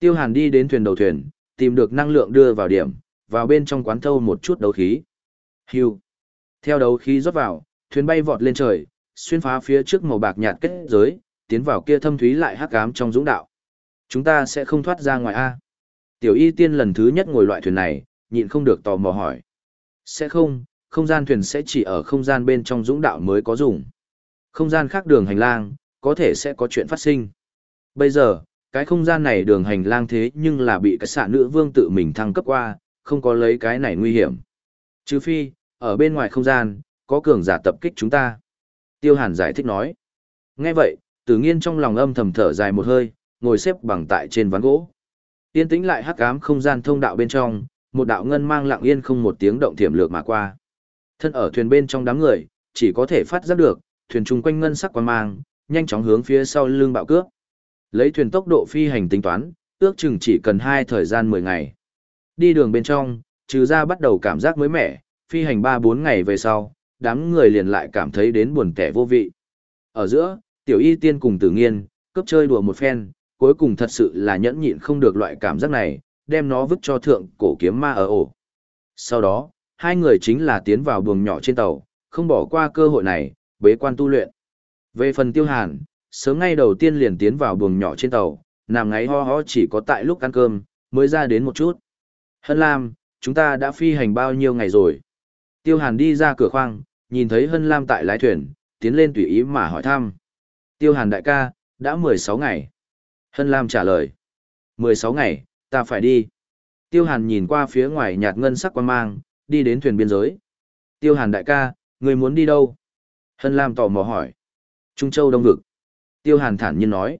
Tiêu Hàn đi đến thuyền đầu thuyền, tìm được năng lượng đưa vào điểm, vào bên trong quán thâu một chút đấu khí. Hưu. Theo đấu khí rót vào, thuyền bay vọt lên trời, xuyên phá phía trước màu bạc nhạt kết giới, tiến vào kia thâm thúy lại hắc ám trong dũng đạo. Chúng ta sẽ không thoát ra ngoài a. Tiểu Y Tiên lần thứ nhất ngồi loại thuyền này, nhịn không được tò mò hỏi. Sẽ không, không gian thuyền sẽ chỉ ở không gian bên trong dũng đạo mới có dùng. Không gian khác đường hành lang, có thể sẽ có chuyện phát sinh. Bây giờ, cái không gian này đường hành lang thế nhưng là bị cái xạ nữ vương tự mình thăng cấp qua, không có lấy cái này nguy hiểm. Trừ phi, ở bên ngoài không gian, có cường giả tập kích chúng ta. Tiêu Hàn giải thích nói. Nghe vậy, tử nghiên trong lòng âm thầm thở dài một hơi, ngồi xếp bằng tại trên ván gỗ. Yên tĩnh lại hắc ám không gian thông đạo bên trong, một đạo ngân mang lặng yên không một tiếng động thiểm lược mà qua. Thân ở thuyền bên trong đám người, chỉ có thể phát giác được, thuyền chung quanh ngân sắc quan mang, nhanh chóng hướng phía sau lưng bạo cướp. Lấy thuyền tốc độ phi hành tính toán, ước chừng chỉ cần hai thời gian 10 ngày. Đi đường bên trong, trừ ra bắt đầu cảm giác mới mẻ, phi hành 3-4 ngày về sau, đám người liền lại cảm thấy đến buồn kẻ vô vị. Ở giữa, tiểu y tiên cùng tử nghiên, cướp chơi đùa một phen, cuối cùng thật sự là nhẫn nhịn không được loại cảm giác này, đem nó vứt cho thượng cổ kiếm ma ở ổ. Sau đó, hai người chính là tiến vào buồng nhỏ trên tàu, không bỏ qua cơ hội này, bế quan tu luyện. Về phần tiêu hàn, sớm ngay đầu tiên liền tiến vào buồng nhỏ trên tàu, nằm ngáy ho ho chỉ có tại lúc ăn cơm, mới ra đến một chút. Hân Lam, chúng ta đã phi hành bao nhiêu ngày rồi? Tiêu hàn đi ra cửa khoang, nhìn thấy Hân Lam tại lái thuyền, tiến lên tùy ý mà hỏi thăm. Tiêu hàn đại ca, đã 16 ngày. Hân Lam trả lời. 16 ngày, ta phải đi. Tiêu hàn nhìn qua phía ngoài nhạt ngân sắc quan mang, đi đến thuyền biên giới. Tiêu hàn đại ca, người muốn đi đâu? Hân Lam tò mò hỏi. Trung Châu Đông Vực. Tiêu hàn thản nhiên nói.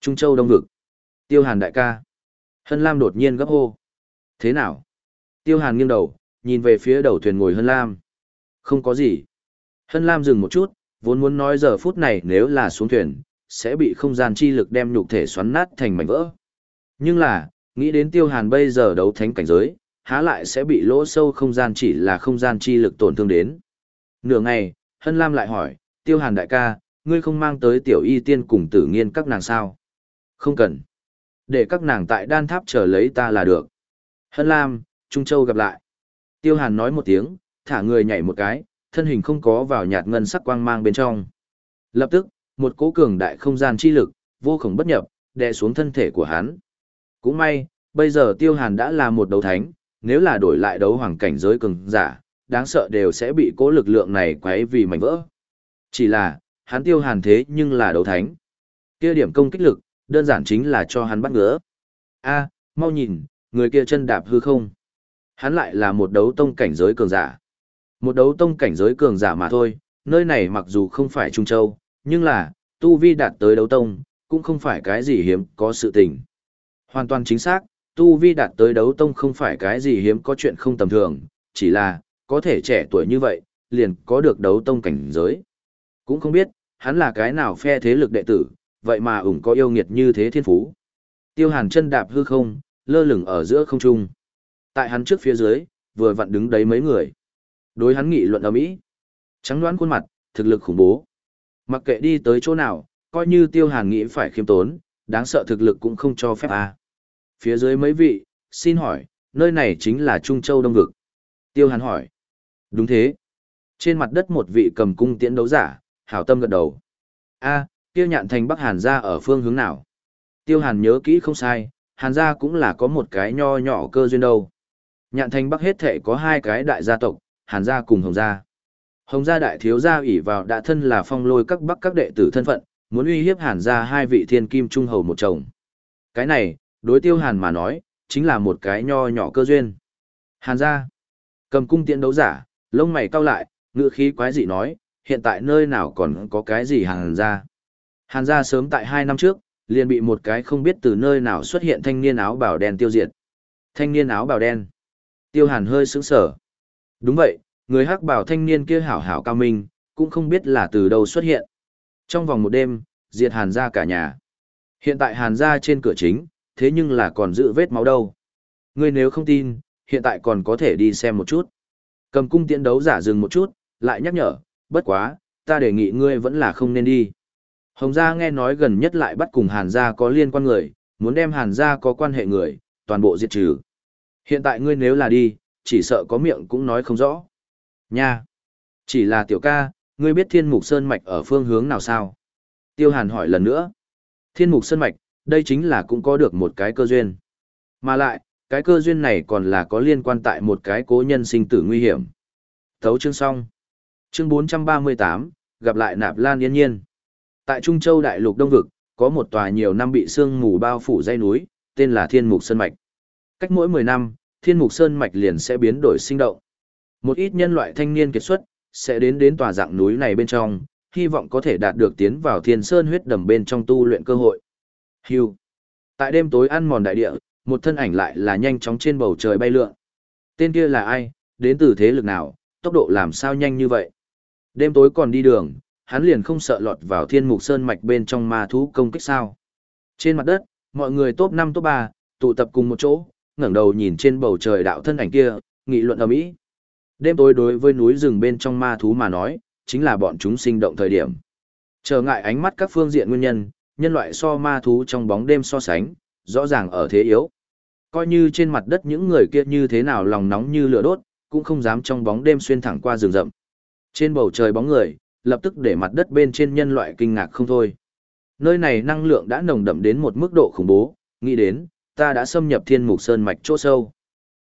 Trung Châu Đông Vực. Tiêu hàn đại ca. Hân Lam đột nhiên gấp hô. Thế nào? Tiêu hàn nghiêng đầu, nhìn về phía đầu thuyền ngồi Hân Lam. Không có gì. Hân Lam dừng một chút, vốn muốn nói giờ phút này nếu là xuống thuyền, sẽ bị không gian chi lực đem nhục thể xoắn nát thành mảnh vỡ. Nhưng là, nghĩ đến tiêu hàn bây giờ đấu thánh cảnh giới, há lại sẽ bị lỗ sâu không gian chỉ là không gian chi lực tổn thương đến. Nửa ngày, Hân Lam lại hỏi, tiêu hàn đại ca, ngươi không mang tới tiểu y tiên cùng tử nghiên các nàng sao? Không cần. Để các nàng tại đan tháp chờ lấy ta là được. Hân Lam, Trung Châu gặp lại. Tiêu hàn nói một tiếng, thả người nhảy một cái, thân hình không có vào nhạt ngân sắc quang mang bên trong. Lập tức, một cỗ cường đại không gian chi lực, vô khổng bất nhập, đè xuống thân thể của hắn. Cũng may, bây giờ Tiêu Hàn đã là một đấu thánh, nếu là đổi lại đấu hoàng cảnh giới cường giả, đáng sợ đều sẽ bị cỗ lực lượng này quấy vì mảnh vỡ. Chỉ là, hắn Tiêu Hàn thế nhưng là đấu thánh. Kia điểm công kích lực, đơn giản chính là cho hắn bắt ngứa. A, mau nhìn, người kia chân đạp hư không. Hắn lại là một đấu tông cảnh giới cường giả. Một đấu tông cảnh giới cường giả mà thôi, nơi này mặc dù không phải Trung Châu, nhưng là, tu vi đạt tới đấu tông, cũng không phải cái gì hiếm có sự tình. Hoàn toàn chính xác, tu vi đạt tới đấu tông không phải cái gì hiếm có chuyện không tầm thường, chỉ là, có thể trẻ tuổi như vậy, liền có được đấu tông cảnh giới. Cũng không biết, hắn là cái nào phe thế lực đệ tử, vậy mà ủng có yêu nghiệt như thế thiên phú. Tiêu hàn chân đạp hư không, lơ lửng ở giữa không trung. Tại hắn trước phía dưới, vừa vặn đứng đấy mấy người. Đối hắn nghị luận ở mỹ Trắng đoán khuôn mặt, thực lực khủng bố. Mặc kệ đi tới chỗ nào, coi như tiêu hàn nghĩ phải khiêm tốn, đáng sợ thực lực cũng không cho phép à. Phía dưới mấy vị, xin hỏi, nơi này chính là Trung Châu Đông Vực. Tiêu hàn hỏi. Đúng thế. Trên mặt đất một vị cầm cung tiễn đấu giả, hảo tâm gật đầu. a kia nhạn thành Bắc Hàn gia ở phương hướng nào? Tiêu hàn nhớ kỹ không sai, Hàn gia cũng là có một cái nho nhỏ cơ duyên đâu. Nhạn thành Bắc hết thể có hai cái đại gia tộc, Hàn gia cùng Hồng gia. Hồng gia đại thiếu gia ủy vào đã thân là phong lôi các bắc các đệ tử thân phận, muốn uy hiếp Hàn gia hai vị thiên kim trung hầu một chồng. Cái này, đối tiêu Hàn mà nói, chính là một cái nho nhỏ cơ duyên. Hàn gia, cầm cung tiện đấu giả, lông mày cau lại, ngựa khí quái dị nói, hiện tại nơi nào còn có cái gì Hàn gia. Hàn gia sớm tại hai năm trước, liền bị một cái không biết từ nơi nào xuất hiện thanh niên áo bào đen tiêu diệt. Thanh niên áo bào đen. Tiêu Hàn hơi sững sờ. Đúng vậy, người hắc bảo thanh niên kia hảo hảo cao minh, cũng không biết là từ đâu xuất hiện. Trong vòng một đêm, diệt hàn ra cả nhà. Hiện tại hàn ra trên cửa chính, thế nhưng là còn giữ vết máu đâu. Ngươi nếu không tin, hiện tại còn có thể đi xem một chút. Cầm cung tiễn đấu giả dừng một chút, lại nhắc nhở, bất quá, ta đề nghị ngươi vẫn là không nên đi. Hồng gia nghe nói gần nhất lại bắt cùng hàn gia có liên quan người, muốn đem hàn gia có quan hệ người, toàn bộ diệt trừ. Hiện tại ngươi nếu là đi, chỉ sợ có miệng cũng nói không rõ. Nha! Chỉ là tiểu ca, ngươi biết thiên mục sơn mạch ở phương hướng nào sao? Tiêu hàn hỏi lần nữa. Thiên mục sơn mạch, đây chính là cũng có được một cái cơ duyên. Mà lại, cái cơ duyên này còn là có liên quan tại một cái cố nhân sinh tử nguy hiểm. Thấu chương xong. Chương 438, gặp lại nạp lan yên nhiên. Tại Trung Châu Đại lục Đông Vực, có một tòa nhiều năm bị sương mù bao phủ dây núi, tên là Thiên Mục Sơn Mạch. Cách mỗi 10 năm, Thiên Mục Sơn Mạch liền sẽ biến đổi sinh động. Một ít nhân loại thanh niên kết xuất, sẽ đến đến tòa dạng núi này bên trong, hy vọng có thể đạt được tiến vào Thiên Sơn huyết đầm bên trong tu luyện cơ hội. Hưu. Tại đêm tối ăn mòn đại địa, một thân ảnh lại là nhanh chóng trên bầu trời bay lượn. Tên kia là ai, đến từ thế lực nào, tốc độ làm sao nhanh như vậy? Đêm tối còn đi đường, hắn liền không sợ lọt vào thiên mục sơn mạch bên trong ma thú công kích sao. Trên mặt đất, mọi người top 5 top 3, tụ tập cùng một chỗ, ngẩng đầu nhìn trên bầu trời đạo thân ảnh kia, nghị luận ầm ĩ. Đêm tối đối với núi rừng bên trong ma thú mà nói, chính là bọn chúng sinh động thời điểm. Trở ngại ánh mắt các phương diện nguyên nhân, nhân loại so ma thú trong bóng đêm so sánh, rõ ràng ở thế yếu. Coi như trên mặt đất những người kia như thế nào lòng nóng như lửa đốt, cũng không dám trong bóng đêm xuyên thẳng qua rừng rậm. Trên bầu trời bóng người, lập tức để mặt đất bên trên nhân loại kinh ngạc không thôi. Nơi này năng lượng đã nồng đậm đến một mức độ khủng bố, nghĩ đến, ta đã xâm nhập thiên mục sơn mạch chỗ sâu.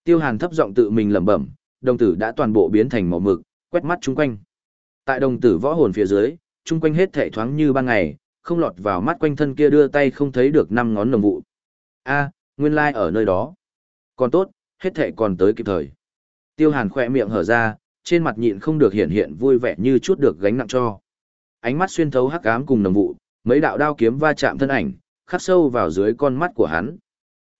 Tiêu hàn thấp giọng tự mình lẩm bẩm, đồng tử đã toàn bộ biến thành màu mực, quét mắt chung quanh. Tại đồng tử võ hồn phía dưới, chung quanh hết thảy thoáng như ban ngày, không lọt vào mắt quanh thân kia đưa tay không thấy được năm ngón đồng vụ. A, nguyên lai like ở nơi đó. Còn tốt, hết thảy còn tới kịp thời. Tiêu hàn khỏe miệng hở ra, trên mặt nhịn không được hiện hiện vui vẻ như chút được gánh nặng cho. Ánh mắt xuyên thấu hắc ám cùng nồng vụ, mấy đạo đao kiếm va chạm thân ảnh, khắc sâu vào dưới con mắt của hắn.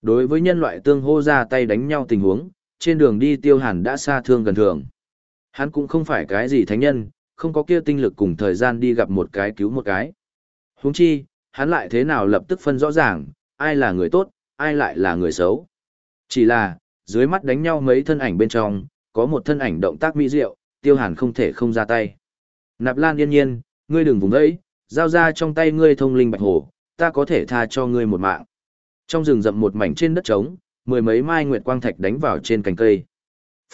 Đối với nhân loại tương hô ra tay đánh nhau tình huống, trên đường đi tiêu hàn đã xa thương gần thường. Hắn cũng không phải cái gì thánh nhân, không có kia tinh lực cùng thời gian đi gặp một cái cứu một cái. Huống chi, hắn lại thế nào lập tức phân rõ ràng, ai là người tốt, ai lại là người xấu. Chỉ là, dưới mắt đánh nhau mấy thân ảnh bên trong, có một thân ảnh động tác mỹ diệu, tiêu hàn không thể không ra tay. Nạp lan yên nhiên, ngươi đừng vùng vẫy, giao ra trong tay ngươi thông linh bạch hồ, ta có thể tha cho ngươi một mạng. Trong rừng rậm một mảnh trên đất trống, mười mấy mai nguyệt quang thạch đánh vào trên cành cây.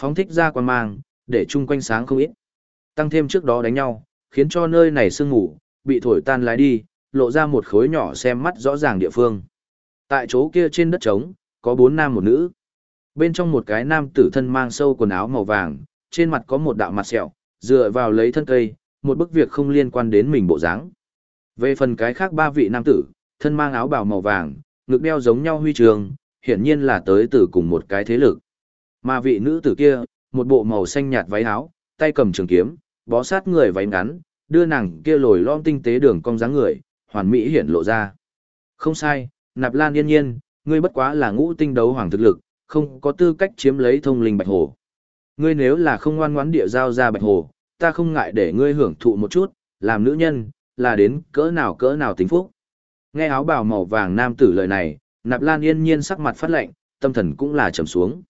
Phóng thích ra quang mang, để chung quanh sáng không ít. Tăng thêm trước đó đánh nhau, khiến cho nơi này sương ngủ, bị thổi tan lái đi, lộ ra một khối nhỏ xem mắt rõ ràng địa phương. Tại chỗ kia trên đất trống, có bốn nam một nữ. Bên trong một cái nam tử thân mang sâu quần áo màu vàng, trên mặt có một đạo mặt sẹo, dựa vào lấy thân cây, một bức việc không liên quan đến mình bộ dáng. Về phần cái khác ba vị nam tử, thân mang áo bào màu vàng, ngực đeo giống nhau huy trường, hiển nhiên là tới từ cùng một cái thế lực. Mà vị nữ tử kia, một bộ màu xanh nhạt váy áo, tay cầm trường kiếm, bó sát người váy ngắn, đưa nàng kia lồi lõm tinh tế đường cong dáng người, hoàn mỹ hiển lộ ra. Không sai, Nạp Lan yên nhiên, ngươi bất quá là ngũ tinh đấu hoàng thực lực, không có tư cách chiếm lấy thông linh bạch hồ. Ngươi nếu là không ngoan ngoãn địa giao ra bạch hồ, ta không ngại để ngươi hưởng thụ một chút, làm nữ nhân, là đến cỡ nào cỡ nào tính phúc. Nghe áo bào màu vàng nam tử lời này, Nạp Lan yên nhiên sắc mặt phát lạnh, tâm thần cũng là trầm xuống.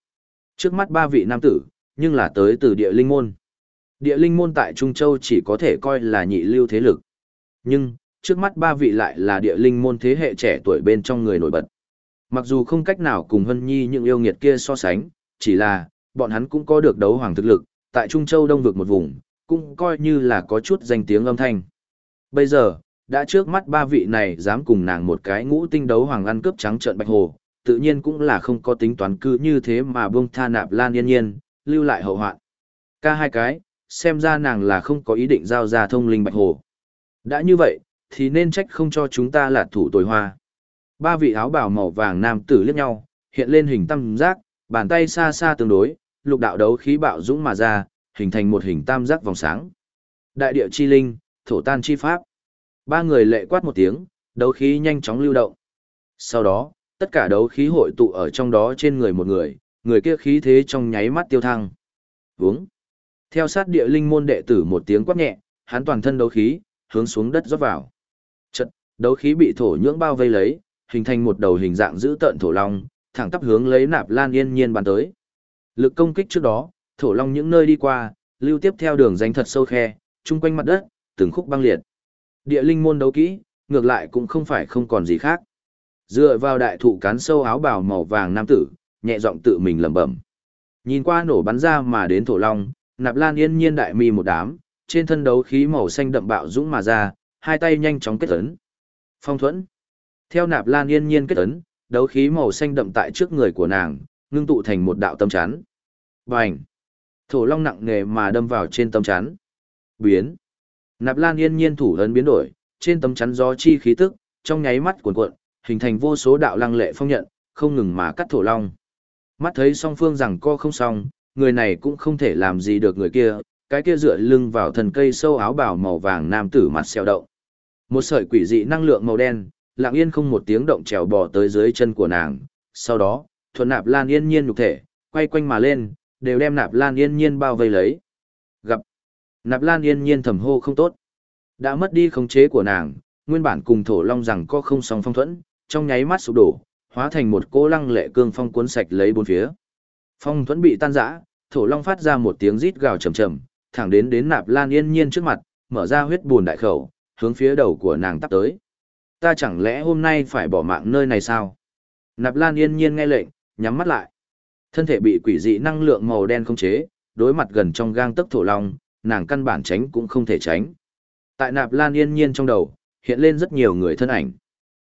Trước mắt ba vị nam tử, nhưng là tới từ địa linh môn. Địa linh môn tại Trung Châu chỉ có thể coi là nhị lưu thế lực. Nhưng, trước mắt ba vị lại là địa linh môn thế hệ trẻ tuổi bên trong người nổi bật. Mặc dù không cách nào cùng Hân Nhi những yêu nghiệt kia so sánh, chỉ là, bọn hắn cũng có được đấu hoàng thực lực, tại Trung Châu Đông vực một vùng, cũng coi như là có chút danh tiếng âm thanh. Bây giờ, đã trước mắt ba vị này dám cùng nàng một cái ngũ tinh đấu hoàng ăn cướp trắng trợn bạch hồ, tự nhiên cũng là không có tính toán cứ như thế mà buông tha nạp lan yên nhiên, lưu lại hậu hoạn. Ca hai cái, xem ra nàng là không có ý định giao ra thông linh bạch hồ. Đã như vậy, thì nên trách không cho chúng ta là thủ tồi hoa. Ba vị áo bào màu vàng nam tử liếc nhau, hiện lên hình tam giác, bàn tay xa xa tương đối, lục đạo đấu khí bạo dũng mà ra, hình thành một hình tam giác vòng sáng. Đại địa chi linh, thổ tan chi pháp. Ba người lệ quát một tiếng, đấu khí nhanh chóng lưu động. Sau đó, tất cả đấu khí hội tụ ở trong đó trên người một người, người kia khí thế trong nháy mắt tiêu thăng. Vướng. Theo sát địa linh môn đệ tử một tiếng quát nhẹ, hắn toàn thân đấu khí, hướng xuống đất rót vào. Chật, đấu khí bị thổ nhưỡng bao vây lấy, hình thành một đầu hình dạng giữ tợn thổ long, thẳng tắp hướng lấy nạp lan yên nhiên bắn tới. Lực công kích trước đó, thổ long những nơi đi qua, lưu tiếp theo đường danh thật sâu khe, chung quanh mặt đất, từng khúc băng liệt. Địa linh môn đấu kỹ, ngược lại cũng không phải không còn gì khác. Dựa vào đại thụ cán sâu áo bào màu vàng nam tử, nhẹ giọng tự mình lẩm bẩm. Nhìn qua nổ bắn ra mà đến thổ long, Nạp Lan yên nhiên đại mi một đám, trên thân đấu khí màu xanh đậm bạo dũng mà ra, hai tay nhanh chóng kết ấn. Phong thuẫn. Theo Nạp Lan yên nhiên kết ấn, đấu khí màu xanh đậm tại trước người của nàng, ngưng tụ thành một đạo tâm chắn. Bành! Thổ long nặng nề mà đâm vào trên tâm chắn. Biến! Nạp Lan yên nhiên thủ ấn biến đổi, trên tấm chắn gió chi khí tức, trong nháy mắt cuồn cuộn, hình thành vô số đạo lăng lệ phong nhận, không ngừng mà cắt thổ long. Mắt thấy song phương rằng co không xong, người này cũng không thể làm gì được người kia, cái kia dựa lưng vào thần cây sâu áo bào màu vàng nam tử mặt xeo động. Một sợi quỷ dị năng lượng màu đen, lặng yên không một tiếng động trèo bò tới dưới chân của nàng, sau đó, Thuận nạp lan yên nhiên nhục thể, quay quanh mà lên, đều đem nạp lan yên nhiên bao vây lấy. Gặp, nạp lan yên nhiên thầm hô không tốt. Đã mất đi khống chế của nàng, nguyên bản cùng thổ long rằng có không song phong thuẫn, trong nháy mắt sụp đổ, hóa thành một cỗ lăng lệ cương phong cuốn sạch lấy bốn phía. Phong thuẫn bị tan rã, thổ long phát ra một tiếng rít gào trầm trầm, thẳng đến đến nạp lan yên nhiên trước mặt, mở ra huyết buồn đại khẩu, hướng phía đầu của nàng tắp tới. Ta chẳng lẽ hôm nay phải bỏ mạng nơi này sao? Nạp lan yên nhiên nghe lệnh, nhắm mắt lại. Thân thể bị quỷ dị năng lượng màu đen khống chế, đối mặt gần trong gang tấc thổ long, nàng căn bản tránh cũng không thể tránh. Tại nạp lan yên nhiên trong đầu, hiện lên rất nhiều người thân ảnh.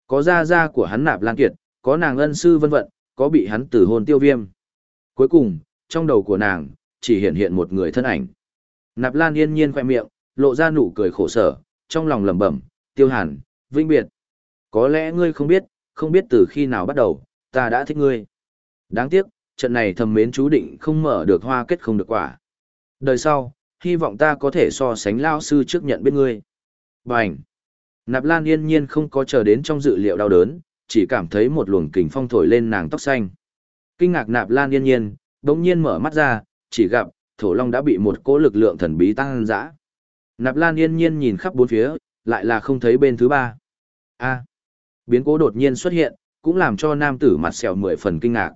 Có gia gia của hắn nạp lan kiệt, có nàng ân sư vân vận, có bị hắn tử hôn tiêu viêm. Cuối cùng, trong đầu của nàng, chỉ hiện hiện một người thân ảnh. Nạp lan yên nhiên khoe miệng, lộ ra nụ cười khổ sở, trong lòng lẩm bẩm, tiêu hàn, vinh biệt. Có lẽ ngươi không biết, không biết từ khi nào bắt đầu, ta đã thích ngươi. Đáng tiếc, trận này thầm mến chú định không mở được hoa kết không được quả. Đời sau, hy vọng ta có thể so sánh lao sư trước nhận biết ngươi. Bành! Nạp Lan yên nhiên không có chờ đến trong dự liệu đau đớn, chỉ cảm thấy một luồng kình phong thổi lên nàng tóc xanh. Kinh ngạc Nạp Lan yên nhiên, đống nhiên mở mắt ra, chỉ gặp, thổ long đã bị một cỗ lực lượng thần bí tăng dã. Nạp Lan yên nhiên nhìn khắp bốn phía, lại là không thấy bên thứ ba. A. Biến cố đột nhiên xuất hiện, cũng làm cho nam tử mặt sẹo mười phần kinh ngạc.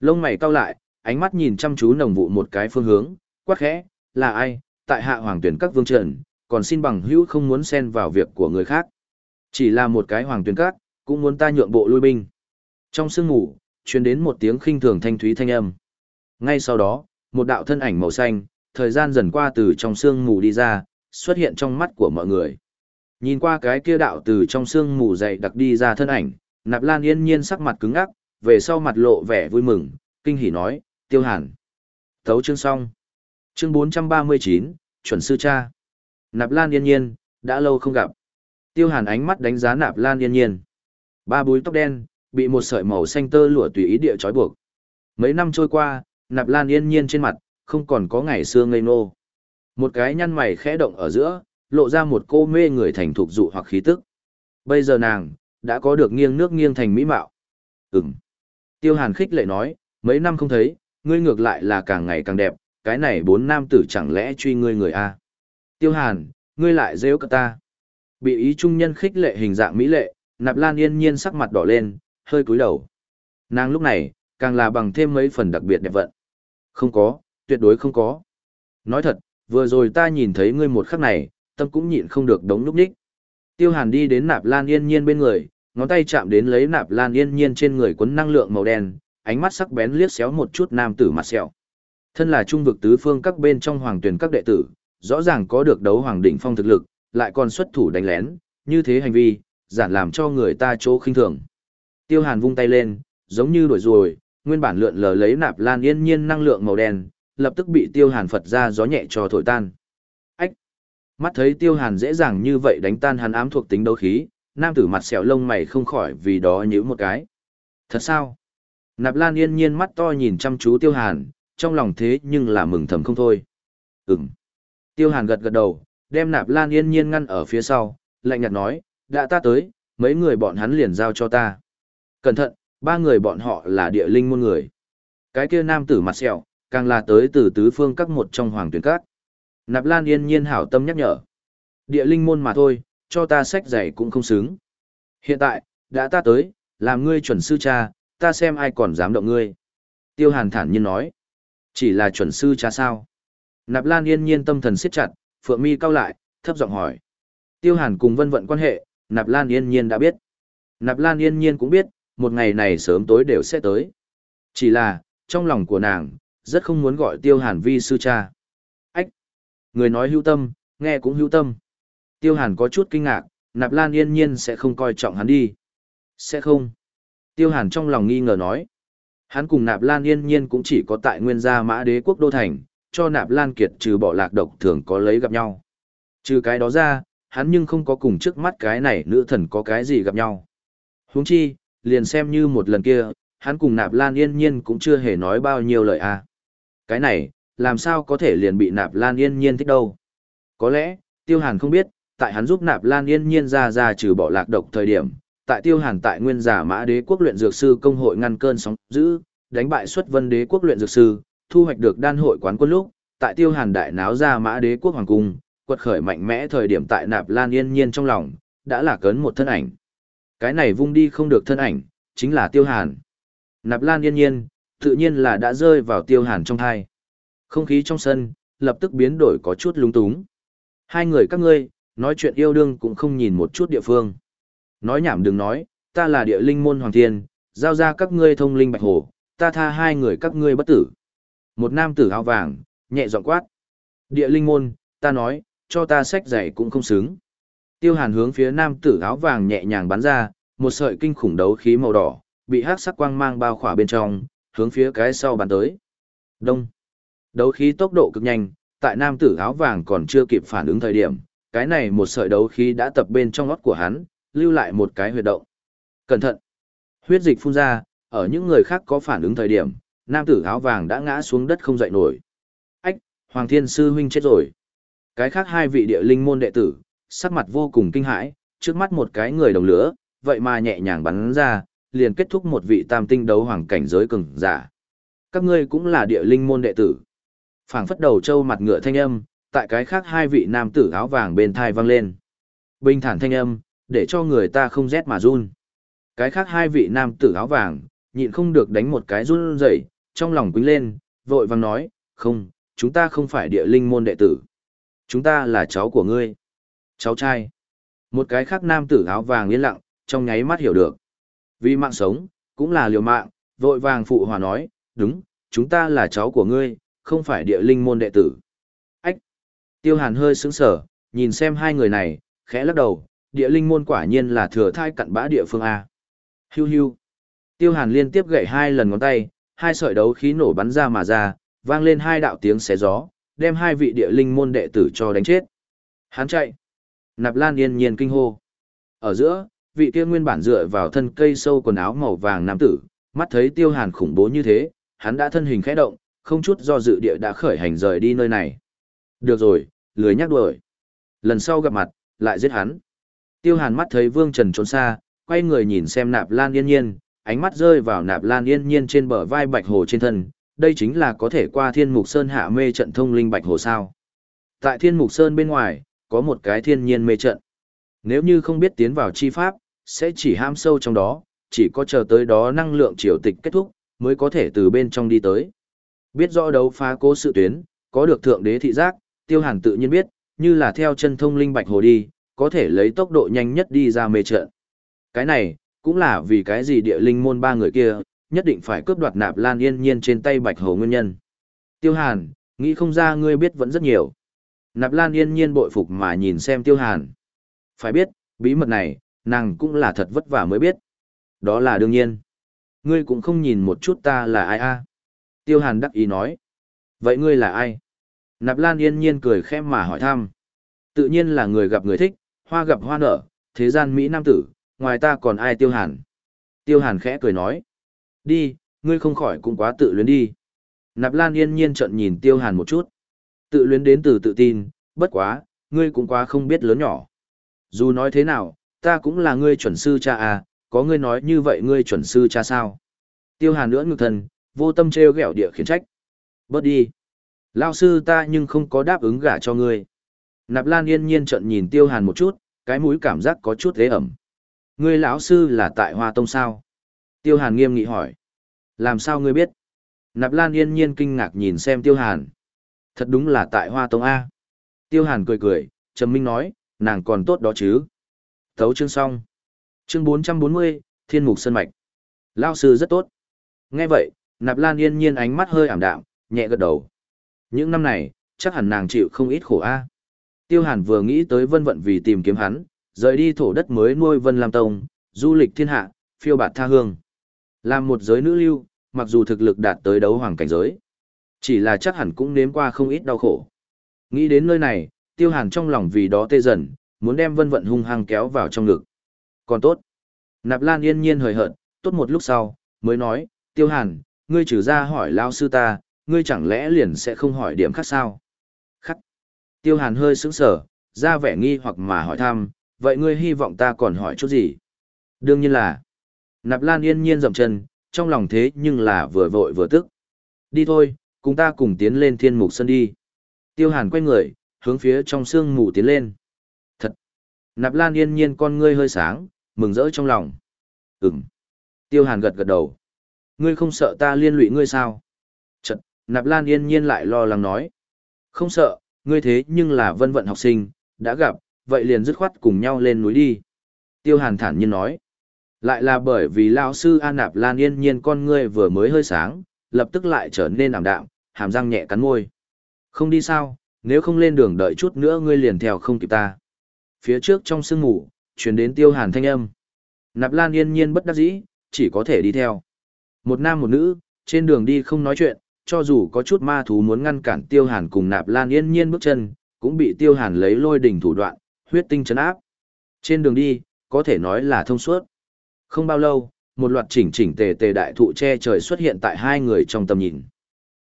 Lông mày cau lại, ánh mắt nhìn chăm chú nồng vụ một cái phương hướng, quát khẽ, là ai, tại hạ hoàng tuyển các vương trần, còn xin bằng hữu không muốn xen vào việc của người khác. Chỉ là một cái hoàng tuyển các, cũng muốn ta nhượng bộ lui binh. Trong sương ngủ, truyền đến một tiếng khinh thường thanh thúy thanh âm. Ngay sau đó, một đạo thân ảnh màu xanh, thời gian dần qua từ trong sương mù đi ra, xuất hiện trong mắt của mọi người. Nhìn qua cái kia đạo từ trong sương mù dày đặc đi ra thân ảnh, Nạp Lan yên nhiên sắc mặt cứng ngắc, về sau mặt lộ vẻ vui mừng, kinh hỉ nói, tiêu hàn. Thấu chương xong. Chương 439, chuẩn sư cha. Nạp Lan yên nhiên, đã lâu không gặp. Tiêu hàn ánh mắt đánh giá Nạp Lan yên nhiên. Ba búi tóc đen, bị một sợi màu xanh tơ lụa tùy ý địa trói buộc. Mấy năm trôi qua, Nạp Lan yên nhiên trên mặt, không còn có ngày xưa ngây nô. Một cái nhăn mày khẽ động ở giữa, lộ ra một cô mê người thành thục dụ hoặc khí tức. Bây giờ nàng, đã có được nghiêng nước nghiêng thành mỹ mạo. Ừm. Tiêu Hàn khích lệ nói, mấy năm không thấy, ngươi ngược lại là càng ngày càng đẹp, cái này bốn nam tử chẳng lẽ truy ngươi người a? Tiêu Hàn, ngươi lại rêu cả ta. Bị ý trung nhân khích lệ hình dạng mỹ lệ, Nạp Lan yên nhiên sắc mặt đỏ lên, hơi cúi đầu. Nàng lúc này, càng là bằng thêm mấy phần đặc biệt đẹp vận. Không có, tuyệt đối không có. Nói thật, vừa rồi ta nhìn thấy ngươi một khắc này, tâm cũng nhịn không được đống núp đích. Tiêu Hàn đi đến Nạp Lan yên nhiên bên người, ngón tay chạm đến lấy Nạp Lan yên nhiên trên người quấn năng lượng màu đen, ánh mắt sắc bén liếc xéo một chút nam tử mặt sẹo. Thân là trung vực tứ phương các bên trong hoàng tuyển các đệ tử, rõ ràng có được đấu hoàng đỉnh phong thực lực, lại còn xuất thủ đánh lén, như thế hành vi, giản làm cho người ta chỗ khinh thường. Tiêu Hàn vung tay lên, giống như đuổi rồi, nguyên bản lượn lờ lấy nạp lan yên nhiên năng lượng màu đen, lập tức bị Tiêu Hàn Phật ra gió nhẹ cho thổi tan. Mắt thấy Tiêu Hàn dễ dàng như vậy đánh tan hắn ám thuộc tính đấu khí, nam tử mặt sẹo lông mày không khỏi vì đó nhữ một cái. Thật sao? Nạp Lan yên nhiên mắt to nhìn chăm chú Tiêu Hàn, trong lòng thế nhưng là mừng thầm không thôi. Ừm. Tiêu Hàn gật gật đầu, đem Nạp Lan yên nhiên ngăn ở phía sau, lạnh nhạt nói, đã ta tới, mấy người bọn hắn liền giao cho ta. Cẩn thận, ba người bọn họ là địa linh môn người. Cái kia nam tử mặt sẹo, càng là tới từ tứ phương các một trong hoàng tuyển các. Nạp Lan yên nhiên hảo tâm nhắc nhở. Địa linh môn mà thôi, cho ta sách giày cũng không xứng. Hiện tại, đã ta tới, làm ngươi chuẩn sư cha, ta xem ai còn dám động ngươi. Tiêu Hàn thản nhiên nói. Chỉ là chuẩn sư cha sao? Nạp Lan yên nhiên tâm thần siết chặt, phượng mi cau lại, thấp giọng hỏi. Tiêu Hàn cùng vân vận quan hệ, Nạp Lan yên nhiên đã biết. Nạp Lan yên nhiên cũng biết, một ngày này sớm tối đều sẽ tới. Chỉ là, trong lòng của nàng, rất không muốn gọi Tiêu Hàn vi sư cha. Người nói hữu tâm, nghe cũng hữu tâm. Tiêu Hàn có chút kinh ngạc, Nạp Lan yên nhiên sẽ không coi trọng hắn đi. Sẽ không. Tiêu Hàn trong lòng nghi ngờ nói. Hắn cùng Nạp Lan yên nhiên cũng chỉ có tại nguyên gia mã đế quốc đô thành, cho Nạp Lan Kiệt trừ bỏ lạc độc thường có lấy gặp nhau. Trừ cái đó ra, hắn nhưng không có cùng trước mắt cái này nữ thần có cái gì gặp nhau. Huống chi, liền xem như một lần kia, hắn cùng Nạp Lan yên nhiên cũng chưa hề nói bao nhiêu lời à. Cái này, làm sao có thể liền bị Nạp Lan yên nhiên thích đâu. Có lẽ, Tiêu Hàn không biết, tại hắn giúp Nạp Lan yên nhiên ra ra trừ bỏ lạc độc thời điểm, tại Tiêu Hàn tại nguyên giả mã đế quốc luyện dược sư công hội ngăn cơn sóng dữ, đánh bại xuất vân đế quốc luyện dược sư, thu hoạch được đan hội quán quân lúc, tại Tiêu Hàn đại náo ra mã đế quốc hoàng cung, quật khởi mạnh mẽ thời điểm tại Nạp Lan yên nhiên trong lòng, đã là cấn một thân ảnh. Cái này vung đi không được thân ảnh, chính là Tiêu Hàn. Nạp Lan yên nhiên, tự nhiên là đã rơi vào Tiêu Hàn trong thai. Không khí trong sân, lập tức biến đổi có chút lúng túng. Hai người các ngươi, nói chuyện yêu đương cũng không nhìn một chút địa phương. Nói nhảm đừng nói, ta là địa linh môn hoàng thiên, giao ra các ngươi thông linh bạch hồ, ta tha hai người các ngươi bất tử. Một nam tử áo vàng, nhẹ giọng quát. Địa linh môn, ta nói, cho ta sách giày cũng không xứng. Tiêu hàn hướng phía nam tử áo vàng nhẹ nhàng bắn ra, một sợi kinh khủng đấu khí màu đỏ, bị hắc sắc quang mang bao khỏa bên trong, hướng phía cái sau bắn tới. Đông. Đấu khí tốc độ cực nhanh, tại nam tử áo vàng còn chưa kịp phản ứng thời điểm, cái này một sợi đấu khí đã tập bên trong ngót của hắn, lưu lại một cái huyệt động. Cẩn thận! Huyết dịch phun ra, ở những người khác có phản ứng thời điểm, nam tử áo vàng đã ngã xuống đất không dậy nổi. Ách, Hoàng Thiên Sư Huynh chết rồi. Cái khác hai vị địa linh môn đệ tử, sắc mặt vô cùng kinh hãi, trước mắt một cái người đồng lửa, vậy mà nhẹ nhàng bắn ra, liền kết thúc một vị tam tinh đấu hoàng cảnh giới cường giả. Các ngươi cũng là địa linh môn đệ tử. Phảng phất đầu châu mặt ngựa thanh âm, tại cái khác hai vị nam tử áo vàng bên thai vang lên. Bình thản thanh âm, để cho người ta không rét mà run. Cái khác hai vị nam tử áo vàng, nhịn không được đánh một cái run rẩy, trong lòng quýnh lên, vội vàng nói, không, chúng ta không phải địa linh môn đệ tử. Chúng ta là cháu của ngươi. Cháu trai. Một cái khác nam tử áo vàng yên lặng, trong nháy mắt hiểu được. Vì mạng sống, cũng là liều mạng, vội vàng phụ hòa nói, đúng, chúng ta là cháu của ngươi, không phải địa linh môn đệ tử. Ách! Tiêu hàn hơi sững sở, nhìn xem hai người này, khẽ lắc đầu, địa linh môn quả nhiên là thừa thai cặn bã địa phương A. Hiu hiu. Tiêu hàn liên tiếp gậy hai lần ngón tay, hai sợi đấu khí nổ bắn ra mà ra, vang lên hai đạo tiếng xé gió, đem hai vị địa linh môn đệ tử cho đánh chết. Hắn chạy. Nạp Lan yên nhiên kinh hô. Ở giữa, vị kia nguyên bản dựa vào thân cây sâu quần áo màu vàng nam tử, mắt thấy Tiêu Hàn khủng bố như thế, hắn đã thân hình khẽ động, không chút do dự địa đã khởi hành rời đi nơi này. Được rồi, lười nhắc đuổi. Lần sau gặp mặt, lại giết hắn. Tiêu Hàn mắt thấy Vương Trần trốn xa, quay người nhìn xem Nạp Lan Yên Nhiên, ánh mắt rơi vào Nạp Lan Yên Nhiên trên bờ vai Bạch Hồ trên thân, đây chính là có thể qua Thiên Mục Sơn hạ mê trận thông linh Bạch Hồ sao? Tại Thiên Mục Sơn bên ngoài, có một cái thiên nhiên mê trận. Nếu như không biết tiến vào chi pháp, sẽ chỉ ham sâu trong đó, chỉ có chờ tới đó năng lượng triều tịch kết thúc, mới có thể từ bên trong đi tới. Biết rõ đấu phá cố sự tuyến, có được thượng đế thị giác, tiêu hàn tự nhiên biết, như là theo chân thông linh bạch hồ đi, có thể lấy tốc độ nhanh nhất đi ra mê trận. Cái này, cũng là vì cái gì địa linh môn ba người kia, nhất định phải cướp đoạt nạp lan yên nhiên trên tay bạch hồ nguyên nhân. Tiêu hàn, nghĩ không ra ngươi biết vẫn rất nhiều. Nạp lan yên nhiên bội phục mà nhìn xem tiêu hàn. Phải biết, bí mật này, nàng cũng là thật vất vả mới biết. Đó là đương nhiên. Ngươi cũng không nhìn một chút ta là ai a Tiêu hàn đắc ý nói. Vậy ngươi là ai? Nạp Lan yên nhiên cười khẽ mà hỏi thăm. Tự nhiên là người gặp người thích, hoa gặp hoa nở, thế gian Mỹ Nam tử, ngoài ta còn ai tiêu hàn. Tiêu hàn khẽ cười nói. Đi, ngươi không khỏi cũng quá tự luyến đi. Nạp Lan yên nhiên trận nhìn tiêu hàn một chút. Tự luyến đến từ tự tin, bất quá, ngươi cũng quá không biết lớn nhỏ. Dù nói thế nào, ta cũng là ngươi chuẩn sư cha à, có ngươi nói như vậy ngươi chuẩn sư cha sao? Tiêu hàn nữa ngược thần, vô tâm treo gẹo địa khiển trách. Bớt đi. Lao sư ta nhưng không có đáp ứng gả cho ngươi. Nạp Lan yên nhiên trận nhìn Tiêu Hàn một chút, cái mũi cảm giác có chút thế ẩm. Ngươi lão sư là tại Hoa Tông sao? Tiêu Hàn nghiêm nghị hỏi. Làm sao ngươi biết? Nạp Lan yên nhiên kinh ngạc nhìn xem Tiêu Hàn. Thật đúng là tại Hoa Tông A. Tiêu Hàn cười cười, trầm minh nói, nàng còn tốt đó chứ. Thấu chương xong. Chương 440, Thiên Mục Sơn Mạch. Lao sư rất tốt. Nghe vậy, Nạp Lan yên nhiên ánh mắt hơi ảm đạm, nhẹ gật đầu. Những năm này, chắc hẳn nàng chịu không ít khổ a. Tiêu Hàn vừa nghĩ tới vân vận vì tìm kiếm hắn, rời đi thổ đất mới nuôi Vân Lam Tông, du lịch thiên hạ, phiêu bạt tha hương. Làm một giới nữ lưu, mặc dù thực lực đạt tới đấu hoàng cảnh giới, chỉ là chắc hẳn cũng nếm qua không ít đau khổ. Nghĩ đến nơi này, Tiêu Hàn trong lòng vì đó tê dần, muốn đem vân vận hung hăng kéo vào trong ngực. Còn tốt. Nạp Lan yên nhiên hời hợt, tốt một lúc sau, mới nói, Tiêu Hàn, ngươi trừ ra hỏi lao sư ta, ngươi chẳng lẽ liền sẽ không hỏi điểm khác sao? Khắc. Tiêu Hàn hơi sững sờ, ra vẻ nghi hoặc mà hỏi thăm, vậy ngươi hy vọng ta còn hỏi chút gì? Đương nhiên là. Nạp Lan yên nhiên dậm chân, trong lòng thế nhưng là vừa vội vừa tức. Đi thôi, cùng ta cùng tiến lên thiên mục sân đi. Tiêu Hàn quay người, hướng phía trong sương mù tiến lên. Thật. Nạp Lan yên nhiên con ngươi hơi sáng, mừng rỡ trong lòng. Ừm. Tiêu Hàn gật gật đầu. Ngươi không sợ ta liên lụy ngươi sao? Chật, Nạp Lan yên nhiên lại lo lắng nói. Không sợ, ngươi thế nhưng là vân vận học sinh, đã gặp, vậy liền dứt khoát cùng nhau lên núi đi. Tiêu Hàn thản nhiên nói. Lại là bởi vì lão sư A Nạp Lan yên nhiên con ngươi vừa mới hơi sáng, lập tức lại trở nên ảm đạm, hàm răng nhẹ cắn môi. Không đi sao, nếu không lên đường đợi chút nữa ngươi liền theo không kịp ta. Phía trước trong sương ngủ, chuyển đến Tiêu Hàn thanh âm. Nạp Lan yên nhiên bất đắc dĩ, chỉ có thể đi theo. Một nam một nữ, trên đường đi không nói chuyện, cho dù có chút ma thú muốn ngăn cản Tiêu Hàn cùng Nạp Lan yên nhiên bước chân, cũng bị Tiêu Hàn lấy lôi đỉnh thủ đoạn, huyết tinh chấn áp. Trên đường đi, có thể nói là thông suốt. Không bao lâu, một loạt chỉnh chỉnh tề tề đại thụ che trời xuất hiện tại hai người trong tầm nhìn.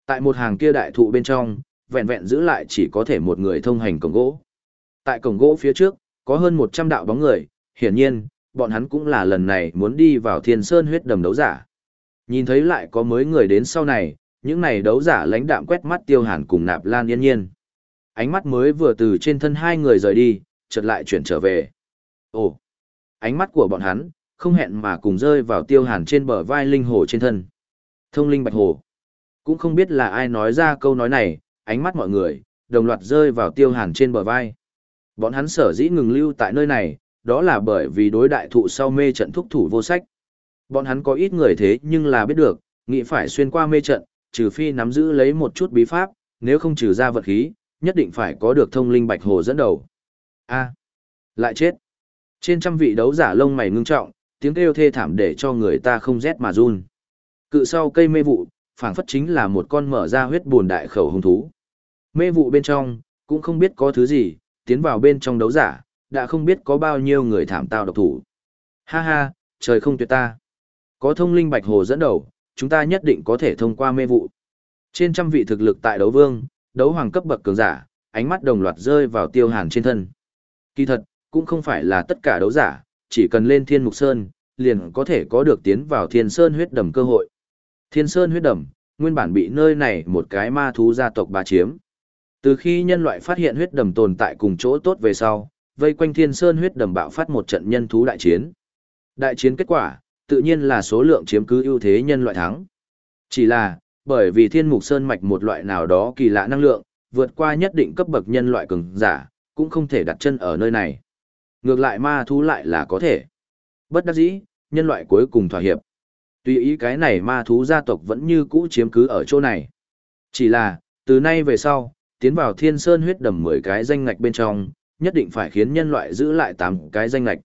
Tại một hàng kia đại thụ bên trong, vẹn vẹn giữ lại chỉ có thể một người thông hành cổng gỗ. Tại cổng gỗ phía trước, có hơn 100 đạo bóng người, hiển nhiên, bọn hắn cũng là lần này muốn đi vào thiên sơn huyết đầm đấu giả. Nhìn thấy lại có mới người đến sau này, những này đấu giả lãnh đạm quét mắt tiêu hàn cùng nạp lan yên nhiên. Ánh mắt mới vừa từ trên thân hai người rời đi, chợt lại chuyển trở về. Ồ! Ánh mắt của bọn hắn, không hẹn mà cùng rơi vào tiêu hàn trên bờ vai linh hồ trên thân. Thông linh bạch hồ. Cũng không biết là ai nói ra câu nói này, ánh mắt mọi người, đồng loạt rơi vào tiêu hàn trên bờ vai. Bọn hắn sở dĩ ngừng lưu tại nơi này, đó là bởi vì đối đại thụ sau mê trận thúc thủ vô sách. Bọn hắn có ít người thế nhưng là biết được, nghĩ phải xuyên qua mê trận, trừ phi nắm giữ lấy một chút bí pháp, nếu không trừ ra vật khí, nhất định phải có được thông linh bạch hồ dẫn đầu. A, lại chết. Trên trăm vị đấu giả lông mày ngưng trọng, tiếng kêu thê thảm để cho người ta không rét mà run. Cự sau cây mê vụ, phảng phất chính là một con mở ra huyết buồn đại khẩu hung thú. Mê vụ bên trong, cũng không biết có thứ gì, tiến vào bên trong đấu giả, đã không biết có bao nhiêu người thảm tao độc thủ. Ha ha, trời không tuyệt ta. Có thông linh bạch hồ dẫn đầu, chúng ta nhất định có thể thông qua mê vụ. Trên trăm vị thực lực tại đấu vương, đấu hoàng cấp bậc cường giả, ánh mắt đồng loạt rơi vào tiêu hàn trên thân. Kỳ thật, cũng không phải là tất cả đấu giả, chỉ cần lên thiên mục sơn, liền có thể có được tiến vào thiên sơn huyết đầm cơ hội. Thiên sơn huyết đầm, nguyên bản bị nơi này một cái ma thú gia tộc bà chiếm. Từ khi nhân loại phát hiện huyết đầm tồn tại cùng chỗ tốt về sau, vây quanh thiên sơn huyết đầm bạo phát một trận nhân thú đại chiến. Đại chiến kết quả, tự nhiên là số lượng chiếm cứ ưu thế nhân loại thắng. Chỉ là, bởi vì thiên mục sơn mạch một loại nào đó kỳ lạ năng lượng, vượt qua nhất định cấp bậc nhân loại cường giả, cũng không thể đặt chân ở nơi này. Ngược lại ma thú lại là có thể. Bất đắc dĩ, nhân loại cuối cùng thỏa hiệp. Tuy ý cái này ma thú gia tộc vẫn như cũ chiếm cứ ở chỗ này. Chỉ là, từ nay về sau, tiến vào thiên sơn huyết đầm 10 cái danh ngạch bên trong, nhất định phải khiến nhân loại giữ lại 8 cái danh ngạch.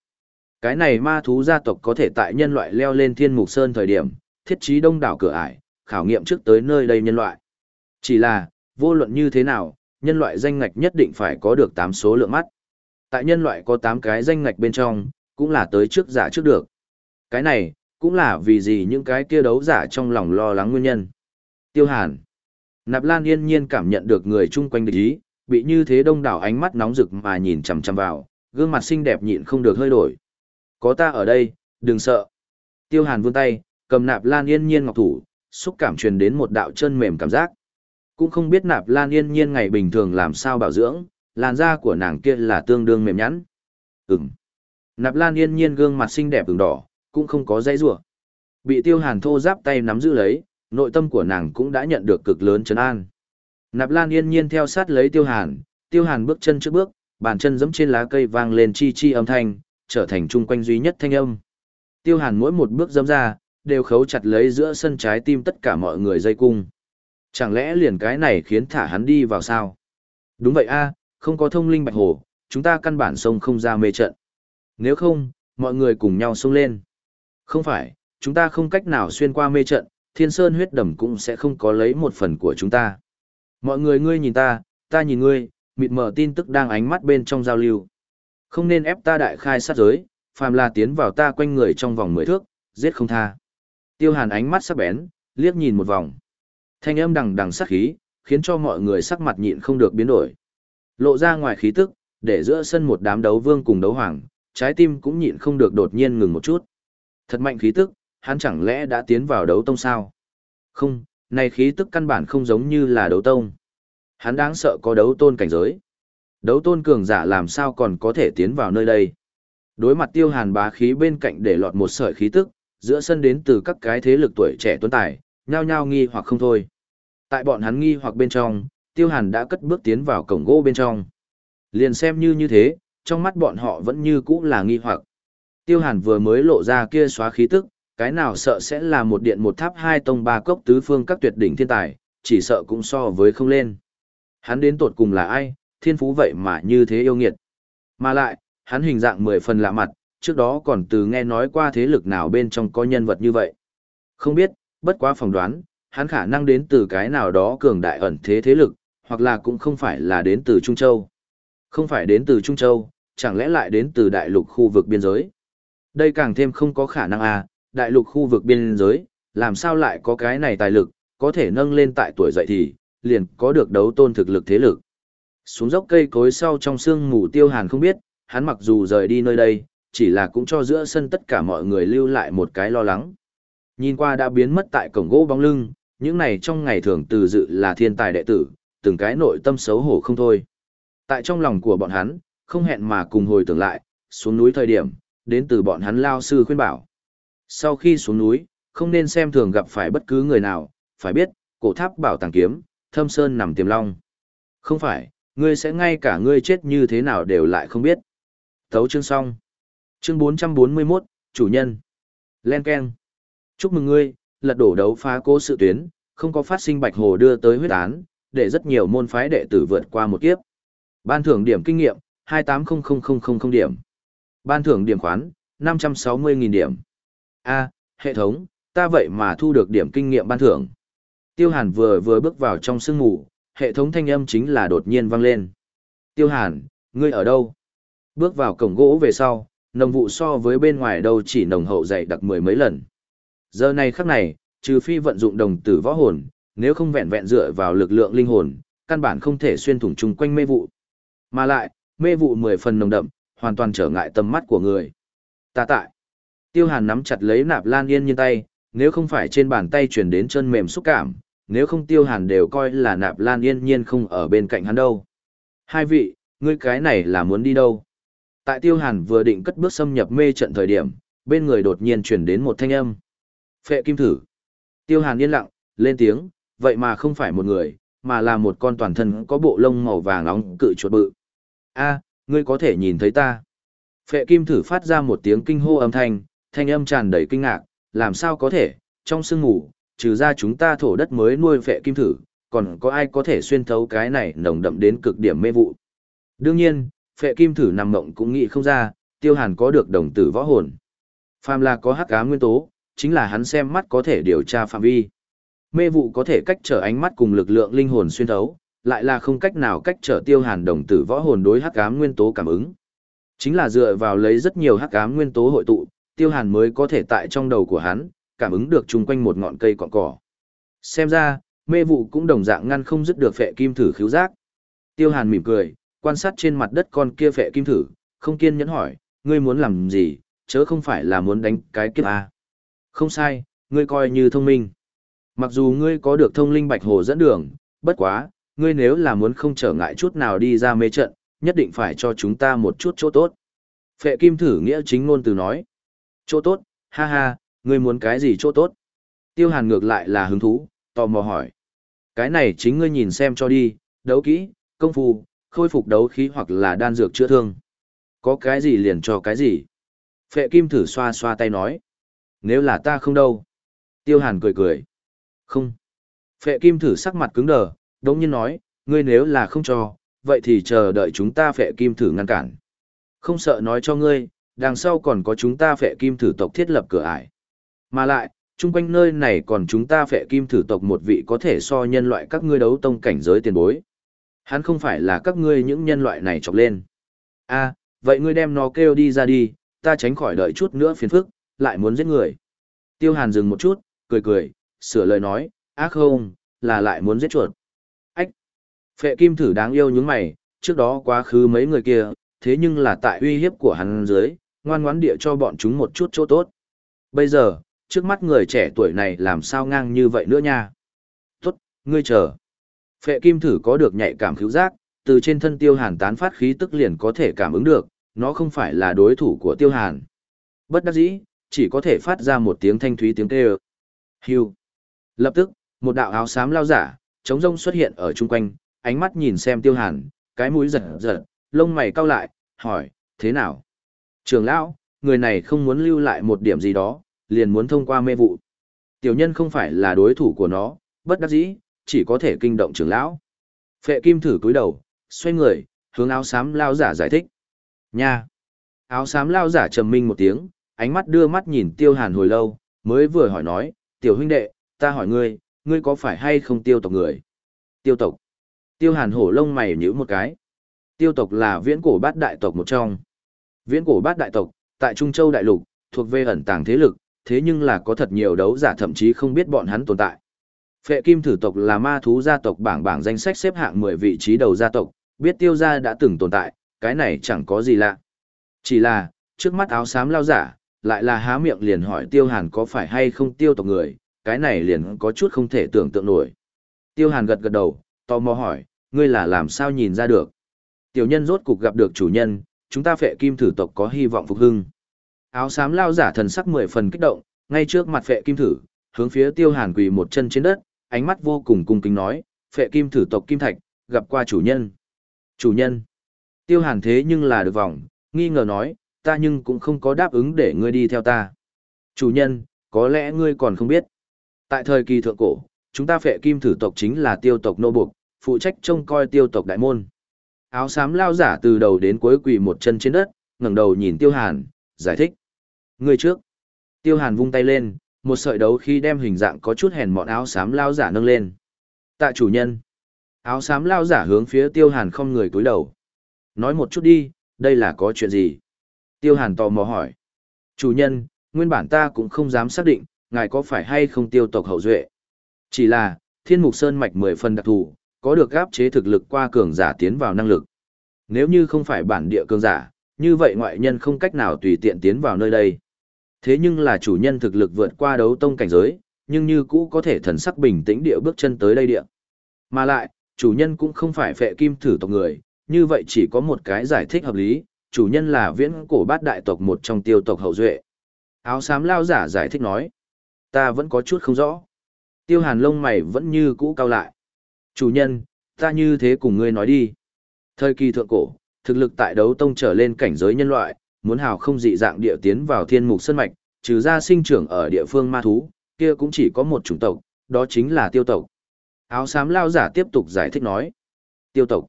Cái này ma thú gia tộc có thể tại nhân loại leo lên thiên mục sơn thời điểm, thiết trí đông đảo cửa ải, khảo nghiệm trước tới nơi đây nhân loại. Chỉ là, vô luận như thế nào, nhân loại danh ngạch nhất định phải có được 8 số lượng mắt. Tại nhân loại có 8 cái danh ngạch bên trong, cũng là tới trước giả trước được. Cái này, cũng là vì gì những cái kia đấu giả trong lòng lo lắng nguyên nhân. Tiêu Hàn. Nạp Lan yên nhiên cảm nhận được người chung quanh địch ý, bị như thế đông đảo ánh mắt nóng rực mà nhìn chằm chằm vào, gương mặt xinh đẹp nhịn không được hơi đổi. Có ta ở đây, đừng sợ. Tiêu Hàn vươn tay, cầm Nạp Lan yên nhiên ngọc thủ, xúc cảm truyền đến một đạo chân mềm cảm giác. Cũng không biết Nạp Lan yên nhiên ngày bình thường làm sao bảo dưỡng, làn da của nàng kia là tương đương mềm nhẵn. Ừm. Nạp Lan yên nhiên gương mặt xinh đẹp ửng đỏ, cũng không có dây rủa. Bị Tiêu Hàn thô giáp tay nắm giữ lấy, nội tâm của nàng cũng đã nhận được cực lớn trấn an. Nạp Lan yên nhiên theo sát lấy Tiêu Hàn, Tiêu Hàn bước chân trước bước, bàn chân giẫm trên lá cây vang lên chi chi âm thanh, trở thành chung quanh duy nhất thanh âm. Tiêu hàn mỗi một bước dâm ra, đều khấu chặt lấy giữa sân trái tim tất cả mọi người dây cung. Chẳng lẽ liền cái này khiến thả hắn đi vào sao? Đúng vậy a, không có thông linh bạch hồ, chúng ta căn bản sông không ra mê trận. Nếu không, mọi người cùng nhau xông lên. Không phải, chúng ta không cách nào xuyên qua mê trận, thiên sơn huyết đầm cũng sẽ không có lấy một phần của chúng ta. Mọi người ngươi nhìn ta, ta nhìn ngươi, mịt mờ tin tức đang ánh mắt bên trong giao lưu. Không nên ép ta đại khai sát giới, phàm là tiến vào ta quanh người trong vòng mười thước, giết không tha. Tiêu hàn ánh mắt sắc bén, liếc nhìn một vòng. Thanh âm đằng đằng sắc khí, khiến cho mọi người sắc mặt nhịn không được biến đổi. Lộ ra ngoài khí tức, để giữa sân một đám đấu vương cùng đấu hoàng, trái tim cũng nhịn không được đột nhiên ngừng một chút. Thật mạnh khí tức, hắn chẳng lẽ đã tiến vào đấu tông sao? Không, này khí tức căn bản không giống như là đấu tông. Hắn đáng sợ có đấu tôn cảnh giới. Đấu tôn cường giả làm sao còn có thể tiến vào nơi đây. Đối mặt tiêu hàn bá khí bên cạnh để lọt một sợi khí tức, giữa sân đến từ các cái thế lực tuổi trẻ tuấn tài, nhao nhao nghi hoặc không thôi. Tại bọn hắn nghi hoặc bên trong, tiêu hàn đã cất bước tiến vào cổng gỗ bên trong. Liền xem như như thế, trong mắt bọn họ vẫn như cũ là nghi hoặc. Tiêu hàn vừa mới lộ ra kia xóa khí tức, cái nào sợ sẽ là một điện một tháp hai tông ba cốc tứ phương các tuyệt đỉnh thiên tài, chỉ sợ cũng so với không lên. Hắn đến tột cùng là ai, thiên phú vậy mà như thế yêu nghiệt. Mà lại, hắn hình dạng mười phần lạ mặt, trước đó còn từ nghe nói qua thế lực nào bên trong có nhân vật như vậy. Không biết, bất quá phỏng đoán, hắn khả năng đến từ cái nào đó cường đại ẩn thế thế lực, hoặc là cũng không phải là đến từ Trung Châu. Không phải đến từ Trung Châu, chẳng lẽ lại đến từ đại lục khu vực biên giới. Đây càng thêm không có khả năng à, đại lục khu vực biên giới, làm sao lại có cái này tài lực, có thể nâng lên tại tuổi dậy thì, liền có được đấu tôn thực lực thế lực. Xuống dốc cây cối sau trong sương mù tiêu hàn không biết, hắn mặc dù rời đi nơi đây, chỉ là cũng cho giữa sân tất cả mọi người lưu lại một cái lo lắng. Nhìn qua đã biến mất tại cổng gỗ bóng lưng, những này trong ngày thường từ dự là thiên tài đệ tử, từng cái nội tâm xấu hổ không thôi. Tại trong lòng của bọn hắn, không hẹn mà cùng hồi tưởng lại, xuống núi thời điểm, đến từ bọn hắn lao sư khuyên bảo. Sau khi xuống núi, không nên xem thường gặp phải bất cứ người nào, phải biết, cổ tháp bảo tàng kiếm, thâm sơn nằm tiềm long. Không phải, ngươi sẽ ngay cả ngươi chết như thế nào đều lại không biết. Thấu chương xong. Chương 441, chủ nhân. Len Ken. Chúc mừng ngươi, lật đổ đấu phá cố sự tuyến, không có phát sinh bạch hồ đưa tới huyết án, để rất nhiều môn phái đệ tử vượt qua một kiếp. Ban thưởng điểm kinh nghiệm, 280000 điểm. Ban thưởng điểm khoán, 560.000 điểm. A, hệ thống, ta vậy mà thu được điểm kinh nghiệm ban thưởng. Tiêu Hàn vừa vừa bước vào trong sương mù, hệ thống thanh âm chính là đột nhiên vang lên. Tiêu Hàn, ngươi ở đâu? Bước vào cổng gỗ về sau, nồng vụ so với bên ngoài đâu chỉ nồng hậu dày đặc mười mấy lần. Giờ này khắc này, trừ phi vận dụng đồng tử võ hồn, nếu không vẹn vẹn dựa vào lực lượng linh hồn, căn bản không thể xuyên thủng chung quanh mê vụ. Mà lại, mê vụ mười phần nồng đậm, hoàn toàn trở ngại tầm mắt của người. Ta tại. Tiêu Hàn nắm chặt lấy nạp lan yên như tay, nếu không phải trên bàn tay chuyển đến chân mềm xúc cảm, nếu không Tiêu Hàn đều coi là nạp lan yên nhiên không ở bên cạnh hắn đâu. Hai vị, ngươi cái này là muốn đi đâu? Tại Tiêu Hàn vừa định cất bước xâm nhập mê trận thời điểm, bên người đột nhiên chuyển đến một thanh âm. Phệ kim thử. Tiêu Hàn yên lặng, lên tiếng, vậy mà không phải một người, mà là một con toàn thân có bộ lông màu vàng nóng cự chuột bự. A, ngươi có thể nhìn thấy ta. Phệ kim thử phát ra một tiếng kinh hô âm thanh, thanh âm tràn đầy kinh ngạc, làm sao có thể, trong sương ngủ, trừ ra chúng ta thổ đất mới nuôi phệ kim thử, còn có ai có thể xuyên thấu cái này nồng đậm đến cực điểm mê vụ. Đương nhiên, phệ kim thử nằm mộng cũng nghĩ không ra, tiêu hàn có được đồng tử võ hồn. Phàm là có hắc ám nguyên tố, chính là hắn xem mắt có thể điều tra phạm vi. Mê vụ có thể cách trở ánh mắt cùng lực lượng linh hồn xuyên thấu, lại là không cách nào cách trở tiêu hàn đồng tử võ hồn đối hắc ám nguyên tố cảm ứng. Chính là dựa vào lấy rất nhiều hắc ám nguyên tố hội tụ, tiêu hàn mới có thể tại trong đầu của hắn, cảm ứng được chung quanh một ngọn cây cọn cỏ. Xem ra, mê vụ cũng đồng dạng ngăn không dứt được phệ kim thử khiếu giác. Tiêu hàn mỉm cười, quan sát trên mặt đất con kia phệ kim thử, không kiên nhẫn hỏi, ngươi muốn làm gì, chớ không phải là muốn đánh cái kiếp à. Không sai, ngươi coi như thông minh. Mặc dù ngươi có được thông linh bạch hồ dẫn đường, bất quá, ngươi nếu là muốn không trở ngại chút nào đi ra mê trận, nhất định phải cho chúng ta một chút chỗ tốt. Phệ kim thử nghĩa chính ngôn từ nói. Chỗ tốt, ha ha, ngươi muốn cái gì chỗ tốt? Tiêu hàn ngược lại là hứng thú, tò mò hỏi. Cái này chính ngươi nhìn xem cho đi, đấu kỹ, công phu, khôi phục đấu khí hoặc là đan dược chữa thương. Có cái gì liền cho cái gì. Phệ kim thử xoa xoa tay nói. Nếu là ta không đâu. Tiêu hàn cười cười. Không. Phệ kim thử sắc mặt cứng đờ, đống nhiên nói, ngươi nếu là không cho, vậy thì chờ đợi chúng ta phệ kim thử ngăn cản. Không sợ nói cho ngươi, đằng sau còn có chúng ta phệ kim thử tộc thiết lập cửa ải. Mà lại, chung quanh nơi này còn chúng ta phệ kim thử tộc một vị có thể so nhân loại các ngươi đấu tông cảnh giới tiền bối. Hắn không phải là các ngươi những nhân loại này chọc lên. a vậy ngươi đem nó kêu đi ra đi, ta tránh khỏi đợi chút nữa phiền phức, lại muốn giết người. Tiêu hàn dừng một chút, cười cười, sửa lời nói, ác không, là lại muốn giết chuột. Ách! Phệ kim thử đáng yêu những mày, trước đó quá khứ mấy người kia, thế nhưng là tại uy hiếp của hắn dưới, ngoan ngoãn địa cho bọn chúng một chút chỗ tốt. Bây giờ, trước mắt người trẻ tuổi này làm sao ngang như vậy nữa nha. Tốt, ngươi chờ. Phệ kim thử có được nhạy cảm khứu giác, từ trên thân tiêu hàn tán phát khí tức liền có thể cảm ứng được, nó không phải là đối thủ của tiêu hàn. Bất đắc dĩ, chỉ có thể phát ra một tiếng thanh thúy tiếng kêu. Hưu. Lập tức, một đạo áo xám lao giả, trống rông xuất hiện ở chung quanh, ánh mắt nhìn xem tiêu hàn, cái mũi giật giật, lông mày cau lại, hỏi, thế nào? Trường lão, người này không muốn lưu lại một điểm gì đó, liền muốn thông qua mê vụ. Tiểu nhân không phải là đối thủ của nó, bất đắc dĩ, chỉ có thể kinh động trưởng lão. Phệ kim thử cúi đầu, xoay người, hướng áo xám lao giả giải thích. Nha! Áo xám lao giả trầm minh một tiếng, ánh mắt đưa mắt nhìn tiêu hàn hồi lâu, mới vừa hỏi nói, tiểu huynh đệ, ta hỏi ngươi, ngươi có phải hay không tiêu tộc người? Tiêu tộc. Tiêu hàn hổ lông mày nhíu một cái. Tiêu tộc là viễn cổ bát đại tộc một trong. Viễn cổ bát đại tộc, tại Trung Châu đại lục, thuộc về ẩn tàng thế lực, thế nhưng là có thật nhiều đấu giả thậm chí không biết bọn hắn tồn tại. Phệ kim thử tộc là ma thú gia tộc bảng bảng danh sách xếp hạng 10 vị trí đầu gia tộc, biết tiêu gia đã từng tồn tại, cái này chẳng có gì lạ. Chỉ là, trước mắt áo xám lao giả, lại là há miệng liền hỏi tiêu hàn có phải hay không tiêu tộc người, cái này liền có chút không thể tưởng tượng nổi. Tiêu hàn gật gật đầu, tò mò hỏi, ngươi là làm sao nhìn ra được. Tiểu nhân rốt cục gặp được chủ nhân, chúng ta phệ kim thử tộc có hy vọng phục hưng. Áo xám lao giả thần sắc mười phần kích động, ngay trước mặt phệ kim thử, hướng phía tiêu hàn quỳ một chân trên đất, ánh mắt vô cùng cung kính nói, phệ kim thử tộc kim thạch, gặp qua chủ nhân. Chủ nhân. Tiêu hàn thế nhưng là được vòng, nghi ngờ nói, ta nhưng cũng không có đáp ứng để ngươi đi theo ta. Chủ nhân, có lẽ ngươi còn không biết. Tại thời kỳ thượng cổ, chúng ta phệ kim thử tộc chính là tiêu tộc nô buộc, phụ trách trông coi tiêu tộc đại môn. Áo xám lao giả từ đầu đến cuối quỳ một chân trên đất, ngẩng đầu nhìn tiêu hàn, giải thích người trước. Tiêu hàn vung tay lên, một sợi đấu khi đem hình dạng có chút hèn mọn áo xám lao giả nâng lên. Tạ chủ nhân. Áo xám lao giả hướng phía tiêu hàn không người cúi đầu. Nói một chút đi, đây là có chuyện gì? Tiêu hàn tò mò hỏi. Chủ nhân, nguyên bản ta cũng không dám xác định, ngài có phải hay không tiêu tộc hậu duệ. Chỉ là, thiên mục sơn mạch mười phần đặc thù, có được áp chế thực lực qua cường giả tiến vào năng lực. Nếu như không phải bản địa cường giả, như vậy ngoại nhân không cách nào tùy tiện tiến vào nơi đây. Thế nhưng là chủ nhân thực lực vượt qua đấu tông cảnh giới, nhưng như cũ có thể thần sắc bình tĩnh địa bước chân tới đây địa. Mà lại, chủ nhân cũng không phải phệ kim thử tộc người, như vậy chỉ có một cái giải thích hợp lý, chủ nhân là viễn cổ bát đại tộc một trong tiêu tộc hậu duệ. Áo xám lao giả giải thích nói, ta vẫn có chút không rõ. Tiêu hàn lông mày vẫn như cũ cao lại. Chủ nhân, ta như thế cùng ngươi nói đi. Thời kỳ thượng cổ, thực lực tại đấu tông trở lên cảnh giới nhân loại, muốn hào không dị dạng địa tiến vào thiên mục sơn mạch, trừ ra sinh trưởng ở địa phương ma thú, kia cũng chỉ có một chủng tộc, đó chính là tiêu tộc. Áo xám lao giả tiếp tục giải thích nói. Tiêu tộc.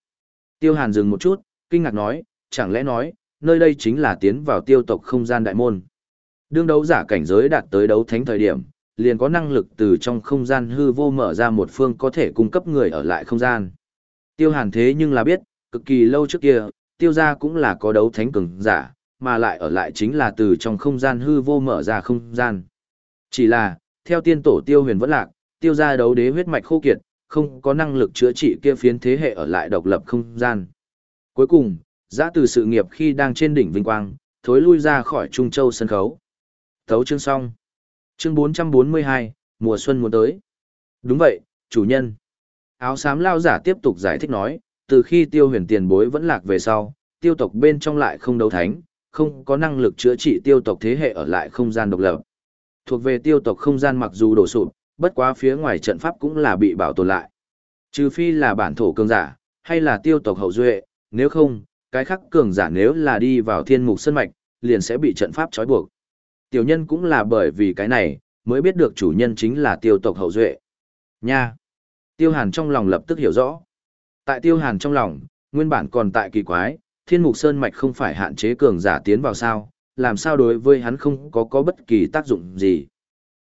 Tiêu hàn dừng một chút, kinh ngạc nói, chẳng lẽ nói, nơi đây chính là tiến vào tiêu tộc không gian đại môn. Đương đấu giả cảnh giới đạt tới đấu thánh thời điểm, liền có năng lực từ trong không gian hư vô mở ra một phương có thể cung cấp người ở lại không gian. Tiêu hàn thế nhưng là biết, cực kỳ lâu trước kia, tiêu gia cũng là có đấu thánh cường giả, mà lại ở lại chính là từ trong không gian hư vô mở ra không gian. Chỉ là, theo tiên tổ tiêu huyền vẫn lạc, tiêu gia đấu đế huyết mạch khô kiệt, không có năng lực chữa trị kia phiến thế hệ ở lại độc lập không gian. Cuối cùng, giã từ sự nghiệp khi đang trên đỉnh vinh quang, thối lui ra khỏi Trung Châu sân khấu. Thấu chương xong. Chương 442, mùa xuân muốn tới. Đúng vậy, chủ nhân. Áo xám lao giả tiếp tục giải thích nói, từ khi tiêu huyền tiền bối vẫn lạc về sau, tiêu tộc bên trong lại không đấu thánh, không có năng lực chữa trị tiêu tộc thế hệ ở lại không gian độc lập. Thuộc về tiêu tộc không gian mặc dù đổ sụp, bất quá phía ngoài trận pháp cũng là bị bảo tồn lại. Trừ phi là bản thổ cường giả, hay là tiêu tộc hậu duệ, nếu không, cái khác cường giả nếu là đi vào thiên mục sân mạch, liền sẽ bị trận pháp trói buộc. Tiểu nhân cũng là bởi vì cái này, mới biết được chủ nhân chính là tiêu tộc hậu duệ. Nha! Tiêu hàn trong lòng lập tức hiểu rõ. Tại tiêu hàn trong lòng, nguyên bản còn tại kỳ quái, thiên mục sơn mạch không phải hạn chế cường giả tiến vào sao, làm sao đối với hắn không có có bất kỳ tác dụng gì.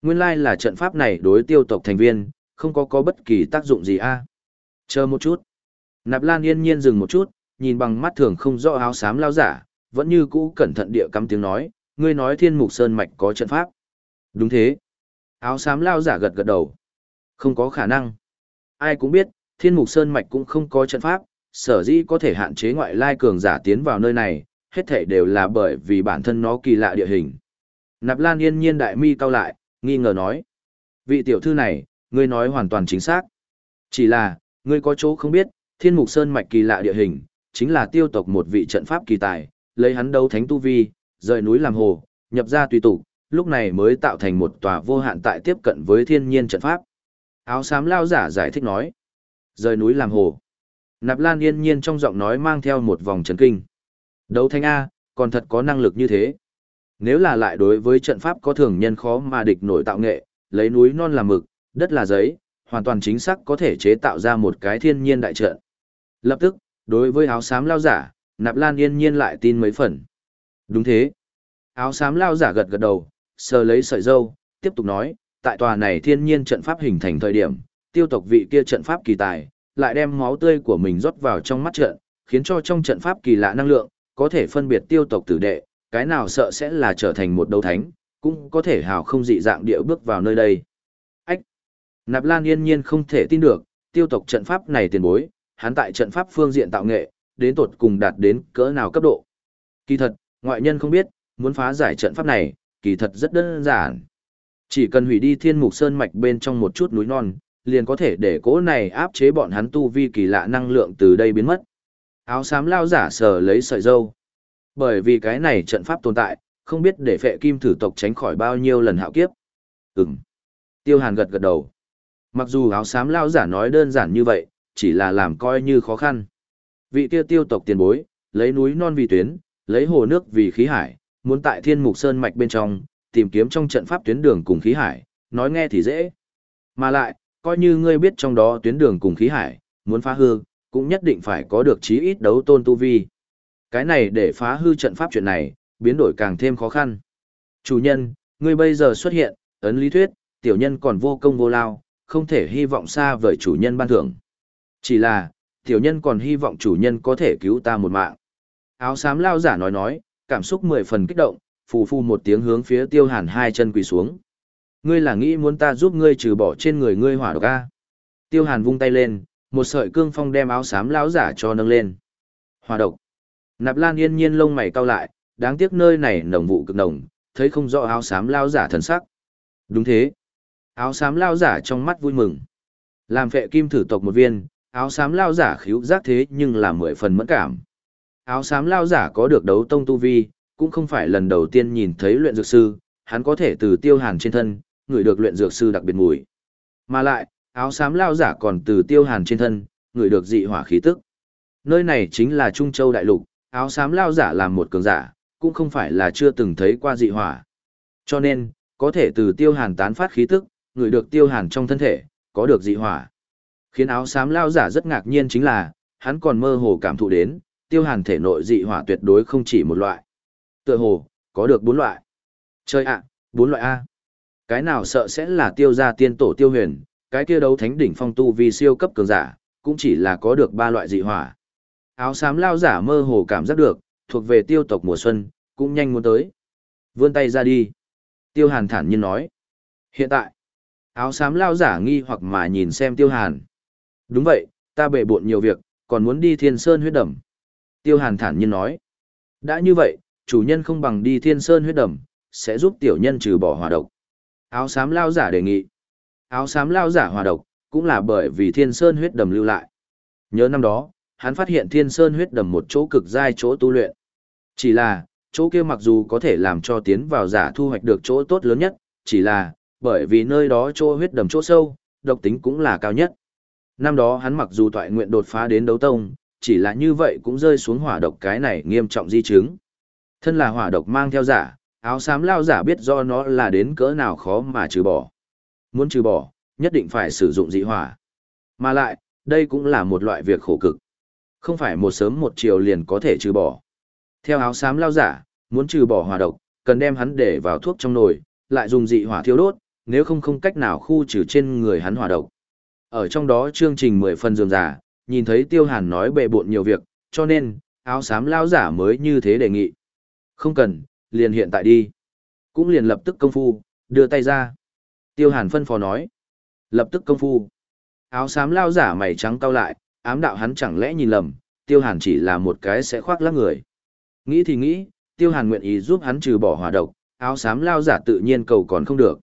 Nguyên lai là trận pháp này đối tiêu tộc thành viên, không có có bất kỳ tác dụng gì a. Chờ một chút. Nạp Lan yên nhiên dừng một chút, nhìn bằng mắt thường không rõ áo xám lao giả, vẫn như cũ cẩn thận địa cắm tiếng nói, ngươi nói thiên mục sơn mạch có trận pháp. Đúng thế. Áo xám lao giả gật gật đầu. Không có khả năng. Ai cũng biết, thiên mục sơn mạch cũng không có trận pháp, sở dĩ có thể hạn chế ngoại lai cường giả tiến vào nơi này, hết thể đều là bởi vì bản thân nó kỳ lạ địa hình. Nạp Lan yên nhiên đại mi cao lại, nghi ngờ nói. Vị tiểu thư này, ngươi nói hoàn toàn chính xác. Chỉ là, ngươi có chỗ không biết, thiên mục sơn mạch kỳ lạ địa hình, chính là tiêu tộc một vị trận pháp kỳ tài, lấy hắn đấu thánh tu vi, rời núi làm hồ, nhập ra tùy tục, lúc này mới tạo thành một tòa vô hạn tại tiếp cận với thiên nhiên trận pháp. Áo xám lao giả giải thích nói. Rời núi làm hồ. Nạp Lan yên nhiên trong giọng nói mang theo một vòng chấn kinh. Đấu thánh A, còn thật có năng lực như thế. Nếu là lại đối với trận pháp có thường nhân khó mà địch nổi tạo nghệ, lấy núi non làm mực, đất là giấy, hoàn toàn chính xác có thể chế tạo ra một cái thiên nhiên đại trận. Lập tức, đối với áo xám lao giả, Nạp Lan yên nhiên lại tin mấy phần. Đúng thế. Áo xám lao giả gật gật đầu, sờ lấy sợi dâu, tiếp tục nói, tại tòa này thiên nhiên trận pháp hình thành thời điểm, tiêu tộc vị kia trận pháp kỳ tài, lại đem máu tươi của mình rót vào trong mắt trận, khiến cho trong trận pháp kỳ lạ năng lượng, có thể phân biệt tiêu tộc tử đệ, cái nào sợ sẽ là trở thành một đấu thánh, cũng có thể hào không dị dạng địa bước vào nơi đây. Ách! Nạp Lan yên nhiên không thể tin được, tiêu tộc trận pháp này tiền bối, hắn tại trận pháp phương diện tạo nghệ, đến tột cùng đạt đến cỡ nào cấp độ. Kỳ thật, ngoại nhân không biết, muốn phá giải trận pháp này, kỳ thật rất đơn giản. Chỉ cần hủy đi thiên mục sơn mạch bên trong một chút núi non, liền có thể để cỗ này áp chế bọn hắn tu vi kỳ lạ năng lượng từ đây biến mất. Áo xám lao giả sờ lấy sợi dâu. Bởi vì cái này trận pháp tồn tại, không biết để phệ kim thử tộc tránh khỏi bao nhiêu lần hạo kiếp. Ừm. Tiêu hàn gật gật đầu. Mặc dù áo xám lao giả nói đơn giản như vậy, chỉ là làm coi như khó khăn. Vị kia tiêu tộc tiền bối, lấy núi non vì tuyến, lấy hồ nước vì khí hải, muốn tại thiên mục sơn mạch bên trong, tìm kiếm trong trận pháp tuyến đường cùng khí hải, nói nghe thì dễ. Mà lại, coi như ngươi biết trong đó tuyến đường cùng khí hải, muốn phá hư, cũng nhất định phải có được chí ít đấu tôn tu vi. Cái này để phá hư trận pháp chuyện này, biến đổi càng thêm khó khăn. Chủ nhân, ngươi bây giờ xuất hiện, ấn lý thuyết, tiểu nhân còn vô công vô lao, không thể hy vọng xa vời chủ nhân ban thưởng. Chỉ là, tiểu nhân còn hy vọng chủ nhân có thể cứu ta một mạng. Áo xám lao giả nói nói, cảm xúc mười phần kích động, phù phù một tiếng hướng phía tiêu hàn hai chân quỳ xuống. Ngươi là nghĩ muốn ta giúp ngươi trừ bỏ trên người ngươi hỏa độc a? Tiêu hàn vung tay lên, một sợi cương phong đem áo xám lão giả cho nâng lên. Hỏa độc. Nạp Lan yên nhiên lông mày cau lại, đáng tiếc nơi này nồng vụ cực nồng, thấy không rõ áo xám lão giả thần sắc. Đúng thế. Áo xám lão giả trong mắt vui mừng. Làm phệ kim thử tộc một viên, áo xám lão giả khíu giác thế nhưng là mười phần mẫn cảm. Áo xám lão giả có được đấu tông tu vi, cũng không phải lần đầu tiên nhìn thấy luyện dược sư, hắn có thể từ tiêu hàn trên thân, ngửi được luyện dược sư đặc biệt mùi. Mà lại, áo xám lao giả còn từ tiêu hàn trên thân, ngửi được dị hỏa khí tức. Nơi này chính là Trung Châu Đại Lục, áo xám lao giả làm một cường giả, cũng không phải là chưa từng thấy qua dị hỏa. Cho nên, có thể từ tiêu hàn tán phát khí tức, ngửi được tiêu hàn trong thân thể, có được dị hỏa. Khiến áo xám lao giả rất ngạc nhiên chính là, hắn còn mơ hồ cảm thụ đến, tiêu hàn thể nội dị hỏa tuyệt đối không chỉ một loại. Tựa hồ, có được bốn loại. Chơi ạ, bốn loại A. Cái nào sợ sẽ là tiêu gia tiên tổ tiêu huyền, cái kia đấu thánh đỉnh phong tu vì siêu cấp cường giả, cũng chỉ là có được ba loại dị hỏa. Áo xám lao giả mơ hồ cảm giác được, thuộc về tiêu tộc mùa xuân, cũng nhanh muốn tới. Vươn tay ra đi. Tiêu hàn thản nhiên nói. Hiện tại, áo xám lao giả nghi hoặc mà nhìn xem tiêu hàn. Đúng vậy, ta bệ bộn nhiều việc, còn muốn đi thiên sơn huyết đầm. Tiêu hàn thản nhiên nói. Đã như vậy, chủ nhân không bằng đi thiên sơn huyết đầm, sẽ giúp tiểu nhân trừ bỏ hỏa độc. Áo xám lao giả đề nghị. Áo xám lao giả hòa độc, cũng là bởi vì thiên sơn huyết đầm lưu lại. Nhớ năm đó, hắn phát hiện thiên sơn huyết đầm một chỗ cực dai chỗ tu luyện. Chỉ là, chỗ kia mặc dù có thể làm cho tiến vào giả thu hoạch được chỗ tốt lớn nhất, chỉ là, bởi vì nơi đó chỗ huyết đầm chỗ sâu, độc tính cũng là cao nhất. Năm đó hắn mặc dù thoại nguyện đột phá đến đấu tông, chỉ là như vậy cũng rơi xuống hỏa độc cái này nghiêm trọng di chứng. Thân là hỏa độc mang theo giả, áo xám lao giả biết do nó là đến cỡ nào khó mà trừ bỏ. Muốn trừ bỏ, nhất định phải sử dụng dị hỏa. Mà lại, đây cũng là một loại việc khổ cực. Không phải một sớm một chiều liền có thể trừ bỏ. Theo áo xám lao giả, muốn trừ bỏ hỏa độc, cần đem hắn để vào thuốc trong nồi, lại dùng dị hỏa thiêu đốt, nếu không không cách nào khu trừ trên người hắn hỏa độc. Ở trong đó chương trình 10 phần dường giả, nhìn thấy Tiêu Hàn nói bệ bộn nhiều việc, cho nên, áo xám lao giả mới như thế đề nghị. Không cần, liền hiện tại đi. Cũng liền lập tức công phu, đưa tay ra. Tiêu Hàn phân phó nói. Lập tức công phu. Áo xám lao giả mày trắng cau lại, ám đạo hắn chẳng lẽ nhìn lầm, Tiêu Hàn chỉ là một cái sẽ khoác lác người. Nghĩ thì nghĩ, Tiêu Hàn nguyện ý giúp hắn trừ bỏ hỏa độc, áo xám lao giả tự nhiên cầu còn không được.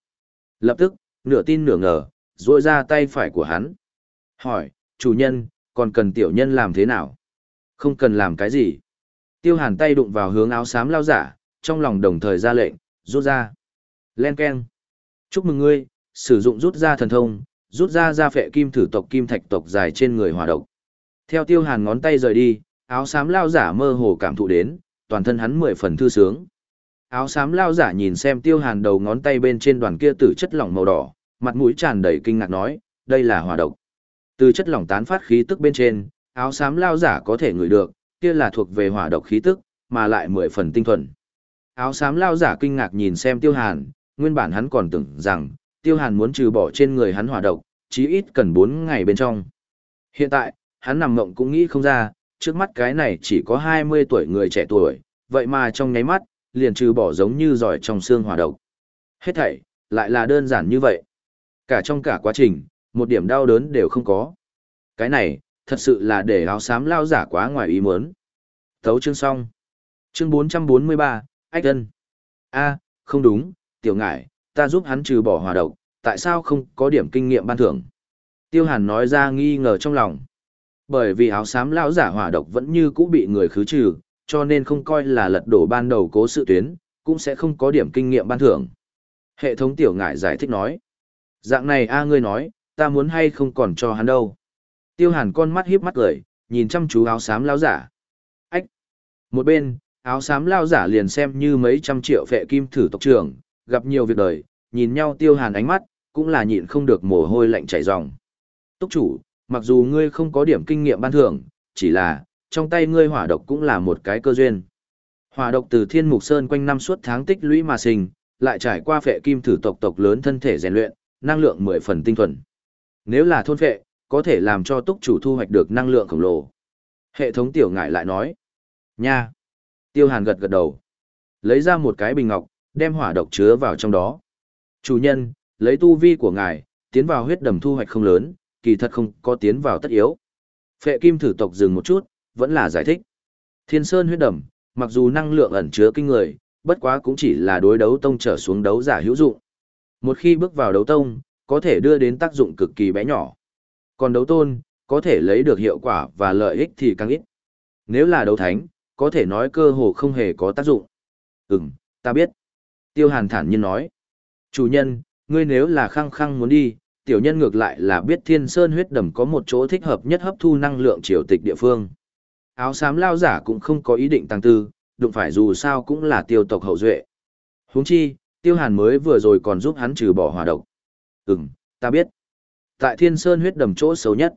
Lập tức, nửa tin nửa ngờ, duỗi ra tay phải của hắn. Hỏi, chủ nhân, còn cần tiểu nhân làm thế nào? Không cần làm cái gì. Tiêu hàn tay đụng vào hướng áo xám lao giả, trong lòng đồng thời ra lệnh, rút ra. Len Ken. Chúc mừng ngươi, sử dụng rút ra thần thông, rút ra ra phệ kim thử tộc kim thạch tộc dài trên người hòa độc. Theo tiêu hàn ngón tay rời đi, áo xám lao giả mơ hồ cảm thụ đến, toàn thân hắn mười phần thư sướng. Áo xám lao giả nhìn xem tiêu hàn đầu ngón tay bên trên đoàn kia tử chất lỏng màu đỏ, mặt mũi tràn đầy kinh ngạc nói, đây là hòa độc. Từ chất lỏng tán phát khí tức bên trên, áo xám lao giả có thể ngửi được, kia là thuộc về hỏa độc khí tức, mà lại mười phần tinh thuần. Áo xám lao giả kinh ngạc nhìn xem tiêu hàn, nguyên bản hắn còn tưởng rằng, tiêu hàn muốn trừ bỏ trên người hắn hỏa độc, chí ít cần 4 ngày bên trong. Hiện tại, hắn nằm ngộng cũng nghĩ không ra, trước mắt cái này chỉ có 20 tuổi người trẻ tuổi, vậy mà trong nháy mắt, liền trừ bỏ giống như giỏi trong xương hỏa độc. Hết thảy, lại là đơn giản như vậy. Cả trong cả quá trình, một điểm đau đớn đều không có. Cái này, thật sự là để áo xám lao giả quá ngoài ý muốn. Thấu chương xong. Chương 443, Ách Ân. a không đúng, tiểu ngải, ta giúp hắn trừ bỏ hỏa độc, tại sao không có điểm kinh nghiệm ban thưởng? Tiêu hàn nói ra nghi ngờ trong lòng. Bởi vì áo xám lão giả hỏa độc vẫn như cũ bị người khứ trừ, cho nên không coi là lật đổ ban đầu cố sự tuyến, cũng sẽ không có điểm kinh nghiệm ban thưởng. Hệ thống tiểu ngải giải thích nói. Dạng này a ngươi nói, ta muốn hay không còn cho hắn đâu. Tiêu hàn con mắt hiếp mắt cười, nhìn chăm chú áo xám lão giả. Ách! Một bên, áo xám lao giả liền xem như mấy trăm triệu vệ kim thử tộc trưởng, gặp nhiều việc đời, nhìn nhau tiêu hàn ánh mắt, cũng là nhịn không được mồ hôi lạnh chảy ròng. Túc chủ, mặc dù ngươi không có điểm kinh nghiệm ban thưởng, chỉ là, trong tay ngươi hỏa độc cũng là một cái cơ duyên. Hỏa độc từ thiên mục sơn quanh năm suốt tháng tích lũy mà sinh, lại trải qua phệ kim thử tộc tộc lớn thân thể rèn luyện, năng lượng mười phần tinh thuần. Nếu là thôn phệ, có thể làm cho túc chủ thu hoạch được năng lượng khổng lồ. Hệ thống tiểu ngại lại nói. Nha. Tiêu hàn gật gật đầu. Lấy ra một cái bình ngọc, đem hỏa độc chứa vào trong đó. Chủ nhân, lấy tu vi của ngài, tiến vào huyết đầm thu hoạch không lớn, kỳ thật không có tiến vào tất yếu. Phệ kim thử tộc dừng một chút, vẫn là giải thích. Thiên Sơn huyết đầm, mặc dù năng lượng ẩn chứa kinh người, bất quá cũng chỉ là đối đấu tông trở xuống đấu giả hữu dụng. Một khi bước vào đấu tông, có thể đưa đến tác dụng cực kỳ bé nhỏ. Còn đấu tôn, có thể lấy được hiệu quả và lợi ích thì càng ít. Nếu là đấu thánh, có thể nói cơ hồ không hề có tác dụng. Ừm, ta biết. Tiêu Hàn thản nhiên nói. Chủ nhân, ngươi nếu là khăng khăng muốn đi, tiểu nhân ngược lại là biết thiên sơn huyết đầm có một chỗ thích hợp nhất hấp thu năng lượng triều tịch địa phương. Áo xám lao giả cũng không có ý định tăng tư, đụng phải dù sao cũng là tiêu tộc hậu duệ. huống chi, tiêu hàn mới vừa rồi còn giúp hắn trừ bỏ hỏa độc. Ừm, ta biết. Tại thiên sơn huyết đầm chỗ xấu nhất.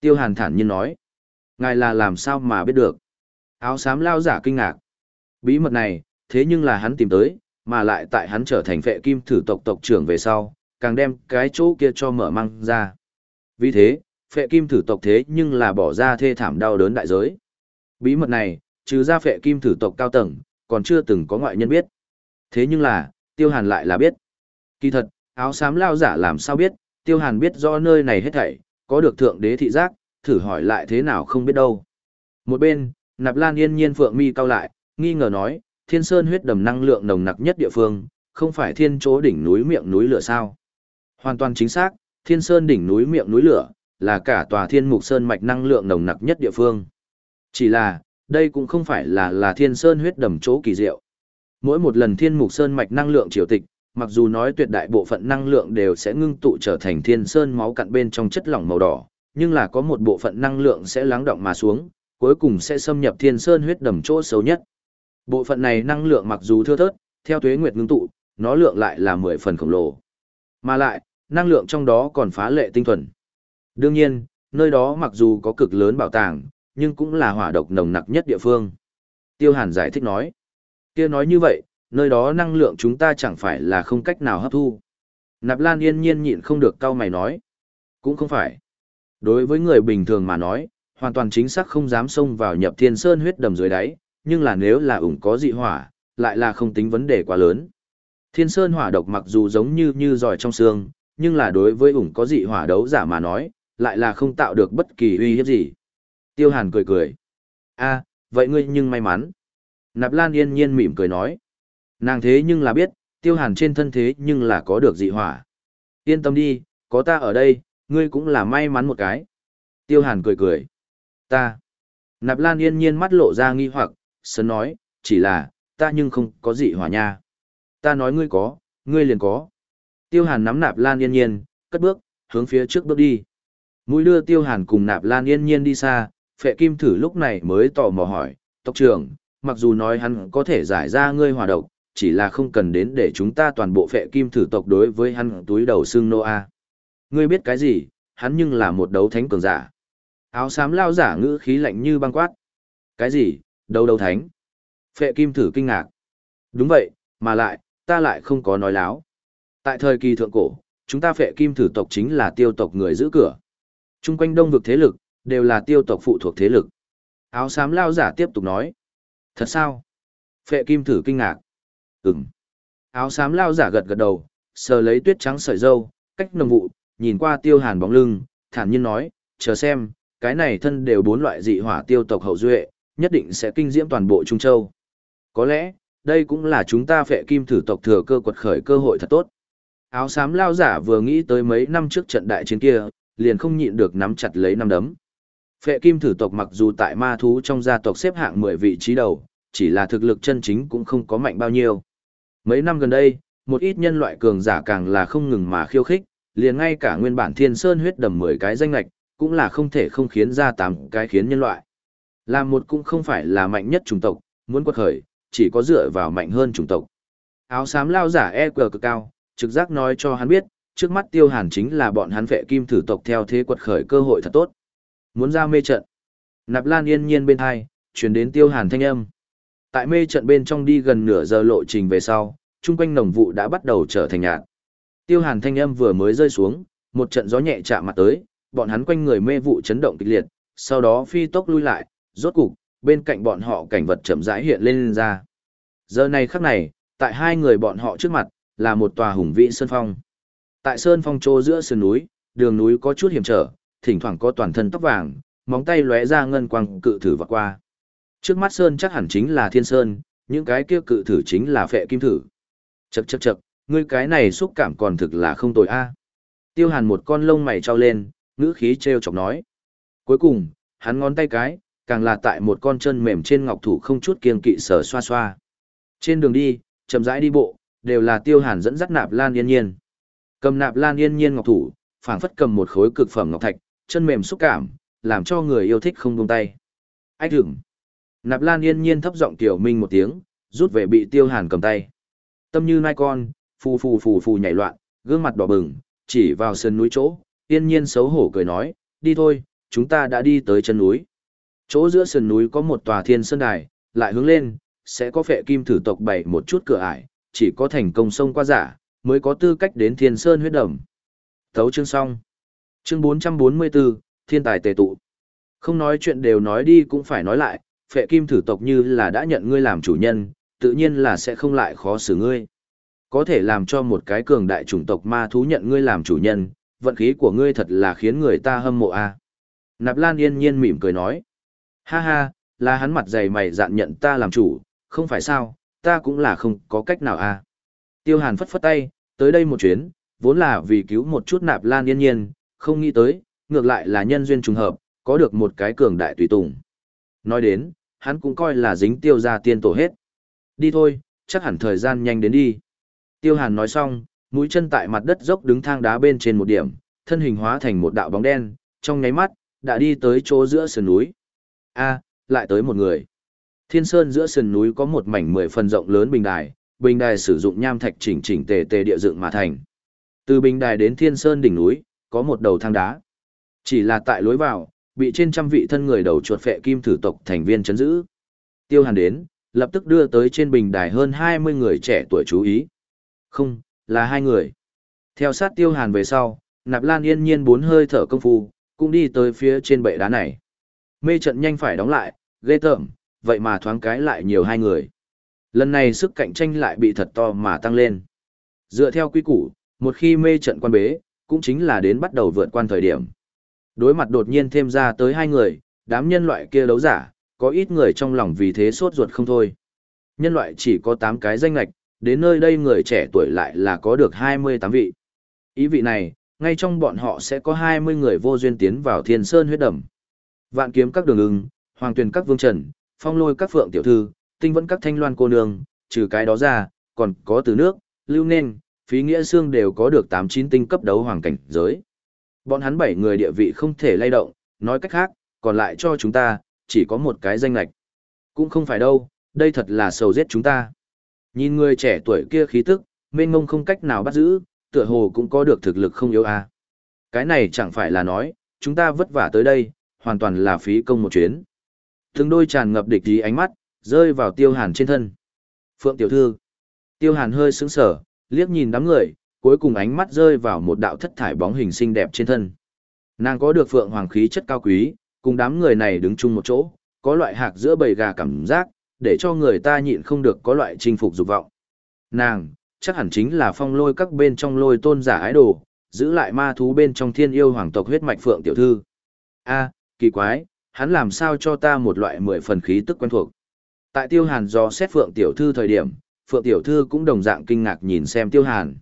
Tiêu hàn thản nhiên nói. Ngài là làm sao mà biết được. Áo xám lao giả kinh ngạc. Bí mật này, thế nhưng là hắn tìm tới, mà lại tại hắn trở thành vệ kim thử tộc tộc trưởng về sau, càng đem cái chỗ kia cho mở mang ra. Vì thế, phệ kim thử tộc thế nhưng là bỏ ra thê thảm đau đớn đại giới. Bí mật này, trừ ra phệ kim thử tộc cao tầng, còn chưa từng có ngoại nhân biết. Thế nhưng là, tiêu hàn lại là biết. Kỳ thật, áo xám lao giả làm sao biết, tiêu hàn biết do nơi này hết thảy, có được thượng đế thị giác, thử hỏi lại thế nào không biết đâu. Một bên, nạp lan yên nhiên phượng mi cao lại, nghi ngờ nói, thiên sơn huyết đầm năng lượng nồng nặc nhất địa phương, không phải thiên chỗ đỉnh núi miệng núi lửa sao. Hoàn toàn chính xác, thiên sơn đỉnh núi miệng núi lửa, là cả tòa thiên mục sơn mạch năng lượng nồng nặc nhất địa phương. Chỉ là, đây cũng không phải là là thiên sơn huyết đầm chỗ kỳ diệu. Mỗi một lần thiên mục sơn mạch năng lượng triều tịch, mặc dù nói tuyệt đại bộ phận năng lượng đều sẽ ngưng tụ trở thành thiên sơn máu cặn bên trong chất lỏng màu đỏ, nhưng là có một bộ phận năng lượng sẽ lắng động mà xuống, cuối cùng sẽ xâm nhập thiên sơn huyết đầm chỗ xấu nhất. Bộ phận này năng lượng mặc dù thưa thớt, Theo tuế nguyệt ngưng tụ, nó lượng lại là 10 phần khổng lồ. Mà lại, năng lượng trong đó còn phá lệ tinh thuần. Đương nhiên, nơi đó mặc dù có cực lớn bảo tàng, nhưng cũng là hỏa độc nồng nặc nhất địa phương. Tiêu Hàn giải thích nói. kia nói như vậy, nơi đó năng lượng chúng ta chẳng phải là không cách nào hấp thu. Nạp Lan yên nhiên nhịn không được cau mày nói. Cũng không phải. Đối với người bình thường mà nói, hoàn toàn chính xác không dám xông vào nhập thiên sơn huyết đầm dưới đáy, nhưng là nếu là ủng có dị hỏa, lại là không tính vấn đề quá lớn. Thiên sơn hỏa độc mặc dù giống như như giỏi trong xương, nhưng là đối với ủng có dị hỏa đấu giả mà nói, lại là không tạo được bất kỳ uy hiếp gì. Tiêu Hàn cười cười. a vậy ngươi nhưng may mắn. Nạp Lan yên nhiên mỉm cười nói. Nàng thế nhưng là biết, Tiêu Hàn trên thân thế nhưng là có được dị hỏa. Yên tâm đi, có ta ở đây, ngươi cũng là may mắn một cái. Tiêu Hàn cười cười. Ta. Nạp Lan yên nhiên mắt lộ ra nghi hoặc, sớm nói, chỉ là, ta nhưng không có dị hỏa nha. Ta nói ngươi có, ngươi liền có. Tiêu Hàn nắm Nạp Lan yên nhiên, cất bước, hướng phía trước bước đi. Mũi đưa Tiêu Hàn cùng Nạp Lan yên nhiên đi xa, phệ kim thử lúc này mới tò mò hỏi, tộc trưởng, mặc dù nói hắn có thể giải ra ngươi hòa độc, chỉ là không cần đến để chúng ta toàn bộ phệ kim thử tộc đối với hắn túi đầu xương noa. Ngươi biết cái gì, hắn nhưng là một đấu thánh cường giả. Áo xám lao giả ngữ khí lạnh như băng quát. Cái gì, Đâu đâu thánh? Phệ kim thử kinh ngạc. Đúng vậy, mà lại, ta lại không có nói láo. Tại thời kỳ thượng cổ, chúng ta phệ kim thử tộc chính là tiêu tộc người giữ cửa. Trung quanh đông vực thế lực, đều là tiêu tộc phụ thuộc thế lực. Áo xám lao giả tiếp tục nói. Thật sao? Phệ kim thử kinh ngạc. Ừm. Áo xám lao giả gật gật đầu, sờ lấy tuyết trắng sợi dâu, cách nồng vụ, nhìn qua tiêu hàn bóng lưng, thản nhiên nói, chờ xem, cái này thân đều bốn loại dị hỏa tiêu tộc hậu duệ, nhất định sẽ kinh diễm toàn bộ Trung Châu. Có lẽ, đây cũng là chúng ta phệ kim thử tộc thừa cơ quật khởi cơ hội thật tốt. Áo xám lao giả vừa nghĩ tới mấy năm trước trận đại chiến kia, liền không nhịn được nắm chặt lấy năm đấm. Phệ kim thử tộc mặc dù tại ma thú trong gia tộc xếp hạng 10 vị trí đầu, chỉ là thực lực chân chính cũng không có mạnh bao nhiêu. Mấy năm gần đây, một ít nhân loại cường giả càng là không ngừng mà khiêu khích, liền ngay cả nguyên bản thiên sơn huyết đầm 10 cái danh lạch, cũng là không thể không khiến ra tám cái khiến nhân loại. Làm một cũng không phải là mạnh nhất chủng tộc, muốn quật khởi, chỉ có dựa vào mạnh hơn chủng tộc. Áo xám lao giả e cờ cực cao, trực giác nói cho hắn biết, trước mắt tiêu hàn chính là bọn hắn vệ kim thử tộc theo thế quật khởi cơ hội thật tốt. Muốn ra mê trận. Nạp Lan yên nhiên bên hai, chuyển đến tiêu hàn thanh âm. Tại mê trận bên trong đi gần nửa giờ lộ trình về sau, chung quanh nồng vụ đã bắt đầu trở thành nhạt. Tiêu hàn thanh âm vừa mới rơi xuống, một trận gió nhẹ chạm mặt tới, bọn hắn quanh người mê vụ chấn động kịch liệt, sau đó phi tốc lui lại, rốt cục, bên cạnh bọn họ cảnh vật chậm rãi hiện lên, lên ra. Giờ này khắc này, tại hai người bọn họ trước mặt, là một tòa hùng vĩ sơn phong. Tại sơn phong trô giữa sườn núi, đường núi có chút hiểm trở, thỉnh thoảng có toàn thân tóc vàng, móng tay lóe ra ngân quang cự thử vọt qua. Trước mắt sơn chắc hẳn chính là thiên sơn, những cái kia cự thử chính là phệ kim thử. Chậc chậc chậc, ngươi cái này xúc cảm còn thực là không tồi a. Tiêu Hàn một con lông mày trao lên, ngữ khí treo chọc nói. Cuối cùng, hắn ngón tay cái, càng là tại một con chân mềm trên ngọc thủ không chút kiêng kỵ sờ xoa xoa. Trên đường đi, chậm rãi đi bộ, đều là Tiêu Hàn dẫn dắt Nạp Lan Yên Nhiên. Cầm Nạp Lan Yên Nhiên ngọc thủ, phảng phất cầm một khối cực phẩm ngọc thạch, chân mềm xúc cảm, làm cho người yêu thích không buông tay. Ách hửng. Nạp Lan yên nhiên thấp giọng tiểu minh một tiếng, rút về bị Tiêu Hàn cầm tay. Tâm như nai con, phù phù phù phù nhảy loạn, gương mặt đỏ bừng, chỉ vào sân núi chỗ, yên nhiên xấu hổ cười nói, đi thôi, chúng ta đã đi tới chân núi. Chỗ giữa sườn núi có một tòa thiên sơn đài, lại hướng lên, sẽ có phệ kim thử tộc bày một chút cửa ải, chỉ có thành công sông qua giả, mới có tư cách đến thiên sơn huyết đầm. Thấu chương xong. Chương 444, Thiên tài tề tụ. Không nói chuyện đều nói đi cũng phải nói lại, phệ kim thử tộc như là đã nhận ngươi làm chủ nhân, tự nhiên là sẽ không lại khó xử ngươi. Có thể làm cho một cái cường đại chủng tộc ma thú nhận ngươi làm chủ nhân, vận khí của ngươi thật là khiến người ta hâm mộ a. Nạp Lan yên nhiên mỉm cười nói. Ha ha, là hắn mặt dày mày dạn nhận ta làm chủ, không phải sao, ta cũng là không có cách nào a. Tiêu Hàn phất phất tay, tới đây một chuyến, vốn là vì cứu một chút Nạp Lan yên nhiên, không nghĩ tới, ngược lại là nhân duyên trùng hợp, có được một cái cường đại tùy tùng. Nói đến, hắn cũng coi là dính tiêu ra tiên tổ hết. Đi thôi, chắc hẳn thời gian nhanh đến đi. Tiêu hàn nói xong, mũi chân tại mặt đất dốc đứng thang đá bên trên một điểm, thân hình hóa thành một đạo bóng đen, trong nháy mắt, đã đi tới chỗ giữa sườn núi. A, lại tới một người. Thiên sơn giữa sườn núi có một mảnh mười phần rộng lớn bình đài, bình đài sử dụng nham thạch chỉnh chỉnh tề tề địa dựng mà thành. Từ bình đài đến thiên sơn đỉnh núi, có một đầu thang đá. Chỉ là tại lối vào, bị trên trăm vị thân người đầu chuột phệ kim thử tộc thành viên chấn giữ. Tiêu Hàn đến, lập tức đưa tới trên bình đài hơn 20 người trẻ tuổi chú ý. Không, là hai người. Theo sát Tiêu Hàn về sau, Nạp Lan yên nhiên bốn hơi thở công phu, cũng đi tới phía trên bệ đá này. Mê trận nhanh phải đóng lại, ghê tởm, vậy mà thoáng cái lại nhiều hai người. Lần này sức cạnh tranh lại bị thật to mà tăng lên. Dựa theo quy củ, một khi mê trận quan bế, cũng chính là đến bắt đầu vượt quan thời điểm. Đối mặt đột nhiên thêm ra tới hai người, đám nhân loại kia đấu giả, có ít người trong lòng vì thế sốt ruột không thôi. Nhân loại chỉ có 8 cái danh lạch, đến nơi đây người trẻ tuổi lại là có được 28 vị. Ý vị này, ngay trong bọn họ sẽ có 20 người vô duyên tiến vào thiên sơn huyết đầm. Vạn kiếm các đường ưng, hoàng tuyển các vương trần, phong lôi các phượng tiểu thư, tinh vẫn các thanh loan cô nương, trừ cái đó ra, còn có từ nước, lưu nên, phí nghĩa xương đều có được 8-9 tinh cấp đấu hoàng cảnh giới. Bọn hắn bảy người địa vị không thể lay động, nói cách khác, còn lại cho chúng ta, chỉ có một cái danh lạch. Cũng không phải đâu, đây thật là sầu giết chúng ta. Nhìn người trẻ tuổi kia khí tức, mênh mông không cách nào bắt giữ, tựa hồ cũng có được thực lực không yếu a. Cái này chẳng phải là nói, chúng ta vất vả tới đây, hoàn toàn là phí công một chuyến. Từng đôi tràn ngập địch ý ánh mắt, rơi vào tiêu hàn trên thân. Phượng tiểu thư. Tiêu hàn hơi sững sở, liếc nhìn đám người, cuối cùng ánh mắt rơi vào một đạo thất thải bóng hình xinh đẹp trên thân. Nàng có được phượng hoàng khí chất cao quý, cùng đám người này đứng chung một chỗ, có loại hạc giữa bầy gà cảm giác, để cho người ta nhịn không được có loại chinh phục dục vọng. Nàng, chắc hẳn chính là phong lôi các bên trong lôi tôn giả ái đồ, giữ lại ma thú bên trong thiên yêu hoàng tộc huyết mạch phượng tiểu thư. A, kỳ quái, hắn làm sao cho ta một loại mười phần khí tức quen thuộc. Tại tiêu hàn do xét phượng tiểu thư thời điểm, phượng tiểu thư cũng đồng dạng kinh ngạc nhìn xem tiêu hàn.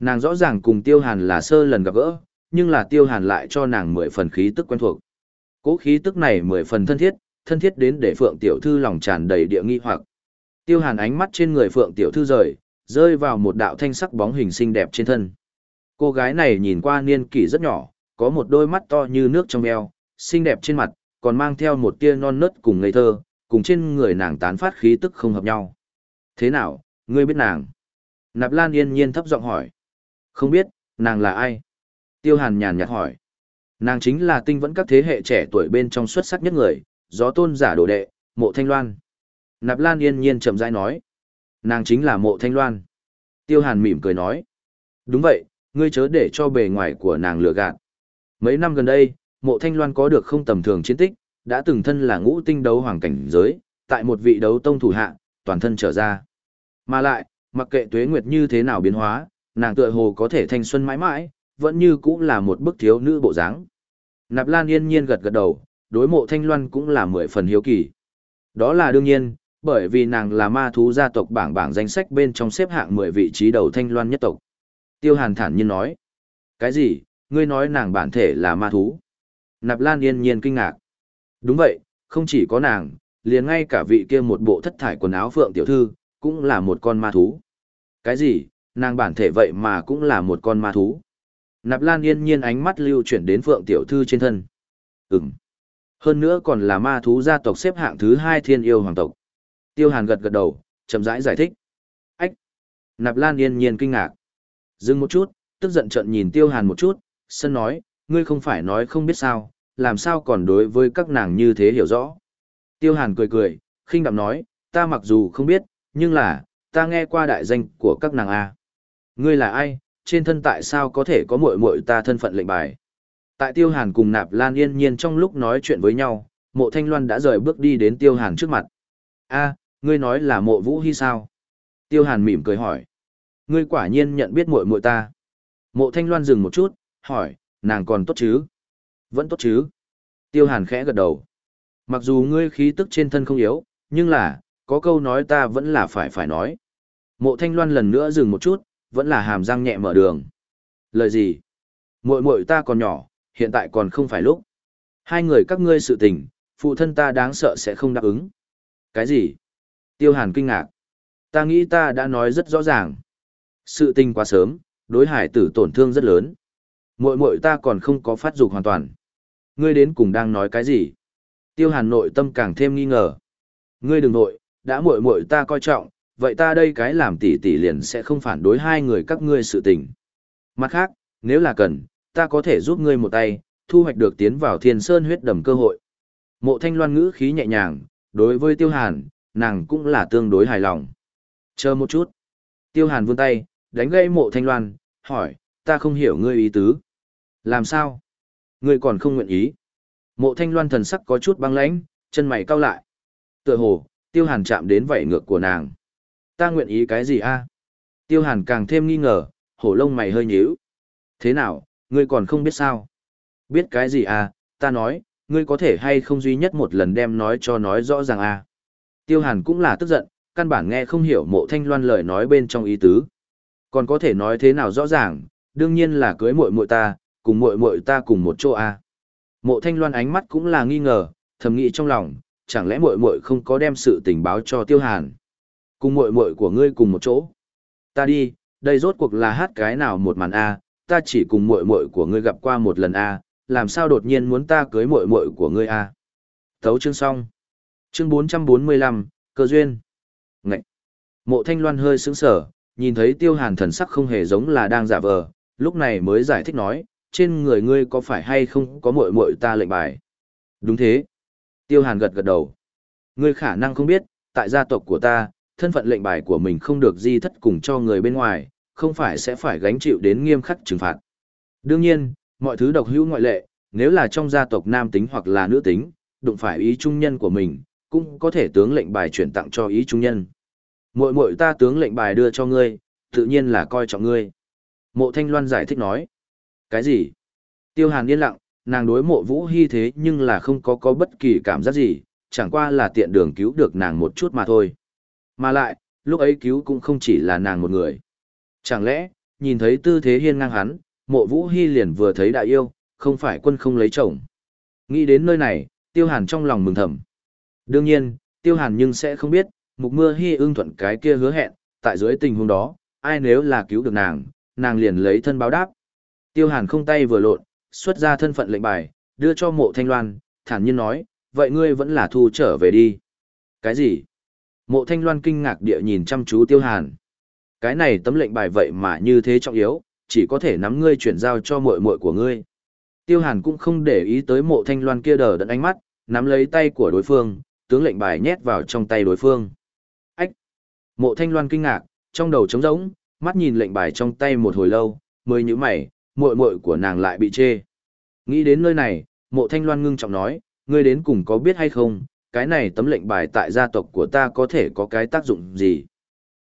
Nàng rõ ràng cùng tiêu hàn là sơ lần gặp gỡ, nhưng là tiêu hàn lại cho nàng mười phần khí tức quen thuộc. Cố khí tức này mười phần thân thiết, thân thiết đến để phượng tiểu thư lòng tràn đầy địa nghi hoặc. Tiêu hàn ánh mắt trên người phượng tiểu thư rời, rơi vào một đạo thanh sắc bóng hình xinh đẹp trên thân. Cô gái này nhìn qua niên kỷ rất nhỏ, có một đôi mắt to như nước trong eo, xinh đẹp trên mặt, còn mang theo một tia non nớt cùng ngây thơ, cùng trên người nàng tán phát khí tức không hợp nhau. Thế nào, ngươi biết nàng? Nạp Lan yên nhiên thấp giọng hỏi. Không biết, nàng là ai? Tiêu Hàn nhàn nhạt hỏi. Nàng chính là tinh vẫn các thế hệ trẻ tuổi bên trong xuất sắc nhất người, gió tôn giả đồ đệ, mộ thanh loan. Nạp Lan yên nhiên chậm rãi nói. Nàng chính là mộ thanh loan. Tiêu Hàn mỉm cười nói. Đúng vậy, ngươi chớ để cho bề ngoài của nàng lừa gạt. Mấy năm gần đây, mộ thanh loan có được không tầm thường chiến tích, đã từng thân là ngũ tinh đấu hoàng cảnh giới, tại một vị đấu tông thủ hạ, toàn thân trở ra. Mà lại, mặc kệ tuế nguyệt như thế nào biến hóa, nàng tựa hồ có thể thanh xuân mãi mãi, vẫn như cũng là một bức thiếu nữ bộ dáng. Nạp Lan yên nhiên gật gật đầu, đối mộ thanh loan cũng là mười phần hiếu kỳ. Đó là đương nhiên, bởi vì nàng là ma thú gia tộc bảng bảng danh sách bên trong xếp hạng 10 vị trí đầu thanh loan nhất tộc. Tiêu Hàn thản nhiên nói. Cái gì, ngươi nói nàng bản thể là ma thú? Nạp Lan yên nhiên kinh ngạc. Đúng vậy, không chỉ có nàng, liền ngay cả vị kia một bộ thất thải quần áo phượng tiểu thư, cũng là một con ma thú. Cái gì, nàng bản thể vậy mà cũng là một con ma thú. Nạp Lan yên nhiên ánh mắt lưu chuyển đến phượng tiểu thư trên thân. Ừm. Hơn nữa còn là ma thú gia tộc xếp hạng thứ hai thiên yêu hoàng tộc. Tiêu Hàn gật gật đầu, chậm rãi giải, giải thích. Ách! Nạp Lan yên nhiên kinh ngạc. Dừng một chút, tức giận trận nhìn Tiêu Hàn một chút, sân nói, ngươi không phải nói không biết sao, làm sao còn đối với các nàng như thế hiểu rõ. Tiêu Hàn cười cười, khinh đạm nói, ta mặc dù không biết, nhưng là, ta nghe qua đại danh của các nàng A. Ngươi là ai, trên thân tại sao có thể có muội muội ta thân phận lệnh bài. Tại Tiêu Hàn cùng Nạp Lan yên nhiên trong lúc nói chuyện với nhau, mộ thanh loan đã rời bước đi đến Tiêu Hàn trước mặt. A, ngươi nói là mộ vũ hy sao? Tiêu Hàn mỉm cười hỏi. Ngươi quả nhiên nhận biết muội muội ta. Mộ thanh loan dừng một chút, hỏi, nàng còn tốt chứ? Vẫn tốt chứ? Tiêu Hàn khẽ gật đầu. Mặc dù ngươi khí tức trên thân không yếu, nhưng là, có câu nói ta vẫn là phải phải nói. Mộ thanh loan lần nữa dừng một chút, vẫn là hàm răng nhẹ mở đường. Lời gì? muội muội ta còn nhỏ, hiện tại còn không phải lúc. Hai người các ngươi sự tình, phụ thân ta đáng sợ sẽ không đáp ứng. Cái gì? Tiêu Hàn kinh ngạc. Ta nghĩ ta đã nói rất rõ ràng. Sự tình quá sớm, đối hải tử tổn thương rất lớn. Muội muội ta còn không có phát dục hoàn toàn. Ngươi đến cùng đang nói cái gì? Tiêu Hàn nội tâm càng thêm nghi ngờ. Ngươi đừng nội, đã muội muội ta coi trọng, vậy ta đây cái làm tỷ tỷ liền sẽ không phản đối hai người các ngươi sự tình. Mặt khác, nếu là cần, ta có thể giúp ngươi một tay, thu hoạch được tiến vào thiên sơn huyết đầm cơ hội. Mộ thanh loan ngữ khí nhẹ nhàng, đối với tiêu hàn, nàng cũng là tương đối hài lòng. Chờ một chút. Tiêu hàn vươn tay, đánh gây mộ thanh loan, hỏi, ta không hiểu ngươi ý tứ. Làm sao? Ngươi còn không nguyện ý. Mộ thanh loan thần sắc có chút băng lãnh, chân mày cau lại. Tựa hồ, tiêu hàn chạm đến vảy ngược của nàng. Ta nguyện ý cái gì a? Tiêu hàn càng thêm nghi ngờ, hổ lông mày hơi nhíu. Thế nào, ngươi còn không biết sao? Biết cái gì à, ta nói, ngươi có thể hay không duy nhất một lần đem nói cho nói rõ ràng à. Tiêu hàn cũng là tức giận, căn bản nghe không hiểu mộ thanh loan lời nói bên trong ý tứ. Còn có thể nói thế nào rõ ràng, đương nhiên là cưới muội muội ta, cùng muội muội ta cùng một chỗ à. Mộ thanh loan ánh mắt cũng là nghi ngờ, thầm nghĩ trong lòng, chẳng lẽ muội muội không có đem sự tình báo cho tiêu hàn. Cùng muội muội của ngươi cùng một chỗ. Ta đi, đây rốt cuộc là hát cái nào một màn a ta chỉ cùng muội muội của ngươi gặp qua một lần a làm sao đột nhiên muốn ta cưới muội muội của ngươi a Thấu chương xong. Chương 445, cơ duyên. Ngậy. Mộ Thanh Loan hơi sững sờ, nhìn thấy Tiêu Hàn thần sắc không hề giống là đang giả vờ, lúc này mới giải thích nói, trên người ngươi có phải hay không có muội muội ta lệnh bài. Đúng thế. Tiêu Hàn gật gật đầu. Ngươi khả năng không biết, tại gia tộc của ta, thân phận lệnh bài của mình không được di thất cùng cho người bên ngoài, không phải sẽ phải gánh chịu đến nghiêm khắc trừng phạt. Đương nhiên, mọi thứ độc hữu ngoại lệ, nếu là trong gia tộc nam tính hoặc là nữ tính, đụng phải ý trung nhân của mình, cũng có thể tướng lệnh bài chuyển tặng cho ý trung nhân. Muội muội ta tướng lệnh bài đưa cho ngươi, tự nhiên là coi trọng ngươi. Mộ Thanh Loan giải thích nói. Cái gì? Tiêu Hàn yên lặng, nàng đối mộ vũ hy thế nhưng là không có có bất kỳ cảm giác gì, chẳng qua là tiện đường cứu được nàng một chút mà thôi. Mà lại, lúc ấy cứu cũng không chỉ là nàng một người. Chẳng lẽ, nhìn thấy tư thế hiên ngang hắn, mộ vũ hy liền vừa thấy đại yêu, không phải quân không lấy chồng. Nghĩ đến nơi này, tiêu hàn trong lòng mừng thầm. Đương nhiên, tiêu hàn nhưng sẽ không biết, mục mưa hy ưng thuận cái kia hứa hẹn, tại dưới tình huống đó, ai nếu là cứu được nàng, nàng liền lấy thân báo đáp. Tiêu hàn không tay vừa lộn, xuất ra thân phận lệnh bài, đưa cho mộ thanh loan, thản nhiên nói, vậy ngươi vẫn là thu trở về đi. Cái gì? Mộ thanh loan kinh ngạc địa nhìn chăm chú tiêu hàn. Cái này tấm lệnh bài vậy mà như thế trọng yếu, chỉ có thể nắm ngươi chuyển giao cho muội muội của ngươi. Tiêu hàn cũng không để ý tới mộ thanh loan kia đờ đẫn ánh mắt, nắm lấy tay của đối phương, tướng lệnh bài nhét vào trong tay đối phương. Ách! Mộ thanh loan kinh ngạc, trong đầu trống rỗng, mắt nhìn lệnh bài trong tay một hồi lâu, mới nhíu mày, muội muội của nàng lại bị chê. Nghĩ đến nơi này, mộ thanh loan ngưng trọng nói, ngươi đến cùng có biết hay không, cái này tấm lệnh bài tại gia tộc của ta có thể có cái tác dụng gì.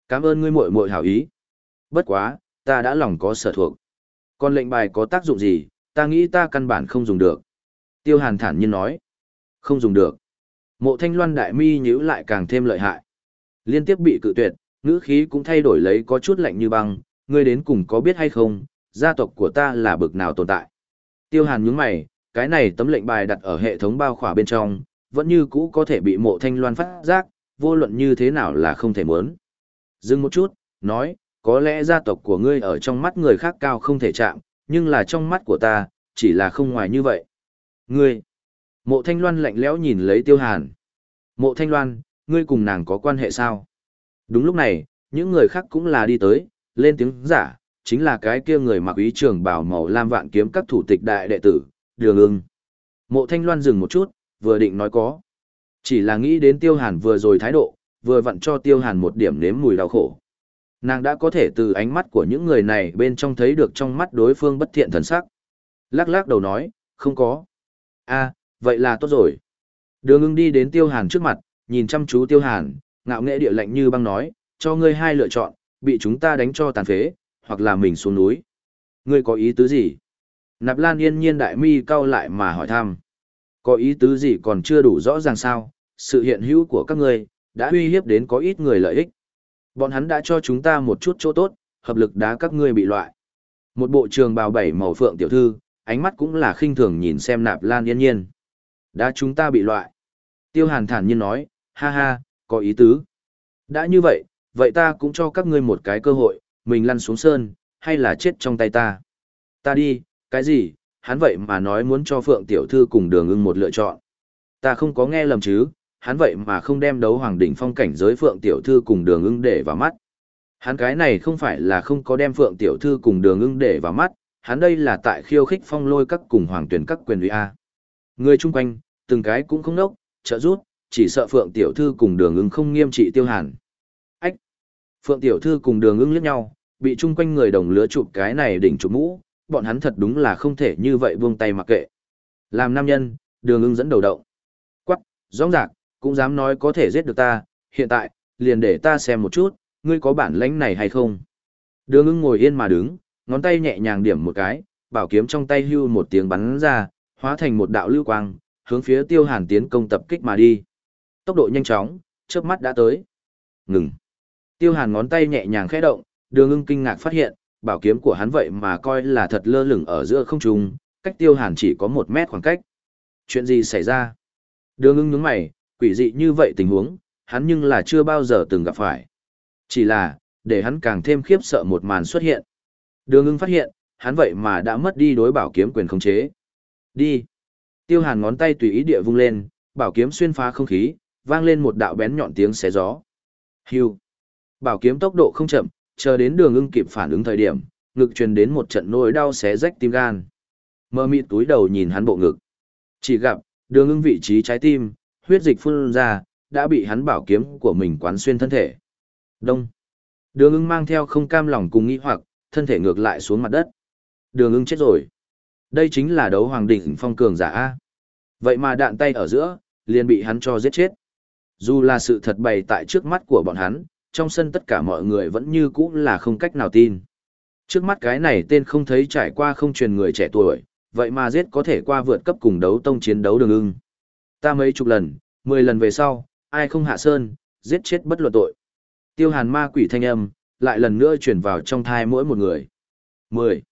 Cảm ơn ngươi muội muội hảo ý. Bất quá, ta đã lòng có sở thuộc. Còn lệnh bài có tác dụng gì, ta nghĩ ta căn bản không dùng được. Tiêu hàn thản nhiên nói. Không dùng được. Mộ thanh loan đại mi nhíu lại càng thêm lợi hại. Liên tiếp bị cự tuyệt, ngữ khí cũng thay đổi lấy có chút lạnh như băng, ngươi đến cùng có biết hay không, gia tộc của ta là bực nào tồn tại. Tiêu hàn nhướng mày, cái này tấm lệnh bài đặt ở hệ thống bao khỏa bên trong, vẫn như cũ có thể bị mộ thanh loan phát giác, vô luận như thế nào là không thể muốn. Dừng một chút, nói, có lẽ gia tộc của ngươi ở trong mắt người khác cao không thể chạm, nhưng là trong mắt của ta, chỉ là không ngoài như vậy. Ngươi, mộ thanh loan lạnh lẽo nhìn lấy tiêu hàn. Mộ thanh loan, ngươi cùng nàng có quan hệ sao? Đúng lúc này, những người khác cũng là đi tới, lên tiếng giả, chính là cái kia người mặc ý trường bảo màu lam vạn kiếm các thủ tịch đại đệ tử, đường ưng. Mộ thanh loan dừng một chút, vừa định nói có. Chỉ là nghĩ đến tiêu hàn vừa rồi thái độ, vừa vặn cho tiêu hàn một điểm nếm mùi đau khổ. Nàng đã có thể từ ánh mắt của những người này bên trong thấy được trong mắt đối phương bất thiện thần sắc. Lắc lắc đầu nói, không có. a vậy là tốt rồi. Đường ưng đi đến tiêu hàn trước mặt, nhìn chăm chú tiêu hàn, ngạo nghệ địa lạnh như băng nói, cho ngươi hai lựa chọn, bị chúng ta đánh cho tàn phế, hoặc là mình xuống núi. Ngươi có ý tứ gì? Nạp Lan yên nhiên đại mi cau lại mà hỏi thăm. Có ý tứ gì còn chưa đủ rõ ràng sao, sự hiện hữu của các ngươi đã uy hiếp đến có ít người lợi ích. Bọn hắn đã cho chúng ta một chút chỗ tốt, hợp lực đá các ngươi bị loại. Một bộ trường bào bảy màu phượng tiểu thư, ánh mắt cũng là khinh thường nhìn xem nạp lan yên nhiên. Đã chúng ta bị loại. Tiêu hàn thản nhiên nói, ha ha, có ý tứ. Đã như vậy, vậy ta cũng cho các ngươi một cái cơ hội, mình lăn xuống sơn, hay là chết trong tay ta. Ta đi, cái gì, hắn vậy mà nói muốn cho Phượng Tiểu Thư cùng đường ưng một lựa chọn. Ta không có nghe lầm chứ, hắn vậy mà không đem đấu hoàng đỉnh phong cảnh giới Phượng Tiểu Thư cùng đường ưng để vào mắt. Hắn cái này không phải là không có đem Phượng Tiểu Thư cùng đường ưng để vào mắt, hắn đây là tại khiêu khích phong lôi các cùng hoàng tuyển các quyền uy A. Người chung quanh, từng cái cũng không nốc, trợ rút, chỉ sợ Phượng Tiểu Thư cùng đường ưng không nghiêm trị tiêu hàn. Ách! Phượng Tiểu Thư cùng đường ưng liếc nhau, bị chung quanh người đồng lứa chụp cái này đỉnh chụp mũ, bọn hắn thật đúng là không thể như vậy buông tay mặc kệ. Làm nam nhân, đường ưng dẫn đầu động. Quắc, rõ rạc, cũng dám nói có thể giết được ta, hiện tại, liền để ta xem một chút, ngươi có bản lãnh này hay không. Đường ưng ngồi yên mà đứng, ngón tay nhẹ nhàng điểm một cái, bảo kiếm trong tay hưu một tiếng bắn ra, hóa thành một đạo lưu quang, hướng phía tiêu hàn tiến công tập kích mà đi. Tốc độ nhanh chóng, chớp mắt đã tới. Ngừng. Tiêu hàn ngón tay nhẹ nhàng khẽ động, đường ưng kinh ngạc phát hiện, bảo kiếm của hắn vậy mà coi là thật lơ lửng ở giữa không trung, cách tiêu hàn chỉ có một mét khoảng cách. Chuyện gì xảy ra? Đường ưng nhướng mày, quỷ dị như vậy tình huống, hắn nhưng là chưa bao giờ từng gặp phải. Chỉ là, để hắn càng thêm khiếp sợ một màn xuất hiện. Đường ưng phát hiện, hắn vậy mà đã mất đi đối bảo kiếm quyền khống chế. Đi. Tiêu hàn ngón tay tùy ý địa vung lên, bảo kiếm xuyên phá không khí, vang lên một đạo bén nhọn tiếng xé gió. Hưu. Bảo kiếm tốc độ không chậm, chờ đến đường ưng kịp phản ứng thời điểm, ngực truyền đến một trận nỗi đau xé rách tim gan. Mơ mịt túi đầu nhìn hắn bộ ngực. Chỉ gặp, đường ưng vị trí trái tim, huyết dịch phun ra, đã bị hắn bảo kiếm của mình quán xuyên thân thể. Đông. Đường ưng mang theo không cam lòng cùng nghĩ hoặc, thân thể ngược lại xuống mặt đất. Đường ưng chết rồi. Đây chính là đấu hoàng đỉnh phong cường giả A. Vậy mà đạn tay ở giữa, liền bị hắn cho giết chết. Dù là sự thật bày tại trước mắt của bọn hắn, trong sân tất cả mọi người vẫn như cũ là không cách nào tin. Trước mắt cái này tên không thấy trải qua không truyền người trẻ tuổi, vậy mà giết có thể qua vượt cấp cùng đấu tông chiến đấu đường ưng. Ta mấy chục lần, mười lần về sau, ai không hạ sơn, giết chết bất luận tội. Tiêu hàn ma quỷ thanh âm, lại lần nữa chuyển vào trong thai mỗi một người. Mười.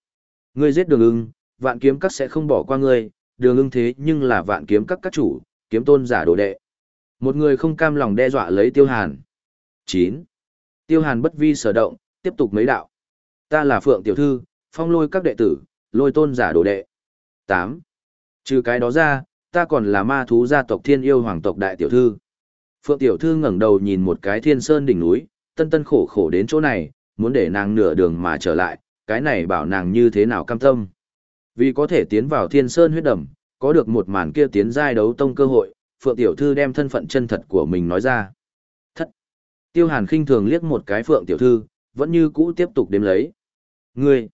Ngươi giết đường ưng, vạn kiếm các sẽ không bỏ qua ngươi, đường ưng thế nhưng là vạn kiếm các các chủ, kiếm tôn giả đồ đệ. Một người không cam lòng đe dọa lấy tiêu hàn. Chín. Tiêu hàn bất vi sở động, tiếp tục mấy đạo. Ta là Phượng Tiểu Thư, phong lôi các đệ tử, lôi tôn giả đồ đệ. Tám. Trừ cái đó ra, ta còn là ma thú gia tộc thiên yêu hoàng tộc đại tiểu thư. Phượng Tiểu Thư ngẩng đầu nhìn một cái thiên sơn đỉnh núi, tân tân khổ khổ đến chỗ này, muốn để nàng nửa đường mà trở lại, cái này bảo nàng như thế nào cam tâm. Vì có thể tiến vào thiên sơn huyết đầm, có được một màn kia tiến giai đấu tông cơ hội, Phượng Tiểu Thư đem thân phận chân thật của mình nói ra. Thất. Tiêu Hàn khinh thường liếc một cái Phượng Tiểu Thư, vẫn như cũ tiếp tục đếm lấy. Ngươi.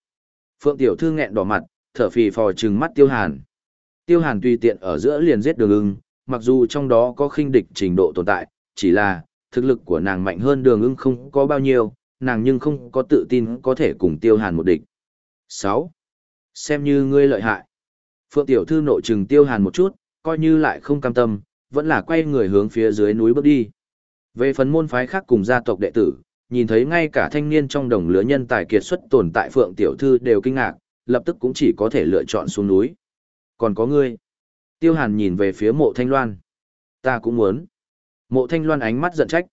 Phượng Tiểu Thư nghẹn đỏ mặt, thở phì phò trừng mắt Tiêu Hàn. Tiêu Hàn tùy tiện ở giữa liền giết đường ưng, mặc dù trong đó có khinh địch trình độ tồn tại, chỉ là, thực lực của nàng mạnh hơn đường ưng không có bao nhiêu, nàng nhưng không có tự tin có thể cùng Tiêu Hàn một địch. Sáu, Xem như ngươi lợi hại. Phượng Tiểu Thư nội trừng Tiêu Hàn một chút, coi như lại không cam tâm, vẫn là quay người hướng phía dưới núi bước đi. Về phần môn phái khác cùng gia tộc đệ tử, nhìn thấy ngay cả thanh niên trong đồng lứa nhân tài kiệt xuất tồn tại Phượng Tiểu Thư đều kinh ngạc, lập tức cũng chỉ có thể lựa chọn xuống núi. Còn có ngươi. Tiêu Hàn nhìn về phía mộ thanh loan. Ta cũng muốn. Mộ thanh loan ánh mắt giận trách.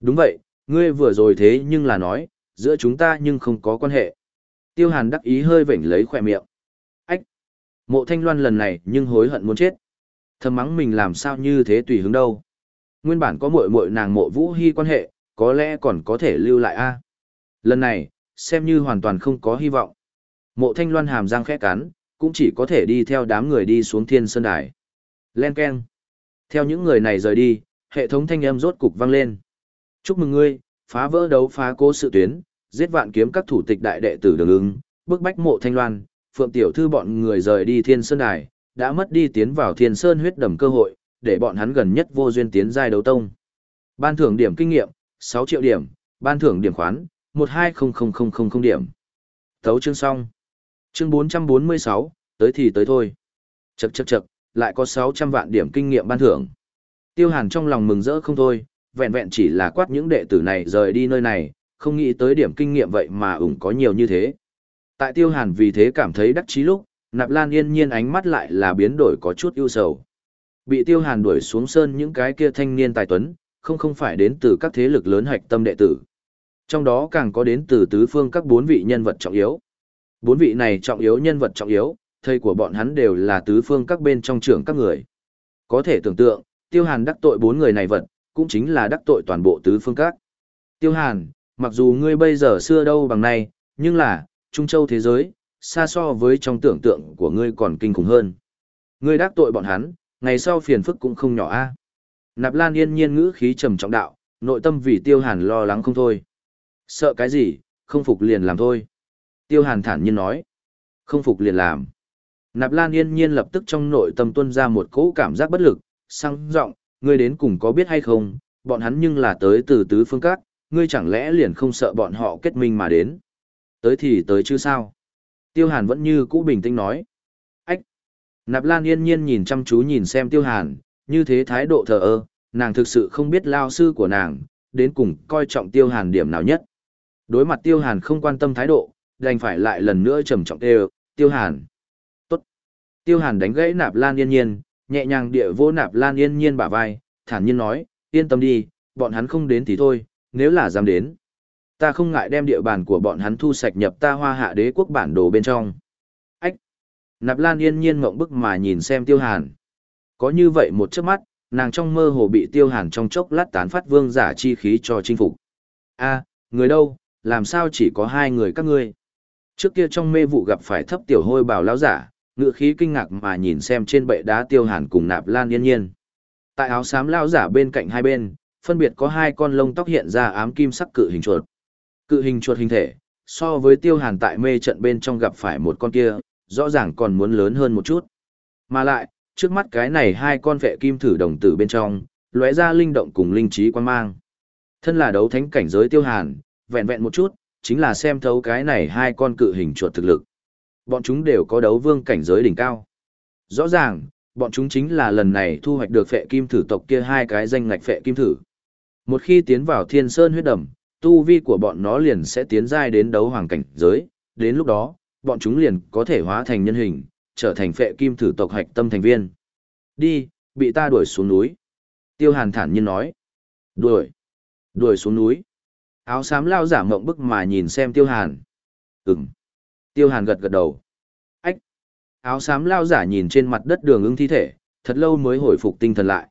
Đúng vậy, ngươi vừa rồi thế nhưng là nói, giữa chúng ta nhưng không có quan hệ. Tiêu Hàn đắc ý hơi vểnh lấy khỏe miệng. Ách! Mộ thanh loan lần này nhưng hối hận muốn chết. Thầm mắng mình làm sao như thế tùy hứng đâu. Nguyên bản có muội muội nàng mộ vũ hy quan hệ, có lẽ còn có thể lưu lại a. Lần này, xem như hoàn toàn không có hy vọng. Mộ thanh loan hàm răng khẽ cắn, cũng chỉ có thể đi theo đám người đi xuống thiên sơn đài. Len Ken. Theo những người này rời đi, hệ thống thanh âm rốt cục vang lên. Chúc mừng ngươi, phá vỡ đấu phá cố sự tuyến, giết vạn kiếm các thủ tịch đại đệ tử đường ứng, bức bách mộ thanh loan, phượng tiểu thư bọn người rời đi thiên sơn đài, đã mất đi tiến vào thiên sơn huyết đầm cơ hội, để bọn hắn gần nhất vô duyên tiến giai đấu tông. Ban thưởng điểm kinh nghiệm, 6 triệu điểm, ban thưởng điểm khoán, 1200000 điểm. tấu chương xong. Chương 446, tới thì tới thôi. Chậc chậc chậc, lại có 600 vạn điểm kinh nghiệm ban thưởng. Tiêu Hàn trong lòng mừng rỡ không thôi, vẹn vẹn chỉ là quát những đệ tử này rời đi nơi này, không nghĩ tới điểm kinh nghiệm vậy mà ủng có nhiều như thế. Tại Tiêu Hàn vì thế cảm thấy đắc chí lúc, Nạp Lan yên nhiên ánh mắt lại là biến đổi có chút ưu sầu. Bị Tiêu Hàn đuổi xuống sơn những cái kia thanh niên tài tuấn, không không phải đến từ các thế lực lớn hạch tâm đệ tử. Trong đó càng có đến từ tứ phương các bốn vị nhân vật trọng yếu. Bốn vị này trọng yếu nhân vật trọng yếu, thầy của bọn hắn đều là tứ phương các bên trong trưởng các người. Có thể tưởng tượng, Tiêu Hàn đắc tội bốn người này vật, cũng chính là đắc tội toàn bộ tứ phương các. Tiêu Hàn, mặc dù ngươi bây giờ xưa đâu bằng nay, nhưng là, Trung Châu thế giới, xa so với trong tưởng tượng của ngươi còn kinh khủng hơn. Ngươi đắc tội bọn hắn, ngày sau phiền phức cũng không nhỏ a. Nạp Lan yên nhiên ngữ khí trầm trọng đạo, nội tâm vì Tiêu Hàn lo lắng không thôi. Sợ cái gì, không phục liền làm thôi. Tiêu Hàn thản nhiên nói. Không phục liền làm. Nạp Lan yên nhiên lập tức trong nội tâm tuôn ra một cỗ cảm giác bất lực, sang giọng, ngươi đến cùng có biết hay không, bọn hắn nhưng là tới từ tứ phương các, ngươi chẳng lẽ liền không sợ bọn họ kết minh mà đến. Tới thì tới chứ sao. Tiêu Hàn vẫn như cũ bình tĩnh nói. Ách! Nạp Lan yên nhiên nhìn chăm chú nhìn xem Tiêu Hàn, như thế thái độ thờ ơ, nàng thực sự không biết lao sư của nàng, đến cùng coi trọng Tiêu Hàn điểm nào nhất. Đối mặt Tiêu Hàn không quan tâm thái độ, đành phải lại lần nữa trầm trọng kêu, Tiêu Hàn. Tốt. Tiêu Hàn đánh gãy Nạp Lan yên nhiên, nhẹ nhàng địa vô Nạp Lan yên nhiên bả vai, thản nhiên nói, yên tâm đi, bọn hắn không đến thì thôi, nếu là dám đến. Ta không ngại đem địa bàn của bọn hắn thu sạch nhập ta hoa hạ đế quốc bản đồ bên trong. Ách! Nạp Lan yên nhiên mộng bức mà nhìn xem Tiêu Hàn. Có như vậy một chớp mắt, nàng trong mơ hồ bị Tiêu Hàn trong chốc lát tán phát vương giả chi khí cho chinh phục. A, người đâu, làm sao chỉ có hai người các ngươi? Trước kia trong mê vụ gặp phải thấp tiểu hôi bảo lão giả, ngựa khí kinh ngạc mà nhìn xem trên bệ đá Tiêu Hàn cùng Nạp Lan yên nhiên. Tại áo xám lão giả bên cạnh hai bên, phân biệt có hai con lông tóc hiện ra ám kim sắc cự hình chuột. Cự hình chuột hình thể, so với tiêu hàn tại mê trận bên trong gặp phải một con kia, rõ ràng còn muốn lớn hơn một chút. Mà lại, trước mắt cái này hai con vệ kim thử đồng tử bên trong, lóe ra linh động cùng linh trí quan mang. Thân là đấu thánh cảnh giới tiêu hàn, vẹn vẹn một chút, chính là xem thấu cái này hai con cự hình chuột thực lực. Bọn chúng đều có đấu vương cảnh giới đỉnh cao. Rõ ràng, bọn chúng chính là lần này thu hoạch được phệ kim thử tộc kia hai cái danh ngạch phệ kim thử. Một khi tiến vào thiên sơn huyết đầm, tu vi của bọn nó liền sẽ tiến giai đến đấu hoàng cảnh giới, đến lúc đó, bọn chúng liền có thể hóa thành nhân hình, trở thành phệ kim thử tộc hạch tâm thành viên. Đi, bị ta đuổi xuống núi. Tiêu hàn thản nhiên nói. Đuổi. Đuổi xuống núi. Áo xám lao giả mộng bức mà nhìn xem tiêu hàn. Ừm. Tiêu hàn gật gật đầu. Ách. Áo xám lao giả nhìn trên mặt đất đường ưng thi thể, thật lâu mới hồi phục tinh thần lại.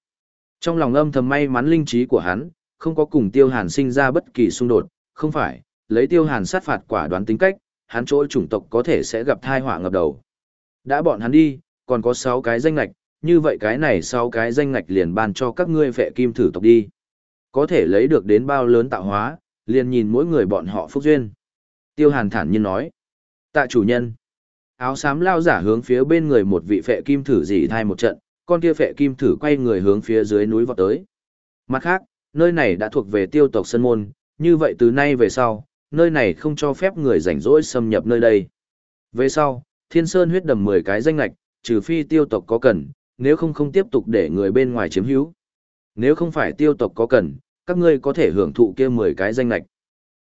Trong lòng âm thầm may mắn linh trí của hắn, không có cùng tiêu hàn sinh ra bất kỳ xung đột, không phải, lấy tiêu hàn sát phạt quả đoán tính cách, hắn chỗ chủng tộc có thể sẽ gặp thai họa ngập đầu. Đã bọn hắn đi, còn có 6 cái danh lạch, như vậy cái này 6 cái danh lạch liền ban cho các ngươi vệ kim thử tộc đi. Có thể lấy được đến bao lớn tạo hóa, liền nhìn mỗi người bọn họ phúc duyên. Tiêu hàn thản nhiên nói. Tạ chủ nhân. Áo xám lao giả hướng phía bên người một vị phệ kim thử dị thai một trận, con kia phệ kim thử quay người hướng phía dưới núi vọt tới. Mặt khác, nơi này đã thuộc về tiêu tộc Sơn môn, như vậy từ nay về sau, nơi này không cho phép người rảnh rỗi xâm nhập nơi đây. Về sau, thiên sơn huyết đầm 10 cái danh lạch, trừ phi tiêu tộc có cần, nếu không không tiếp tục để người bên ngoài chiếm hữu. Nếu không phải tiêu tộc có cần, các ngươi có thể hưởng thụ kia 10 cái danh lạch.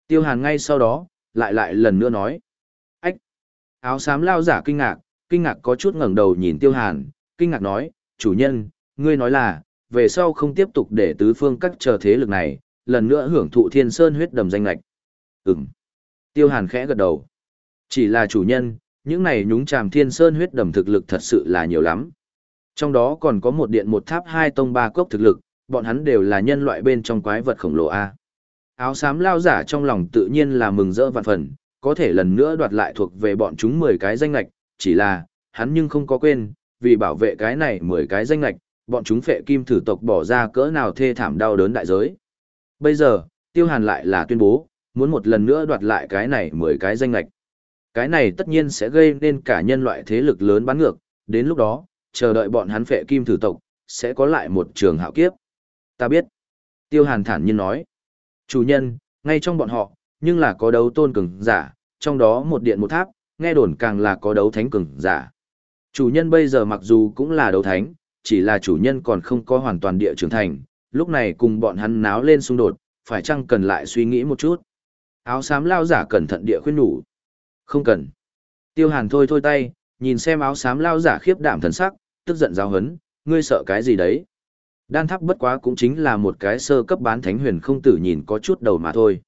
Tiêu hàn ngay sau đó, lại lại lần nữa nói. Ách! Áo xám lao giả kinh ngạc, kinh ngạc có chút ngẩng đầu nhìn tiêu hàn, kinh ngạc nói, chủ nhân, ngươi nói là, về sau không tiếp tục để tứ phương các chờ thế lực này, lần nữa hưởng thụ thiên sơn huyết đầm danh lạch. Ừm. Tiêu hàn khẽ gật đầu. Chỉ là chủ nhân, những này nhúng chàm thiên sơn huyết đầm thực lực thật sự là nhiều lắm. Trong đó còn có một điện một tháp hai tông ba cốc thực lực, bọn hắn đều là nhân loại bên trong quái vật khổng lồ A. Áo xám lao giả trong lòng tự nhiên là mừng rỡ vạn phần, có thể lần nữa đoạt lại thuộc về bọn chúng 10 cái danh ngạch, chỉ là, hắn nhưng không có quên, vì bảo vệ cái này 10 cái danh ngạch, bọn chúng phệ kim thử tộc bỏ ra cỡ nào thê thảm đau đớn đại giới. Bây giờ, tiêu hàn lại là tuyên bố, muốn một lần nữa đoạt lại cái này 10 cái danh ngạch. Cái này tất nhiên sẽ gây nên cả nhân loại thế lực lớn bán ngược, đến lúc đó, chờ đợi bọn hắn phệ kim thử tộc, sẽ có lại một trường hạo kiếp. Ta biết. Tiêu hàn thản nhiên nói. Chủ nhân, ngay trong bọn họ, nhưng là có đấu tôn cường giả, trong đó một điện một tháp, nghe đồn càng là có đấu thánh cường giả. Chủ nhân bây giờ mặc dù cũng là đấu thánh, chỉ là chủ nhân còn không có hoàn toàn địa trưởng thành, lúc này cùng bọn hắn náo lên xung đột, phải chăng cần lại suy nghĩ một chút. Áo xám lao giả cẩn thận địa khuyên nhủ. Không cần. Tiêu hàn thôi thôi tay, nhìn xem áo xám lao giả khiếp đảm thần sắc, tức giận giao hấn, ngươi sợ cái gì đấy. Đan tháp bất quá cũng chính là một cái sơ cấp bán thánh huyền không tử nhìn có chút đầu mà thôi.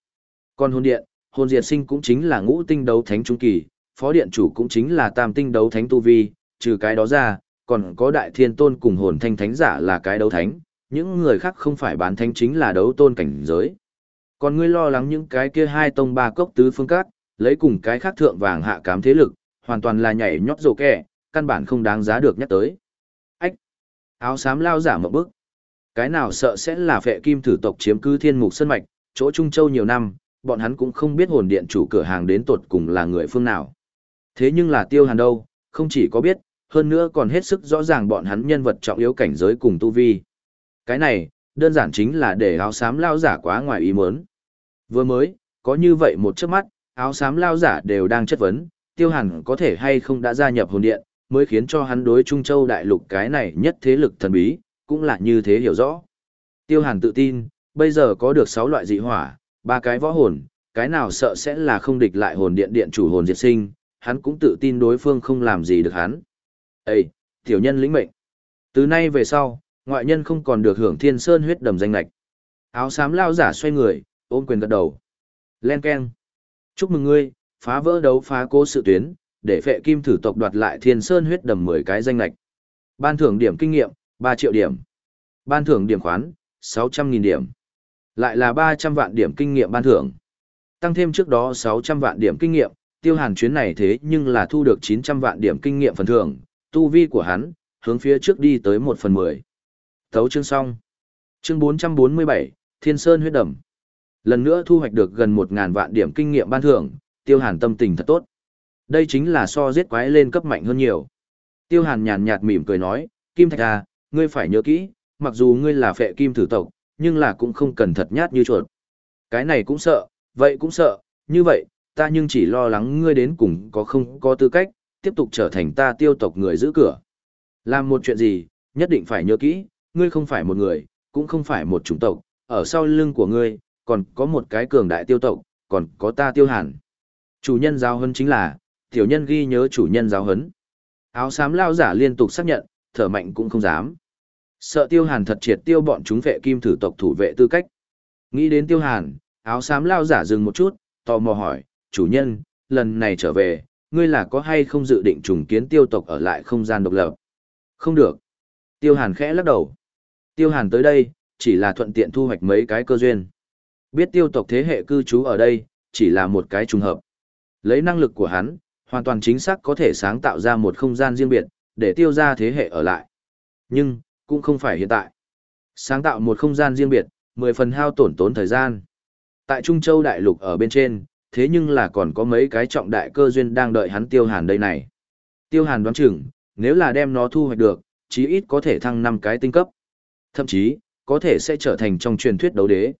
Còn Hồn điện, Hồn diệt sinh cũng chính là ngũ tinh đấu thánh trung kỳ, phó điện chủ cũng chính là tam tinh đấu thánh tu vi, trừ cái đó ra, còn có đại thiên tôn cùng hồn thanh thánh giả là cái đấu thánh, những người khác không phải bán thánh chính là đấu tôn cảnh giới. Còn ngươi lo lắng những cái kia hai tông ba cốc tứ phương cát, lấy cùng cái khác thượng vàng hạ cám thế lực, hoàn toàn là nhảy nhót rồ kẻ, căn bản không đáng giá được nhắc tới. Ách! Áo xám lao giả một bước. Cái nào sợ sẽ là phệ kim thử tộc chiếm cứ thiên mục sân mạch, chỗ Trung Châu nhiều năm, bọn hắn cũng không biết hồn điện chủ cửa hàng đến tột cùng là người phương nào. Thế nhưng là tiêu hàn đâu, không chỉ có biết, hơn nữa còn hết sức rõ ràng bọn hắn nhân vật trọng yếu cảnh giới cùng tu vi. Cái này, đơn giản chính là để áo xám lao giả quá ngoài ý muốn. Vừa mới, có như vậy một chớp mắt, áo xám lao giả đều đang chất vấn, tiêu hàn có thể hay không đã gia nhập hồn điện, mới khiến cho hắn đối Trung Châu đại lục cái này nhất thế lực thần bí, cũng là như thế hiểu rõ. Tiêu hàn tự tin, bây giờ có được 6 loại dị hỏa, ba cái võ hồn, cái nào sợ sẽ là không địch lại hồn điện điện chủ hồn diệt sinh, hắn cũng tự tin đối phương không làm gì được hắn. Ê, tiểu nhân lĩnh mệnh. Từ nay về sau, ngoại nhân không còn được hưởng thiên sơn huyết đầm danh lạch. Áo xám lao giả xoay người, ôm quyền gật đầu. Len keng. Chúc mừng ngươi, phá vỡ đấu phá cố sự tuyến, để phệ kim thử tộc đoạt lại thiên sơn huyết đầm 10 cái danh lạch. Ban thưởng điểm kinh nghiệm, 3 triệu điểm. Ban thưởng điểm khoán, 600.000 điểm. Lại là 300 vạn điểm kinh nghiệm ban thưởng. Tăng thêm trước đó 600 vạn điểm kinh nghiệm, tiêu hàn chuyến này thế nhưng là thu được 900 vạn điểm kinh nghiệm phần thưởng, tu vi của hắn, hướng phía trước đi tới 1 phần 10. Thấu chương xong. Chương 447, Thiên Sơn huyết đầm. Lần nữa thu hoạch được gần 1.000 vạn điểm kinh nghiệm ban thưởng, tiêu hàn tâm tình thật tốt. Đây chính là so giết quái lên cấp mạnh hơn nhiều. Tiêu hàn nhàn nhạt mỉm cười nói, Kim Thạch à, ngươi phải nhớ kỹ, mặc dù ngươi là phệ kim thử tộc, nhưng là cũng không cần thật nhát như chuột. Cái này cũng sợ, vậy cũng sợ, như vậy, ta nhưng chỉ lo lắng ngươi đến cùng có không có tư cách, tiếp tục trở thành ta tiêu tộc người giữ cửa. Làm một chuyện gì, nhất định phải nhớ kỹ, ngươi không phải một người, cũng không phải một chủng tộc, ở sau lưng của ngươi, còn có một cái cường đại tiêu tộc, còn có ta tiêu hàn. Chủ nhân giáo hấn chính là, tiểu nhân ghi nhớ chủ nhân giáo hấn. Áo xám lao giả liên tục xác nhận, thở mạnh cũng không dám. Sợ tiêu hàn thật triệt tiêu bọn chúng vệ kim thử tộc thủ vệ tư cách. Nghĩ đến tiêu hàn, áo xám lao giả dừng một chút, tò mò hỏi, chủ nhân, lần này trở về, ngươi là có hay không dự định trùng kiến tiêu tộc ở lại không gian độc lập? Không được. Tiêu hàn khẽ lắc đầu. Tiêu hàn tới đây, chỉ là thuận tiện thu hoạch mấy cái cơ duyên. Biết tiêu tộc thế hệ cư trú ở đây, chỉ là một cái trùng hợp. Lấy năng lực của hắn, hoàn toàn chính xác có thể sáng tạo ra một không gian riêng biệt, để tiêu ra thế hệ ở lại. Nhưng, cũng không phải hiện tại. Sáng tạo một không gian riêng biệt, mười phần hao tổn tốn thời gian. Tại Trung Châu Đại Lục ở bên trên, thế nhưng là còn có mấy cái trọng đại cơ duyên đang đợi hắn tiêu hàn đây này. Tiêu hàn đoán chừng, nếu là đem nó thu hoạch được, chí ít có thể thăng 5 cái tinh cấp. Thậm chí, có thể sẽ trở thành trong truyền thuyết đấu đế.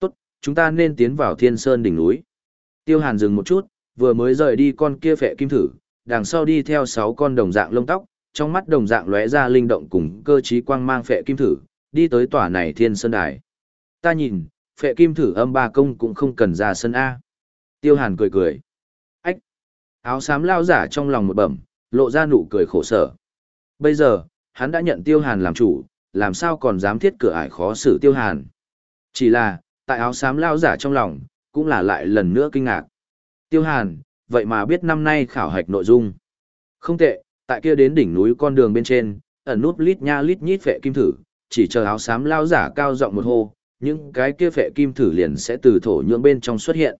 Tốt, chúng ta nên tiến vào thiên sơn đỉnh núi. Tiêu hàn dừng một chút, vừa mới rời đi con kia phệ kim thử, đằng sau đi theo 6 con đồng dạng lông tóc, trong mắt đồng dạng lóe ra linh động cùng cơ trí quang mang phệ kim thử, đi tới tòa này thiên sơn đài. Ta nhìn, phệ kim thử âm ba công cũng không cần ra sân A. Tiêu hàn cười cười. Ách! Áo xám lao giả trong lòng một bẩm, lộ ra nụ cười khổ sở. Bây giờ, hắn đã nhận tiêu hàn làm chủ, làm sao còn dám thiết cửa ải khó xử tiêu hàn. Chỉ là, tại áo xám lao giả trong lòng, cũng là lại lần nữa kinh ngạc. Tiêu hàn, vậy mà biết năm nay khảo hạch nội dung. Không tệ, tại kia đến đỉnh núi con đường bên trên, ẩn nút lít nha lít nhít phệ kim thử, chỉ chờ áo xám lao giả cao giọng một hô, những cái kia phệ kim thử liền sẽ từ thổ nhưỡng bên trong xuất hiện.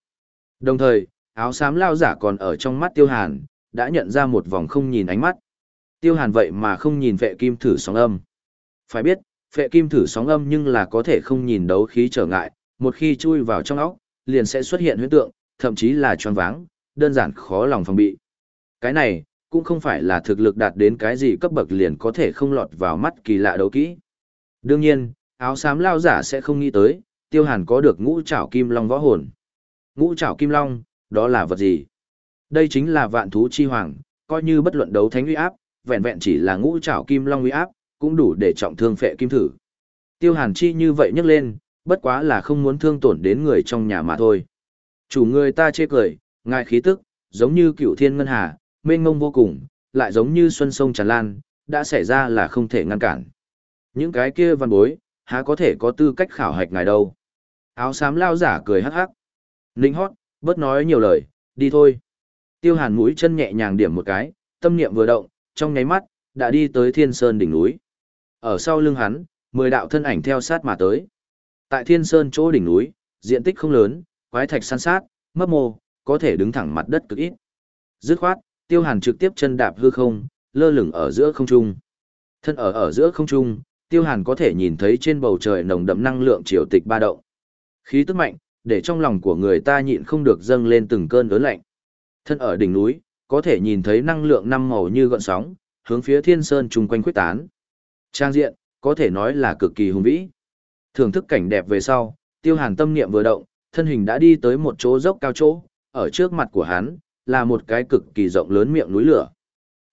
Đồng thời, áo xám lao giả còn ở trong mắt tiêu hàn, đã nhận ra một vòng không nhìn ánh mắt. Tiêu hàn vậy mà không nhìn phệ kim thử sóng âm. Phải biết, phệ kim thử sóng âm nhưng là có thể không nhìn đấu khí trở ngại, một khi chui vào trong óc, liền sẽ xuất hiện huyễn tượng, thậm chí là tròn váng, đơn giản khó lòng phòng bị. Cái này, cũng không phải là thực lực đạt đến cái gì cấp bậc liền có thể không lọt vào mắt kỳ lạ đấu kỹ. Đương nhiên, áo xám lao giả sẽ không nghĩ tới, tiêu hàn có được ngũ trảo kim long võ hồn. Ngũ trảo kim long, đó là vật gì? Đây chính là vạn thú chi hoàng, coi như bất luận đấu thánh uy áp, vẹn vẹn chỉ là ngũ trảo kim long uy áp, cũng đủ để trọng thương phệ kim thử. Tiêu hàn chi như vậy nhấc lên, bất quá là không muốn thương tổn đến người trong nhà mà thôi. Chủ người ta chê cười, ngại khí tức, giống như cựu thiên ngân hà, mênh mông vô cùng, lại giống như xuân sông tràn lan, đã xảy ra là không thể ngăn cản. Những cái kia văn bối, há có thể có tư cách khảo hạch ngài đâu. Áo xám lao giả cười hắc hắc. Ninh hót, bớt nói nhiều lời, đi thôi. Tiêu hàn mũi chân nhẹ nhàng điểm một cái, tâm niệm vừa động, trong nháy mắt, đã đi tới thiên sơn đỉnh núi. Ở sau lưng hắn, mười đạo thân ảnh theo sát mà tới. Tại Thiên Sơn chỗ đỉnh núi, diện tích không lớn, quái thạch san sát, mấp mô, có thể đứng thẳng mặt đất cực ít. Dứt khoát, Tiêu Hàn trực tiếp chân đạp hư không, lơ lửng ở giữa không trung. Thân ở ở giữa không trung, Tiêu Hàn có thể nhìn thấy trên bầu trời nồng đậm năng lượng triều tịch ba động. Khí tức mạnh, để trong lòng của người ta nhịn không được dâng lên từng cơn ớn lạnh. Thân ở đỉnh núi, có thể nhìn thấy năng lượng năm màu như gợn sóng, hướng phía thiên sơn chung quanh quyết tán. Trang diện, có thể nói là cực kỳ hùng vĩ. Thưởng thức cảnh đẹp về sau, tiêu hàn tâm niệm vừa động, thân hình đã đi tới một chỗ dốc cao chỗ, ở trước mặt của hắn, là một cái cực kỳ rộng lớn miệng núi lửa.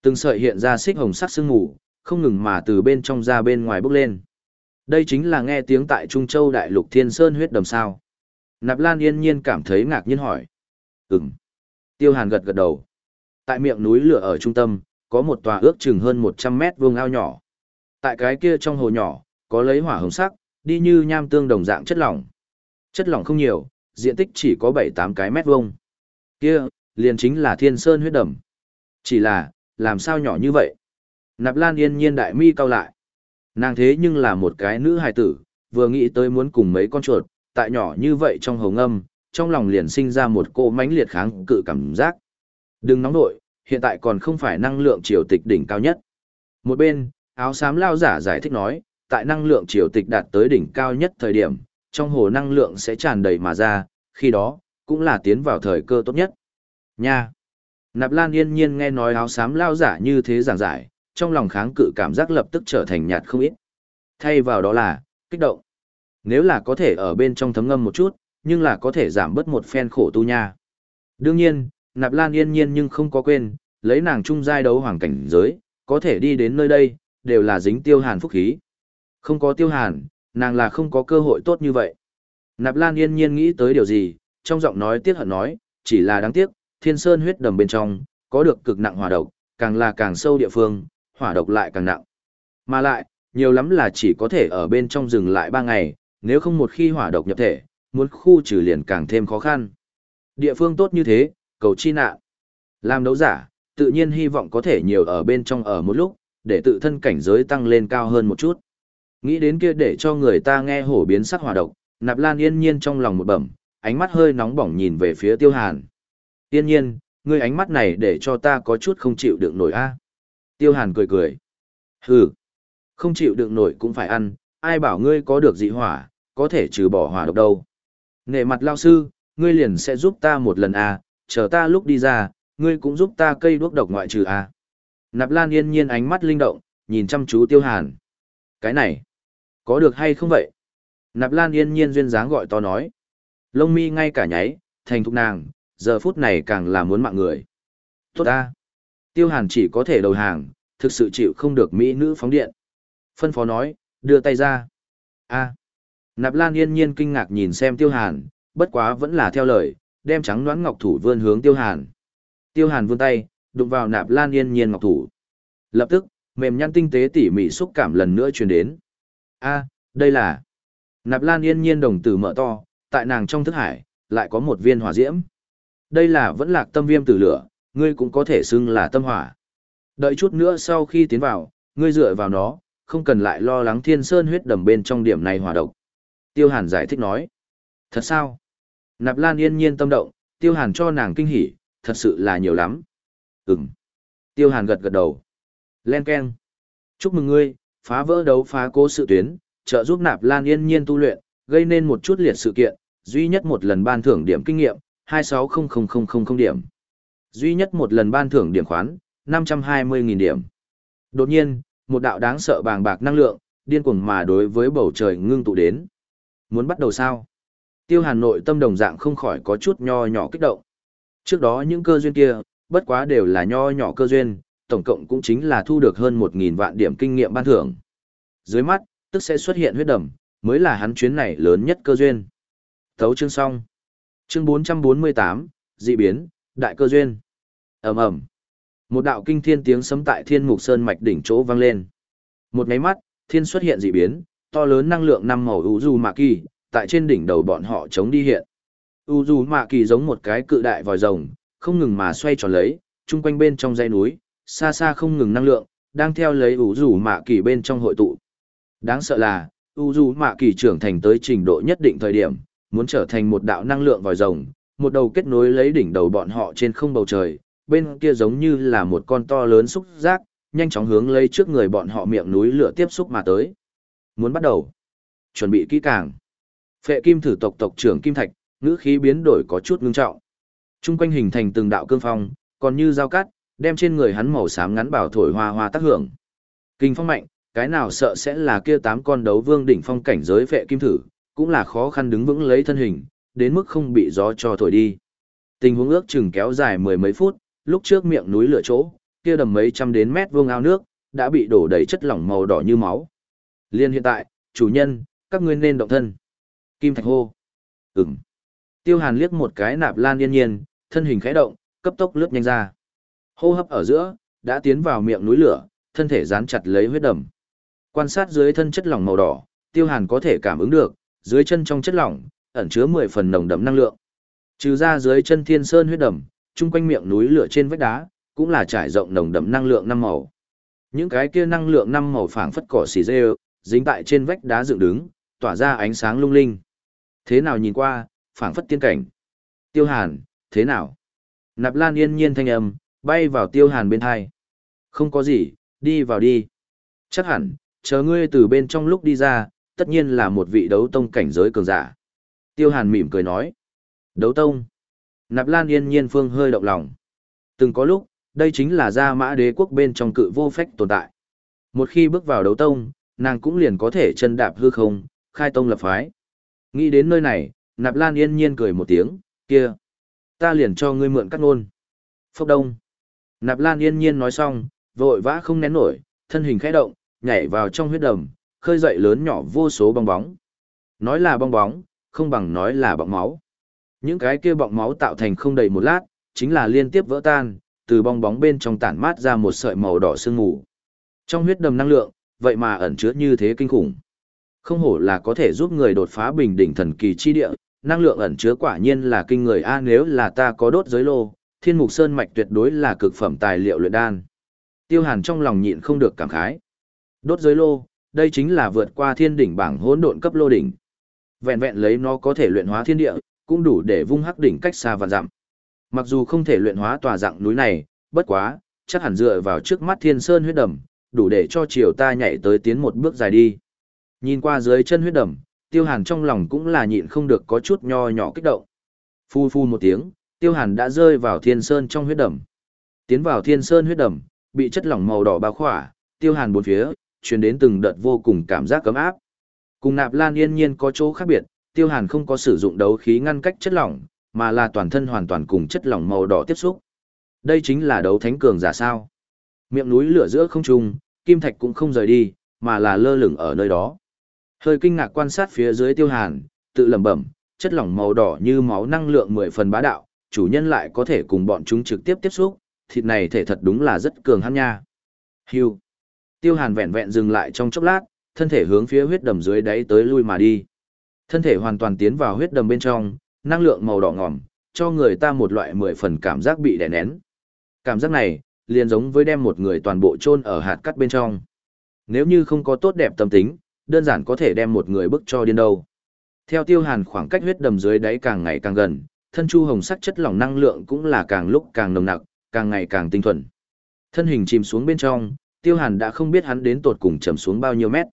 Từng sợi hiện ra xích hồng sắc sương mù, không ngừng mà từ bên trong ra bên ngoài bốc lên. Đây chính là nghe tiếng tại Trung Châu Đại Lục Thiên Sơn huyết đầm sao. Nạp Lan yên nhiên cảm thấy ngạc nhiên hỏi. Ừm. Tiêu Hàn gật gật đầu. Tại miệng núi lửa ở trung tâm, có một tòa ước chừng hơn 100 mét vuông ao nhỏ. Tại cái kia trong hồ nhỏ, có lấy hỏa hồng sắc, đi như nham tương đồng dạng chất lỏng. Chất lỏng không nhiều, diện tích chỉ có 7-8 cái mét vuông. Kia, liền chính là Thiên Sơn huyết đầm. Chỉ là, làm sao nhỏ như vậy? Nạp Lan yên nhiên đại mi cao lại. Nàng thế nhưng là một cái nữ hài tử, vừa nghĩ tới muốn cùng mấy con chuột, tại nhỏ như vậy trong hồng âm, trong lòng liền sinh ra một cô mãnh liệt kháng cự cảm giác. Đừng nóng nội, hiện tại còn không phải năng lượng triều tịch đỉnh cao nhất. Một bên, áo xám lao giả giải thích nói, tại năng lượng triều tịch đạt tới đỉnh cao nhất thời điểm, trong hồ năng lượng sẽ tràn đầy mà ra, khi đó, cũng là tiến vào thời cơ tốt nhất. Nha! Nạp Lan yên nhiên nghe nói áo xám lao giả như thế giảng giải, trong lòng kháng cự cảm giác lập tức trở thành nhạt không ít. Thay vào đó là, kích động. Nếu là có thể ở bên trong thấm ngâm một chút, nhưng là có thể giảm bớt một phen khổ tu nha. Đương nhiên, Nạp Lan yên nhiên nhưng không có quên, lấy nàng chung giai đấu hoàng cảnh giới, có thể đi đến nơi đây, đều là dính tiêu hàn phúc khí. Không có tiêu hàn, nàng là không có cơ hội tốt như vậy. Nạp Lan yên nhiên nghĩ tới điều gì, trong giọng nói tiếc hận nói, chỉ là đáng tiếc, thiên sơn huyết đầm bên trong, có được cực nặng hỏa độc, càng là càng sâu địa phương, hỏa độc lại càng nặng. Mà lại, nhiều lắm là chỉ có thể ở bên trong dừng lại 3 ngày, nếu không một khi hỏa độc nhập thể, muốn khu trừ liền càng thêm khó khăn. Địa phương tốt như thế, cầu chi nạn. Làm đấu giả, tự nhiên hy vọng có thể nhiều ở bên trong ở một lúc, để tự thân cảnh giới tăng lên cao hơn một chút. Nghĩ đến kia để cho người ta nghe hổ biến sắc hỏa độc, Nạp Lan yên nhiên trong lòng một bẩm, ánh mắt hơi nóng bỏng nhìn về phía Tiêu Hàn. Yên nhiên, ngươi ánh mắt này để cho ta có chút không chịu đựng nổi a. Tiêu Hàn cười cười. Hừ, không chịu đựng nổi cũng phải ăn, ai bảo ngươi có được dị hỏa, có thể trừ bỏ hỏa độc đâu. Nệ mặt lao sư, ngươi liền sẽ giúp ta một lần a, chờ ta lúc đi ra, ngươi cũng giúp ta cây đuốc độc ngoại trừ a. Nạp Lan yên nhiên ánh mắt linh động, nhìn chăm chú Tiêu Hàn. Cái này, có được hay không vậy? Nạp Lan yên nhiên duyên dáng gọi to nói. Lông mi ngay cả nháy, thành thục nàng, giờ phút này càng là muốn mạng người. Tốt ta. Tiêu Hàn chỉ có thể đầu hàng, thực sự chịu không được mỹ nữ phóng điện. Phân phó nói, đưa tay ra. a Nạp Lan yên nhiên kinh ngạc nhìn xem Tiêu Hàn, bất quá vẫn là theo lời, đem trắng đoán ngọc thủ vươn hướng Tiêu Hàn. Tiêu Hàn vươn tay, đụng vào Nạp Lan yên nhiên ngọc thủ. Lập tức, mềm nhăn tinh tế tỉ mỉ xúc cảm lần nữa truyền đến. A, đây là Nạp Lan yên nhiên đồng tử mở to, tại nàng trong thức hải, lại có một viên hỏa diễm. Đây là vẫn lạc tâm viêm tử lửa, ngươi cũng có thể xưng là tâm hỏa. Đợi chút nữa sau khi tiến vào, ngươi dựa vào nó, không cần lại lo lắng thiên sơn huyết đầm bên trong điểm này hỏa độc. Tiêu Hàn giải thích nói. Thật sao? Nạp Lan yên nhiên tâm động, Tiêu Hàn cho nàng kinh hỉ, thật sự là nhiều lắm. Ừm. Tiêu Hàn gật gật đầu. Len Ken. Chúc mừng ngươi, phá vỡ đấu phá cố sự tuyến, trợ giúp Nạp Lan yên nhiên tu luyện, gây nên một chút liệt sự kiện, duy nhất một lần ban thưởng điểm kinh nghiệm, 260000 điểm. Duy nhất một lần ban thưởng điểm khoán, 520.000 điểm. Đột nhiên, một đạo đáng sợ bàng bạc năng lượng, điên cuồng mà đối với bầu trời ngưng tụ đến. Muốn bắt đầu sao? Tiêu Hàn nội tâm đồng dạng không khỏi có chút nho nhỏ kích động. Trước đó những cơ duyên kia, bất quá đều là nho nhỏ cơ duyên, tổng cộng cũng chính là thu được hơn 1.000 vạn điểm kinh nghiệm ban thưởng. Dưới mắt, tức sẽ xuất hiện huyết đầm, mới là hắn chuyến này lớn nhất cơ duyên. Thấu chương xong. Chương 448, dị biến, đại cơ duyên. ầm ầm Một đạo kinh thiên tiếng sấm tại thiên mục sơn mạch đỉnh chỗ vang lên. Một máy mắt, thiên xuất hiện dị biến, to lớn năng lượng năm màu u du mạ kỳ, tại trên đỉnh đầu bọn họ chống đi hiện. U du mạ kỳ giống một cái cự đại vòi rồng, không ngừng mà xoay tròn lấy, chung quanh bên trong dãy núi, xa xa không ngừng năng lượng, đang theo lấy u du mạ kỳ bên trong hội tụ. Đáng sợ là, U Du Mạ Kỳ trưởng thành tới trình độ nhất định thời điểm, muốn trở thành một đạo năng lượng vòi rồng, một đầu kết nối lấy đỉnh đầu bọn họ trên không bầu trời, bên kia giống như là một con to lớn xúc giác, nhanh chóng hướng lấy trước người bọn họ miệng núi lửa tiếp xúc mà tới. Muốn bắt đầu. Chuẩn bị kỹ càng. Phệ kim thử tộc tộc trưởng Kim Thạch, ngữ khí biến đổi có chút ngưng trọng. Trung quanh hình thành từng đạo cương phong, còn như dao cắt, đem trên người hắn màu xám ngắn bảo thổi hoa hoa tác hưởng. Kinh phong mạnh, cái nào sợ sẽ là kia tám con đấu vương đỉnh phong cảnh giới phệ kim thử, cũng là khó khăn đứng vững lấy thân hình, đến mức không bị gió cho thổi đi. Tình huống ước chừng kéo dài mười mấy phút, lúc trước miệng núi lửa chỗ, kia đầm mấy trăm đến mét vuông ao nước, đã bị đổ đầy chất lỏng màu đỏ như máu. Liên hiện tại, chủ nhân, các ngươi nên động thân. Kim Thạch hô. Ừm. Tiêu Hàn liếc một cái nạp lan yên nhiên, thân hình khẽ động, cấp tốc lướt nhanh ra. Hô hấp ở giữa, đã tiến vào miệng núi lửa, thân thể dán chặt lấy huyết đầm. Quan sát dưới thân chất lỏng màu đỏ, Tiêu Hàn có thể cảm ứng được, dưới chân trong chất lỏng, ẩn chứa 10 phần nồng đậm năng lượng. Trừ ra dưới chân thiên sơn huyết đầm, chung quanh miệng núi lửa trên vách đá, cũng là trải rộng nồng đậm năng lượng năm màu. Những cái kia năng lượng năm màu phảng phất cỏ xì rêu, dính tại trên vách đá dựng đứng, tỏa ra ánh sáng lung linh. Thế nào nhìn qua, phảng phất tiên cảnh. Tiêu Hàn, thế nào? Nạp Lan yên nhiên thanh âm, bay vào Tiêu Hàn bên hai. Không có gì, đi vào đi. Chắc hẳn, chờ ngươi từ bên trong lúc đi ra, tất nhiên là một vị đấu tông cảnh giới cường giả. Tiêu Hàn mỉm cười nói. Đấu tông. Nạp Lan yên nhiên phương hơi động lòng. Từng có lúc, đây chính là gia mã đế quốc bên trong cự vô phách tồn tại. Một khi bước vào đấu tông, nàng cũng liền có thể chân đạp hư không, khai tông lập phái. Nghĩ đến nơi này, Nạp Lan yên nhiên cười một tiếng, kia. Ta liền cho ngươi mượn cắt ngôn. Phốc đông. Nạp Lan yên nhiên nói xong, vội vã không nén nổi, thân hình khẽ động, nhảy vào trong huyết đầm, khơi dậy lớn nhỏ vô số bong bóng. Nói là bong bóng, không bằng nói là bọng máu. Những cái kia bọng máu tạo thành không đầy một lát, chính là liên tiếp vỡ tan, từ bong bóng bên trong tản mát ra một sợi màu đỏ sương mù. Trong huyết đầm năng lượng, vậy mà ẩn chứa như thế kinh khủng. Không hổ là có thể giúp người đột phá bình đỉnh thần kỳ chi địa, năng lượng ẩn chứa quả nhiên là kinh người a nếu là ta có đốt giới lô, thiên mục sơn mạch tuyệt đối là cực phẩm tài liệu luyện đan. Tiêu Hàn trong lòng nhịn không được cảm khái. Đốt giới lô, đây chính là vượt qua thiên đỉnh bảng hỗn độn cấp lô đỉnh. Vẹn vẹn lấy nó có thể luyện hóa thiên địa, cũng đủ để vung hắc đỉnh cách xa và dặm. Mặc dù không thể luyện hóa tòa dạng núi này, bất quá, chắc hẳn dựa vào trước mắt thiên sơn huyết đầm, đủ để cho chiều ta nhảy tới tiến một bước dài đi. Nhìn qua dưới chân huyết đầm, tiêu hàn trong lòng cũng là nhịn không được có chút nho nhỏ kích động. Phu phu một tiếng, tiêu hàn đã rơi vào thiên sơn trong huyết đầm. Tiến vào thiên sơn huyết đầm, bị chất lỏng màu đỏ bao khỏa, tiêu hàn bốn phía, truyền đến từng đợt vô cùng cảm giác cấm áp. Cùng nạp lan yên nhiên có chỗ khác biệt, tiêu hàn không có sử dụng đấu khí ngăn cách chất lỏng, mà là toàn thân hoàn toàn cùng chất lỏng màu đỏ tiếp xúc. Đây chính là đấu thánh cường giả sao. Miệng núi lửa giữa không trung, kim thạch cũng không rời đi, mà là lơ lửng ở nơi đó. Hơi kinh ngạc quan sát phía dưới tiêu hàn, tự lẩm bẩm, chất lỏng màu đỏ như máu năng lượng mười phần bá đạo, chủ nhân lại có thể cùng bọn chúng trực tiếp tiếp xúc, thịt này thể thật đúng là rất cường hãn nha. Hưu. Tiêu hàn vẹn vẹn dừng lại trong chốc lát, thân thể hướng phía huyết đầm dưới đáy tới lui mà đi. Thân thể hoàn toàn tiến vào huyết đầm bên trong, năng lượng màu đỏ ngòm, cho người ta một loại mười phần cảm giác bị đè nén. Cảm giác này, liền giống với đem một người toàn bộ chôn ở hạt cắt bên trong. Nếu như không có tốt đẹp tâm tính, đơn giản có thể đem một người bức cho điên đâu. Theo tiêu hàn khoảng cách huyết đầm dưới đáy càng ngày càng gần, thân chu hồng sắc chất lỏng năng lượng cũng là càng lúc càng nồng nặc, càng ngày càng tinh thuần. Thân hình chìm xuống bên trong, tiêu hàn đã không biết hắn đến tột cùng chầm xuống bao nhiêu mét.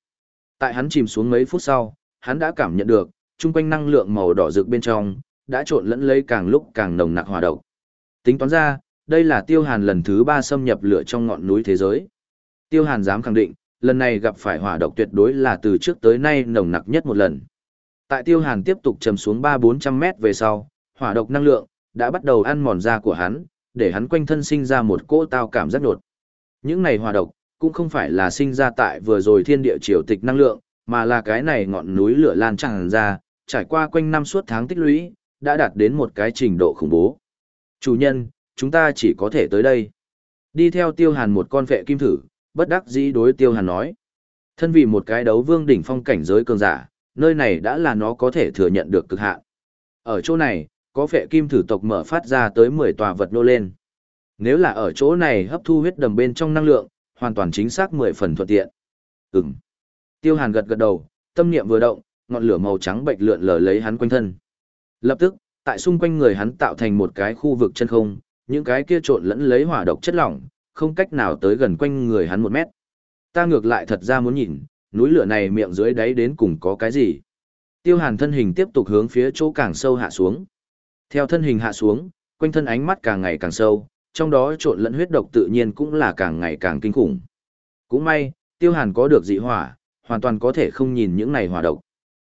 Tại hắn chìm xuống mấy phút sau, hắn đã cảm nhận được, chung quanh năng lượng màu đỏ rực bên trong, đã trộn lẫn lấy càng lúc càng nồng nặc hòa độc. Tính toán ra, đây là tiêu hàn lần thứ ba xâm nhập lửa trong ngọn núi thế giới. Tiêu hàn dám khẳng định, lần này gặp phải hỏa độc tuyệt đối là từ trước tới nay nồng nặc nhất một lần. Tại tiêu hàn tiếp tục chầm xuống 3-400 mét về sau, hỏa độc năng lượng, đã bắt đầu ăn mòn da của hắn, để hắn quanh thân sinh ra một cỗ tao cảm giác đột. Những này hỏa độc, cũng không phải là sinh ra tại vừa rồi thiên địa triều tịch năng lượng, mà là cái này ngọn núi lửa lan tràn ra, trải qua quanh năm suốt tháng tích lũy, đã đạt đến một cái trình độ khủng bố. Chủ nhân, chúng ta chỉ có thể tới đây. Đi theo tiêu hàn một con vệ kim thử, bất đắc dĩ đối tiêu hàn nói. Thân vì một cái đấu vương đỉnh phong cảnh giới cường giả, nơi này đã là nó có thể thừa nhận được cực hạn. Ở chỗ này, có vệ kim thử tộc mở phát ra tới 10 tòa vật nô lên. Nếu là ở chỗ này hấp thu huyết đầm bên trong năng lượng, hoàn toàn chính xác 10 phần thuận tiện. Ừm. Tiêu Hàn gật gật đầu, tâm niệm vừa động, ngọn lửa màu trắng bạch lượn lờ lấy hắn quanh thân. Lập tức, tại xung quanh người hắn tạo thành một cái khu vực chân không, những cái kia trộn lẫn lấy hỏa độc chất lỏng, không cách nào tới gần quanh người hắn một mét. Ta ngược lại thật ra muốn nhìn, núi lửa này miệng dưới đáy đến cùng có cái gì. Tiêu hàn thân hình tiếp tục hướng phía chỗ càng sâu hạ xuống. Theo thân hình hạ xuống, quanh thân ánh mắt càng ngày càng sâu, trong đó trộn lẫn huyết độc tự nhiên cũng là càng ngày càng kinh khủng. Cũng may, tiêu hàn có được dị hỏa, hoàn toàn có thể không nhìn những này hỏa độc.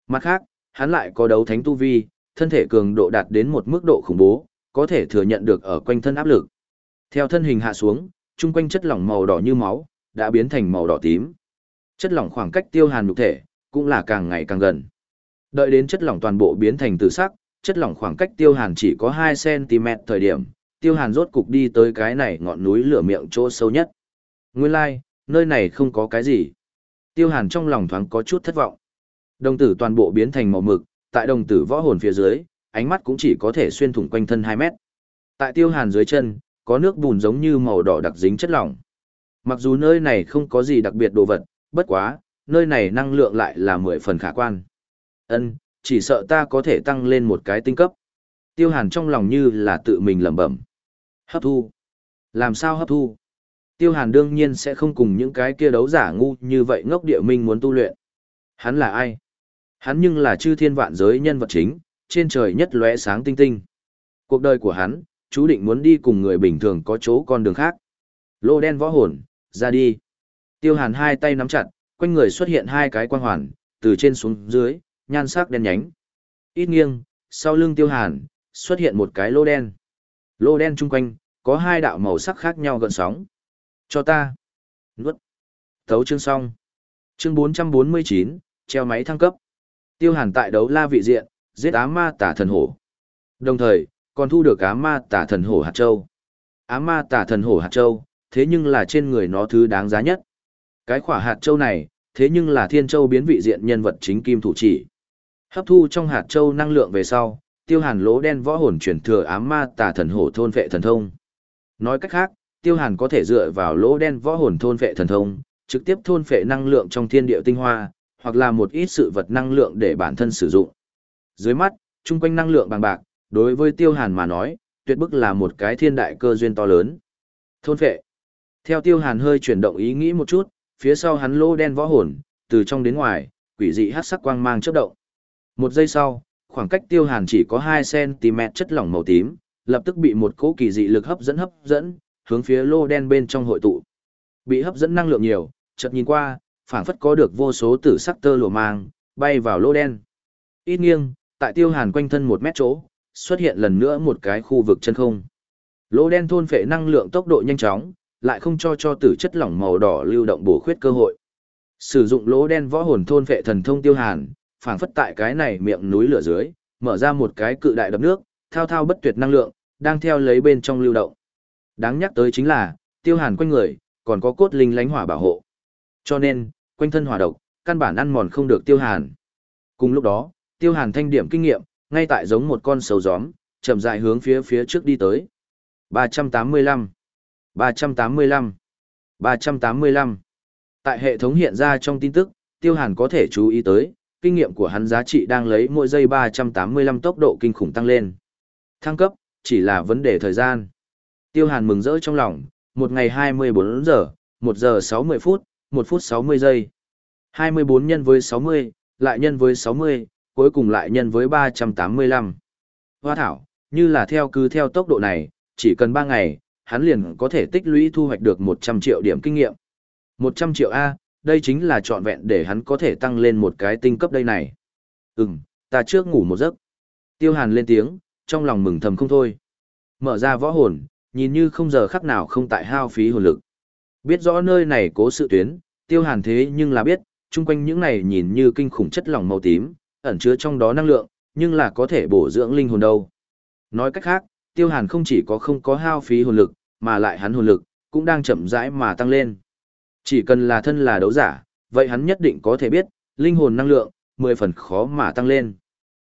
Mặt khác, hắn lại có đấu thánh tu vi, thân thể cường độ đạt đến một mức độ khủng bố, có thể thừa nhận được ở quanh thân áp lực. Theo thân hình hạ xuống, chung quanh chất lỏng màu đỏ như máu, đã biến thành màu đỏ tím. Chất lỏng khoảng cách tiêu hàn nhục thể, cũng là càng ngày càng gần. Đợi đến chất lỏng toàn bộ biến thành từ sắc, chất lỏng khoảng cách tiêu hàn chỉ có 2cm thời điểm, tiêu hàn rốt cục đi tới cái này ngọn núi lửa miệng chỗ sâu nhất. Nguyên lai, like, nơi này không có cái gì. Tiêu hàn trong lòng thoáng có chút thất vọng. Đồng tử toàn bộ biến thành màu mực, tại đồng tử võ hồn phía dưới, ánh mắt cũng chỉ có thể xuyên thủng quanh thân hai mét. Tại tiêu hàn dưới chân, có nước bùn giống như màu đỏ đặc dính chất lỏng. Mặc dù nơi này không có gì đặc biệt đồ vật, bất quá, nơi này năng lượng lại là mười phần khả quan. Ân, chỉ sợ ta có thể tăng lên một cái tinh cấp. Tiêu hàn trong lòng như là tự mình lẩm bẩm. Hấp thu. Làm sao hấp thu? Tiêu hàn đương nhiên sẽ không cùng những cái kia đấu giả ngu như vậy ngốc địa minh muốn tu luyện. Hắn là ai? Hắn nhưng là chư thiên vạn giới nhân vật chính, trên trời nhất lóe sáng tinh tinh. Cuộc đời của hắn, chú định muốn đi cùng người bình thường có chỗ con đường khác. Lô đen võ hồn, ra đi. Tiêu hàn hai tay nắm chặt, quanh người xuất hiện hai cái quang hoàn, từ trên xuống dưới, nhan sắc đen nhánh. Ít nghiêng, sau lưng tiêu hàn, xuất hiện một cái lô đen. Lô đen chung quanh, có hai đạo màu sắc khác nhau gần sóng. Cho ta. Nuốt. Thấu chương xong. Chương 449, treo máy thăng cấp. Tiêu hàn tại đấu la vị diện, giết ám ma tả thần hổ. Đồng thời, còn thu được ám ma tả thần hổ hạt châu. Ám ma tả thần hổ hạt châu, thế nhưng là trên người nó thứ đáng giá nhất. Cái khỏa hạt châu này, thế nhưng là thiên châu biến vị diện nhân vật chính kim thủ chỉ. Hấp thu trong hạt châu năng lượng về sau, tiêu hàn lỗ đen võ hồn chuyển thừa ám ma tà thần hổ thôn vệ thần thông. Nói cách khác, tiêu hàn có thể dựa vào lỗ đen võ hồn thôn vệ thần thông, trực tiếp thôn vệ năng lượng trong thiên địa tinh hoa, hoặc là một ít sự vật năng lượng để bản thân sử dụng. Dưới mắt, chung quanh năng lượng bằng bạc, đối với tiêu hàn mà nói, tuyệt bức là một cái thiên đại cơ duyên to lớn. Thôn vệ. Theo tiêu hàn hơi chuyển động ý nghĩ một chút, phía sau hắn lỗ đen võ hồn, từ trong đến ngoài, quỷ dị hát sắc quang mang chớp động. Một giây sau, khoảng cách tiêu hàn chỉ có 2cm chất lỏng màu tím, lập tức bị một cỗ kỳ dị lực hấp dẫn hấp dẫn, hướng phía lô đen bên trong hội tụ. Bị hấp dẫn năng lượng nhiều, chợt nhìn qua, phảng phất có được vô số tử sắc tơ lụa mang, bay vào lô đen. Ít nghiêng, tại tiêu hàn quanh thân một mét chỗ, xuất hiện lần nữa một cái khu vực chân không. Lô đen thôn phệ năng lượng tốc độ nhanh chóng, lại không cho cho tử chất lỏng màu đỏ lưu động bổ khuyết cơ hội. Sử dụng lỗ đen võ hồn thôn phệ thần thông tiêu hàn, phảng phất tại cái này miệng núi lửa dưới, mở ra một cái cự đại đập nước, thao thao bất tuyệt năng lượng, đang theo lấy bên trong lưu động. Đáng nhắc tới chính là, tiêu hàn quanh người, còn có cốt linh lánh hỏa bảo hộ. Cho nên, quanh thân hỏa độc, căn bản ăn mòn không được tiêu hàn. Cùng lúc đó, tiêu hàn thanh điểm kinh nghiệm, ngay tại giống một con sầu gióm, chậm rãi hướng phía phía trước đi tới. 385 385 385 Tại hệ thống hiện ra trong tin tức, Tiêu Hàn có thể chú ý tới, kinh nghiệm của hắn giá trị đang lấy mỗi giây 385 tốc độ kinh khủng tăng lên. Thăng cấp, chỉ là vấn đề thời gian. Tiêu Hàn mừng rỡ trong lòng, một ngày 24 giờ, 1 giờ 60 phút, 1 phút 60 giây. 24 nhân với 60, lại nhân với 60, cuối cùng lại nhân với 385. Hoa thảo, như là theo cứ theo tốc độ này, chỉ cần 3 ngày, hắn liền có thể tích lũy thu hoạch được 100 triệu điểm kinh nghiệm. 100 triệu A, đây chính là trọn vẹn để hắn có thể tăng lên một cái tinh cấp đây này. Ừm, ta trước ngủ một giấc. Tiêu hàn lên tiếng, trong lòng mừng thầm không thôi. Mở ra võ hồn, nhìn như không giờ khắc nào không tại hao phí hồn lực. Biết rõ nơi này cố sự tuyến, tiêu hàn thế nhưng là biết, chung quanh những này nhìn như kinh khủng chất lỏng màu tím, ẩn chứa trong đó năng lượng, nhưng là có thể bổ dưỡng linh hồn đâu. Nói cách khác, tiêu hàn không chỉ có không có hao phí hồn lực, mà lại hắn hồn lực, cũng đang chậm rãi mà tăng lên. Chỉ cần là thân là đấu giả, vậy hắn nhất định có thể biết, linh hồn năng lượng, 10 phần khó mà tăng lên.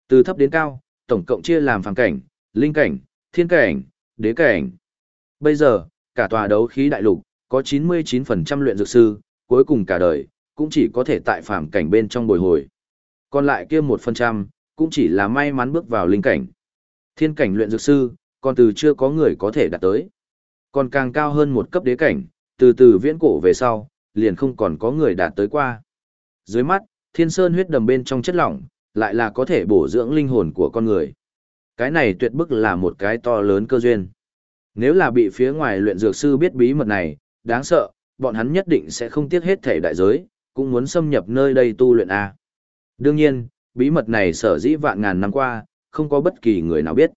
Từ thấp đến cao, tổng cộng chia làm phàm cảnh, linh cảnh, thiên cảnh, đế cảnh. Bây giờ, cả tòa đấu khí đại lục, có 99% luyện dược sư, cuối cùng cả đời, cũng chỉ có thể tại phàm cảnh bên trong bồi hồi. Còn lại kia một phần trăm, cũng chỉ là may mắn bước vào linh cảnh. Thiên cảnh luyện dược sư, còn từ chưa có người có thể đạt tới. Còn càng cao hơn một cấp đế cảnh, từ từ viễn cổ về sau, liền không còn có người đạt tới qua. Dưới mắt, thiên sơn huyết đầm bên trong chất lỏng, lại là có thể bổ dưỡng linh hồn của con người. Cái này tuyệt bức là một cái to lớn cơ duyên. Nếu là bị phía ngoài luyện dược sư biết bí mật này, đáng sợ, bọn hắn nhất định sẽ không tiếc hết thể đại giới, cũng muốn xâm nhập nơi đây tu luyện A. Đương nhiên, bí mật này sở dĩ vạn ngàn năm qua, không có bất kỳ người nào biết.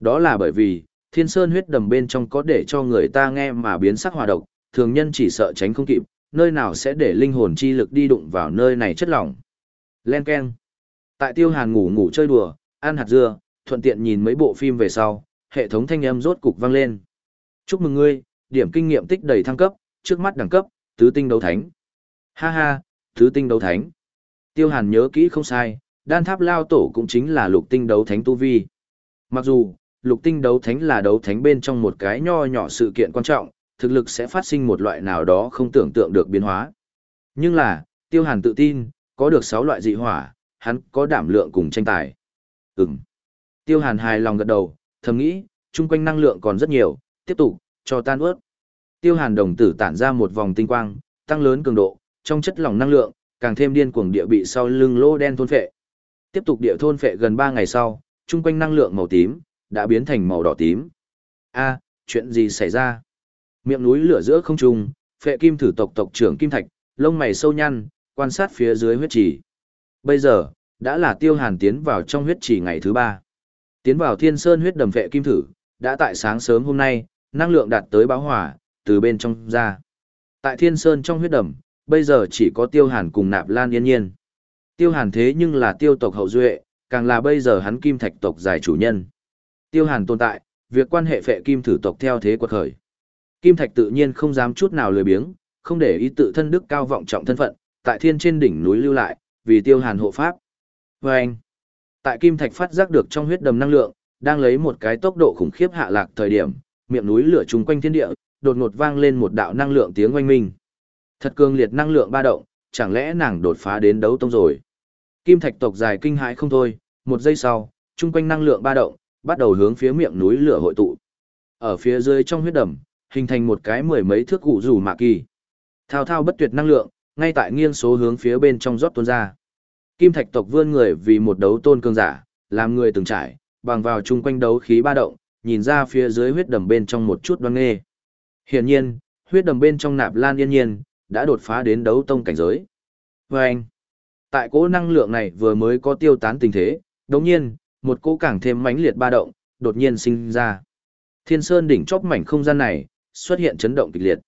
Đó là bởi vì, thiên sơn huyết đầm bên trong có để cho người ta nghe mà biến sắc hòa độc, thường nhân chỉ sợ tránh không kịp, nơi nào sẽ để linh hồn chi lực đi đụng vào nơi này chất lỏng. Len Ken. Tại tiêu hàn ngủ ngủ chơi đùa, ăn hạt dưa, thuận tiện nhìn mấy bộ phim về sau, hệ thống thanh âm rốt cục vang lên. Chúc mừng ngươi, điểm kinh nghiệm tích đầy thăng cấp, trước mắt đẳng cấp, tứ tinh đấu thánh. Ha ha, tứ tinh đấu thánh. Tiêu hàn nhớ kỹ không sai, đan tháp lao tổ cũng chính là lục tinh đấu thánh tu vi. Mặc dù, lục tinh đấu thánh là đấu thánh bên trong một cái nho nhỏ sự kiện quan trọng, thực lực sẽ phát sinh một loại nào đó không tưởng tượng được biến hóa. Nhưng là, tiêu hàn tự tin, có được 6 loại dị hỏa, hắn có đảm lượng cùng tranh tài. Ừm. Tiêu hàn hài lòng gật đầu, thầm nghĩ, chung quanh năng lượng còn rất nhiều, tiếp tục, cho tan ướt. Tiêu hàn đồng tử tản ra một vòng tinh quang, tăng lớn cường độ, trong chất lỏng năng lượng, càng thêm điên cuồng địa bị sau lưng lô đen thôn phệ. Tiếp tục địa thôn phệ gần 3 ngày sau, chung quanh năng lượng màu tím, đã biến thành màu đỏ tím. A, chuyện gì xảy ra? Miệng núi lửa giữa không trung, phệ kim thử tộc tộc trưởng Kim Thạch, lông mày sâu nhăn, quan sát phía dưới huyết trì. Bây giờ, đã là tiêu hàn tiến vào trong huyết trì ngày thứ ba. Tiến vào thiên sơn huyết đầm phệ kim thử, đã tại sáng sớm hôm nay, năng lượng đạt tới báo hỏa, từ bên trong ra. Tại thiên sơn trong huyết đầm, bây giờ chỉ có tiêu hàn cùng nạp lan yên nhiên. Tiêu hàn thế nhưng là tiêu tộc hậu duệ, càng là bây giờ hắn kim thạch tộc giải chủ nhân. Tiêu hàn tồn tại, việc quan hệ phệ kim thử tộc theo thế quật khởi. Kim thạch tự nhiên không dám chút nào lười biếng, không để ý tự thân đức cao vọng trọng thân phận, tại thiên trên đỉnh núi lưu lại, vì tiêu hàn hộ pháp. Và anh, tại kim thạch phát giác được trong huyết đầm năng lượng, đang lấy một cái tốc độ khủng khiếp hạ lạc thời điểm, miệng núi lửa chung quanh thiên địa, đột ngột vang lên một đạo năng lượng tiếng oanh minh. Thật cường liệt năng lượng ba động, chẳng lẽ nàng đột phá đến đấu tông rồi. Kim thạch tộc dài kinh hãi không thôi, một giây sau, chung quanh năng lượng ba động, bắt đầu hướng phía miệng núi lửa hội tụ. Ở phía dưới trong huyết đầm, hình thành một cái mười mấy thước cụ rủ mạ kỳ. Thao thao bất tuyệt năng lượng, ngay tại nghiêng số hướng phía bên trong rót tuôn ra. Kim thạch tộc vươn người vì một đấu tôn cương giả, làm người từng trải, bằng vào chung quanh đấu khí ba động, nhìn ra phía dưới huyết đầm bên trong một chút đoan nghê. Hiển nhiên, huyết đầm bên trong nạp lan yên nhiên, đã đột phá đến đấu tông cảnh giới. Và anh, tại cỗ năng lượng này vừa mới có tiêu tán tình thế, đồng nhiên, một cỗ càng thêm mãnh liệt ba động, đột nhiên sinh ra. Thiên sơn đỉnh chóp mảnh không gian này, xuất hiện chấn động kịch liệt.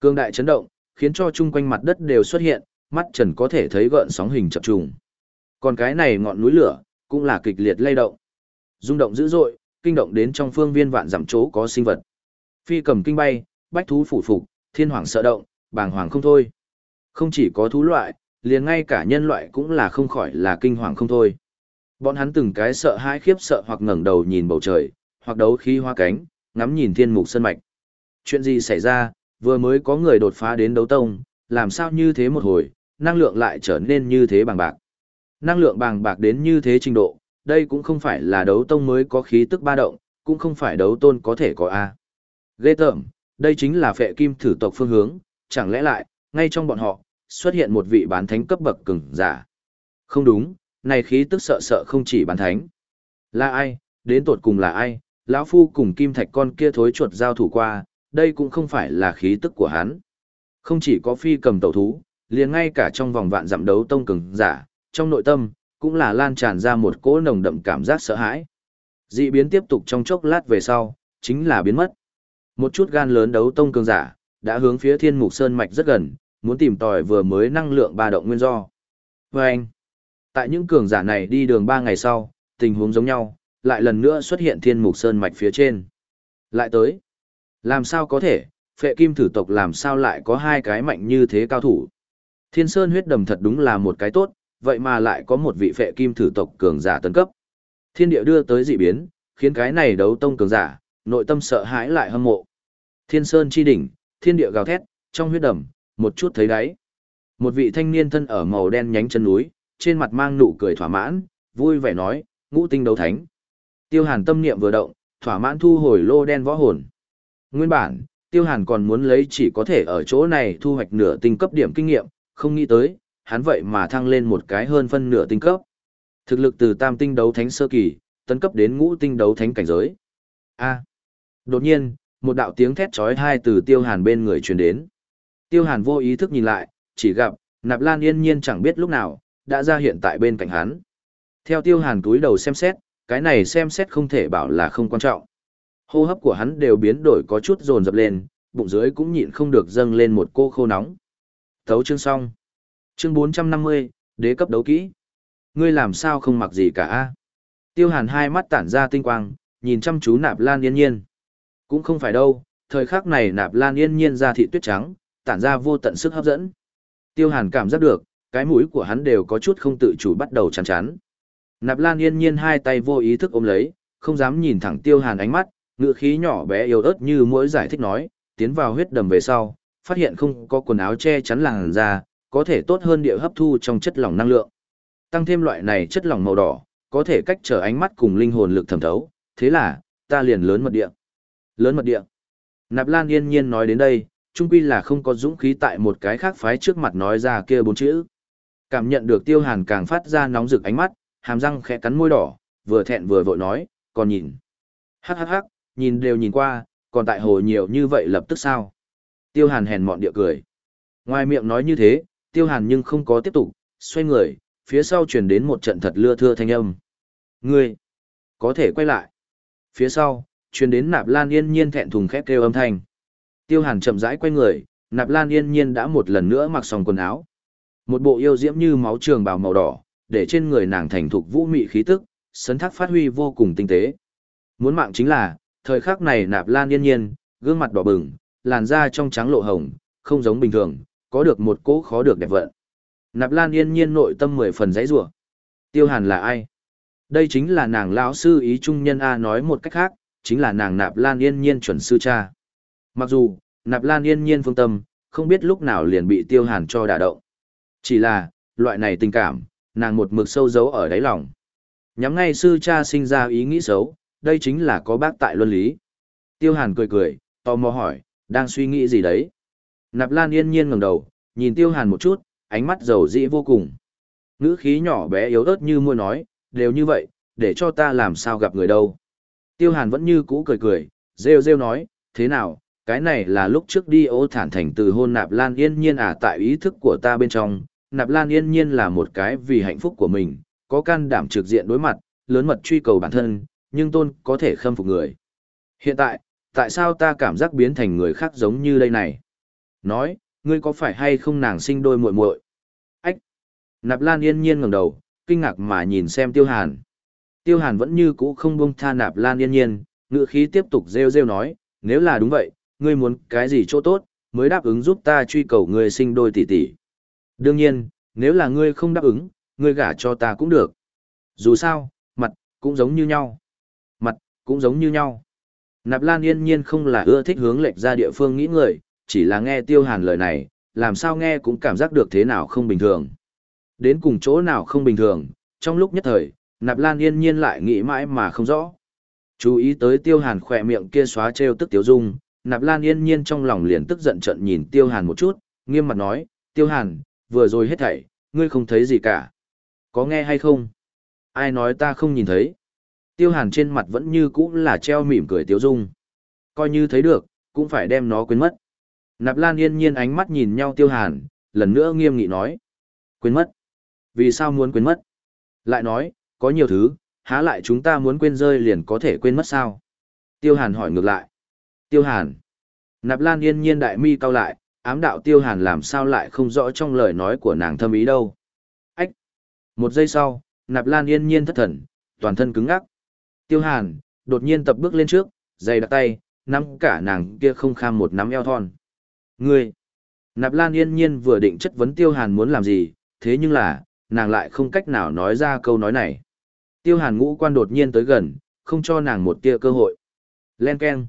Cương đại chấn động, khiến cho chung quanh mặt đất đều xuất hiện, mắt trần có thể thấy gợn sóng hình chập trùng. Còn cái này ngọn núi lửa, cũng là kịch liệt lay động. Rung động dữ dội, kinh động đến trong phương viên vạn dặm chỗ có sinh vật. Phi cầm kinh bay, bách thú phủ phục, thiên hoàng sợ động, bàng hoàng không thôi. Không chỉ có thú loại, liền ngay cả nhân loại cũng là không khỏi là kinh hoàng không thôi. Bọn hắn từng cái sợ hãi khiếp sợ hoặc ngẩng đầu nhìn bầu trời, hoặc đấu khí hoa cánh, ngắm nhìn thiên mục sơn mạch. Chuyện gì xảy ra, vừa mới có người đột phá đến đấu tông, làm sao như thế một hồi, năng lượng lại trở nên như thế bằng bạc. Năng lượng bằng bạc đến như thế trình độ, đây cũng không phải là đấu tông mới có khí tức ba động, cũng không phải đấu tôn có thể có A. Ghê tởm, đây chính là phệ kim thử tộc phương hướng, chẳng lẽ lại, ngay trong bọn họ, xuất hiện một vị bán thánh cấp bậc cường giả. Không đúng, này khí tức sợ sợ không chỉ bán thánh. Là ai, đến tột cùng là ai, lão phu cùng kim thạch con kia thối chuột giao thủ qua, đây cũng không phải là khí tức của hắn. Không chỉ có phi cầm tẩu thú, liền ngay cả trong vòng vạn dặm đấu tông cường giả, trong nội tâm, cũng là lan tràn ra một cỗ nồng đậm cảm giác sợ hãi. Dị biến tiếp tục trong chốc lát về sau, chính là biến mất. Một chút gan lớn đấu tông cường giả, đã hướng phía thiên mục sơn mạch rất gần, muốn tìm tòi vừa mới năng lượng ba động nguyên do. Và anh, tại những cường giả này đi đường ba ngày sau, tình huống giống nhau, lại lần nữa xuất hiện thiên mục sơn mạch phía trên. Lại tới, làm sao có thể, phệ kim thử tộc làm sao lại có hai cái mạnh như thế cao thủ. Thiên sơn huyết đầm thật đúng là một cái tốt, vậy mà lại có một vị phệ kim thử tộc cường giả tấn cấp. Thiên địa đưa tới dị biến, khiến cái này đấu tông cường giả, nội tâm sợ hãi lại hâm mộ. Thiên sơn chi đỉnh, thiên địa gào thét, trong huyết đầm, một chút thấy đáy. Một vị thanh niên thân ở màu đen nhánh chân núi, trên mặt mang nụ cười thỏa mãn, vui vẻ nói, ngũ tinh đấu thánh. Tiêu Hàn tâm niệm vừa động, thỏa mãn thu hồi lô đen võ hồn. Nguyên bản, Tiêu Hàn còn muốn lấy chỉ có thể ở chỗ này thu hoạch nửa tinh cấp điểm kinh nghiệm, không nghĩ tới, hắn vậy mà thăng lên một cái hơn phân nửa tinh cấp. Thực lực từ tam tinh đấu thánh sơ kỳ, tấn cấp đến ngũ tinh đấu thánh cảnh giới. A. Đột nhiên, một đạo tiếng thét chói tai từ Tiêu Hàn bên người truyền đến. Tiêu Hàn vô ý thức nhìn lại, chỉ gặp, Nạp Lan yên nhiên chẳng biết lúc nào, đã ra hiện tại bên cạnh hắn. Theo Tiêu Hàn túi đầu xem xét, cái này xem xét không thể bảo là không quan trọng. Hô hấp của hắn đều biến đổi có chút dồn dập lên, bụng dưới cũng nhịn không được dâng lên một cô khô nóng. Thấu chương xong. Chương 450, đế cấp đấu kỹ. Ngươi làm sao không mặc gì cả a? Tiêu Hàn hai mắt tản ra tinh quang, nhìn chăm chú Nạp Lan Yên Nhiên. Cũng không phải đâu, thời khắc này Nạp Lan Yên Nhiên ra thị tuyết trắng, tản ra vô tận sức hấp dẫn. Tiêu Hàn cảm giác được, cái mũi của hắn đều có chút không tự chủ bắt đầu chán chán. Nạp Lan yên nhiên hai tay vô ý thức ôm lấy, không dám nhìn thẳng Tiêu Hàn ánh mắt, ngựa khí nhỏ bé yếu ớt như mỗi giải thích nói, tiến vào huyết đầm về sau, phát hiện không có quần áo che chắn làn da, có thể tốt hơn địa hấp thu trong chất lỏng năng lượng. Tăng thêm loại này chất lỏng màu đỏ, có thể cách trở ánh mắt cùng linh hồn lực thẩm thấu, thế là, ta liền lớn mật địa. Lớn mật địa. Nạp Lan yên nhiên nói đến đây, trung quy là không có dũng khí tại một cái khác phái trước mặt nói ra kia bốn chữ. Cảm nhận được Tiêu Hàn càng phát ra nóng rực ánh mắt, hàm răng khẽ cắn môi đỏ, vừa thẹn vừa vội nói, còn nhìn. Hắc hắc hắc, nhìn đều nhìn qua, còn tại hồ nhiều như vậy lập tức sao. Tiêu hàn hèn mọn địa cười. Ngoài miệng nói như thế, tiêu hàn nhưng không có tiếp tục, xoay người, phía sau truyền đến một trận thật lưa thưa thanh âm. Ngươi, có thể quay lại. Phía sau, truyền đến nạp lan yên nhiên thẹn thùng khép kêu âm thanh. Tiêu hàn chậm rãi quay người, nạp lan yên nhiên đã một lần nữa mặc xong quần áo. Một bộ yêu diễm như máu trường bào màu đỏ, để trên người nàng thành thục vũ mị khí tức, sấn thác phát huy vô cùng tinh tế. Muốn mạng chính là, thời khắc này nạp lan yên nhiên, gương mặt đỏ bừng, làn da trong trắng lộ hồng, không giống bình thường, có được một cỗ khó được đẹp vận. Nạp lan yên nhiên nội tâm mười phần dãy rủa Tiêu hàn là ai? Đây chính là nàng lão sư ý trung nhân A nói một cách khác, chính là nàng nạp lan yên nhiên chuẩn sư cha. Mặc dù, nạp lan yên nhiên phương tâm, không biết lúc nào liền bị tiêu hàn cho đả động. Chỉ là, loại này tình cảm, nàng một mực sâu giấu ở đáy lòng. Nhắm ngay sư cha sinh ra ý nghĩ xấu, đây chính là có bác tại luân lý. Tiêu Hàn cười cười, tò mò hỏi, đang suy nghĩ gì đấy? Nạp Lan yên nhiên ngẩng đầu, nhìn Tiêu Hàn một chút, ánh mắt dầu dĩ vô cùng. Ngữ khí nhỏ bé yếu ớt như mua nói, đều như vậy, để cho ta làm sao gặp người đâu. Tiêu Hàn vẫn như cũ cười cười, rêu rêu nói, thế nào, cái này là lúc trước đi ô thản thành từ hôn Nạp Lan yên nhiên à tại ý thức của ta bên trong, Nạp Lan yên nhiên là một cái vì hạnh phúc của mình, có can đảm trực diện đối mặt, lớn mật truy cầu bản thân, nhưng tôn có thể khâm phục người. Hiện tại, tại sao ta cảm giác biến thành người khác giống như đây này? Nói, ngươi có phải hay không nàng sinh đôi muội muội? Ách! Nạp Lan yên nhiên ngẩng đầu, kinh ngạc mà nhìn xem Tiêu Hàn. Tiêu Hàn vẫn như cũ không buông tha Nạp Lan yên nhiên, ngựa khí tiếp tục rêu rêu nói, nếu là đúng vậy, ngươi muốn cái gì chỗ tốt, mới đáp ứng giúp ta truy cầu người sinh đôi tỷ tỷ. Đương nhiên, nếu là ngươi không đáp ứng, ngươi gả cho ta cũng được. Dù sao, mặt, cũng giống như nhau. Cũng giống như nhau. Nạp Lan yên nhiên không là ưa thích hướng lệch ra địa phương nghĩ người, chỉ là nghe tiêu hàn lời này, làm sao nghe cũng cảm giác được thế nào không bình thường. Đến cùng chỗ nào không bình thường, trong lúc nhất thời, Nạp Lan yên nhiên lại nghĩ mãi mà không rõ. Chú ý tới tiêu hàn khỏe miệng kia xóa treo tức tiêu dung, Nạp Lan yên nhiên trong lòng liền tức giận trận nhìn tiêu hàn một chút, nghiêm mặt nói, tiêu hàn, vừa rồi hết thảy, ngươi không thấy gì cả. Có nghe hay không? Ai nói ta không nhìn thấy? Tiêu hàn trên mặt vẫn như cũ là treo mỉm cười tiêu dung. Coi như thấy được, cũng phải đem nó quên mất. Nạp Lan yên nhiên ánh mắt nhìn nhau tiêu hàn, lần nữa nghiêm nghị nói. Quên mất? Vì sao muốn quên mất? Lại nói, có nhiều thứ, há lại chúng ta muốn quên rơi liền có thể quên mất sao? Tiêu hàn hỏi ngược lại. Tiêu hàn. Nạp Lan yên nhiên đại mi cao lại, ám đạo tiêu hàn làm sao lại không rõ trong lời nói của nàng thâm ý đâu. Ách! Một giây sau, nạp lan yên nhiên thất thần, toàn thân cứng ngắc. Tiêu hàn, đột nhiên tập bước lên trước, giày đặt tay, nắm cả nàng kia không kham một nắm eo thon. Ngươi! Nạp lan yên nhiên vừa định chất vấn tiêu hàn muốn làm gì, thế nhưng là, nàng lại không cách nào nói ra câu nói này. Tiêu hàn ngũ quan đột nhiên tới gần, không cho nàng một tia cơ hội. Len Ken!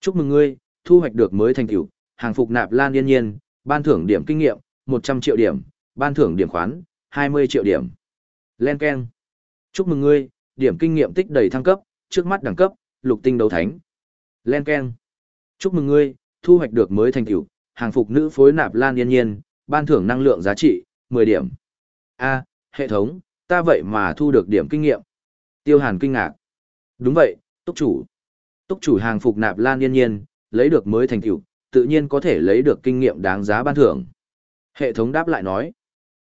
Chúc mừng ngươi, thu hoạch được mới thành tựu hàng phục nạp lan yên nhiên, ban thưởng điểm kinh nghiệm, 100 triệu điểm, ban thưởng điểm khoán, 20 triệu điểm. Len Ken. Chúc mừng ngươi, điểm kinh nghiệm tích đầy thăng cấp, trước mắt đẳng cấp, lục tinh đấu thánh. Len Ken. Chúc mừng ngươi, thu hoạch được mới thành tựu, hàng phục nữ phối nạp lan yên nhiên, ban thưởng năng lượng giá trị, 10 điểm. A, hệ thống, ta vậy mà thu được điểm kinh nghiệm. Tiêu Hàn kinh ngạc. Đúng vậy, túc chủ. Túc chủ hàng phục nạp lan yên nhiên, lấy được mới thành tựu, tự nhiên có thể lấy được kinh nghiệm đáng giá ban thưởng. Hệ thống đáp lại nói.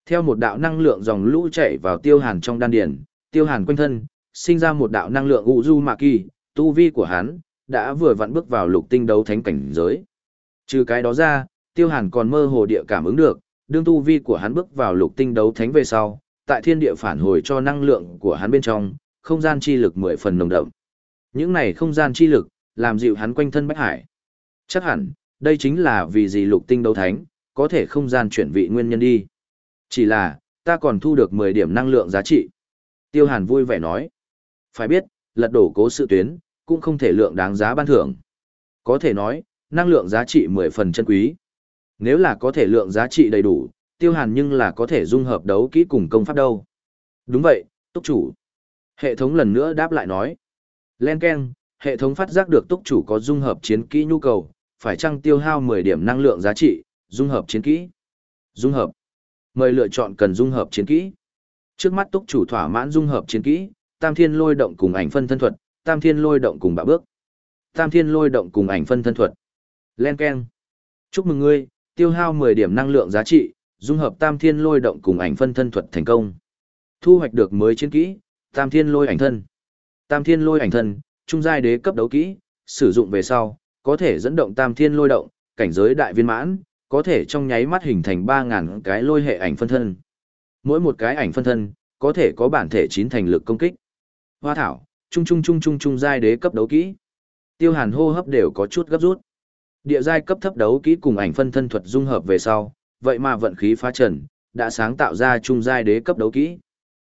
Theo một đạo năng lượng dòng lũ chảy vào tiêu hàn trong đan điền tiêu hàn quanh thân, sinh ra một đạo năng lượng ụ du mạ kỳ, tu vi của hắn, đã vừa vặn bước vào lục tinh đấu thánh cảnh giới. Trừ cái đó ra, tiêu hàn còn mơ hồ địa cảm ứng được, đương tu vi của hắn bước vào lục tinh đấu thánh về sau, tại thiên địa phản hồi cho năng lượng của hắn bên trong, không gian chi lực mười phần nồng đậm. Những này không gian chi lực, làm dịu hắn quanh thân bách hải. Chắc hẳn, đây chính là vì gì lục tinh đấu thánh, có thể không gian chuyển vị nguyên nhân đi. Chỉ là, ta còn thu được 10 điểm năng lượng giá trị. Tiêu Hàn vui vẻ nói. Phải biết, lật đổ cố sự tuyến, cũng không thể lượng đáng giá ban thưởng. Có thể nói, năng lượng giá trị 10 phần chân quý. Nếu là có thể lượng giá trị đầy đủ, Tiêu Hàn nhưng là có thể dung hợp đấu kỹ cùng công pháp đâu. Đúng vậy, túc chủ. Hệ thống lần nữa đáp lại nói. Len Ken, hệ thống phát giác được túc chủ có dung hợp chiến kỹ nhu cầu, phải chăng tiêu hao 10 điểm năng lượng giá trị, dung hợp chiến kỹ. Dung hợp. Mời lựa chọn cần dung hợp chiến kỹ. Trước mắt túc chủ thỏa mãn dung hợp chiến kỹ, Tam Thiên Lôi động cùng ảnh phân thân thuật, Tam Thiên Lôi động cùng bạo bước. Tam Thiên Lôi động cùng ảnh phân thân thuật. Len keng. Chúc mừng ngươi, tiêu hao 10 điểm năng lượng giá trị, dung hợp Tam Thiên Lôi động cùng ảnh phân thân thuật thành công. Thu hoạch được mới chiến kỹ, Tam Thiên Lôi ảnh thân. Tam Thiên Lôi ảnh thân, trung giai đế cấp đấu kỹ, sử dụng về sau, có thể dẫn động Tam Thiên Lôi động, cảnh giới đại viên mãn, có thể trong nháy mắt hình thành 3.000 cái lôi hệ ảnh phân thân. Mỗi một cái ảnh phân thân, có thể có bản thể chín thành lực công kích. Hoa thảo, trung trung trung trung trung giai đế cấp đấu kỹ. Tiêu hàn hô hấp đều có chút gấp rút. Địa giai cấp thấp đấu kỹ cùng ảnh phân thân thuật dung hợp về sau, vậy mà vận khí phá trần, đã sáng tạo ra trung giai đế cấp đấu kỹ.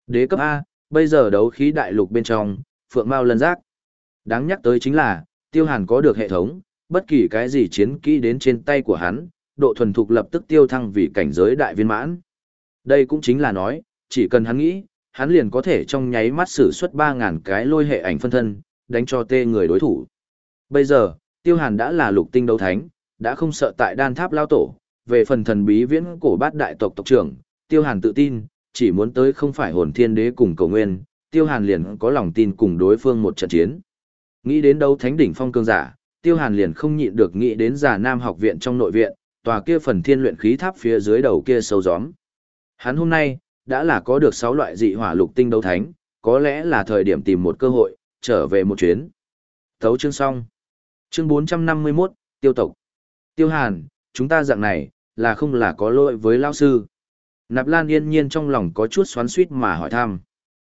Đế cấp A, bây giờ đấu khí đại lục bên trong, phượng mao lân giác. Đáng nhắc tới chính là, tiêu hàn có được hệ thống, bất kỳ cái gì chiến kỹ đến trên tay của hắn, độ thuần thục lập tức tiêu thăng vì cảnh giới đại viên mãn. Đây cũng chính là nói, chỉ cần hắn nghĩ, hắn liền có thể trong nháy mắt sử xuất 3.000 cái lôi hệ ảnh phân thân, đánh cho tê người đối thủ. Bây giờ, tiêu hàn đã là lục tinh đấu thánh, đã không sợ tại đan tháp lao tổ, về phần thần bí viễn cổ bát đại tộc tộc trưởng, tiêu hàn tự tin, chỉ muốn tới không phải hồn thiên đế cùng cầu nguyên, tiêu hàn liền có lòng tin cùng đối phương một trận chiến. Nghĩ đến đấu thánh đỉnh phong cương giả, tiêu hàn liền không nhịn được nghĩ đến giả nam học viện trong nội viện, tòa kia phần thiên luyện khí tháp phía dưới đầu kia sâu gióm. Hắn hôm nay, đã là có được 6 loại dị hỏa lục tinh đấu thánh, có lẽ là thời điểm tìm một cơ hội, trở về một chuyến. Thấu chương xong. Chương 451, Tiêu tộc. Tiêu Hàn, chúng ta dạng này, là không là có lỗi với lao sư. Nạp Lan yên nhiên trong lòng có chút xoắn suýt mà hỏi thăm.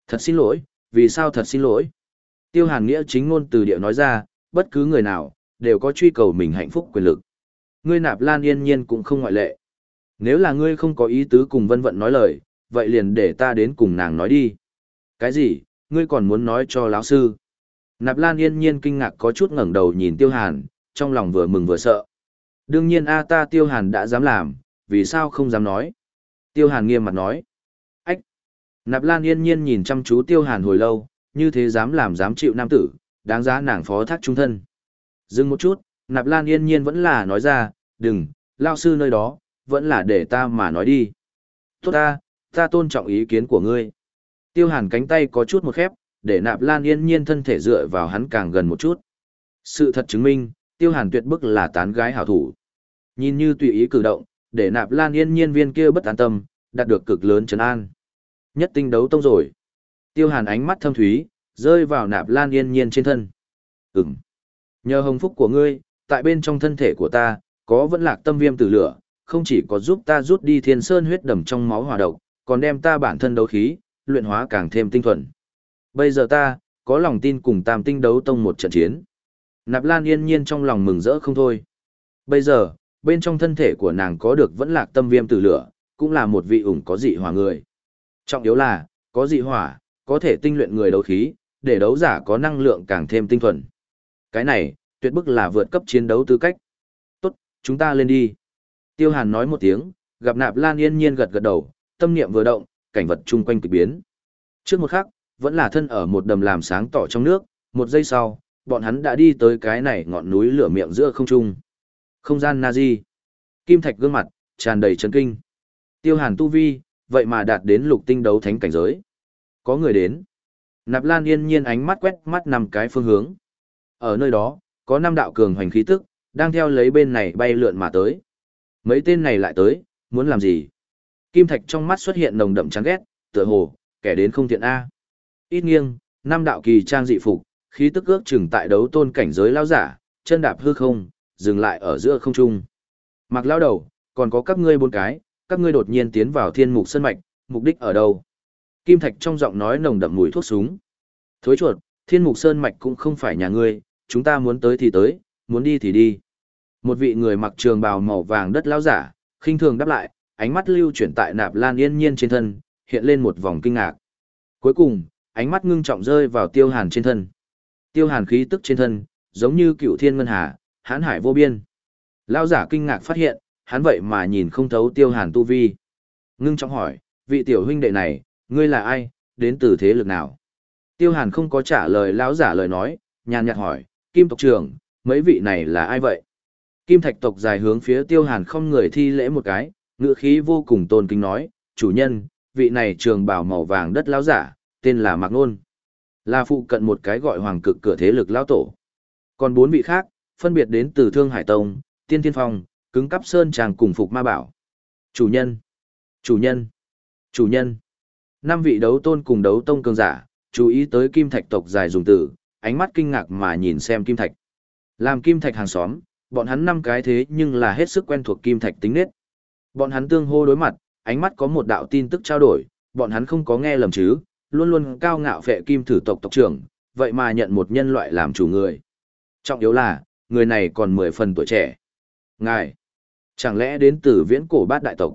Thật xin lỗi, vì sao thật xin lỗi? Tiêu Hàn nghĩa chính ngôn từ điệu nói ra, bất cứ người nào, đều có truy cầu mình hạnh phúc quyền lực ngươi nạp lan yên nhiên cũng không ngoại lệ. Nếu là ngươi không có ý tứ cùng vân vận nói lời, vậy liền để ta đến cùng nàng nói đi. Cái gì, ngươi còn muốn nói cho lão sư? Nạp lan yên nhiên kinh ngạc có chút ngẩng đầu nhìn tiêu hàn, trong lòng vừa mừng vừa sợ. Đương nhiên a ta tiêu hàn đã dám làm, vì sao không dám nói? Tiêu hàn nghiêm mặt nói. Ách! Nạp lan yên nhiên nhìn chăm chú tiêu hàn hồi lâu, như thế dám làm dám chịu nam tử, đáng giá nàng phó thác trung thân. Dừng một chút, Nạp Lan yên nhiên vẫn là nói ra, đừng, lao sư nơi đó, vẫn là để ta mà nói đi. Tốt ta, ta tôn trọng ý kiến của ngươi. Tiêu hàn cánh tay có chút một khép, để nạp lan yên nhiên thân thể dựa vào hắn càng gần một chút. Sự thật chứng minh, tiêu hàn tuyệt bức là tán gái hảo thủ. Nhìn như tùy ý cử động, để nạp lan yên nhiên viên kia bất an tâm, đạt được cực lớn trấn an. Nhất tinh đấu tông rồi. Tiêu hàn ánh mắt thâm thúy, rơi vào nạp lan yên nhiên trên thân. Ừm. Nhờ hồng phúc của ngươi, tại bên trong thân thể của ta, có vẫn lạc tâm viêm tử lửa, không chỉ có giúp ta rút đi thiên sơn huyết đầm trong máu hòa độc, còn đem ta bản thân đấu khí, luyện hóa càng thêm tinh thuần. Bây giờ ta, có lòng tin cùng tam tinh đấu tông một trận chiến. Nạp Lan yên nhiên trong lòng mừng rỡ không thôi. Bây giờ, bên trong thân thể của nàng có được vẫn lạc tâm viêm tử lửa, cũng là một vị ủng có dị hỏa người. Trọng yếu là, có dị hỏa, có thể tinh luyện người đấu khí, để đấu giả có năng lượng càng thêm tinh thuần. Cái này, tuyệt bức là vượt cấp chiến đấu tư cách tốt chúng ta lên đi. Tiêu Hàn nói một tiếng, gặp Nạp Lan yên nhiên gật gật đầu, tâm niệm vừa động, cảnh vật chung quanh kỳ biến. Trước một khắc, vẫn là thân ở một đầm làm sáng tỏ trong nước, một giây sau, bọn hắn đã đi tới cái này ngọn núi lửa miệng giữa không trung. Không gian Nazi. Kim Thạch gương mặt, tràn đầy chấn kinh. Tiêu Hàn tu vi, vậy mà đạt đến lục tinh đấu thánh cảnh giới. Có người đến. Nạp Lan yên nhiên ánh mắt quét mắt nằm cái phương hướng. Ở nơi đó, có năm đạo cường hoành khí tức, đang theo lấy bên này bay lượn mà tới. Mấy tên này lại tới, muốn làm gì? Kim Thạch trong mắt xuất hiện nồng đậm chán ghét, tựa hồ, kẻ đến không thiện A. Ít nghiêng, năm đạo kỳ trang dị phục, khí tức ước chừng tại đấu tôn cảnh giới lao giả, chân đạp hư không, dừng lại ở giữa không trung. Mặc lao đầu, còn có các ngươi bốn cái, các ngươi đột nhiên tiến vào thiên mục sân mạch, mục đích ở đâu? Kim Thạch trong giọng nói nồng đậm mùi thuốc súng. Thối chuột, thiên mục sơn mạch cũng không phải nhà ngươi, chúng ta muốn tới thì tới, muốn đi thì đi. Một vị người mặc trường bào màu vàng đất lao giả, khinh thường đáp lại, ánh mắt lưu chuyển tại nạp lan yên nhiên trên thân, hiện lên một vòng kinh ngạc. Cuối cùng, ánh mắt ngưng trọng rơi vào tiêu hàn trên thân. Tiêu hàn khí tức trên thân, giống như cựu thiên ngân hà, hãn hải vô biên. Lao giả kinh ngạc phát hiện, hắn vậy mà nhìn không thấu tiêu hàn tu vi. Ngưng trọng hỏi, vị tiểu huynh đệ này, ngươi là ai, đến từ thế lực nào? Tiêu hàn không có trả lời lão giả lời nói, nhàn nhạt hỏi, kim tộc trưởng, mấy vị này là ai vậy? Kim thạch tộc dài hướng phía tiêu hàn không người thi lễ một cái, ngựa khí vô cùng tôn kính nói, chủ nhân, vị này trường bảo màu vàng đất lão giả, tên là Mạc Nôn. Là phụ cận một cái gọi hoàng cực cửa thế lực lão tổ. Còn bốn vị khác, phân biệt đến từ Thương Hải Tông, Tiên Thiên Phong, Cứng Cắp Sơn Tràng cùng Phục Ma Bảo. Chủ nhân, chủ nhân, chủ nhân. Năm vị đấu tôn cùng đấu tông cường giả, chú ý tới kim thạch tộc dài dùng từ, ánh mắt kinh ngạc mà nhìn xem kim thạch. Làm kim thạch hàng xóm, bọn hắn năm cái thế nhưng là hết sức quen thuộc kim thạch tính nết. Bọn hắn tương hô đối mặt, ánh mắt có một đạo tin tức trao đổi, bọn hắn không có nghe lầm chứ, luôn luôn cao ngạo phệ kim thử tộc tộc trưởng, vậy mà nhận một nhân loại làm chủ người. Trọng yếu là, người này còn mười phần tuổi trẻ. Ngài, chẳng lẽ đến từ viễn cổ bát đại tộc?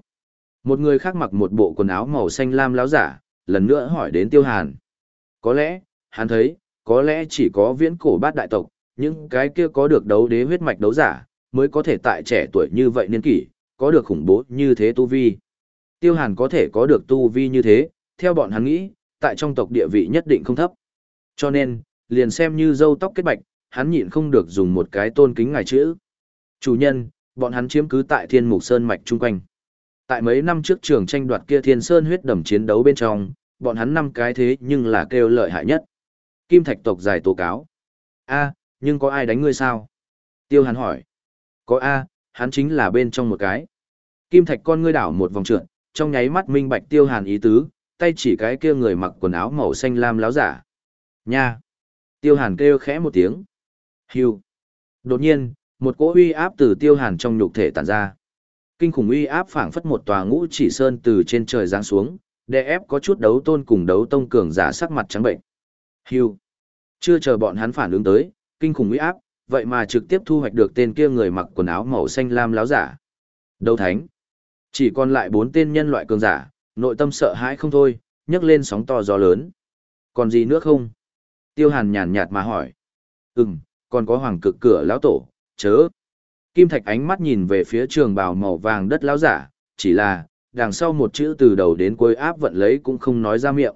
Một người khác mặc một bộ quần áo màu xanh lam láo giả, lần nữa hỏi đến tiêu hàn. Có lẽ, hắn thấy, có lẽ chỉ có viễn cổ bát đại tộc, những cái kia có được đấu đế huyết mạch đấu giả, mới có thể tại trẻ tuổi như vậy niên kỷ, có được khủng bố như thế tu vi. Tiêu hàn có thể có được tu vi như thế, theo bọn hắn nghĩ, tại trong tộc địa vị nhất định không thấp. Cho nên, liền xem như dâu tóc kết bạch, hắn nhịn không được dùng một cái tôn kính ngài chữ. Chủ nhân, bọn hắn chiếm cứ tại thiên mục sơn mạch chung quanh. Tại mấy năm trước trường tranh đoạt kia thiên sơn huyết đầm chiến đấu bên trong, bọn hắn năm cái thế nhưng là kêu lợi hại nhất. Kim thạch tộc giải tố cáo. a nhưng có ai đánh ngươi sao? Tiêu hàn hỏi. Có a hắn chính là bên trong một cái. Kim thạch con ngươi đảo một vòng trượt, trong nháy mắt minh bạch tiêu hàn ý tứ, tay chỉ cái kia người mặc quần áo màu xanh lam láo giả. Nha! Tiêu hàn kêu khẽ một tiếng. Hiu! Đột nhiên, một cỗ uy áp từ tiêu hàn trong nhục thể tản ra. Kinh khủng uy áp phảng phất một tòa ngũ chỉ sơn từ trên trời giáng xuống, đè ép có chút đấu tôn cùng đấu tông cường giả sắc mặt trắng bệnh. Hiu! Chưa chờ bọn hắn phản ứng tới, kinh khủng uy áp, vậy mà trực tiếp thu hoạch được tên kia người mặc quần áo màu xanh lam láo giả. Đấu thánh! Chỉ còn lại bốn tên nhân loại cường giả, nội tâm sợ hãi không thôi, nhấc lên sóng to gió lớn. Còn gì nữa không? Tiêu hàn nhàn nhạt mà hỏi. Ừm, còn có hoàng cực cửa lão tổ, chớ. Kim Thạch ánh mắt nhìn về phía trường bào màu vàng đất lão giả, chỉ là, đằng sau một chữ từ đầu đến cuối áp vận lấy cũng không nói ra miệng.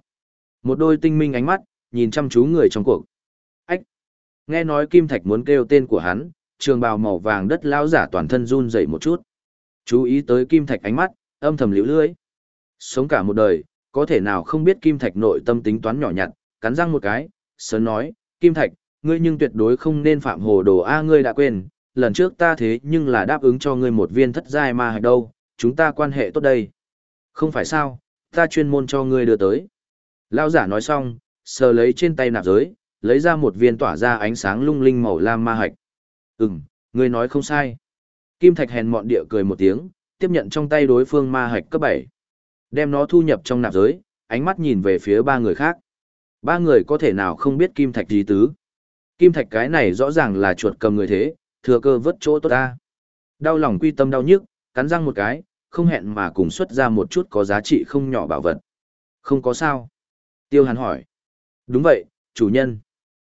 Một đôi tinh minh ánh mắt, nhìn chăm chú người trong cuộc. Nghe nói Kim Thạch muốn kêu tên của hắn, trường bào màu vàng đất lão giả toàn thân run dậy một chút. Chú ý tới Kim Thạch ánh mắt, âm thầm liễu lưới. Sống cả một đời, có thể nào không biết Kim Thạch nội tâm tính toán nhỏ nhặt, cắn răng một cái, sớm nói, Kim Thạch, ngươi nhưng tuyệt đối không nên phạm hồ đồ A ngươi đã quên, lần trước ta thế nhưng là đáp ứng cho ngươi một viên thất giai ma hạch đâu, chúng ta quan hệ tốt đây. Không phải sao, ta chuyên môn cho ngươi đưa tới. lão giả nói xong, sờ lấy trên tay nạp giới, lấy ra một viên tỏa ra ánh sáng lung linh màu lam ma hạch. Ừm, ngươi nói không sai. Kim Thạch hèn mọn địa cười một tiếng, tiếp nhận trong tay đối phương ma hạch cấp 7. Đem nó thu nhập trong nạp giới, ánh mắt nhìn về phía ba người khác. Ba người có thể nào không biết Kim Thạch gì tứ. Kim Thạch cái này rõ ràng là chuột cầm người thế, thừa cơ vớt chỗ tốt ta. Đau lòng quy tâm đau nhức, cắn răng một cái, không hẹn mà cùng xuất ra một chút có giá trị không nhỏ bảo vật. Không có sao. Tiêu Hàn hỏi. Đúng vậy, chủ nhân.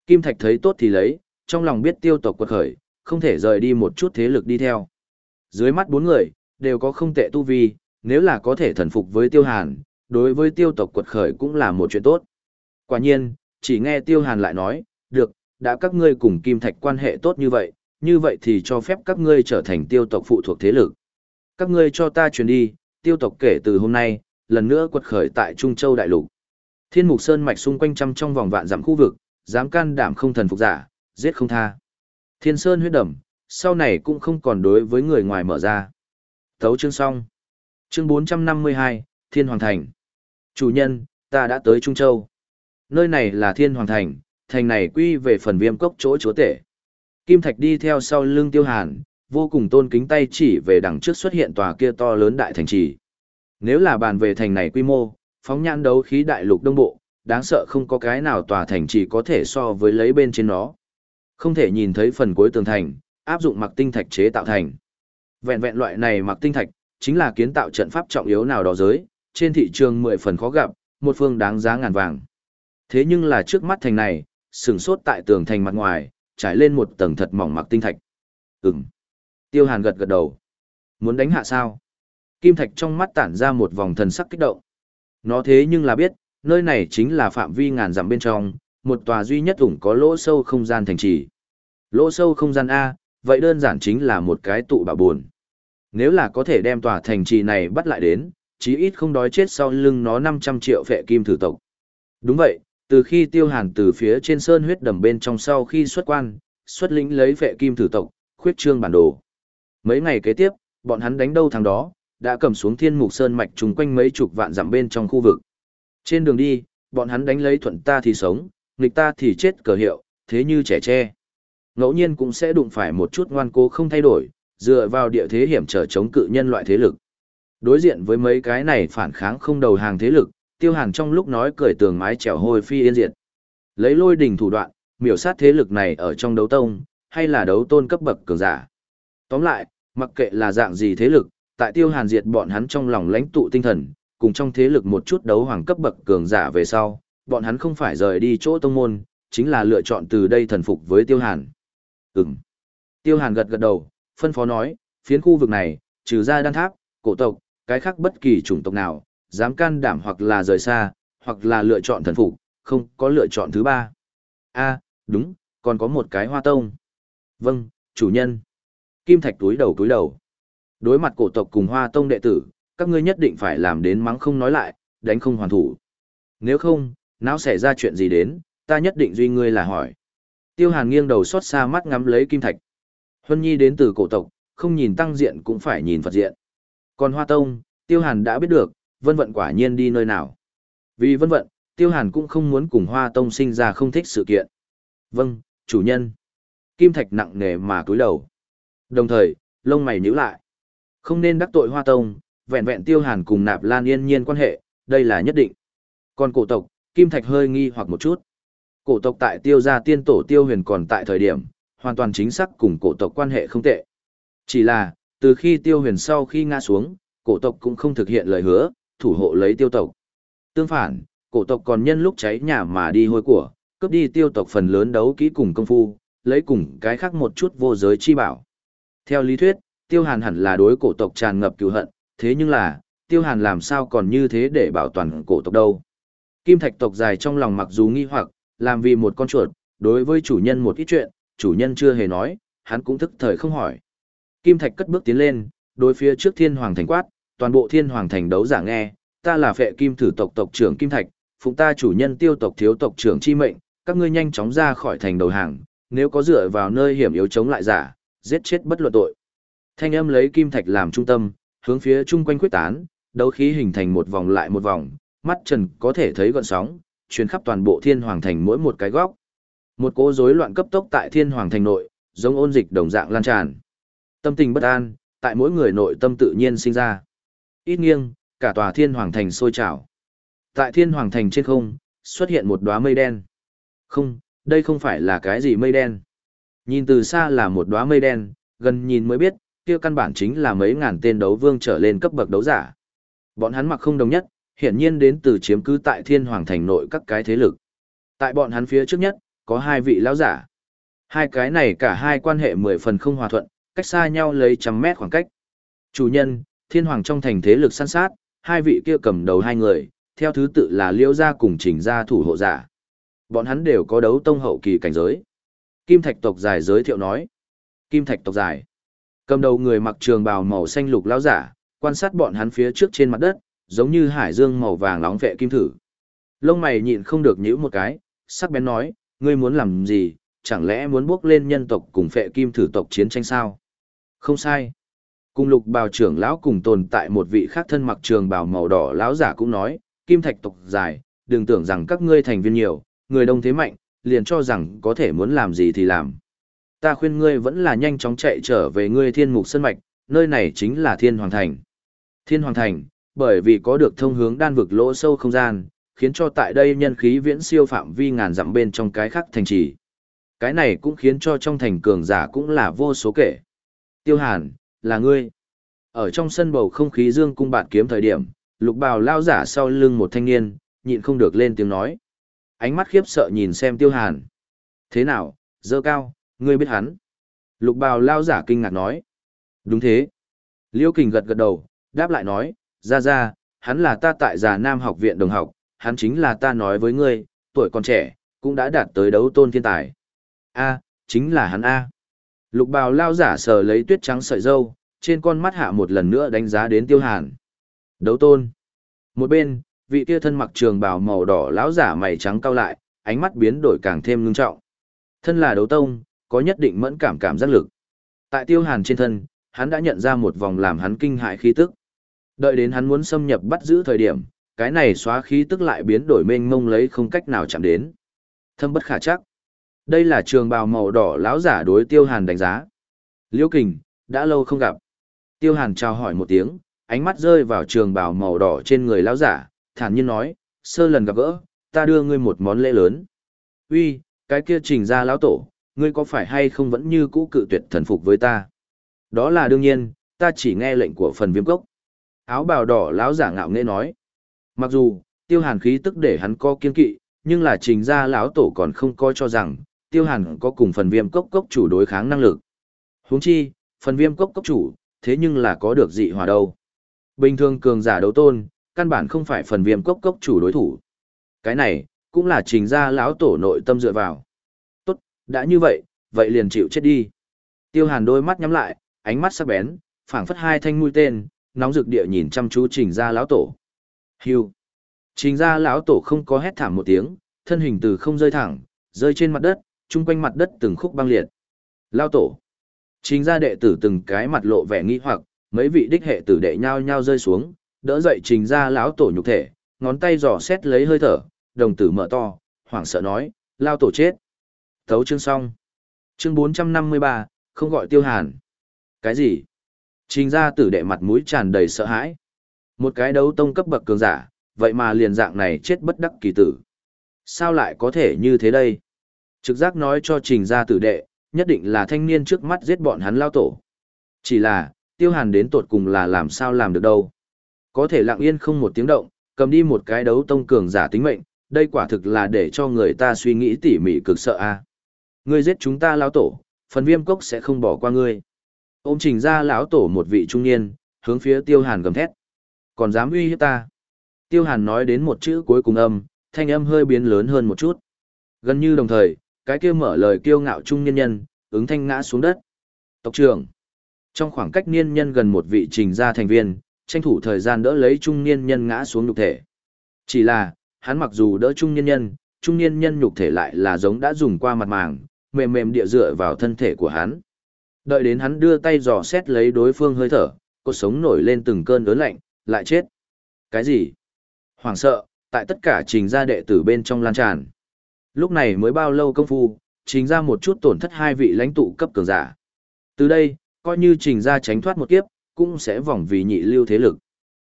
Kim Thạch thấy tốt thì lấy, trong lòng biết tiêu tộc quật khởi, không thể rời đi một chút thế lực đi theo. Dưới mắt bốn người, đều có không tệ tu vi, nếu là có thể thần phục với tiêu hàn, đối với tiêu tộc quật khởi cũng là một chuyện tốt. Quả nhiên, chỉ nghe tiêu hàn lại nói, được, đã các ngươi cùng kim thạch quan hệ tốt như vậy, như vậy thì cho phép các ngươi trở thành tiêu tộc phụ thuộc thế lực. Các ngươi cho ta truyền đi, tiêu tộc kể từ hôm nay, lần nữa quật khởi tại Trung Châu Đại Lục. Thiên mục sơn mạch xung quanh trăm trong vòng vạn dặm khu vực, dám can đảm không thần phục giả, giết không tha. Thiên sơn huyết đầm, sau này cũng không còn đối với người ngoài mở ra. Thấu chương xong. Chương 452, Thiên Hoàng Thành. Chủ nhân, ta đã tới Trung Châu. Nơi này là Thiên Hoàng Thành, thành này quy về phần viêm cốc chỗ chúa tể. Kim Thạch đi theo sau lưng tiêu hàn, vô cùng tôn kính tay chỉ về đằng trước xuất hiện tòa kia to lớn đại thành trì. Nếu là bàn về thành này quy mô, phóng nhãn đấu khí đại lục đông bộ, đáng sợ không có cái nào tòa thành chỉ có thể so với lấy bên trên nó. Không thể nhìn thấy phần cuối tường thành, áp dụng mặc tinh thạch chế tạo thành. Vẹn vẹn loại này mặc tinh thạch, chính là kiến tạo trận pháp trọng yếu nào đó giới, trên thị trường mười phần khó gặp, một phương đáng giá ngàn vàng. Thế nhưng là trước mắt thành này, sừng sốt tại tường thành mặt ngoài, trải lên một tầng thật mỏng mặc tinh thạch. Ừm. Tiêu Hàn gật gật đầu. Muốn đánh hạ sao? Kim thạch trong mắt tản ra một vòng thần sắc kích động. Nó thế nhưng là biết, nơi này chính là phạm vi ngàn dặm bên trong, một tòa duy nhất ủng có lỗ sâu không gian thành trì. Lỗ sâu không gian A, vậy đơn giản chính là một cái tụ bảo buồn. Nếu là có thể đem tòa thành trì này bắt lại đến, chí ít không đói chết sau lưng nó 500 triệu phệ kim thử tộc. Đúng vậy, từ khi tiêu hàn từ phía trên sơn huyết đầm bên trong sau khi xuất quan, xuất lĩnh lấy phệ kim thử tộc, khuyết trương bản đồ. Mấy ngày kế tiếp, bọn hắn đánh đâu thằng đó, đã cầm xuống thiên mục sơn mạch chung quanh mấy chục vạn dặm bên trong khu vực. Trên đường đi, bọn hắn đánh lấy thuận ta thì sống, nghịch ta thì chết cờ hiệu, thế như trẻ tre. Ngẫu nhiên cũng sẽ đụng phải một chút ngoan cố không thay đổi, dựa vào địa thế hiểm trở chống cự nhân loại thế lực. Đối diện với mấy cái này phản kháng không đầu hàng thế lực, tiêu hàn trong lúc nói cười tường mái trèo hôi phi yên diệt. Lấy lôi đỉnh thủ đoạn, miểu sát thế lực này ở trong đấu tông, hay là đấu tôn cấp bậc cường giả. Tóm lại, mặc kệ là dạng gì thế lực, tại tiêu hàn diệt bọn hắn trong lòng lãnh tụ tinh thần, cùng trong thế lực một chút đấu hoàng cấp bậc cường giả về sau, bọn hắn không phải rời đi chỗ tông môn, chính là lựa chọn từ đây thần phục với tiêu hàn. Ừm. Tiêu hàn gật gật đầu, phân phó nói, phiến khu vực này, trừ ra đan tháp, cổ tộc, cái khác bất kỳ chủng tộc nào, dám can đảm hoặc là rời xa, hoặc là lựa chọn thần phục, không có lựa chọn thứ ba. A, đúng, còn có một cái hoa tông. Vâng, chủ nhân. Kim Thạch túi đầu túi đầu. Đối mặt cổ tộc cùng hoa tông đệ tử, các ngươi nhất định phải làm đến mắng không nói lại, đánh không hoàn thủ. Nếu không, não xảy ra chuyện gì đến, ta nhất định duy ngươi là hỏi. Tiêu Hàn nghiêng đầu xót xa mắt ngắm lấy Kim Thạch. Huân Nhi đến từ cổ tộc, không nhìn tăng diện cũng phải nhìn Phật diện. Còn Hoa Tông, Tiêu Hàn đã biết được, vân vận quả nhiên đi nơi nào. Vì vân vận, Tiêu Hàn cũng không muốn cùng Hoa Tông sinh ra không thích sự kiện. Vâng, chủ nhân. Kim Thạch nặng nề mà cúi đầu. Đồng thời, lông mày nhíu lại. Không nên đắc tội Hoa Tông, vẹn vẹn Tiêu Hàn cùng Nạp Lan Yên Nhiên quan hệ, đây là nhất định. Còn cổ tộc, Kim Thạch hơi nghi hoặc một chút. Cổ tộc tại Tiêu gia tiên tổ Tiêu Huyền còn tại thời điểm, hoàn toàn chính xác cùng cổ tộc quan hệ không tệ. Chỉ là, từ khi Tiêu Huyền sau khi ngã xuống, cổ tộc cũng không thực hiện lời hứa, thủ hộ lấy tiêu tộc. Tương phản, cổ tộc còn nhân lúc cháy nhà mà đi hôi của, cướp đi tiêu tộc phần lớn đấu kỹ cùng công phu, lấy cùng cái khác một chút vô giới chi bảo. Theo lý thuyết, tiêu hàn hẳn là đối cổ tộc tràn ngập cựu hận, thế nhưng là, tiêu hàn làm sao còn như thế để bảo toàn cổ tộc đâu. Kim thạch tộc dài trong lòng mặc dù nghi hoặc, làm vì một con chuột, đối với chủ nhân một ít chuyện, chủ nhân chưa hề nói, hắn cũng thức thời không hỏi. Kim thạch cất bước tiến lên, đối phía trước thiên hoàng thành quát, toàn bộ thiên hoàng thành đấu giả nghe, ta là phệ kim thử tộc tộc trưởng Kim Thạch, phụng ta chủ nhân tiêu tộc thiếu tộc trưởng chi mệnh, các ngươi nhanh chóng ra khỏi thành đầu hàng, nếu có dựa vào nơi hiểm yếu chống lại giả, giết chết bất luận tội. Thanh âm lấy Kim Thạch làm trung tâm, hướng phía chung quanh quyết tán, đấu khí hình thành một vòng lại một vòng, mắt trần có thể thấy gọn sóng, truyền khắp toàn bộ thiên hoàng thành mỗi một cái góc. Một cỗ rối loạn cấp tốc tại thiên hoàng thành nội, giống ôn dịch đồng dạng lan tràn. Tâm tình bất an, tại mỗi người nội tâm tự nhiên sinh ra ít nghiêng, cả tòa thiên hoàng thành sôi trào. Tại thiên hoàng thành trên không, xuất hiện một đóa mây đen. Không, đây không phải là cái gì mây đen. Nhìn từ xa là một đóa mây đen, gần nhìn mới biết, kia căn bản chính là mấy ngàn tên đấu vương trở lên cấp bậc đấu giả. Bọn hắn mặc không đồng nhất, hiển nhiên đến từ chiếm cứ tại thiên hoàng thành nội các cái thế lực. Tại bọn hắn phía trước nhất, có hai vị lão giả. Hai cái này cả hai quan hệ mười phần không hòa thuận, cách xa nhau lấy trăm mét khoảng cách. Chủ nhân, thiên hoàng trong thành thế lực săn sát, hai vị kia cầm đầu hai người, theo thứ tự là liễu gia cùng trình gia thủ hộ giả. Bọn hắn đều có đấu tông hậu kỳ cảnh giới. Kim thạch tộc dài giới thiệu nói. Kim thạch tộc dài. Cầm đầu người mặc trường bào màu xanh lục lão giả, quan sát bọn hắn phía trước trên mặt đất, giống như hải dương màu vàng nóng vệ kim thử. Lông mày nhịn không được nhíu một cái, sắc bén nói, ngươi muốn làm gì, chẳng lẽ muốn bước lên nhân tộc cùng phệ kim thử tộc chiến tranh sao? Không sai. Cùng lục bào trưởng lão cùng tồn tại một vị khác thân mặc trường bào màu đỏ lão giả cũng nói, kim thạch tộc dài, đừng tưởng rằng các ngươi thành viên nhiều, người đông thế mạnh, liền cho rằng có thể muốn làm gì thì làm. Ta khuyên ngươi vẫn là nhanh chóng chạy trở về ngươi thiên mục sân mạch, nơi này chính là thiên hoàng thành. Thiên hoàng thành, bởi vì có được thông hướng đan vực lỗ sâu không gian, khiến cho tại đây nhân khí viễn siêu phạm vi ngàn dặm bên trong cái khác thành trì. Cái này cũng khiến cho trong thành cường giả cũng là vô số kể. Tiêu Hàn, là ngươi. Ở trong sân bầu không khí dương cung bạn kiếm thời điểm, lục bào lao giả sau lưng một thanh niên, nhịn không được lên tiếng nói. Ánh mắt khiếp sợ nhìn xem Tiêu Hàn. Thế nào, dơ cao, ngươi biết hắn. Lục bào lao giả kinh ngạc nói. Đúng thế. Liêu Kình gật gật đầu, đáp lại nói, ra ra, hắn là ta tại già Nam học viện đồng học, hắn chính là ta nói với ngươi, tuổi còn trẻ, cũng đã đạt tới đấu tôn thiên tài. A, chính là hắn A. Lục bào lao giả sờ lấy tuyết trắng sợi dâu, trên con mắt hạ một lần nữa đánh giá đến tiêu hàn. Đấu tôn. Một bên, vị kia thân mặc trường bào màu đỏ lão giả mày trắng cao lại, ánh mắt biến đổi càng thêm ngưng trọng. Thân là đấu tông, có nhất định mẫn cảm cảm giác lực. Tại tiêu hàn trên thân, hắn đã nhận ra một vòng làm hắn kinh hại khí tức. Đợi đến hắn muốn xâm nhập bắt giữ thời điểm, cái này xóa khí tức lại biến đổi mênh mông lấy không cách nào chạm đến. Thâm bất khả chắc. Đây là trường bào màu đỏ lão giả đối Tiêu Hàn đánh giá. Liêu Kình, đã lâu không gặp. Tiêu Hàn chào hỏi một tiếng, ánh mắt rơi vào trường bào màu đỏ trên người lão giả, thản nhiên nói, sơ lần gặp gỡ, ta đưa ngươi một món lễ lớn. Uy, cái kia trình ra lão tổ, ngươi có phải hay không vẫn như cũ cự tuyệt thần phục với ta? Đó là đương nhiên, ta chỉ nghe lệnh của phần viêm cốc. Áo bào đỏ lão giả ngạo nghễ nói. Mặc dù, tiêu hàn khí tức để hắn có kiên kỵ, nhưng là trình ra lão tổ còn không coi cho rằng, tiêu hàn có cùng phần viêm cốc cốc chủ đối kháng năng lực. huống chi, phần viêm cốc cốc chủ, thế nhưng là có được dị hòa đâu. Bình thường cường giả đấu tôn, căn bản không phải phần viêm cốc cốc chủ đối thủ. Cái này, cũng là trình ra lão tổ nội tâm dựa vào. Đã như vậy, vậy liền chịu chết đi. Tiêu hàn đôi mắt nhắm lại, ánh mắt sắc bén, phảng phất hai thanh mũi tên, nóng rực địa nhìn chăm chú trình Gia lão tổ. Hưu. Trình Gia lão tổ không có hét thảm một tiếng, thân hình từ không rơi thẳng, rơi trên mặt đất, chung quanh mặt đất từng khúc băng liệt. Lão tổ. Trình Gia đệ tử từng cái mặt lộ vẻ nghi hoặc, mấy vị đích hệ tử đệ nhao nhao rơi xuống, đỡ dậy trình Gia lão tổ nhục thể, ngón tay dò xét lấy hơi thở, đồng tử mở to, hoảng sợ nói, Lão tổ chết. Thấu chương xong. Chương 453, không gọi tiêu hàn. Cái gì? Trình ra tử đệ mặt mũi tràn đầy sợ hãi. Một cái đấu tông cấp bậc cường giả, vậy mà liền dạng này chết bất đắc kỳ tử. Sao lại có thể như thế đây? Trực giác nói cho trình gia tử đệ, nhất định là thanh niên trước mắt giết bọn hắn lao tổ. Chỉ là, tiêu hàn đến tột cùng là làm sao làm được đâu. Có thể lặng yên không một tiếng động, cầm đi một cái đấu tông cường giả tính mệnh, đây quả thực là để cho người ta suy nghĩ tỉ mỉ cực sợ a. Ngươi giết chúng ta lão tổ, phần viêm cốc sẽ không bỏ qua ngươi. Ôm trình ra lão tổ một vị trung niên, hướng phía tiêu hàn gầm thét còn dám uy hiếp ta. Tiêu Hàn nói đến một chữ cuối cùng âm, thanh âm hơi biến lớn hơn một chút. Gần như đồng thời, cái kia mở lời kiêu ngạo trung nhân nhân, ứng thanh ngã xuống đất. Tộc trưởng. Trong khoảng cách niên nhân gần một vị trình gia thành viên, tranh thủ thời gian đỡ lấy trung niên nhân ngã xuống nhục thể. Chỉ là, hắn mặc dù đỡ trung niên nhân, trung niên nhân nhục thể lại là giống đã dùng qua mặt màng, mềm mềm địa dựa vào thân thể của hắn. Đợi đến hắn đưa tay dò xét lấy đối phương hơi thở, cột sống nổi lên từng cơn ớn lạnh, lại chết. Cái gì? Hoàng sợ, tại tất cả trình gia đệ tử bên trong lan tràn. Lúc này mới bao lâu công phu, trình ra một chút tổn thất hai vị lãnh tụ cấp cường giả. Từ đây, coi như trình ra tránh thoát một kiếp, cũng sẽ vòng vì nhị lưu thế lực.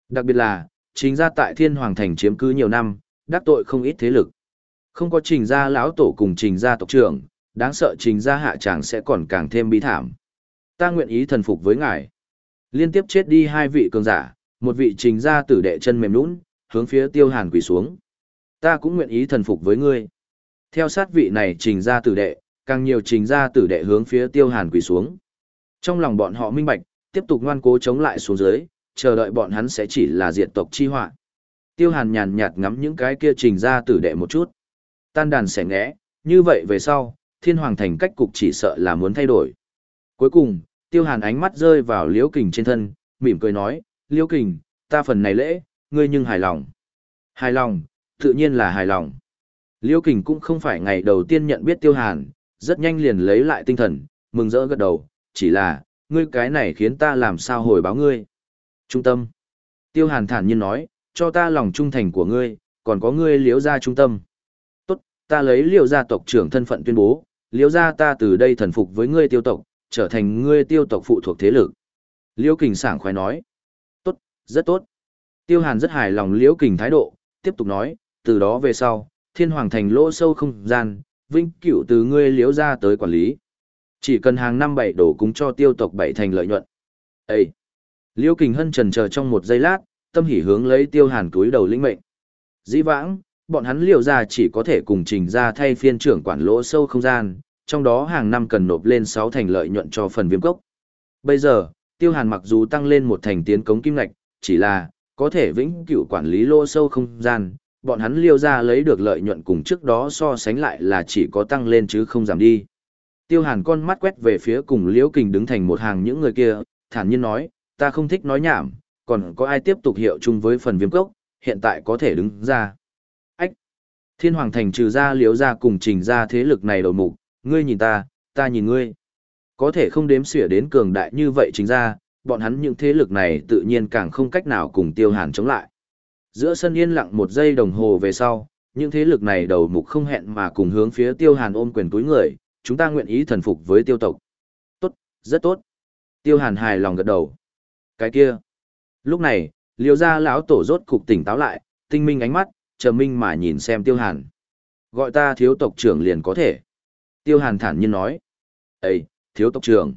Đặc biệt là, trình ra tại thiên hoàng thành chiếm cứ nhiều năm, đắc tội không ít thế lực. Không có trình ra lão tổ cùng trình ra tộc trưởng, đáng sợ trình ra hạ tràng sẽ còn càng thêm bi thảm. Ta nguyện ý thần phục với ngài. Liên tiếp chết đi hai vị cường giả, một vị trình gia tử đệ chân mềm nũng, hướng phía tiêu hàn quỳ xuống. Ta cũng nguyện ý thần phục với ngươi. Theo sát vị này trình gia tử đệ, càng nhiều trình gia tử đệ hướng phía tiêu hàn quỳ xuống. Trong lòng bọn họ minh bạch, tiếp tục ngoan cố chống lại xuống dưới, chờ đợi bọn hắn sẽ chỉ là diệt tộc chi họa. Tiêu Hàn nhàn nhạt ngắm những cái kia trình ra tử đệ một chút. Tan đàn sẽ ngẽ, như vậy về sau, thiên hoàng thành cách cục chỉ sợ là muốn thay đổi. Cuối cùng, Tiêu Hàn ánh mắt rơi vào Liễu Kình trên thân, mỉm cười nói, Liễu Kình, ta phần này lễ, ngươi nhưng hài lòng. Hài lòng, tự nhiên là hài lòng. Liễu Kình cũng không phải ngày đầu tiên nhận biết Tiêu Hàn, rất nhanh liền lấy lại tinh thần, mừng rỡ gật đầu, chỉ là, ngươi cái này khiến ta làm sao hồi báo ngươi. Trung tâm. Tiêu Hàn thản nhiên nói, cho ta lòng trung thành của ngươi, còn có ngươi liễu gia trung tâm. Tốt, ta lấy liễu gia tộc trưởng thân phận tuyên bố, liễu gia ta từ đây thần phục với ngươi tiêu tộc, trở thành ngươi tiêu tộc phụ thuộc thế lực. Liễu Kình sảng khoái nói. Tốt, rất tốt. Tiêu Hàn rất hài lòng Liễu Kình thái độ, tiếp tục nói, từ đó về sau, thiên hoàng thành lỗ sâu không gian, vinh cửu từ ngươi liễu gia tới quản lý. Chỉ cần hàng năm bảy đổ cúng cho tiêu tộc bảy thành lợi nhuận. Ê! Liễu Kình hân trần chờ trong một giây lát, tâm hỉ hướng lấy tiêu hàn túi đầu lĩnh mệnh. Dĩ vãng, bọn hắn liều ra chỉ có thể cùng trình ra thay phiên trưởng quản lỗ sâu không gian, trong đó hàng năm cần nộp lên 6 thành lợi nhuận cho phần viêm cốc. Bây giờ, tiêu hàn mặc dù tăng lên một thành tiến cống kim ngạch, chỉ là, có thể vĩnh cửu quản lý lỗ sâu không gian, bọn hắn liều ra lấy được lợi nhuận cùng trước đó so sánh lại là chỉ có tăng lên chứ không giảm đi. Tiêu hàn con mắt quét về phía cùng liễu kình đứng thành một hàng những người kia, thản nhiên nói, ta không thích nói nhảm, còn có ai tiếp tục hiệu chung với phần viêm cốc, hiện tại có thể đứng ra. Thiên Hoàng Thành trừ ra liếu ra cùng trình ra thế lực này đầu mục, ngươi nhìn ta, ta nhìn ngươi. Có thể không đếm xỉa đến cường đại như vậy chính ra, bọn hắn những thế lực này tự nhiên càng không cách nào cùng tiêu hàn chống lại. Giữa sân yên lặng một giây đồng hồ về sau, những thế lực này đầu mục không hẹn mà cùng hướng phía tiêu hàn ôm quyền túi người, chúng ta nguyện ý thần phục với tiêu tộc. Tốt, rất tốt. Tiêu hàn hài lòng gật đầu. Cái kia. Lúc này, liều ra lão tổ rốt cục tỉnh táo lại, tinh minh ánh mắt, chờ minh mà nhìn xem tiêu hàn. Gọi ta thiếu tộc trưởng liền có thể. Tiêu hàn thản nhiên nói. Ê, thiếu tộc trưởng.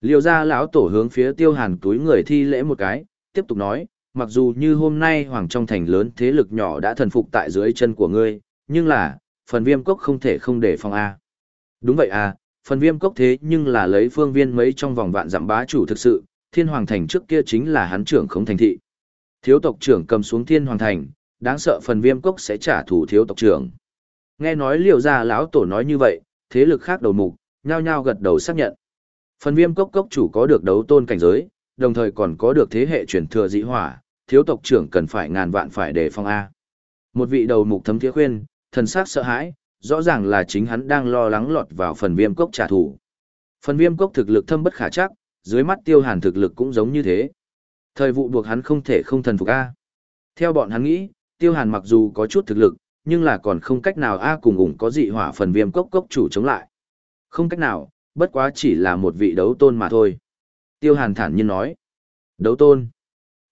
Liều ra lão tổ hướng phía tiêu hàn túi người thi lễ một cái, tiếp tục nói, mặc dù như hôm nay hoàng trong thành lớn thế lực nhỏ đã thần phục tại dưới chân của ngươi, nhưng là, phần viêm cốc không thể không để phòng A. Đúng vậy à, phần viêm cốc thế nhưng là lấy phương viên mấy trong vòng vạn dặm bá chủ thực sự, thiên hoàng thành trước kia chính là hắn trưởng khống thành thị. Thiếu tộc trưởng cầm xuống thiên hoàng thành, đáng sợ phần viêm cốc sẽ trả thù thiếu tộc trưởng. Nghe nói liều ra lão tổ nói như vậy, thế lực khác đầu mục, nhao nhao gật đầu xác nhận. Phần viêm cốc cốc chủ có được đấu tôn cảnh giới, đồng thời còn có được thế hệ truyền thừa dị hỏa, thiếu tộc trưởng cần phải ngàn vạn phải đề phòng A. Một vị đầu mục thấm thiết khuyên, thần sắc sợ hãi, rõ ràng là chính hắn đang lo lắng lọt vào phần viêm cốc trả thù. Phần viêm cốc thực lực thâm bất khả chắc, dưới mắt tiêu hàn thực lực cũng giống như thế. Thời vụ buộc hắn không thể không thần phục A. Theo bọn hắn nghĩ, tiêu hàn mặc dù có chút thực lực, nhưng là còn không cách nào A cùng ủng có dị hỏa phần viêm cốc cốc chủ chống lại. Không cách nào, bất quá chỉ là một vị đấu tôn mà thôi. Tiêu hàn thản nhiên nói. Đấu tôn.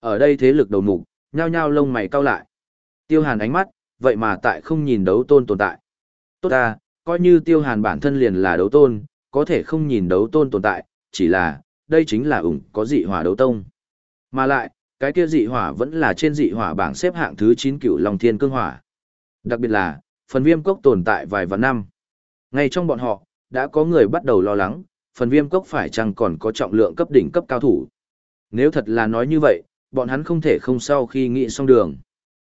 Ở đây thế lực đầu mục, nhao nhao lông mày cau lại. Tiêu hàn ánh mắt, vậy mà tại không nhìn đấu tôn tồn tại. Tốt ta, coi như tiêu hàn bản thân liền là đấu tôn, có thể không nhìn đấu tôn tồn tại, chỉ là, đây chính là ủng có dị hỏa đấu tông. Mà lại, cái kia dị hỏa vẫn là trên dị hỏa bảng xếp hạng thứ 9 cựu Long Thiên Cương Hỏa. Đặc biệt là, phần viêm cốc tồn tại vài vạn năm. Ngay trong bọn họ, đã có người bắt đầu lo lắng, phần viêm cốc phải chăng còn có trọng lượng cấp đỉnh cấp cao thủ. Nếu thật là nói như vậy, bọn hắn không thể không sau khi nghĩ xong đường.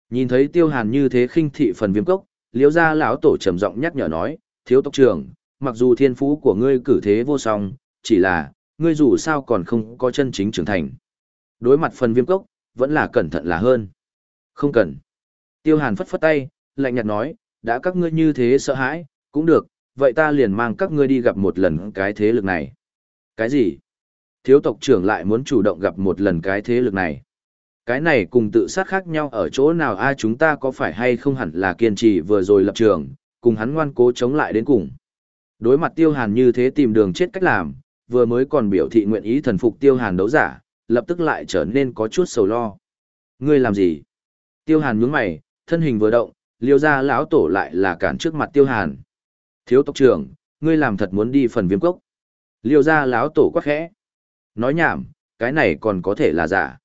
Nhìn thấy tiêu hàn như thế khinh thị phần viêm cốc, liễu ra lão tổ trầm giọng nhắc nhở nói, thiếu tộc trưởng, mặc dù thiên phú của ngươi cử thế vô song, chỉ là, ngươi dù sao còn không có chân chính trưởng thành. Đối mặt phần viêm cốc, vẫn là cẩn thận là hơn. Không cần. Tiêu hàn phất phất tay, lạnh nhạt nói, đã các ngươi như thế sợ hãi, cũng được, vậy ta liền mang các ngươi đi gặp một lần cái thế lực này. Cái gì? Thiếu tộc trưởng lại muốn chủ động gặp một lần cái thế lực này. Cái này cùng tự sát khác nhau ở chỗ nào ai chúng ta có phải hay không hẳn là kiên trì vừa rồi lập trường, cùng hắn ngoan cố chống lại đến cùng. Đối mặt tiêu hàn như thế tìm đường chết cách làm, vừa mới còn biểu thị nguyện ý thần phục tiêu hàn đấu giả, lập tức lại trở nên có chút sầu lo. Ngươi làm gì? Tiêu hàn nhướng mày, thân hình vừa động, liêu ra lão tổ lại là cản trước mặt tiêu hàn. Thiếu tộc trưởng, ngươi làm thật muốn đi phần viêm cốc. Liêu ra lão tổ quá khẽ. Nói nhảm, cái này còn có thể là giả.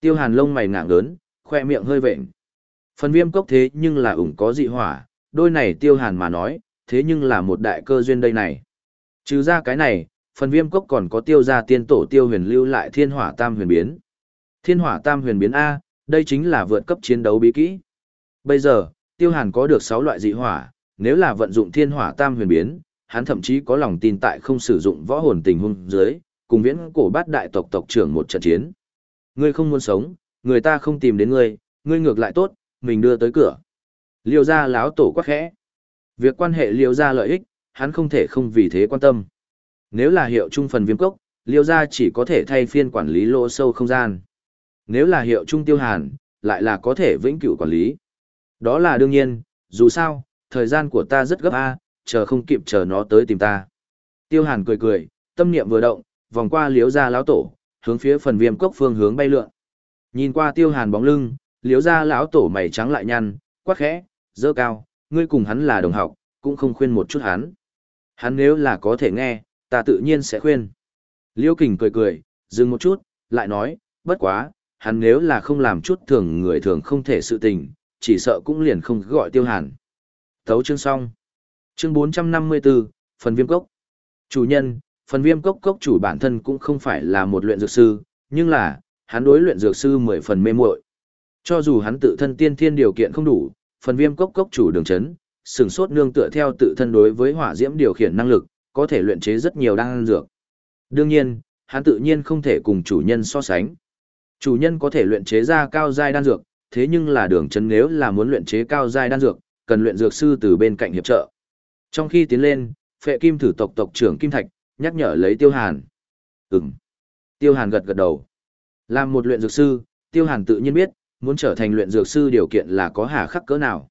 Tiêu hàn lông mày ngạng lớn, khoe miệng hơi vệnh. Phần viêm cốc thế nhưng là ủng có dị hỏa, đôi này tiêu hàn mà nói, thế nhưng là một đại cơ duyên đây này. Trừ ra cái này, phần viêm cốc còn có tiêu gia tiên tổ tiêu huyền lưu lại thiên hỏa tam huyền biến. Thiên hỏa tam huyền biến A, đây chính là vượt cấp chiến đấu bí kỹ. Bây giờ, tiêu hàn có được 6 loại dị hỏa, nếu là vận dụng thiên hỏa tam huyền biến, hắn thậm chí có lòng tin tại không sử dụng võ hồn tình hung dưới, cùng viễn cổ bát đại tộc tộc trưởng một trận chiến. Ngươi không muốn sống, người ta không tìm đến ngươi, ngươi ngược lại tốt, mình đưa tới cửa. Liêu gia láo tổ quá khẽ. Việc quan hệ liêu gia lợi ích, hắn không thể không vì thế quan tâm. Nếu là hiệu trung phần viêm cốc, liêu gia chỉ có thể thay phiên quản lý lỗ sâu không gian. Nếu là hiệu trung tiêu hàn, lại là có thể vĩnh cửu quản lý. Đó là đương nhiên, dù sao, thời gian của ta rất gấp a, chờ không kịp chờ nó tới tìm ta. Tiêu hàn cười cười, tâm niệm vừa động, vòng qua liếu gia lão tổ, hướng phía phần viêm cốc phương hướng bay lượn. Nhìn qua tiêu hàn bóng lưng, liếu gia lão tổ mày trắng lại nhăn, quắc khẽ, dơ cao, ngươi cùng hắn là đồng học, cũng không khuyên một chút hắn. Hắn nếu là có thể nghe, ta tự nhiên sẽ khuyên. Liêu kình cười cười, dừng một chút, lại nói, bất quá, hắn nếu là không làm chút thường người thường không thể sự tình, chỉ sợ cũng liền không gọi tiêu hàn. Thấu chương xong. Chương 454, phần viêm cốc. Chủ nhân, phần viêm cốc cốc chủ bản thân cũng không phải là một luyện dược sư, nhưng là, hắn đối luyện dược sư mười phần mê muội. Cho dù hắn tự thân tiên thiên điều kiện không đủ, phần viêm cốc cốc chủ đường chấn, sừng sốt nương tựa theo tự thân đối với hỏa diễm điều khiển năng lực, có thể luyện chế rất nhiều đan dược. Đương nhiên, hắn tự nhiên không thể cùng chủ nhân so sánh. Chủ nhân có thể luyện chế ra cao giai đan dược, thế nhưng là đường chân nếu là muốn luyện chế cao giai đan dược, cần luyện dược sư từ bên cạnh hiệp trợ. Trong khi tiến lên, phệ kim thử tộc tộc trưởng Kim Thạch, nhắc nhở lấy Tiêu Hàn. Ừm. Tiêu Hàn gật gật đầu. Làm một luyện dược sư, Tiêu Hàn tự nhiên biết, muốn trở thành luyện dược sư điều kiện là có hà khắc cỡ nào.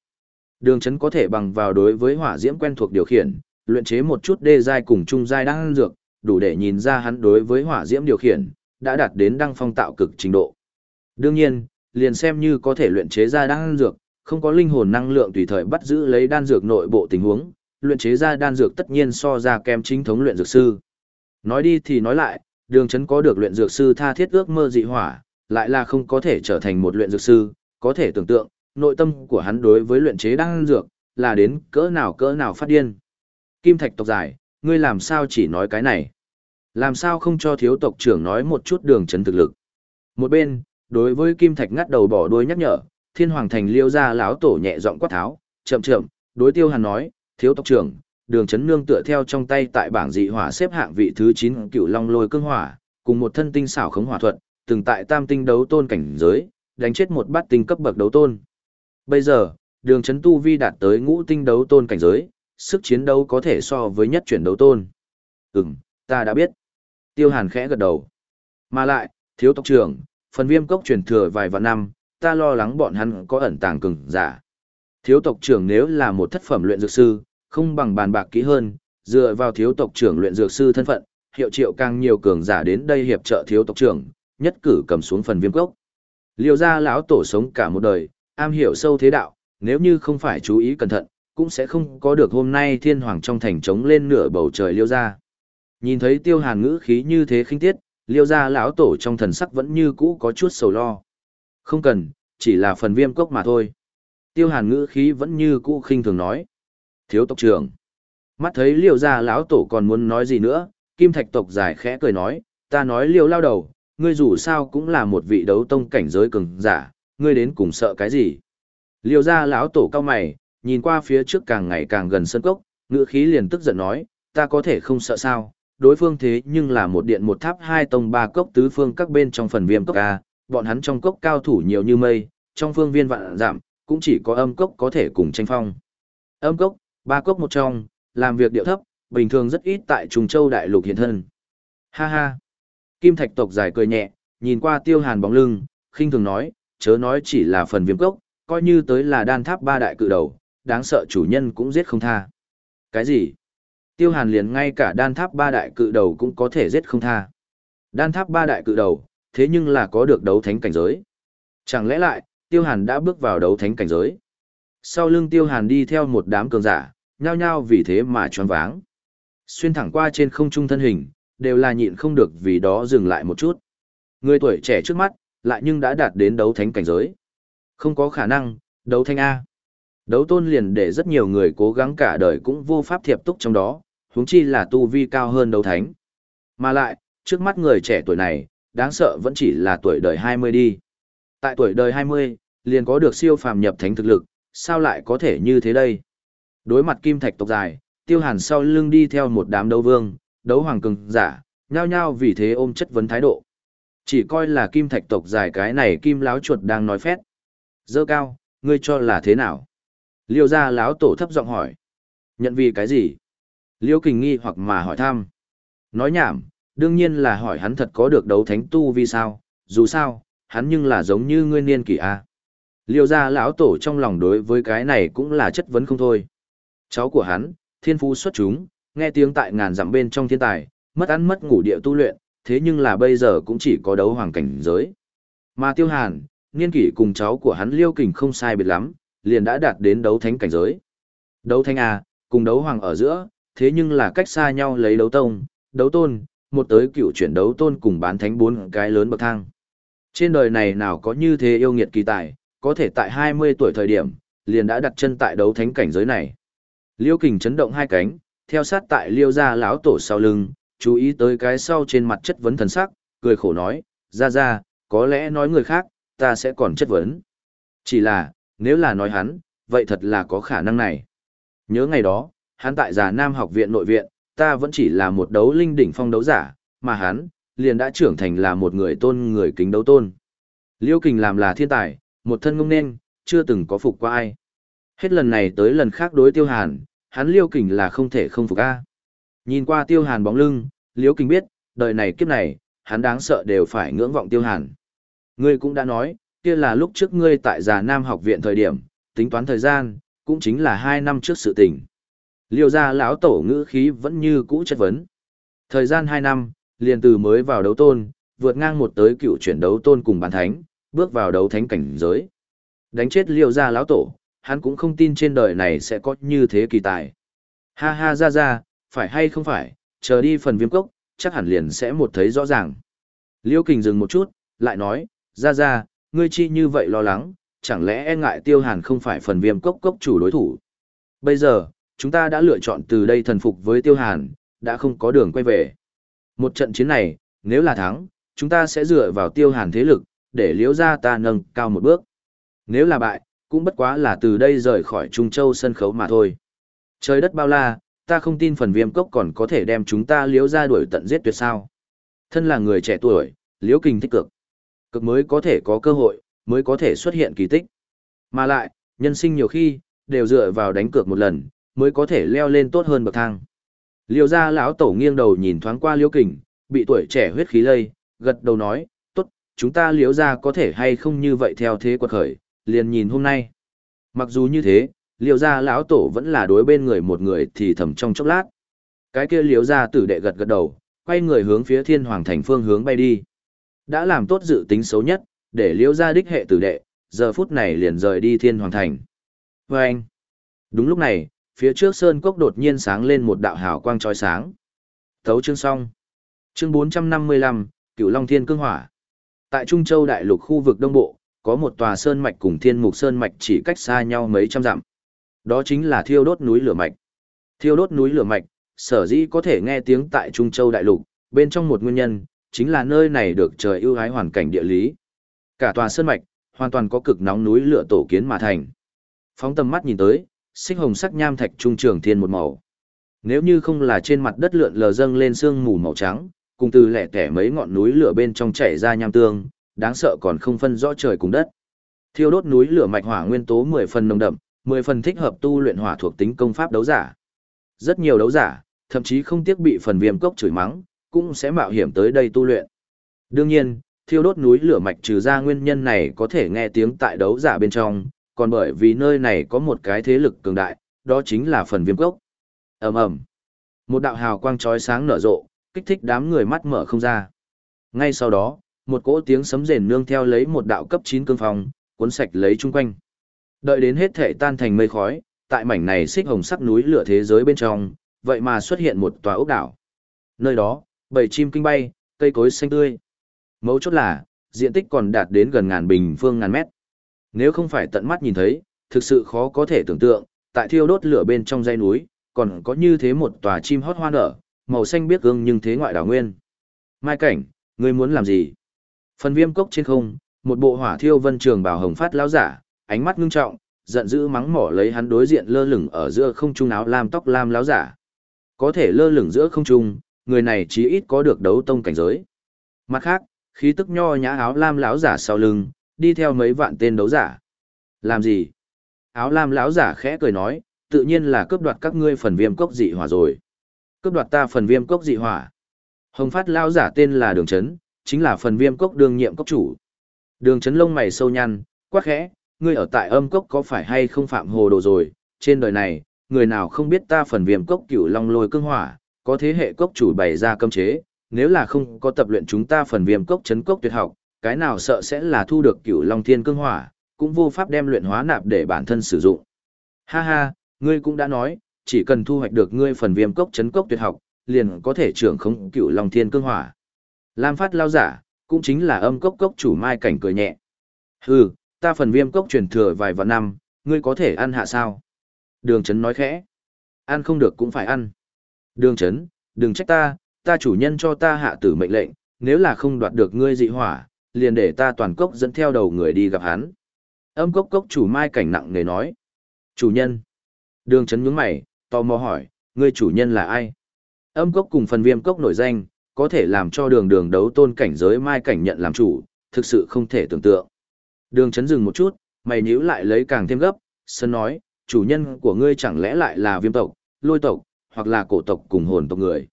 Đường chấn có thể bằng vào đối với hỏa diễm quen thuộc điều khiển, luyện chế một chút đê giai cùng trung giai đan dược, đủ để nhìn ra hắn đối với hỏa diễm điều khiển, đã đạt đến đăng phong tạo cực trình độ. Đương nhiên, liền xem như có thể luyện chế ra đan dược, không có linh hồn năng lượng tùy thời bắt giữ lấy đan dược nội bộ tình huống, luyện chế ra đan dược tất nhiên so ra kém chính thống luyện dược sư. Nói đi thì nói lại, đường chấn có được luyện dược sư tha thiết ước mơ dị hỏa, lại là không có thể trở thành một luyện dược sư, có thể tưởng tượng, nội tâm của hắn đối với luyện chế đan dược, là đến cỡ nào cỡ nào phát điên. Kim Thạch tộc giải, ngươi làm sao chỉ nói cái này? Làm sao không cho thiếu tộc trưởng nói một chút đường chấn thực lực? Một bên, đối với Kim Thạch ngắt đầu bỏ đuôi nhắc nhở, Thiên Hoàng Thành liêu ra lão tổ nhẹ giọng quát tháo, chậm chậm, đối Tiêu Hàn nói, thiếu tộc trưởng, đường chấn nương tựa theo trong tay tại bảng dị hỏa xếp hạng vị thứ 9 cựu long lôi cương hỏa, cùng một thân tinh xảo khống hỏa thuật, từng tại tam tinh đấu tôn cảnh giới, đánh chết một bát tinh cấp bậc đấu tôn. Bây giờ, đường chấn tu vi đạt tới ngũ tinh đấu tôn cảnh giới, sức chiến đấu có thể so với nhất chuyển đấu tôn. Ừm, ta đã biết. Tiêu hàn khẽ gật đầu. Mà lại, thiếu tộc trưởng, phần viêm cốc truyền thừa vài vạn năm, ta lo lắng bọn hắn có ẩn tàng cường giả. Thiếu tộc trưởng nếu là một thất phẩm luyện dược sư, không bằng bàn bạc kỹ hơn, dựa vào thiếu tộc trưởng luyện dược sư thân phận, hiệu triệu càng nhiều cường giả đến đây hiệp trợ thiếu tộc trưởng, nhất cử cầm xuống phần viêm cốc. Liêu gia lão tổ sống cả một đời, am hiểu sâu thế đạo, nếu như không phải chú ý cẩn thận, cũng sẽ không có được hôm nay thiên hoàng trong thành trống lên nửa bầu trời liêu gia. Nhìn thấy tiêu hàn ngữ khí như thế khinh tiết, liêu gia lão tổ trong thần sắc vẫn như cũ có chút sầu lo. Không cần, chỉ là phần viêm cốc mà thôi. Tiêu hàn ngữ khí vẫn như cũ khinh thường nói. Thiếu tộc trưởng. Mắt thấy liêu gia lão tổ còn muốn nói gì nữa, kim thạch tộc dài khẽ cười nói, ta nói liêu lao đầu, ngươi dù sao cũng là một vị đấu tông cảnh giới cường giả, ngươi đến cùng sợ cái gì? Liêu gia lão tổ cao mày, nhìn qua phía trước càng ngày càng gần sân cốc, ngữ khí liền tức giận nói, ta có thể không sợ sao, đối phương thế nhưng là một điện một tháp hai tông ba cốc tứ phương các bên trong phần viêm cốc A, bọn hắn trong cốc cao thủ nhiều như mây, trong phương viên vạn giảm, cũng chỉ có âm cốc có thể cùng tranh phong. Âm cốc, ba cốc một trong, làm việc điệu thấp, bình thường rất ít tại Trùng Châu đại lục hiện thân. Ha ha. Kim Thạch tộc dài cười nhẹ, nhìn qua Tiêu Hàn bóng lưng, khinh thường nói, chớ nói chỉ là phần viêm cốc, coi như tới là đan tháp ba đại cự đầu, đáng sợ chủ nhân cũng giết không tha. Cái gì? Tiêu Hàn liền ngay cả đan tháp ba đại cự đầu cũng có thể giết không tha. Đan tháp ba đại cự đầu, thế nhưng là có được đấu thánh cảnh giới. Chẳng lẽ lại, Tiêu Hàn đã bước vào đấu thánh cảnh giới? Sau lưng Tiêu Hàn đi theo một đám cường giả, nhao nhao vì thế mà choáng váng. Xuyên thẳng qua trên không trung thân hình, đều là nhịn không được vì đó dừng lại một chút. Người tuổi trẻ trước mắt, lại nhưng đã đạt đến đấu thánh cảnh giới. Không có khả năng, đấu thánh A. Đấu tôn liền để rất nhiều người cố gắng cả đời cũng vô pháp thiệp túc trong đó, huống chi là tu vi cao hơn đấu thánh. Mà lại, trước mắt người trẻ tuổi này, đáng sợ vẫn chỉ là tuổi đời 20 đi. Tại tuổi đời 20, liền có được siêu phàm nhập thánh thực lực, sao lại có thể như thế đây? Đối mặt kim thạch tộc dài, tiêu hàn sau lưng đi theo một đám đấu vương, đấu hoàng cường giả, nhao nhao vì thế ôm chất vấn thái độ. Chỉ coi là kim thạch tộc dài cái này kim láo chuột đang nói phét. Dơ cao, ngươi cho là thế nào? Liêu gia láo tổ thấp giọng hỏi. Nhận vì cái gì? Liêu kình nghi hoặc mà hỏi thăm. Nói nhảm, đương nhiên là hỏi hắn thật có được đấu thánh tu vì sao, dù sao, hắn nhưng là giống như ngươi niên kỷ a. Liêu gia lão tổ trong lòng đối với cái này cũng là chất vấn không thôi. Cháu của hắn, thiên phú xuất chúng, nghe tiếng tại ngàn dặm bên trong thiên tài, mất ăn mất ngủ địa tu luyện, thế nhưng là bây giờ cũng chỉ có đấu hoàng cảnh giới. Mà tiêu hàn, niên kỷ cùng cháu của hắn liêu kình không sai biệt lắm, liền đã đạt đến đấu thánh cảnh giới. Đấu thánh à, cùng đấu hoàng ở giữa, thế nhưng là cách xa nhau lấy đấu tông, đấu tôn, một tới cựu chuyển đấu tôn cùng bán thánh bốn cái lớn bậc thang. Trên đời này nào có như thế yêu nghiệt kỳ tài, có thể tại 20 tuổi thời điểm, liền đã đặt chân tại đấu thánh cảnh giới này. Liêu kình chấn động hai cánh, theo sát tại liêu gia lão tổ sau lưng, chú ý tới cái sau trên mặt chất vấn thần sắc, cười khổ nói, ra ra, có lẽ nói người khác, ta sẽ còn chất vấn. Chỉ là, nếu là nói hắn, vậy thật là có khả năng này. Nhớ ngày đó, hắn tại già Nam học viện nội viện, ta vẫn chỉ là một đấu linh đỉnh phong đấu giả, mà hắn, liền đã trưởng thành là một người tôn người kính đấu tôn. Liêu Kình làm là thiên tài, một thân ngông nên, chưa từng có phục qua ai. Hết lần này tới lần khác đối tiêu hàn, hắn Liêu Kình là không thể không phục a. Nhìn qua tiêu hàn bóng lưng, Liêu Kình biết, đời này kiếp này, hắn đáng sợ đều phải ngưỡng vọng tiêu hàn. Ngươi cũng đã nói, kia là lúc trước ngươi tại già Nam học viện thời điểm, tính toán thời gian, cũng chính là hai năm trước sự tình. Liêu gia lão tổ ngữ khí vẫn như cũ chất vấn. Thời gian hai năm, liền từ mới vào đấu tôn, vượt ngang một tới cựu chuyển đấu tôn cùng bán thánh, bước vào đấu thánh cảnh giới. Đánh chết liêu gia lão tổ, hắn cũng không tin trên đời này sẽ có như thế kỳ tài. Ha ha ra ra, phải hay không phải, chờ đi phần viêm cốc, chắc hẳn liền sẽ một thấy rõ ràng. Liêu kình dừng một chút, lại nói, ra ra, ngươi chi như vậy lo lắng, chẳng lẽ e ngại tiêu hàn không phải phần viêm cốc cốc chủ đối thủ. Bây giờ, chúng ta đã lựa chọn từ đây thần phục với tiêu hàn, đã không có đường quay về. Một trận chiến này, nếu là thắng, chúng ta sẽ dựa vào tiêu hàn thế lực, để liễu ra ta nâng cao một bước. Nếu là bại, cũng bất quá là từ đây rời khỏi Trung Châu sân khấu mà thôi. Trời đất bao la, ta không tin phần viêm cốc còn có thể đem chúng ta liễu ra đuổi tận giết tuyệt sao. Thân là người trẻ tuổi, liễu kinh tích cực. Cực mới có thể có cơ hội, mới có thể xuất hiện kỳ tích. Mà lại, nhân sinh nhiều khi, đều dựa vào đánh cược một lần, mới có thể leo lên tốt hơn bậc thang. Liêu gia lão tổ nghiêng đầu nhìn thoáng qua Liêu Kình, bị tuổi trẻ huyết khí lây, gật đầu nói, tốt, chúng ta Liêu gia có thể hay không như vậy theo thế quật khởi, liền nhìn hôm nay. Mặc dù như thế, liêu gia lão tổ vẫn là đối bên người một người thì thầm trong chốc lát. Cái kia Liêu gia tử đệ gật gật đầu, quay người hướng phía thiên hoàng thành phương hướng bay đi. Đã làm tốt dự tính xấu nhất, để liễu gia đích hệ tử đệ, giờ phút này liền rời đi thiên hoàng thành. Và anh, đúng lúc này, phía trước sơn cốc đột nhiên sáng lên một đạo hào quang trói sáng. Thấu chương xong. Chương 455, Cửu Long Thiên Cương Hỏa. Tại Trung Châu đại lục khu vực đông bộ, có một tòa sơn mạch cùng Thiên Mục Sơn mạch chỉ cách xa nhau mấy trăm dặm. Đó chính là thiêu đốt núi lửa mạch. Thiêu đốt núi lửa mạch, sở dĩ có thể nghe tiếng tại Trung Châu đại lục, bên trong một nguyên nhân, chính là nơi này được trời ưu ái hoàn cảnh địa lý. Cả tòa sơn mạch, hoàn toàn có cực nóng núi lửa tổ kiến mà thành. Phóng tầm mắt nhìn tới, xích hồng sắc nham thạch trung trường thiên một màu. Nếu như không là trên mặt đất lượn lờ dâng lên sương mù màu trắng, cùng từ lẻ tẻ mấy ngọn núi lửa bên trong chảy ra nham tương, đáng sợ còn không phân rõ trời cùng đất. Thiêu đốt núi lửa mạch hỏa nguyên tố 10 phần nồng đậm, 10 phần thích hợp tu luyện hỏa thuộc tính công pháp đấu giả. Rất nhiều đấu giả, thậm chí không tiếc bị phần viêm cốc chửi mắng, cũng sẽ mạo hiểm tới đây tu luyện. Đương nhiên, thiêu đốt núi lửa mạch trừ ra nguyên nhân này có thể nghe tiếng tại đấu giả bên trong, còn bởi vì nơi này có một cái thế lực cường đại, đó chính là phần viêm cốc. ầm ầm Một đạo hào quang chói sáng nở rộ, kích thích đám người mắt mở không ra. Ngay sau đó, một cỗ tiếng sấm rền nương theo lấy một đạo cấp 9 cương phong, cuốn sạch lấy chung quanh. Đợi đến hết thể tan thành mây khói, tại mảnh này xích hồng sắc núi lửa thế giới bên trong, vậy mà xuất hiện một tòa ốc đảo. Nơi đó, bầy chim kinh bay, cây cối xanh tươi. Mấu chốt là, diện tích còn đạt đến gần ngàn bình phương ngàn mét. Nếu không phải tận mắt nhìn thấy, thực sự khó có thể tưởng tượng, tại thiêu đốt lửa bên trong dãy núi, còn có như thế một tòa chim hót hoa nở, màu xanh biếc gương nhưng thế ngoại đảo nguyên. Mai cảnh, ngươi muốn làm gì? Phần viêm cốc trên không, một bộ hỏa thiêu vân trường bào hồng phát lão giả, ánh mắt ngưng trọng, giận dữ mắng mỏ lấy hắn đối diện lơ lửng ở giữa không trung áo lam tóc lam lão giả. Có thể lơ lửng giữa không trung, người này chí ít có được đấu tông cảnh giới. Mặt khác, khí tức nho nhã áo lam lão giả sau lưng, đi theo mấy vạn tên đấu giả. Làm gì? Áo lam lão giả khẽ cười nói, tự nhiên là cướp đoạt các ngươi phần viêm cốc dị hỏa rồi. Cướp đoạt ta phần viêm cốc dị hỏa. Hồng phát lão giả tên là Đường Chấn, chính là phần viêm cốc đương nhiệm cốc chủ. Đường Chấn lông mày sâu nhăn, quá khẽ, ngươi ở tại âm cốc có phải hay không phạm hồ đồ rồi, trên đời này, người nào không biết ta phần viêm cốc cửu long lôi cương hỏa, có thế hệ cốc chủ bày ra cấm chế, nếu là không có tập luyện chúng ta phần viêm cốc chấn cốc tuyệt học, cái nào sợ sẽ là thu được cửu long thiên cương hỏa, cũng vô pháp đem luyện hóa nạp để bản thân sử dụng. Ha ha, ngươi cũng đã nói, chỉ cần thu hoạch được ngươi phần viêm cốc chấn cốc tuyệt học, liền có thể trưởng không cửu long thiên cương hỏa. Lam phát lao giả, cũng chính là âm cốc cốc chủ mai cảnh cười nhẹ. Hừ, ta phần viêm cốc truyền thừa vài vạn năm, ngươi có thể ăn hạ sao? Đường chấn nói khẽ. Ăn không được cũng phải ăn. Đường chấn, đừng trách ta, ta chủ nhân cho ta hạ tử mệnh lệnh, nếu là không đoạt được ngươi dị hỏa, liền để ta toàn cốc dẫn theo đầu người đi gặp hắn. Âm cốc cốc chủ mai cảnh nặng nề nói. Chủ nhân. Đường chấn nhướng mày, tò mò hỏi, ngươi chủ nhân là ai? Âm cốc cùng phần viêm cốc nổi danh, có thể làm cho đường đường đấu tôn cảnh giới mai cảnh nhận làm chủ, thực sự không thể tưởng tượng. Đường chấn dừng một chút, mày nhíu lại lấy càng thêm gấp, sân nói, chủ nhân của ngươi chẳng lẽ lại là viêm tộc, lôi tộc, hoặc là cổ tộc cùng hồn tộc người.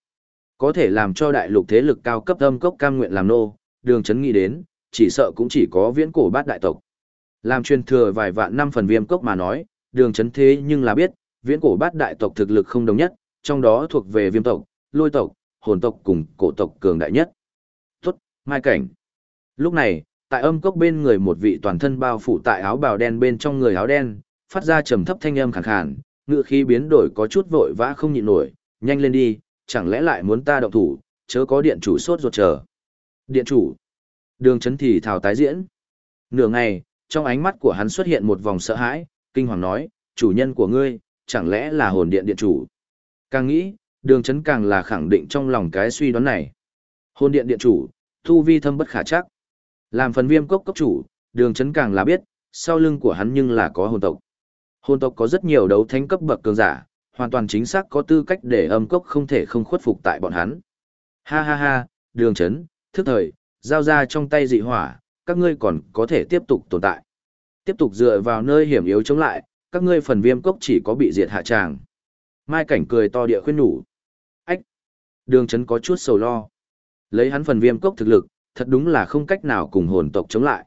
Có thể làm cho đại lục thế lực cao cấp âm cốc cam nguyện làm nô, đường chấn nghĩ đến, chỉ sợ cũng chỉ có viễn cổ bát đại tộc. Làm truyền thừa vài vạn năm phần viêm cốc mà nói, đường chấn thế nhưng là biết, viễn cổ bát đại tộc thực lực không đồng nhất, trong đó thuộc về viêm tộc, lôi tộc, hồn tộc cùng cổ tộc cường đại nhất. Tốt, mai cảnh. Lúc này, tại âm cốc bên người một vị toàn thân bao phủ tại áo bào đen bên trong người áo đen, phát ra trầm thấp thanh âm khàn khàn, ngựa khí biến đổi có chút vội vã không nhịn nổi, nhanh lên đi, chẳng lẽ lại muốn ta động thủ, chớ có điện chủ sốt ruột chờ. Điện chủ. Đường chấn thì thảo tái diễn. Nửa ngày, trong ánh mắt của hắn xuất hiện một vòng sợ hãi, kinh hoàng nói, chủ nhân của ngươi, chẳng lẽ là hồn điện điện chủ. Càng nghĩ, đường chấn càng là khẳng định trong lòng cái suy đoán này. Hồn điện điện chủ, thu vi thâm bất khả chắc. Làm phần viêm cốc cốc chủ, đường chấn càng là biết, sau lưng của hắn nhưng là có hồn tộc. Hồn tộc có rất nhiều đấu thánh cấp bậc cường giả, hoàn toàn chính xác có tư cách để âm cốc không thể không khuất phục tại bọn hắn. Ha ha ha, đường chấn, thức thời, giao ra trong tay dị hỏa, các ngươi còn có thể tiếp tục tồn tại. Tiếp tục dựa vào nơi hiểm yếu chống lại, các ngươi phần viêm cốc chỉ có bị diệt hạ tràng. Mai cảnh cười to địa khuyên nhủ. Ách! Đường chấn có chút sầu lo. Lấy hắn phần viêm cốc thực lực, thật đúng là không cách nào cùng hồn tộc chống lại.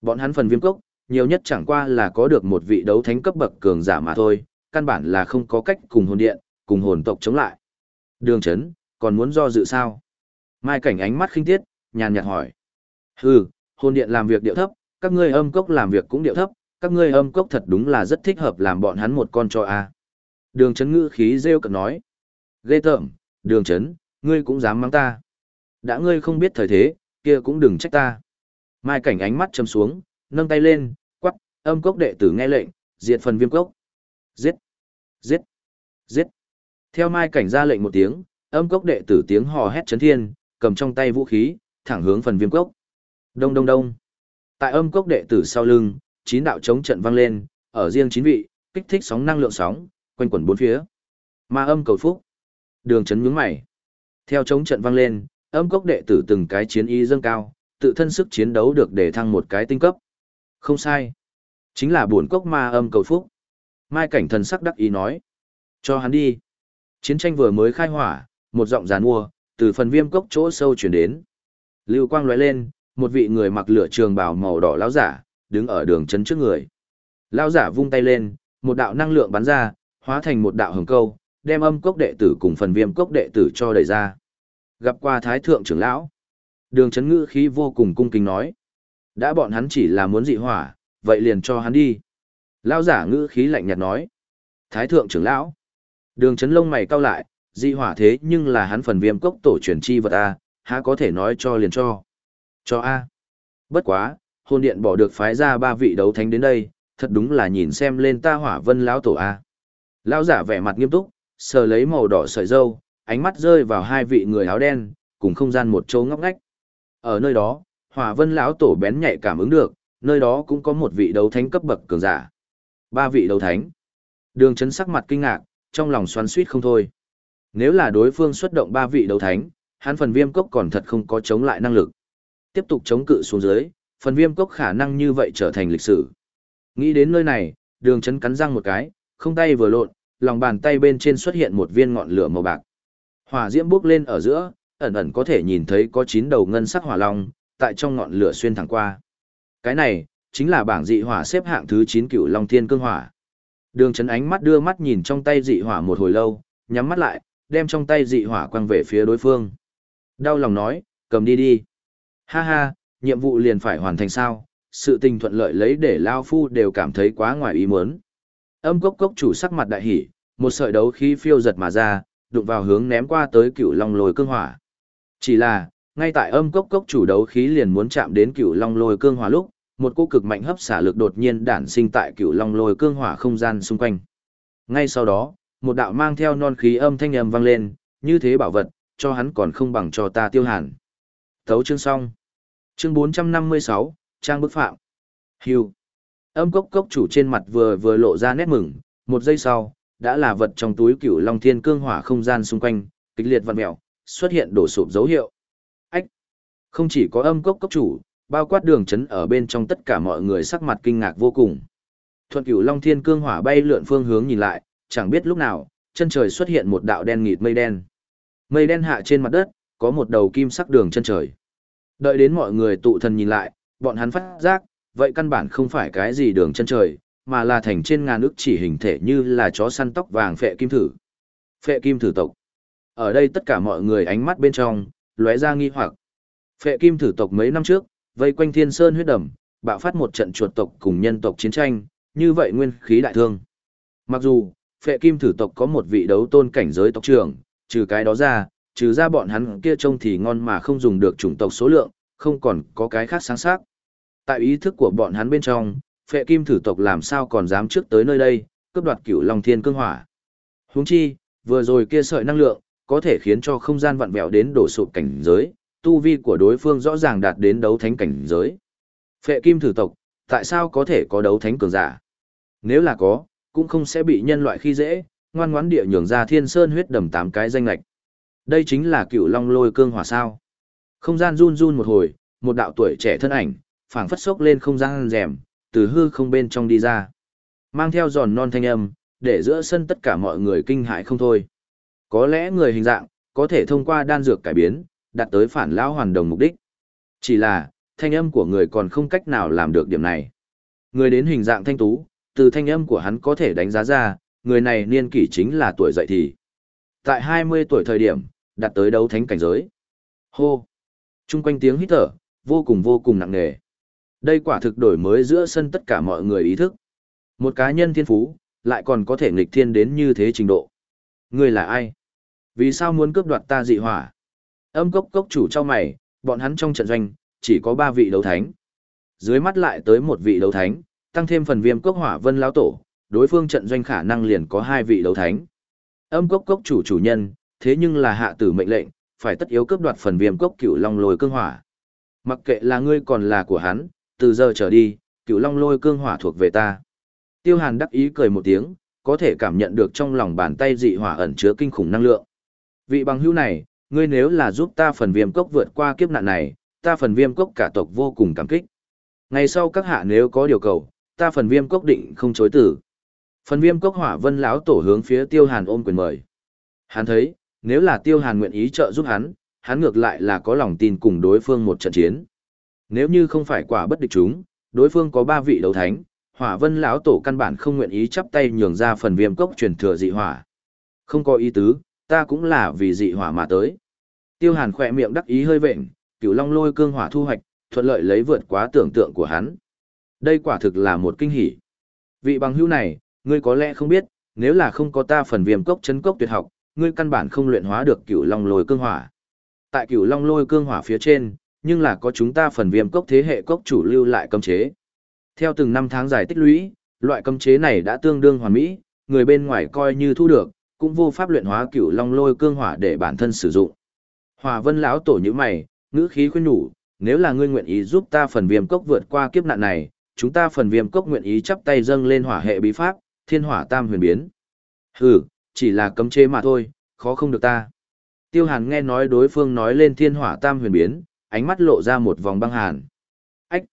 Bọn hắn phần viêm cốc, nhiều nhất chẳng qua là có được một vị đấu thánh cấp bậc cường giả mà thôi, căn bản là không có cách cùng hồn điện, cùng hồn tộc chống lại. Đường chấn, còn muốn do dự sao? Mai cảnh ánh mắt khinh tiết, nhàn nhạt hỏi. Hừ, hồn điện làm việc điệu thấp, các ngươi âm cốc làm việc cũng điệu thấp, các ngươi âm cốc thật đúng là rất thích hợp làm bọn hắn một con cho a. Đường chấn ngữ khí rêu cận nói. Ghê tởm, đường chấn, ngươi cũng dám mắng ta. Đã ngươi không biết thời thế, kia cũng đừng trách ta. Mai cảnh ánh mắt châm xuống, nâng tay lên, quắc, âm cốc đệ tử nghe lệnh, diệt phần viêm cốc. Giết! Giết! Giết! Theo mai cảnh ra lệnh một tiếng, âm cốc đệ tử tiếng hò hét chấn thiên, cầm trong tay vũ khí, thẳng hướng phần viêm cốc. Đông đông đông! Tại âm cốc đệ tử sau lưng, chín đạo chống trận vang lên, ở riêng chín vị, kích thích sóng năng lượng sóng, quanh quẩn bốn phía. Ma âm cầu phúc. Đường chấn nhướng mày. Theo chống trận vang lên, âm cốc đệ tử từng cái chiến y dâng cao, tự thân sức chiến đấu được để thăng một cái tinh cấp. Không sai. Chính là buồn cốc ma âm cầu phúc. Mai cảnh thần sắc đắc ý nói. Cho hắn đi. Chiến tranh vừa mới khai hỏa, một giọng giàn mua, từ phần viêm cốc chỗ sâu chuyển đến. Lưu quang lóe lên, một vị người mặc lửa trường bào màu đỏ lão giả, đứng ở đường chấn trước người. Lão giả vung tay lên, một đạo năng lượng bắn ra, hóa thành một đạo hồng câu, đem âm cốc đệ tử cùng phần viêm cốc đệ tử cho đẩy ra. Gặp qua thái thượng trưởng lão. Đường chấn ngữ khí vô cùng cung kính nói. Đã bọn hắn chỉ là muốn dị hỏa, vậy liền cho hắn đi. Lão giả ngữ khí lạnh nhạt nói. Thái thượng trưởng lão. Đường chấn lông mày cau lại, dị hỏa thế nhưng là hắn phần viêm cốc tổ truyền chi vật A, há có thể nói cho liền cho. Cho A. Bất quá, hôn điện bỏ được phái ra ba vị đấu thánh đến đây, thật đúng là nhìn xem lên ta hỏa vân lão tổ A. Lão giả vẻ mặt nghiêm túc, sờ lấy màu đỏ sợi dâu, ánh mắt rơi vào hai vị người áo đen, cùng không gian một chỗ ngóc ngách. Ở nơi đó, Hỏa Vân lão tổ bén nhạy cảm ứng được, nơi đó cũng có một vị đấu thánh cấp bậc cường giả. Ba vị đấu thánh. Đường chấn sắc mặt kinh ngạc, trong lòng xoắn suýt không thôi. Nếu là đối phương xuất động ba vị đấu thánh, hắn phần viêm cốc còn thật không có chống lại năng lực. Tiếp tục chống cự xuống dưới, phần viêm cốc khả năng như vậy trở thành lịch sử. Nghĩ đến nơi này, đường chấn cắn răng một cái, không tay vừa lộn, lòng bàn tay bên trên xuất hiện một viên ngọn lửa màu bạc. Hỏa diễm bốc lên ở giữa, ẩn ẩn có thể nhìn thấy có chín đầu ngân sắc hỏa long, tại trong ngọn lửa xuyên thẳng qua. Cái này, chính là bảng dị hỏa xếp hạng thứ 9 cựu Long Thiên Cương Hỏa. Đường chấn ánh mắt đưa mắt nhìn trong tay dị hỏa một hồi lâu, nhắm mắt lại, đem trong tay dị hỏa quăng về phía đối phương. Đau lòng nói, cầm đi đi. Ha ha, nhiệm vụ liền phải hoàn thành sao, sự tình thuận lợi lấy để Lao Phu đều cảm thấy quá ngoài ý muốn. Âm cốc cốc chủ sắc mặt đại hỉ, một sợi đấu khí phiêu giật mà ra, đụng vào hướng ném qua tới cựu long lồi cương hỏa. Chỉ là, ngay tại âm cốc cốc chủ đấu khí liền muốn chạm đến cựu long lôi cương hỏa lúc, một cô cực mạnh hấp xả lực đột nhiên đản sinh tại cựu long lôi cương hỏa không gian xung quanh. Ngay sau đó, một đạo mang theo non khí âm thanh âm vang lên, như thế bảo vật, cho hắn còn không bằng cho ta tiêu hàn. Thấu chương xong. Chương 456, Trang bức phạm. hiu Âm cốc cốc chủ trên mặt vừa vừa lộ ra nét mừng, một giây sau, đã là vật trong túi cựu long thiên cương hỏa không gian xung quanh, kịch liệt vặn mèo, xuất hiện đổ sụp dấu hiệu. Không chỉ có âm cốc cốc chủ, bao quát đường chấn ở bên trong tất cả mọi người sắc mặt kinh ngạc vô cùng. Thuận cửu long thiên cương hỏa bay lượn phương hướng nhìn lại, chẳng biết lúc nào, chân trời xuất hiện một đạo đen nghịt mây đen. Mây đen hạ trên mặt đất, có một đầu kim sắc đường chân trời. Đợi đến mọi người tụ thần nhìn lại, bọn hắn phát giác, vậy căn bản không phải cái gì đường chân trời, mà là thành trên ngàn ức chỉ hình thể như là chó săn tóc vàng phệ kim thử. Phệ kim thử tộc. Ở đây tất cả mọi người ánh mắt bên trong, lóe ra nghi hoặc. Phệ kim thử tộc mấy năm trước, vây quanh thiên sơn huyết đầm, bạo phát một trận chuột tộc cùng nhân tộc chiến tranh, như vậy nguyên khí đại thương. Mặc dù, phệ kim thử tộc có một vị đấu tôn cảnh giới tộc trưởng, trừ cái đó ra, trừ ra bọn hắn kia trông thì ngon mà không dùng được chủng tộc số lượng, không còn có cái khác sáng sắc. Tại ý thức của bọn hắn bên trong, phệ kim thử tộc làm sao còn dám trước tới nơi đây, cướp đoạt cửu long thiên cương hỏa. Huống chi, vừa rồi kia sợi năng lượng, có thể khiến cho không gian vặn vẹo đến đổ sụp cảnh giới, tu vi của đối phương rõ ràng đạt đến đấu thánh cảnh giới. Phệ kim thử tộc, tại sao có thể có đấu thánh cường giả? Nếu là có, cũng không sẽ bị nhân loại khi dễ, ngoan ngoãn địa nhường ra thiên sơn huyết đầm tám cái danh lạch. Đây chính là cựu long lôi cương hỏa sao. Không gian run run một hồi, một đạo tuổi trẻ thân ảnh, phảng phất sốc lên không gian rèm, từ hư không bên trong đi ra. Mang theo giòn non thanh âm, để giữa sân tất cả mọi người kinh hãi không thôi. Có lẽ người hình dạng, có thể thông qua đan dược cải biến, đạt tới phản lão hoàn đồng mục đích. Chỉ là, thanh âm của người còn không cách nào làm được điểm này. Người đến hình dạng thanh tú, từ thanh âm của hắn có thể đánh giá ra, người này niên kỷ chính là tuổi dậy thì. Tại 20 tuổi thời điểm, đạt tới đấu thánh cảnh giới. Hô! Trung quanh tiếng hít thở, vô cùng vô cùng nặng nề. Đây quả thực đổi mới giữa sân tất cả mọi người ý thức. Một cá nhân thiên phú, lại còn có thể nghịch thiên đến như thế trình độ. Người là ai? Vì sao muốn cướp đoạt ta dị hỏa? Âm cốc cốc chủ cho mày, bọn hắn trong trận doanh, chỉ có ba vị đấu thánh. Dưới mắt lại tới một vị đấu thánh, tăng thêm phần viêm cốc hỏa vân lão tổ, đối phương trận doanh khả năng liền có hai vị đấu thánh. Âm cốc cốc chủ chủ nhân, thế nhưng là hạ tử mệnh lệnh, phải tất yếu cướp đoạt phần viêm cốc cửu long lôi cương hỏa. Mặc kệ là ngươi còn là của hắn, từ giờ trở đi, cửu long lôi cương hỏa thuộc về ta. Tiêu Hàn đắc ý cười một tiếng, có thể cảm nhận được trong lòng bàn tay dị hỏa ẩn chứa kinh khủng năng lượng. Vị bằng hữu này, ngươi nếu là giúp ta phần viêm cốc vượt qua kiếp nạn này, ta phần viêm cốc cả tộc vô cùng cảm kích. Ngày sau các hạ nếu có điều cầu, ta phần viêm cốc định không chối tử. Phần viêm cốc hỏa vân lão tổ hướng phía tiêu hàn ôm quyền mời. Hắn thấy, nếu là tiêu hàn nguyện ý trợ giúp hắn, hắn ngược lại là có lòng tin cùng đối phương một trận chiến. Nếu như không phải quả bất địch chúng, đối phương có ba vị đấu thánh, hỏa vân lão tổ căn bản không nguyện ý chắp tay nhường ra phần viêm cốc truyền thừa dị hỏa. Không có ý tứ, ta cũng là vì dị hỏa mà tới. Tiêu hàn khỏe miệng đắc ý hơi vệnh, cửu long lôi cương hỏa thu hoạch, thuận lợi lấy vượt quá tưởng tượng của hắn. Đây quả thực là một kinh hỉ. Vị bằng hữu này, ngươi có lẽ không biết, nếu là không có ta phần viêm cốc chấn cốc tuyệt học, ngươi căn bản không luyện hóa được cửu long lôi cương hỏa. Tại cửu long lôi cương hỏa phía trên, nhưng là có chúng ta phần viêm cốc thế hệ cốc chủ lưu lại cấm chế. Theo từng năm tháng dài tích lũy, loại cấm chế này đã tương đương hoàn mỹ, người bên ngoài coi như thu được, cũng vô pháp luyện hóa cửu long lôi cương hỏa để bản thân sử dụng. Hòa vân lão tổ như mày, ngữ khí khuyên nhủ, nếu là ngươi nguyện ý giúp ta phần viêm cốc vượt qua kiếp nạn này, chúng ta phần viêm cốc nguyện ý chắp tay dâng lên hỏa hệ bí pháp, thiên hỏa tam huyền biến. Hừ, chỉ là cấm chế mà thôi, khó không được ta. Tiêu hàn nghe nói đối phương nói lên thiên hỏa tam huyền biến, ánh mắt lộ ra một vòng băng hàn. Ách!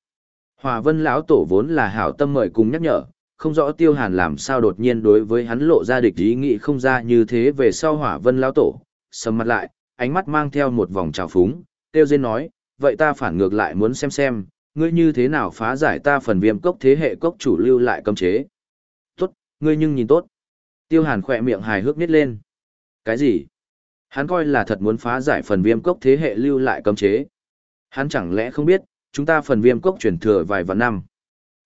Hòa vân lão tổ vốn là hảo tâm mời cùng nhắc nhở, không rõ tiêu hàn làm sao đột nhiên đối với hắn lộ ra địch ý nghĩ không ra như thế về sau hỏa vân lão tổ, sầm mặt lại, ánh mắt mang theo một vòng trào phúng, tiêu dên nói, vậy ta phản ngược lại muốn xem xem, ngươi như thế nào phá giải ta phần viêm cốc thế hệ cốc chủ lưu lại cấm chế. Tốt, ngươi nhưng nhìn tốt. Tiêu hàn khỏe miệng hài hước nít lên. Cái gì? Hắn coi là thật muốn phá giải phần viêm cốc thế hệ lưu lại cấm chế. Hắn chẳng lẽ không biết, chúng ta phần viêm cốc chuyển thừa vài vạn năm.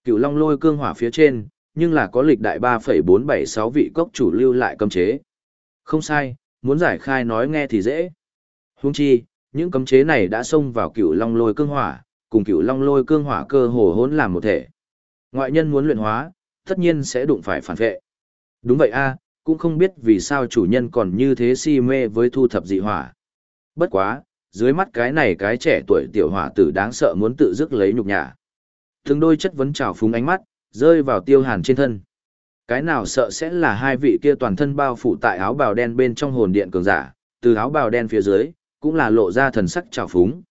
Cựu long lôi cương hỏa phía trên, nhưng là có lịch đại 3,476 vị cốc chủ lưu lại cấm chế. Không sai, muốn giải khai nói nghe thì dễ. Huống chi, những cấm chế này đã xông vào cựu long lôi cương hỏa, cùng cựu long lôi cương hỏa cơ hồ hỗn làm một thể. Ngoại nhân muốn luyện hóa, tất nhiên sẽ đụng phải phản vệ. Đúng vậy a, cũng không biết vì sao chủ nhân còn như thế si mê với thu thập dị hỏa. Bất quá, dưới mắt cái này cái trẻ tuổi tiểu hỏa tử đáng sợ muốn tự dứt lấy nhục nhã. Từng đôi chất vấn trào phúng ánh mắt, rơi vào tiêu hàn trên thân. Cái nào sợ sẽ là hai vị kia toàn thân bao phủ tại áo bào đen bên trong hồn điện cường giả, từ áo bào đen phía dưới, cũng là lộ ra thần sắc trào phúng.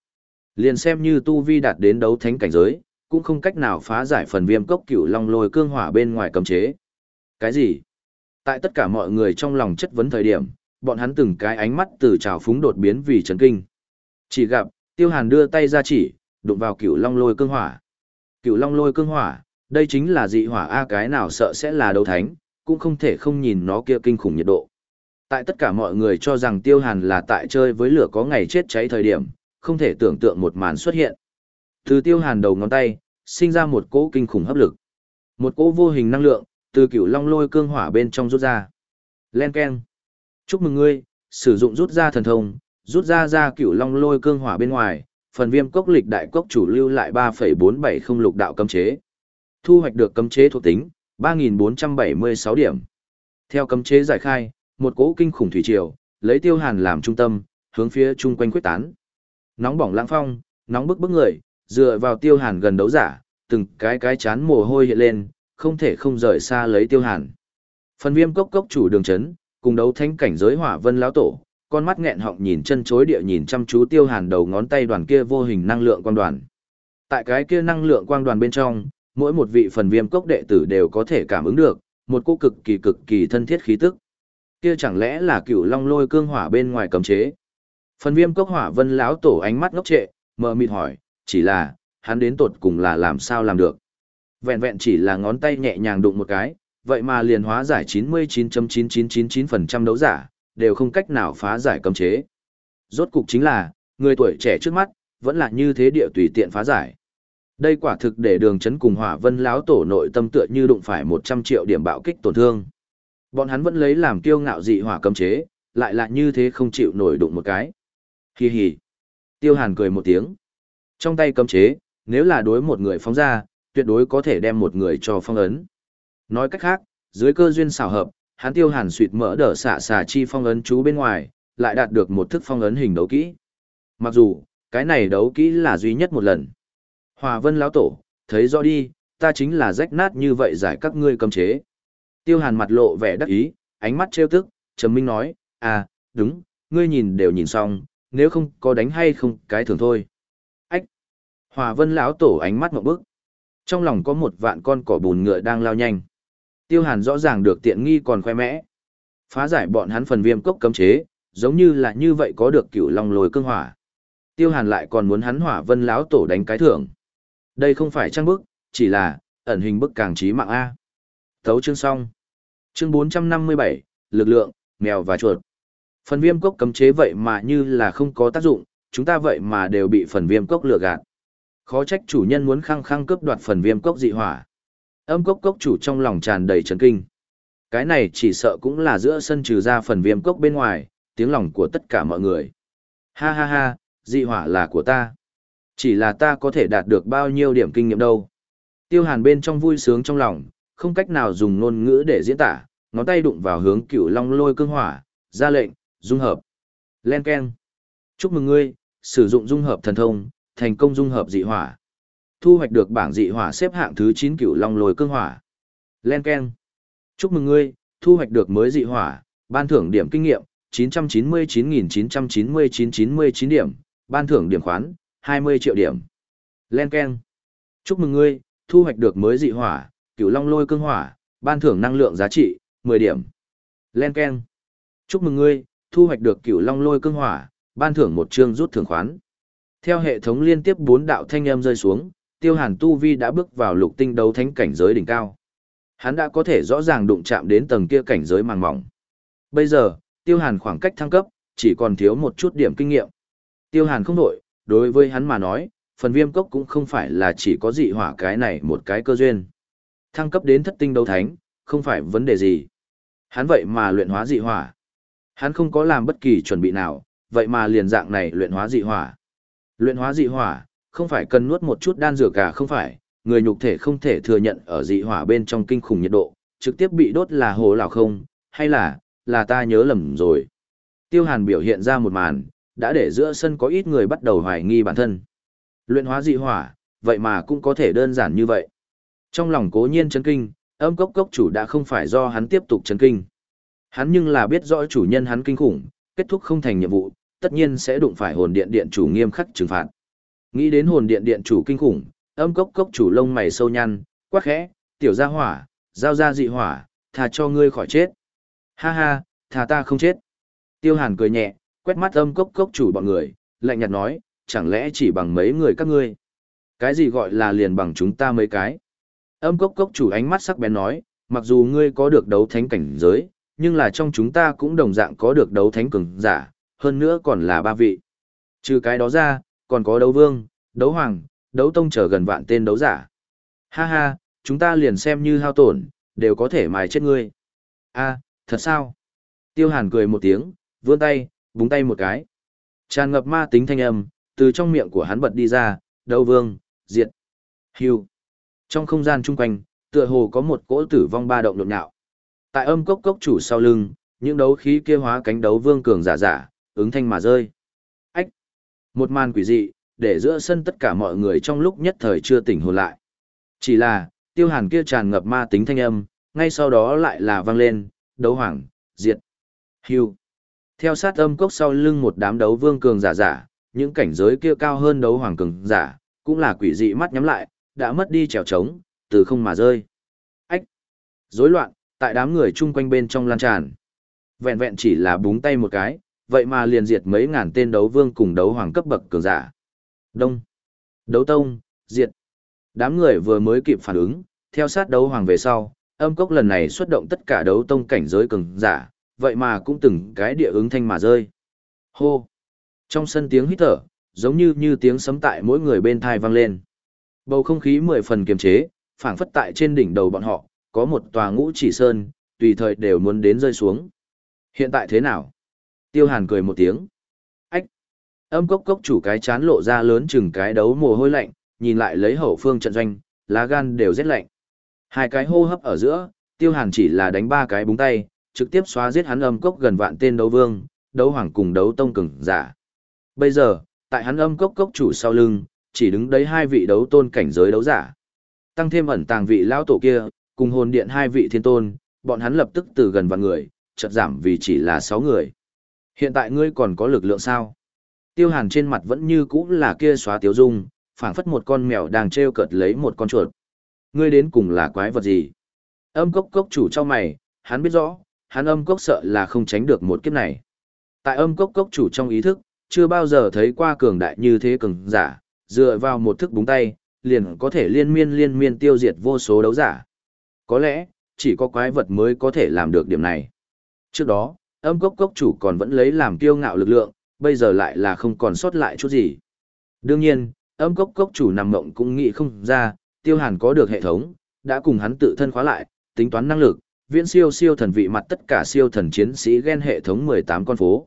Liền xem như tu vi đạt đến đấu thánh cảnh giới, cũng không cách nào phá giải phần viêm cốc cửu long lôi cương hỏa bên ngoài cấm chế. Cái gì? Tại tất cả mọi người trong lòng chất vấn thời điểm, bọn hắn từng cái ánh mắt từ trào phúng đột biến vì chấn kinh. Chỉ gặp, Tiêu Hàn đưa tay ra chỉ, đụng vào cửu long lôi cương hỏa. Cửu long lôi cương hỏa, đây chính là dị hỏa a cái nào sợ sẽ là đấu thánh, cũng không thể không nhìn nó kia kinh khủng nhiệt độ. Tại tất cả mọi người cho rằng Tiêu Hàn là tại chơi với lửa có ngày chết cháy thời điểm, không thể tưởng tượng một màn xuất hiện. Từ Tiêu Hàn đầu ngón tay, sinh ra một cỗ kinh khủng hấp lực. Một cỗ vô hình năng lượng, từ cửu long lôi cương hỏa bên trong rút ra. Len keng. Chúc mừng ngươi, sử dụng rút ra thần thông, rút ra ra cửu long lôi cương hỏa bên ngoài, phần viêm cốc lịch đại cốc chủ lưu lại 3,470 lục đạo cấm chế. Thu hoạch được cấm chế thuộc tính, 3.476 điểm. Theo cấm chế giải khai, một cỗ kinh khủng thủy triều, lấy tiêu hàn làm trung tâm, hướng phía chung quanh quyết tán. Nóng bỏng lãng phong, nóng bức bức người, dựa vào tiêu hàn gần đấu giả, từng cái cái chán mồ hôi hiện lên, không thể không rời xa lấy tiêu hàn. Phần viêm cốc cốc chủ đường chấn, cùng đấu thánh cảnh giới hỏa vân lão tổ, con mắt nghẹn họng nhìn chân chối địa nhìn chăm chú tiêu hàn đầu ngón tay đoàn kia vô hình năng lượng quang đoàn. Tại cái kia năng lượng quang đoàn bên trong, mỗi một vị phần viêm cốc đệ tử đều có thể cảm ứng được, một cô cực kỳ cực kỳ thân thiết khí tức. Kia chẳng lẽ là cựu long lôi cương hỏa bên ngoài cấm chế? Phần viêm cốc hỏa vân lão tổ ánh mắt ngốc trệ, mờ mịt hỏi, chỉ là, hắn đến tột cùng là làm sao làm được? Vẹn vẹn chỉ là ngón tay nhẹ nhàng đụng một cái, vậy mà liền hóa giải 99.9999% đấu giả, đều không cách nào phá giải cấm chế. Rốt cục chính là, người tuổi trẻ trước mắt, vẫn là như thế địa tùy tiện phá giải. Đây quả thực để đường chấn cùng hỏa vân láo tổ nội tâm tựa như đụng phải 100 triệu điểm bạo kích tổn thương. Bọn hắn vẫn lấy làm kiêu ngạo dị hỏa cấm chế, lại là như thế không chịu nổi đụng một cái. Hi hi. Tiêu hàn cười một tiếng. Trong tay cấm chế, nếu là đối một người phóng ra, tuyệt đối có thể đem một người cho phong ấn. Nói cách khác, dưới cơ duyên xảo hợp, hắn tiêu hàn suýt mỡ đỡ xạ xà chi phong ấn chú bên ngoài, lại đạt được một thức phong ấn hình đấu kỹ. Mặc dù, cái này đấu kỹ là duy nhất một lần. Hòa vân lão tổ, thấy rõ đi, ta chính là rách nát như vậy giải các ngươi cầm chế. Tiêu hàn mặt lộ vẻ đắc ý, ánh mắt trêu tức, trầm minh nói, à, đúng, ngươi nhìn đều nhìn xong, nếu không có đánh hay không cái thường thôi. Ách! Hòa vân lão tổ ánh mắt một bức. Trong lòng có một vạn con cỏ bùn ngựa đang lao nhanh. Tiêu hàn rõ ràng được tiện nghi còn khoe mẽ. Phá giải bọn hắn phần viêm cốc cấm chế, giống như là như vậy có được cựu long lồi cương hỏa. Tiêu hàn lại còn muốn hắn hỏa vân lão tổ đánh cái thưởng. Đây không phải trang bức, chỉ là, ẩn hình bức càng trí mạng A. Thấu chương xong. Chương 457, lực lượng, mèo và chuột. Phần viêm cốc cấm chế vậy mà như là không có tác dụng, chúng ta vậy mà đều bị phần viêm cốc lừa gạt. Khó trách chủ nhân muốn khăng khăng cướp đoạt phần viêm cốc dị hỏa. Âm cốc cốc chủ trong lòng tràn đầy chấn kinh. Cái này chỉ sợ cũng là giữa sân trừ ra phần viêm cốc bên ngoài, tiếng lòng của tất cả mọi người. Ha ha ha, dị hỏa là của ta. Chỉ là ta có thể đạt được bao nhiêu điểm kinh nghiệm đâu. Tiêu hàn bên trong vui sướng trong lòng, không cách nào dùng ngôn ngữ để diễn tả, ngón tay đụng vào hướng cựu long lôi cương hỏa, ra lệnh, dung hợp. Len keng. Chúc mừng ngươi, sử dụng dung hợp thần thông, thành công dung hợp dị hỏa. Thu hoạch được bảng dị hỏa xếp hạng thứ 9 cửu long lôi cương hỏa. Len Ken. Chúc mừng ngươi, thu hoạch được mới dị hỏa, ban thưởng điểm kinh nghiệm, 999.999-99 điểm, ban thưởng điểm khoán, 20 triệu điểm. Len Ken. Chúc mừng ngươi, thu hoạch được mới dị hỏa, cửu long lôi cương hỏa, ban thưởng năng lượng giá trị, 10 điểm. Len Ken. Chúc mừng ngươi, thu hoạch được cửu long lôi cương hỏa, ban thưởng một chương rút thưởng khoán. Theo hệ thống liên tiếp bốn đạo thanh âm rơi xuống, Tiêu Hàn tu vi đã bước vào lục tinh đấu thánh cảnh giới đỉnh cao. Hắn đã có thể rõ ràng đụng chạm đến tầng kia cảnh giới màng mỏng. Bây giờ, Tiêu Hàn khoảng cách thăng cấp, chỉ còn thiếu một chút điểm kinh nghiệm. Tiêu Hàn không đổi, đối với hắn mà nói, phần viêm cốc cũng không phải là chỉ có dị hỏa cái này một cái cơ duyên. Thăng cấp đến thất tinh đấu thánh, không phải vấn đề gì. Hắn vậy mà luyện hóa dị hỏa. Hắn không có làm bất kỳ chuẩn bị nào, vậy mà liền dạng này luyện hóa dị hỏa. Luyện hóa dị hỏa, không phải cần nuốt một chút đan dược cả không phải, người nhục thể không thể thừa nhận ở dị hỏa bên trong kinh khủng nhiệt độ, trực tiếp bị đốt là hồ lão không, hay là, là ta nhớ lầm rồi. Tiêu Hàn biểu hiện ra một màn, đã để giữa sân có ít người bắt đầu hoài nghi bản thân. Luyện hóa dị hỏa, vậy mà cũng có thể đơn giản như vậy. Trong lòng cố nhiên chấn kinh, âm cốc cốc chủ đã không phải do hắn tiếp tục chấn kinh. Hắn nhưng là biết rõ chủ nhân hắn kinh khủng, kết thúc không thành nhiệm vụ, tất nhiên sẽ đụng phải hồn điện điện chủ nghiêm khắc trừng phạt. Nghĩ đến hồn điện điện chủ kinh khủng, âm cốc cốc chủ lông mày sâu nhăn, quá khẽ, tiểu gia hỏa, giao ra dị hỏa, thà cho ngươi khỏi chết. Ha ha, thà ta không chết. Tiêu hàn cười nhẹ, quét mắt âm cốc cốc chủ bọn người, lạnh nhạt nói, chẳng lẽ chỉ bằng mấy người các ngươi. Cái gì gọi là liền bằng chúng ta mấy cái. Âm cốc cốc chủ ánh mắt sắc bén nói, mặc dù ngươi có được đấu thánh cảnh giới, nhưng là trong chúng ta cũng đồng dạng có được đấu thánh cường giả, hơn nữa còn là ba vị. Trừ cái đó ra, còn có đấu vương, đấu hoàng, đấu tông trở gần vạn tên đấu giả. Ha ha, chúng ta liền xem như hao tổn, đều có thể mài chết ngươi. a thật sao? Tiêu hàn cười một tiếng, vươn tay, búng tay một cái. Tràn ngập ma tính thanh âm, từ trong miệng của hắn bật đi ra, đấu vương, diệt, hưu. Trong không gian chung quanh, tựa hồ có một cỗ tử vong ba động nhộn nhạo. Tại âm cốc cốc chủ sau lưng, những đấu khí kia hóa cánh đấu vương cường giả giả, ứng thanh mà rơi. Ách! Một màn quỷ dị, để giữa sân tất cả mọi người trong lúc nhất thời chưa tỉnh hồn lại. Chỉ là, tiêu hàn kia tràn ngập ma tính thanh âm, ngay sau đó lại là vang lên, đấu hoàng, diệt, hưu. Theo sát âm cốc sau lưng một đám đấu vương cường giả giả, những cảnh giới kia cao hơn đấu hoàng cường giả, cũng là quỷ dị mắt nhắm lại, đã mất đi trèo trống, từ không mà rơi. Ách! Rối loạn, tại đám người chung quanh bên trong lan tràn. Vẹn vẹn chỉ là búng tay một cái, vậy mà liền diệt mấy ngàn tên đấu vương cùng đấu hoàng cấp bậc cường giả. Đông. Đấu tông, diệt. Đám người vừa mới kịp phản ứng, theo sát đấu hoàng về sau, âm cốc lần này xuất động tất cả đấu tông cảnh giới cường giả, vậy mà cũng từng cái địa ứng thanh mà rơi. Hô. Trong sân tiếng hít thở, giống như như tiếng sấm tại mỗi người bên thai vang lên. Bầu không khí mười phần kiềm chế, phảng phất tại trên đỉnh đầu bọn họ, có một tòa ngũ chỉ sơn, tùy thời đều muốn đến rơi xuống. Hiện tại thế nào? Tiêu Hàn cười một tiếng. Ách! Âm cốc cốc chủ cái chán lộ ra lớn chừng cái đấu mồ hôi lạnh, nhìn lại lấy hậu phương trận doanh, lá gan đều rét lạnh. Hai cái hô hấp ở giữa, Tiêu Hàn chỉ là đánh ba cái búng tay, trực tiếp xóa giết hắn âm cốc gần vạn tên đấu vương, đấu hoàng cùng đấu tông cường giả. Bây giờ, tại hắn âm cốc cốc chủ sau lưng, chỉ đứng đấy hai vị đấu tôn cảnh giới đấu giả. Tăng thêm ẩn tàng vị lão tổ kia, cùng hồn điện hai vị thiên tôn, bọn hắn lập tức từ gần vạn người, chợt giảm vì chỉ là sáu người. Hiện tại ngươi còn có lực lượng sao? Tiêu hàn trên mặt vẫn như cũ là kia xóa tiếu dung, phảng phất một con mèo đang treo cợt lấy một con chuột. Ngươi đến cùng là quái vật gì? Âm cốc cốc chủ cho mày, hắn biết rõ, hắn âm cốc sợ là không tránh được một kiếp này. Tại âm cốc cốc chủ trong ý thức, chưa bao giờ thấy qua cường đại như thế cường giả, dựa vào một thức búng tay, liền có thể liên miên liên miên tiêu diệt vô số đấu giả. Có lẽ, chỉ có quái vật mới có thể làm được điểm này. Trước đó, âm cốc cốc chủ còn vẫn lấy làm kiêu ngạo lực lượng, bây giờ lại là không còn sót lại chút gì. Đương nhiên, âm cốc cốc chủ nằm mộng cũng nghĩ không ra, tiêu hàn có được hệ thống, đã cùng hắn tự thân khóa lại, tính toán năng lực, viễn siêu siêu thần vị mặt tất cả siêu thần chiến sĩ ghen hệ thống 18 con phố.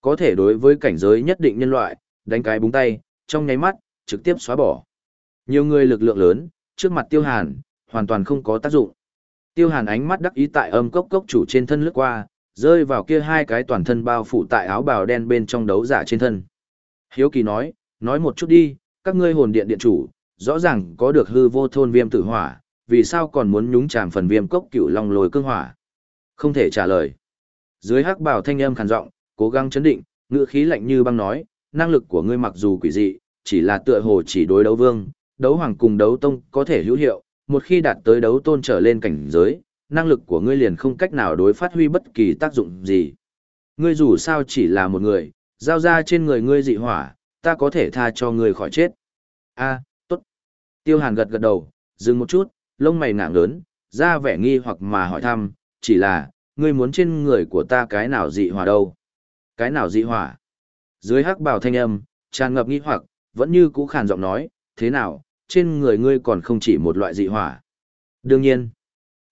Có thể đối với cảnh giới nhất định nhân loại, đánh cái búng tay, trong nháy mắt, trực tiếp xóa bỏ. Nhiều người lực lượng lớn, trước mặt tiêu hàn, hoàn toàn không có tác dụng. Tiêu hàn ánh mắt đắc ý tại âm cốc cốc chủ trên thân lướt qua, rơi vào kia hai cái toàn thân bao phủ tại áo bào đen bên trong đấu giả trên thân. Hiếu kỳ nói, nói một chút đi, các ngươi hồn điện điện chủ, rõ ràng có được hư vô thôn viêm tử hỏa, vì sao còn muốn nhúng chàm phần viêm cốc cựu long lồi cương hỏa? Không thể trả lời. Dưới hắc bảo thanh âm khàn giọng, cố gắng chấn định, ngựa khí lạnh như băng nói, năng lực của ngươi mặc dù quỷ dị, chỉ là tựa hồ chỉ đối đấu vương, đấu hoàng cùng đấu tông có thể hữu hiệu, một khi đạt tới đấu tôn trở lên cảnh giới, năng lực của ngươi liền không cách nào đối phát huy bất kỳ tác dụng gì. Ngươi dù sao chỉ là một người, giao ra trên người ngươi dị hỏa, ta có thể tha cho ngươi khỏi chết. A, tốt. Tiêu Hàn gật gật đầu, dừng một chút, lông mày ngạng lớn, ra vẻ nghi hoặc mà hỏi thăm, chỉ là, ngươi muốn trên người của ta cái nào dị hỏa đâu? Cái nào dị hỏa? Dưới hắc bào thanh âm, tràn ngập nghi hoặc, vẫn như cũ khàn giọng nói, thế nào, trên người ngươi còn không chỉ một loại dị hỏa. Đương nhiên,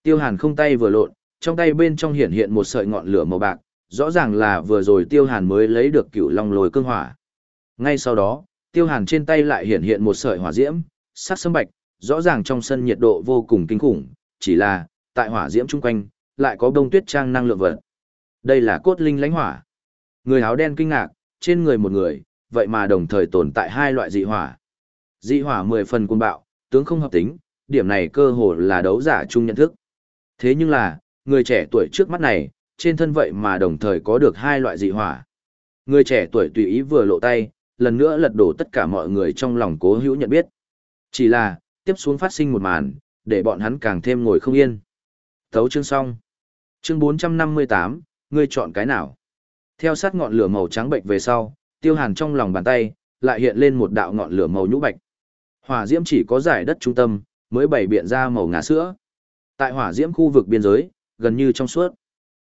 tiêu hàn không tay vừa lộn, trong tay bên trong hiện hiện một sợi ngọn lửa màu bạc, rõ ràng là vừa rồi tiêu hàn mới lấy được cựu long lồi cương hỏa. Ngay sau đó, tiêu hàn trên tay lại hiện hiện một sợi hỏa diễm, sắc sâm bạch, rõ ràng trong sân nhiệt độ vô cùng kinh khủng, chỉ là, tại hỏa diễm chung quanh, lại có đông tuyết trang năng lượng vật. Đây là cốt linh lãnh hỏa. Người áo đen kinh ngạc, trên người một người, vậy mà đồng thời tồn tại hai loại dị hỏa. Dị hỏa mười phần cuồng bạo, tướng không hợp tính, điểm này cơ hồ là đấu giả chung nhận thức. Thế nhưng là, người trẻ tuổi trước mắt này, trên thân vậy mà đồng thời có được hai loại dị hỏa. Người trẻ tuổi tùy ý vừa lộ tay, lần nữa lật đổ tất cả mọi người trong lòng cố hữu nhận biết. Chỉ là, tiếp xuống phát sinh một màn, để bọn hắn càng thêm ngồi không yên. Thấu chương xong. Chương 458, ngươi chọn cái nào? Theo sát ngọn lửa màu trắng bệnh về sau, tiêu hàn trong lòng bàn tay, lại hiện lên một đạo ngọn lửa màu nhũ bạch. Hỏa diễm chỉ có giải đất trung tâm, mới bày biện ra màu ngà sữa. Tại hỏa diễm khu vực biên giới, gần như trong suốt.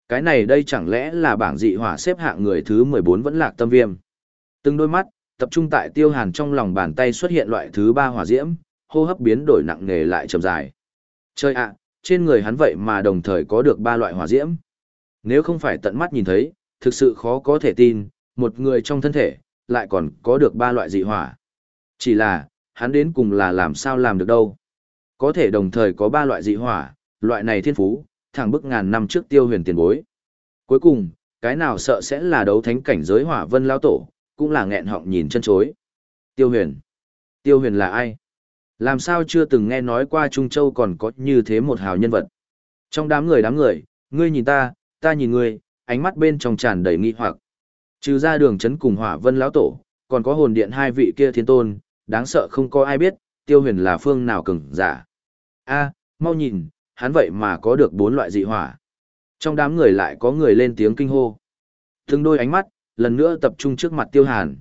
Cái này đây chẳng lẽ là bảng dị hỏa xếp hạng người thứ 14 vẫn lạc tâm viêm. Từng đôi mắt, tập trung tại tiêu hàn trong lòng bàn tay xuất hiện loại thứ ba hỏa diễm, hô hấp biến đổi nặng nề lại chậm dài. Chơi ạ, trên người hắn vậy mà đồng thời có được ba loại hỏa diễm. Nếu không phải tận mắt nhìn thấy, thực sự khó có thể tin, một người trong thân thể, lại còn có được ba loại dị hỏa. Chỉ là, hắn đến cùng là làm sao làm được đâu. Có thể đồng thời có ba loại dị hỏa, loại này thiên phú, thẳng bức ngàn năm trước tiêu huyền tiền bối. Cuối cùng, cái nào sợ sẽ là đấu thánh cảnh giới hỏa vân lao tổ, cũng là nghẹn họng nhìn chân chối. Tiêu huyền. Tiêu huyền là ai? Làm sao chưa từng nghe nói qua Trung Châu còn có như thế một hào nhân vật? Trong đám người đám người, ngươi nhìn ta, ta nhìn ngươi, ánh mắt bên trong tràn đầy nghi hoặc. Trừ ra đường chấn cùng hỏa vân lão tổ, còn có hồn điện hai vị kia thiên tôn, đáng sợ không có ai biết, tiêu huyền là phương nào cứng, giả. a mau nhìn, hắn vậy mà có được bốn loại dị hỏa. Trong đám người lại có người lên tiếng kinh hô. Từng đôi ánh mắt, lần nữa tập trung trước mặt tiêu hàn.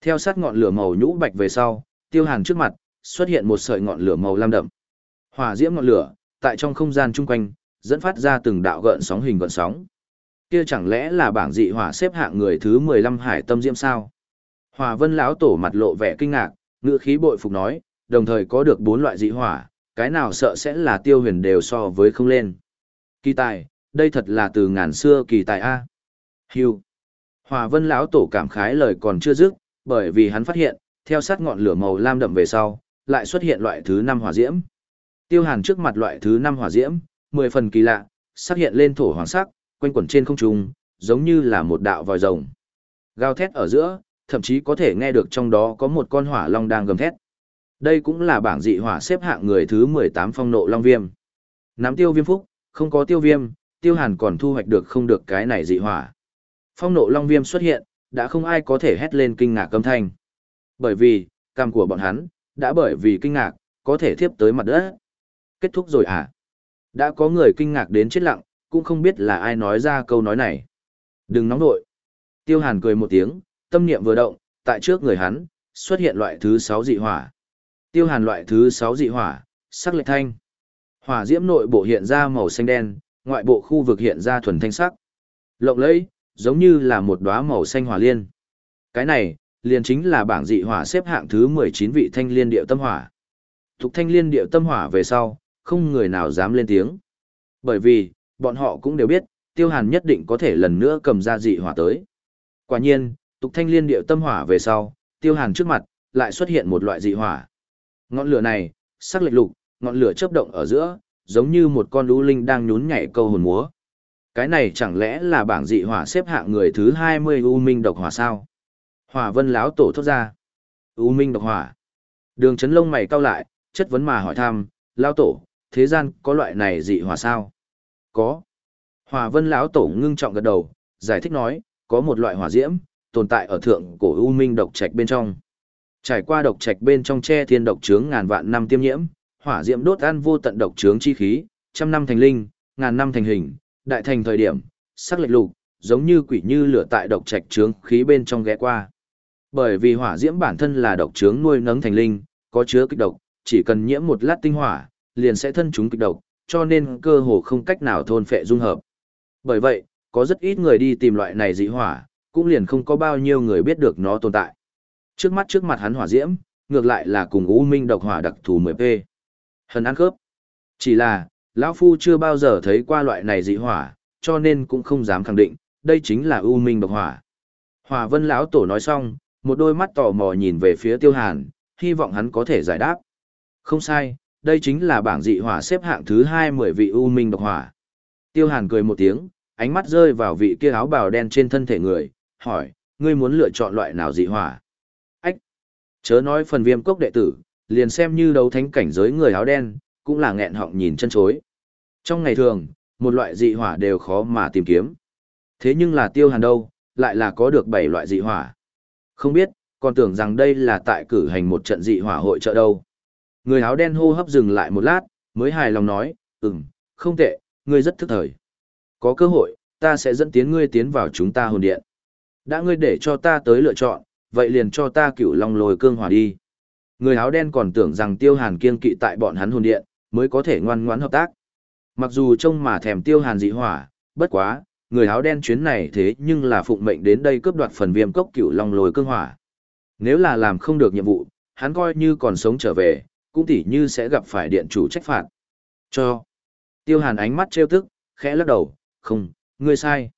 Theo sát ngọn lửa màu nhũ bạch về sau, tiêu hàn trước mặt, xuất hiện một sợi ngọn lửa màu lam đậm. Hỏa diễm ngọn lửa, tại trong không gian chung quanh, dẫn phát ra từng đạo gợn sóng hình gợn sóng. Kia chẳng lẽ là bảng dị hỏa xếp hạng người thứ 15 hải tâm diễm sao? Hỏa Vân lão tổ mặt lộ vẻ kinh ngạc, ngữ khí bội phục nói, đồng thời có được bốn loại dị hỏa, cái nào sợ sẽ là tiêu huyền đều so với không lên. Kỳ tài, đây thật là từ ngàn xưa kỳ tài a. Hưu. Hỏa Vân lão tổ cảm khái lời còn chưa dứt, bởi vì hắn phát hiện, theo sát ngọn lửa màu lam đậm về sau, lại xuất hiện loại thứ năm hỏa diễm. Tiêu Hàn trước mặt loại thứ năm hỏa diễm, mười phần kỳ lạ, xuất hiện lên thổ hoàng sắc, quanh quẩn trên không trung, giống như là một đạo vòi rồng. Gào thét ở giữa, thậm chí có thể nghe được trong đó có một con hỏa long đang gầm thét. Đây cũng là bảng dị hỏa xếp hạng người thứ 18 phong nộ long viêm. Nắm tiêu viêm phúc, không có tiêu viêm, tiêu hàn còn thu hoạch được không được cái này dị hỏa. Phong nộ long viêm xuất hiện, đã không ai có thể hét lên kinh ngạc âm thanh. Bởi vì, cam của bọn hắn, đã bởi vì kinh ngạc, có thể thiếp tới mặt đất. Kết thúc rồi à? Đã có người kinh ngạc đến chết lặng, cũng không biết là ai nói ra câu nói này. Đừng nóng nội. Tiêu hàn cười một tiếng, tâm niệm vừa động, tại trước người hắn, xuất hiện loại thứ 6 dị hỏa. Tiêu hàn loại thứ 6 dị hỏa, sắc lệch thanh. Hỏa diễm nội bộ hiện ra màu xanh đen, ngoại bộ khu vực hiện ra thuần thanh sắc. Lộng lẫy, giống như là một đóa màu xanh hỏa liên. Cái này, liền chính là bảng dị hỏa xếp hạng thứ 19 vị thanh liên điệu tâm hỏa. Thục thanh liên điệu tâm hỏa về sau, không người nào dám lên tiếng. Bởi vì, bọn họ cũng đều biết, tiêu hàn nhất định có thể lần nữa cầm ra dị hỏa tới. Quả nhiên, tục thanh liên điệu tâm hỏa về sau, tiêu hàn trước mặt, lại xuất hiện một loại dị hỏa. Ngọn lửa này, sắc lệch lục, ngọn lửa chớp động ở giữa, giống như một con lũ linh đang nhún nhảy câu hồn múa. Cái này chẳng lẽ là bảng dị hỏa xếp hạng người thứ 20 U Minh độc hỏa sao? Hỏa vân lão tổ thốt ra. U minh độc hỏa. Đường chấn lông mày cau lại, chất vấn mà hỏi thăm, lão tổ, thế gian có loại này dị hỏa sao? Có. Hỏa vân lão tổ ngưng trọng gật đầu, giải thích nói, có một loại hỏa diễm, tồn tại ở thượng cổ U minh độc trạch bên trong. Trải qua độc trạch bên trong che thiên độc trướng ngàn vạn năm tiêm nhiễm, hỏa diễm đốt ăn vô tận độc trướng chi khí, trăm năm thành linh, ngàn năm thành hình, đại thành thời điểm, sắc lệch lục, giống như quỷ như lửa tại độc trạch trướng khí bên trong ghé qua. Bởi vì hỏa diễm bản thân là độc trướng nuôi nấng thành linh, có chứa kịch độc, chỉ cần nhiễm một lát tinh hỏa, liền sẽ thân chúng kịch độc, cho nên cơ hồ không cách nào thôn phệ dung hợp. Bởi vậy, có rất ít người đi tìm loại này dị hỏa, cũng liền không có bao nhiêu người biết được nó tồn tại. Trước mắt trước mặt hắn hỏa diễm, ngược lại là cùng U Minh độc hỏa đặc thù 10P. Hần ăn khớp. Chỉ là, lão phu chưa bao giờ thấy qua loại này dị hỏa, cho nên cũng không dám khẳng định, đây chính là U Minh độc hỏa. Hỏa Vân lão tổ nói xong, một đôi mắt tò mò nhìn về phía Tiêu Hàn, hy vọng hắn có thể giải đáp. Không sai, đây chính là bảng dị hỏa xếp hạng thứ 20 vị U Minh độc hỏa. Tiêu Hàn cười một tiếng, ánh mắt rơi vào vị kia áo bào đen trên thân thể người, hỏi, ngươi muốn lựa chọn loại nào dị hỏa? Ách! Chớ nói phần viêm cốc đệ tử, liền xem như đấu thánh cảnh giới người áo đen, cũng là nghẹn họng nhìn chân chối. Trong ngày thường, một loại dị hỏa đều khó mà tìm kiếm. Thế nhưng là tiêu hàn đâu, lại là có được bảy loại dị hỏa. Không biết, còn tưởng rằng đây là tại cử hành một trận dị hỏa hội trợ đâu. Người áo đen hô hấp dừng lại một lát, mới hài lòng nói, ừm, không tệ, ngươi rất thức thời. Có cơ hội, ta sẽ dẫn tiến ngươi tiến vào chúng ta hồn điện. Đã ngươi để cho ta tới lựa chọn, vậy liền cho ta cửu long lồi cương hỏa đi. Người áo đen còn tưởng rằng tiêu hàn kiên kỵ tại bọn hắn hồn điện, mới có thể ngoan ngoãn hợp tác. Mặc dù trông mà thèm tiêu hàn dị hỏa, bất quá, người áo đen chuyến này thế nhưng là phụng mệnh đến đây cướp đoạt phần viêm cốc cửu long lồi cương hỏa. Nếu là làm không được nhiệm vụ, hắn coi như còn sống trở về, cũng tỉ như sẽ gặp phải điện chủ trách phạt. Cho. Tiêu hàn ánh mắt trêu tức, khẽ lắc đầu, không, ngươi sai.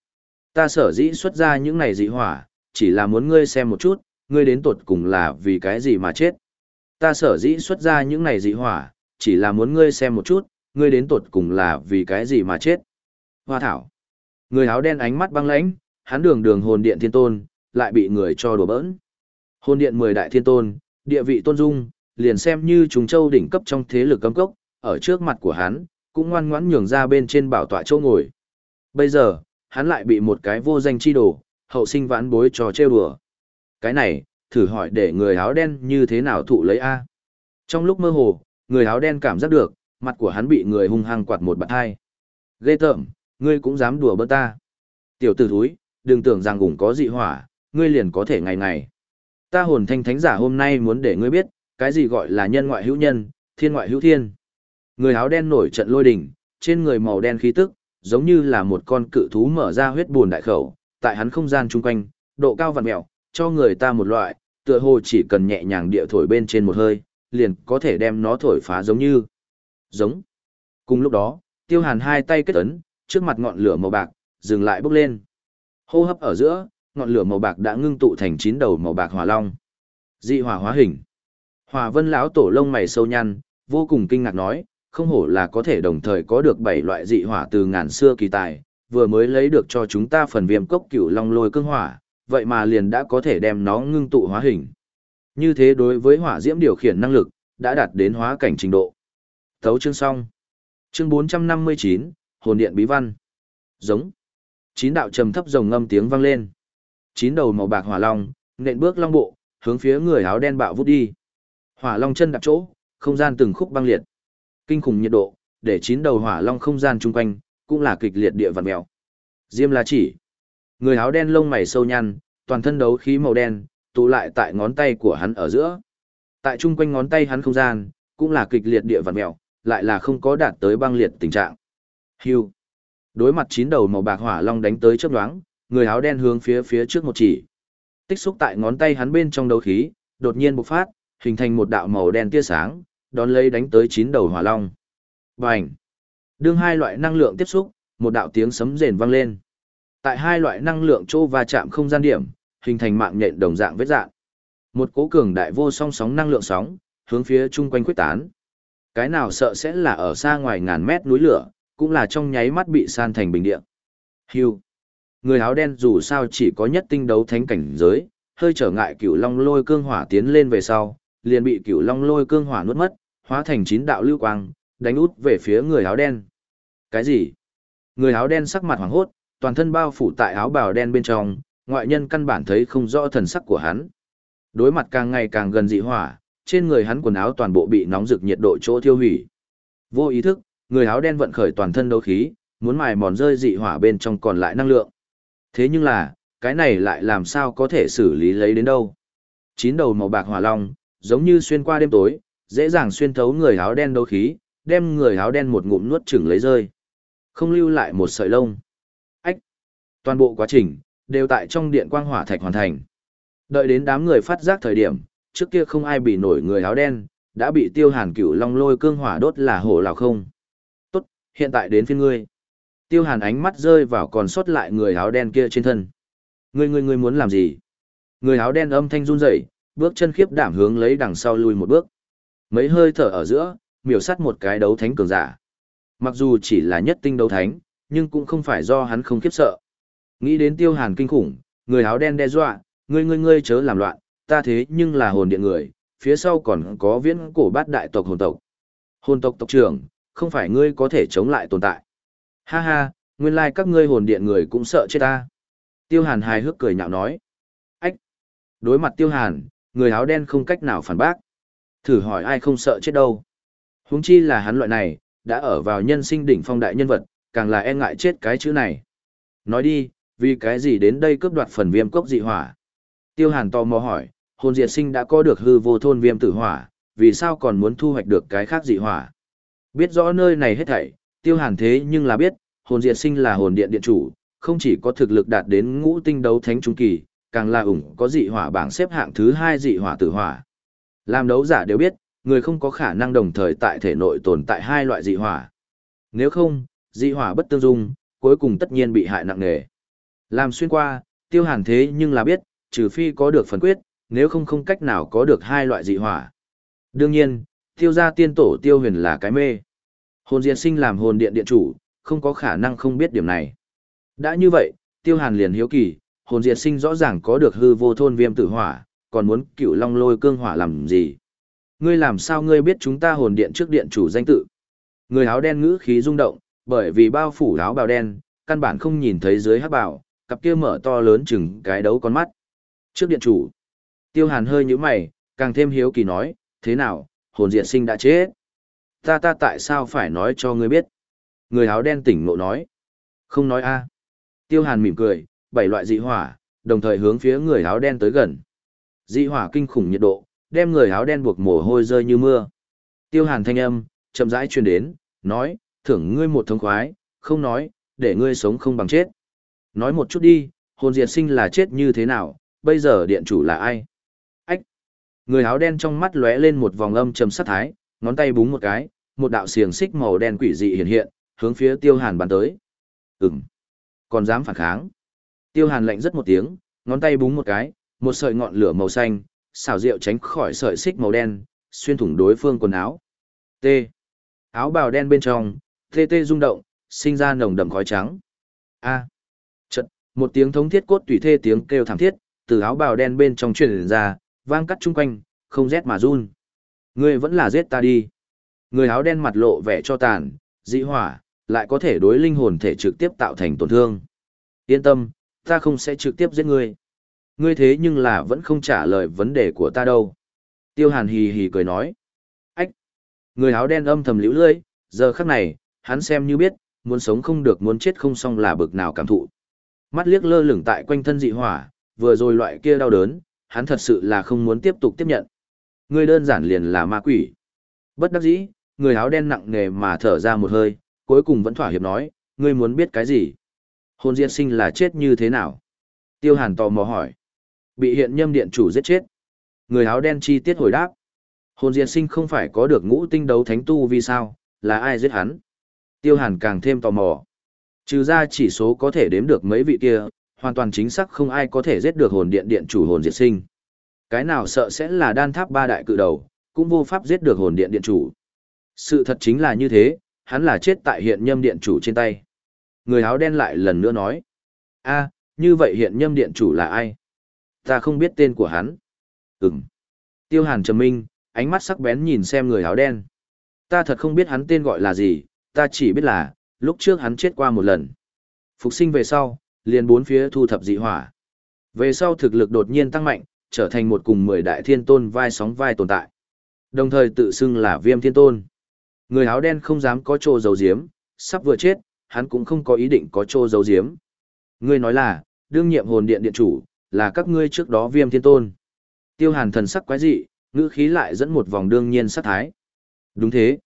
Ta sở dĩ xuất ra những này dị hỏa, chỉ là muốn ngươi xem một chút, ngươi đến tột cùng là vì cái gì mà chết. Ta sở dĩ xuất ra những này dị hỏa, chỉ là muốn ngươi xem một chút, ngươi đến tột cùng là vì cái gì mà chết. Hoa thảo. Người áo đen ánh mắt băng lãnh, hắn đường đường hồn điện thiên tôn, lại bị người cho đùa bỡn. Hồn điện mười đại thiên tôn, địa vị tôn dung, liền xem như chúng châu đỉnh cấp trong thế lực cấm cốc, ở trước mặt của hắn, cũng ngoan ngoãn nhường ra bên trên bảo tọa châu ngồi. Bây giờ, hắn lại bị một cái vô danh chi đồ, hậu sinh vãn bối trò trêu đùa. Cái này, thử hỏi để người áo đen như thế nào thụ lấy A. Trong lúc mơ hồ, người áo đen cảm giác được, mặt của hắn bị người hung hăng quạt một bạt hai. Ghê tởm, ngươi cũng dám đùa bỡn ta. Tiểu tử thúi, đừng tưởng rằng cũng có dị hỏa, ngươi liền có thể ngày ngày. Ta hồn thanh thánh giả hôm nay muốn để ngươi biết, cái gì gọi là nhân ngoại hữu nhân, thiên ngoại hữu thiên. Người áo đen nổi trận lôi đỉnh, trên người màu đen khí tức, giống như là một con cự thú mở ra huyết buồn đại khẩu, tại hắn không gian chung quanh, độ cao vặn mèo, cho người ta một loại, tựa hồ chỉ cần nhẹ nhàng địa thổi bên trên một hơi, liền có thể đem nó thổi phá giống như giống. Cùng lúc đó, Tiêu Hàn hai tay kết ấn, trước mặt ngọn lửa màu bạc dừng lại bốc lên. Hô hấp ở giữa, ngọn lửa màu bạc đã ngưng tụ thành chín đầu màu bạc hỏa long. Dị hỏa hóa hình. Hỏa Vân lão tổ lông mày sâu nhăn, vô cùng kinh ngạc nói, không hổ là có thể đồng thời có được bảy loại dị hỏa từ ngàn xưa kỳ tài, vừa mới lấy được cho chúng ta phần viêm cốc cửu long lôi cương hỏa, vậy mà liền đã có thể đem nó ngưng tụ hóa hình. Như thế đối với hỏa diễm điều khiển năng lực, đã đạt đến hóa cảnh trình độ. Thấu chương xong. Chương 459, Hồn Điện Bí Văn. Giống. Chín đạo trầm thấp rồng ngâm tiếng vang lên. Chín đầu màu bạc hỏa long, nện bước long bộ, hướng phía người áo đen bạo vút đi. Hỏa long chân đạp chỗ, không gian từng khúc băng liệt. Kinh khủng nhiệt độ, để chín đầu hỏa long không gian chung quanh, cũng là kịch liệt địa vặn mèo. Diêm La Chỉ. Người áo đen lông mày sâu nhăn, toàn thân đấu khí màu đen, tụ lại tại ngón tay của hắn ở giữa. Tại chung quanh ngón tay hắn không gian, cũng là kịch liệt địa vặn mèo, lại là không có đạt tới băng liệt tình trạng. Hưu. Đối mặt chín đầu màu bạc hỏa long đánh tới chớp nhoáng, người áo đen hướng phía phía trước một chỉ. Tích xúc tại ngón tay hắn bên trong đấu khí, đột nhiên bộc phát, hình thành một đạo màu đen tia sáng, đón lấy đánh tới chín đầu hỏa long. Bành! Đương hai loại năng lượng tiếp xúc, một đạo tiếng sấm rền vang lên. Tại hai loại năng lượng chỗ va chạm không gian điểm, hình thành mạng nhện đồng dạng vết dạng. Một cố cường đại vô song sóng năng lượng sóng, hướng phía chung quanh quyết tán. Cái nào sợ sẽ là ở xa ngoài ngàn mét núi lửa, cũng là trong nháy mắt bị san thành bình địa. Hưu. Người áo đen dù sao chỉ có nhất tinh đấu thánh cảnh giới, hơi trở ngại cửu long lôi cương hỏa tiến lên về sau, liền bị cửu long lôi cương hỏa nuốt mất, hóa thành chín đạo lưu quang, đánh út về phía người áo đen. Cái gì? Người áo đen sắc mặt hoảng hốt, toàn thân bao phủ tại áo bào đen bên trong, ngoại nhân căn bản thấy không rõ thần sắc của hắn. Đối mặt càng ngày càng gần dị hỏa, trên người hắn quần áo toàn bộ bị nóng rực nhiệt độ chỗ thiêu hủy. Vô ý thức, người áo đen vận khởi toàn thân đấu khí, muốn mài mòn rơi dị hỏa bên trong còn lại năng lượng. Thế nhưng là, cái này lại làm sao có thể xử lý lấy đến đâu? Chín đầu màu bạc hỏa long, giống như xuyên qua đêm tối, dễ dàng xuyên thấu người áo đen đấu khí, đem người áo đen một ngụm nuốt chửng lấy rơi. Không lưu lại một sợi lông. Ách! Toàn bộ quá trình, đều tại trong điện quang hỏa thạch hoàn thành. Đợi đến đám người phát giác thời điểm, trước kia không ai bị nổi người áo đen, đã bị tiêu hàn cửu long lôi cương hỏa đốt là hổ lào không. Hiện tại đến phiên ngươi. Tiêu hàn ánh mắt rơi vào còn sót lại người áo đen kia trên thân. Ngươi ngươi ngươi muốn làm gì? Người áo đen âm thanh run rẩy, bước chân khiếp đảm hướng lấy đằng sau lui một bước. Mấy hơi thở ở giữa, miểu sát một cái đấu thánh cường giả. Mặc dù chỉ là nhất tinh đấu thánh, nhưng cũng không phải do hắn không khiếp sợ. Nghĩ đến tiêu hàn kinh khủng, người áo đen đe dọa, ngươi ngươi ngươi chớ làm loạn, ta thế nhưng là hồn điện người, phía sau còn có viễn cổ bát đại tộc hồn tộc. Hồn tộc tộc trưởng, không phải ngươi có thể chống lại tồn tại. Ha ha, nguyên lai các ngươi hồn điện người cũng sợ chết ta. Tiêu hàn hài hước cười nhạo nói. Ách! Đối mặt tiêu hàn, người áo đen không cách nào phản bác. Thử hỏi ai không sợ chết đâu. Huống chi là hắn loại này, đã ở vào nhân sinh đỉnh phong đại nhân vật, càng là e ngại chết cái chữ này. Nói đi, vì cái gì đến đây cướp đoạt phần viêm cốc dị hỏa? Tiêu Hàn tò mò hỏi, hồn diệt sinh đã có được hư vô thôn viêm tử hỏa, vì sao còn muốn thu hoạch được cái khác dị hỏa? Biết rõ nơi này hết thảy, Tiêu Hàn thế nhưng là biết, hồn diệt sinh là hồn điện điện chủ, không chỉ có thực lực đạt đến ngũ tinh đấu thánh trung kỳ, càng là ủng có dị hỏa bảng xếp hạng thứ hai dị hỏa tử hỏa. Làm đấu giả đều biết, người không có khả năng đồng thời tại thể nội tồn tại hai loại dị hỏa. Nếu không, dị hỏa bất tương dung, cuối cùng tất nhiên bị hại nặng nề. Làm xuyên qua, tiêu hàn thế nhưng là biết, trừ phi có được phần quyết, nếu không không cách nào có được hai loại dị hỏa. Đương nhiên, tiêu gia tiên tổ tiêu huyền là cái mê. Hồn diệt sinh làm hồn điện điện chủ, không có khả năng không biết điểm này. Đã như vậy, tiêu hàn liền hiếu kỳ, hồn diệt sinh rõ ràng có được hư vô thôn viêm tử hỏa, còn muốn cựu long lôi cương hỏa làm gì? Ngươi làm sao ngươi biết chúng ta hồn điện trước điện chủ danh tự? Người áo đen ngữ khí rung động, bởi vì bao phủ áo bào đen, căn bản không nhìn thấy dưới hắc bào, cặp kia mở to lớn chừng cái đấu con mắt. Trước điện chủ, tiêu hàn hơi như mày, càng thêm hiếu kỳ nói, thế nào, hồn diệt sinh đã chết. Ta ta tại sao phải nói cho ngươi biết? Người áo đen tỉnh ngộ nói. Không nói a. Tiêu hàn mỉm cười, bảy loại dị hỏa, đồng thời hướng phía người áo đen tới gần. Dị hỏa kinh khủng nhiệt độ, đem người áo đen buộc mồ hôi rơi như mưa. Tiêu hàn thanh âm, chậm rãi truyền đến, nói, thưởng ngươi một thông khoái, không nói, để ngươi sống không bằng chết. Nói một chút đi, hồn diệt sinh là chết như thế nào, bây giờ điện chủ là ai? Ách! Người áo đen trong mắt lóe lên một vòng âm trầm sát thái, ngón tay búng một cái, một đạo xiềng xích màu đen quỷ dị hiện hiện, hướng phía tiêu hàn bắn tới. Ừm! Còn dám phản kháng? Tiêu hàn lạnh rất một tiếng, ngón tay búng một cái, một sợi ngọn lửa màu xanh, xảo diệu tránh khỏi sợi xích màu đen, xuyên thủng đối phương quần áo. T. Áo bào đen bên trong, tê tê rung động, sinh ra nồng đậm khói trắng. A. Chợt, một tiếng thống thiết cốt tùy thê tiếng kêu thảm thiết, từ áo bào đen bên trong truyền ra, vang cắt chung quanh, không rét mà run. Ngươi vẫn là giết ta đi. Người áo đen mặt lộ vẻ cho tàn, dị hỏa, lại có thể đối linh hồn thể trực tiếp tạo thành tổn thương. Yên tâm, ta không sẽ trực tiếp giết ngươi. Ngươi thế nhưng là vẫn không trả lời vấn đề của ta đâu. Tiêu hàn hì hì cười nói. Ách! Người áo đen âm thầm liễu lưỡi, giờ khắc này, hắn xem như biết, muốn sống không được muốn chết không xong là bực nào cảm thụ. Mắt liếc lơ lửng tại quanh thân dị hỏa, vừa rồi loại kia đau đớn, hắn thật sự là không muốn tiếp tục tiếp nhận. Ngươi đơn giản liền là ma quỷ. Bất đắc dĩ, người áo đen nặng nề mà thở ra một hơi, cuối cùng vẫn thỏa hiệp nói, ngươi muốn biết cái gì? Hồn diệt sinh là chết như thế nào? Tiêu hàn tò mò hỏi. Bị hiện nhâm điện chủ giết chết. Người áo đen chi tiết hồi đáp. Hồn diệt sinh không phải có được ngũ tinh đấu thánh tu vì sao, là ai giết hắn? Tiêu hàn càng thêm tò mò. Trừ ra chỉ số có thể đếm được mấy vị kia, hoàn toàn chính xác không ai có thể giết được hồn điện điện chủ hồn diệt sinh. Cái nào sợ sẽ là đan tháp ba đại cự đầu, cũng vô pháp giết được hồn điện điện chủ. Sự thật chính là như thế, hắn là chết tại hiện nhâm điện chủ trên tay. Người áo đen lại lần nữa nói. a như vậy hiện nhâm điện chủ là ai? Ta không biết tên của hắn. Ừm. Tiêu hàn trầm minh, ánh mắt sắc bén nhìn xem người áo đen. Ta thật không biết hắn tên gọi là gì, ta chỉ biết là, lúc trước hắn chết qua một lần. Phục sinh về sau, liền bốn phía thu thập dị hỏa. Về sau thực lực đột nhiên tăng mạnh, trở thành một cùng mười đại thiên tôn vai sóng vai tồn tại. Đồng thời tự xưng là viêm thiên tôn. Người áo đen không dám có trô dấu diếm, sắp vừa chết, hắn cũng không có ý định có trô dấu diếm. Ngươi nói là, đương nhiệm hồn điện điện chủ, là các ngươi trước đó viêm thiên tôn. Tiêu hàn thần sắc quái dị, ngữ khí lại dẫn một vòng đương nhiên sát thái. Đúng thế.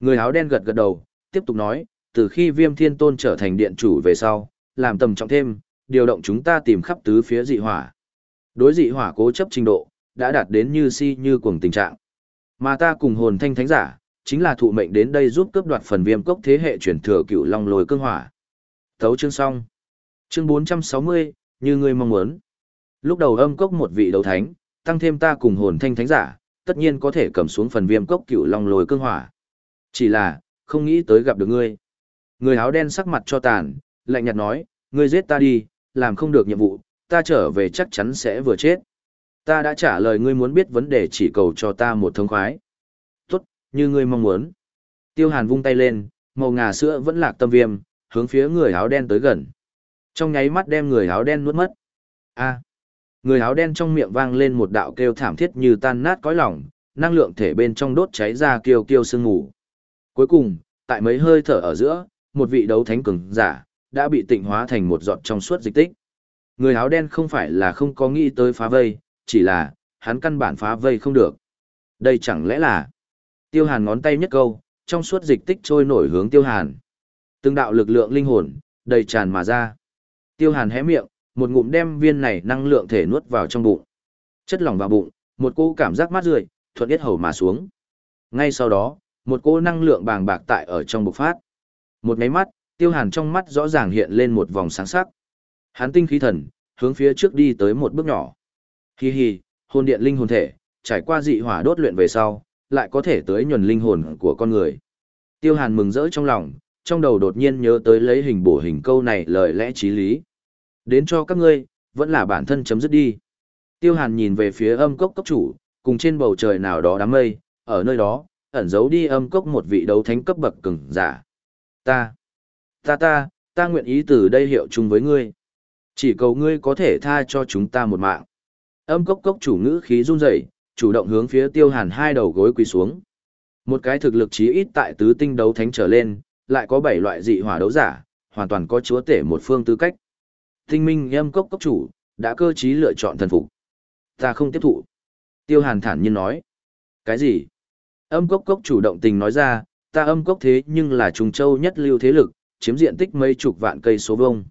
Người áo đen gật gật đầu, tiếp tục nói, từ khi viêm thiên tôn trở thành điện chủ về sau, làm tầm trọng thêm, điều động chúng ta tìm khắp tứ phía dị hỏa. Đối dị hỏa cố chấp trình độ, đã đạt đến như si như cuồng tình trạng. Mà ta cùng hồn thanh thánh giả, chính là thụ mệnh đến đây giúp cướp đoạt phần viêm cốc thế hệ truyền thừa cựu long lồi cương hỏa. Thấu chương xong. Chương 460, như ngươi mong muốn. Lúc đầu âm cốc một vị đấu thánh, tăng thêm ta cùng hồn thanh thánh giả, tất nhiên có thể cầm xuống phần viêm cốc cựu long lồi cương hỏa. Chỉ là, không nghĩ tới gặp được ngươi. Người áo đen sắc mặt cho tàn, lạnh nhạt nói, ngươi giết ta đi, làm không được nhiệm vụ, ta trở về chắc chắn sẽ vừa chết. Ta đã trả lời ngươi muốn biết vấn đề chỉ cầu cho ta một thông khoái. Như ngươi mong muốn. Tiêu hàn vung tay lên, màu ngà sữa vẫn lạc tâm viêm, hướng phía người áo đen tới gần. Trong nháy mắt đem người áo đen nuốt mất. A. Người áo đen trong miệng vang lên một đạo kêu thảm thiết như tan nát cõi lòng, năng lượng thể bên trong đốt cháy ra kêu kêu sương ngủ. Cuối cùng, tại mấy hơi thở ở giữa, một vị đấu thánh cường giả đã bị tịnh hóa thành một giọt trong suốt dịch tích. Người áo đen không phải là không có nghĩ tới phá vây, chỉ là, hắn căn bản phá vây không được. Đây chẳng lẽ là... Tiêu hàn ngón tay nhất câu, trong suốt dịch tích trôi nổi hướng tiêu hàn. Từng đạo lực lượng linh hồn, đầy tràn mà ra. Tiêu hàn hé miệng, một ngụm đem viên này năng lượng thể nuốt vào trong bụng. Chất lỏng vào bụng, một cô cảm giác mát rượi, thuận yết hầu mà xuống. Ngay sau đó, một cô năng lượng bàng bạc tại ở trong bụng phát. Một máy mắt, tiêu hàn trong mắt rõ ràng hiện lên một vòng sáng sắc. Hắn tinh khí thần, hướng phía trước đi tới một bước nhỏ. Hi hi, hồn điện linh hồn thể, trải qua dị hỏa đốt luyện về sau, lại có thể tới nhuần linh hồn của con người. Tiêu hàn mừng rỡ trong lòng, trong đầu đột nhiên nhớ tới lấy hình bổ hình câu này lời lẽ trí lý. Đến cho các ngươi, vẫn là bản thân chấm dứt đi. Tiêu hàn nhìn về phía âm cốc cốc chủ, cùng trên bầu trời nào đó đám mây, ở nơi đó, ẩn giấu đi âm cốc một vị đấu thánh cấp bậc cường giả. Ta, ta ta, ta nguyện ý từ đây hiệu chung với ngươi. Chỉ cầu ngươi có thể tha cho chúng ta một mạng. Âm cốc cốc chủ ngữ khí run rẩy, chủ động hướng phía tiêu hàn hai đầu gối quỳ xuống. Một cái thực lực chí ít tại tứ tinh đấu thánh trở lên, lại có bảy loại dị hỏa đấu giả, hoàn toàn có chúa tể một phương tư cách. Tinh minh âm cốc cốc chủ, đã cơ trí lựa chọn thần phục. Ta không tiếp thụ. Tiêu hàn thản nhiên nói. Cái gì? Âm cốc cốc chủ động tình nói ra, ta âm cốc thế nhưng là trùng châu nhất lưu thế lực, chiếm diện tích mấy chục vạn cây số vông.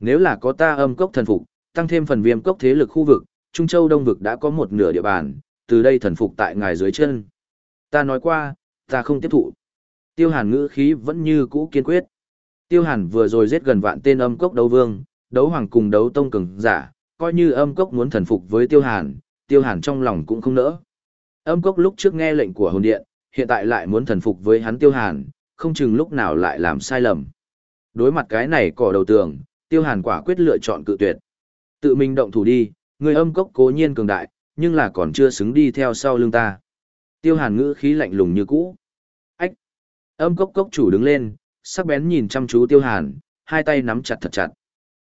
Nếu là có ta âm cốc thần phục, tăng thêm phần viêm cốc thế lực khu vực, Trung Châu Đông vực đã có một nửa địa bàn, từ đây thần phục tại ngài dưới chân. Ta nói qua, ta không tiếp thụ. Tiêu Hàn ngữ khí vẫn như cũ kiên quyết. Tiêu Hàn vừa rồi giết gần vạn tên âm cốc đấu vương, đấu hoàng cùng đấu tông cường giả, coi như âm cốc muốn thần phục với Tiêu Hàn, Tiêu Hàn trong lòng cũng không nỡ. Âm cốc lúc trước nghe lệnh của hồn điện, hiện tại lại muốn thần phục với hắn Tiêu Hàn, không chừng lúc nào lại làm sai lầm. Đối mặt cái này cỏ đầu tường, Tiêu Hàn quả quyết lựa chọn cự tuyệt. Tự mình động thủ đi, người âm cốc cố nhiên cường đại, nhưng là còn chưa xứng đi theo sau lưng ta. Tiêu Hàn ngữ khí lạnh lùng như cũ. Ách! Âm cốc cốc chủ đứng lên, sắc bén nhìn chăm chú Tiêu Hàn, hai tay nắm chặt thật chặt.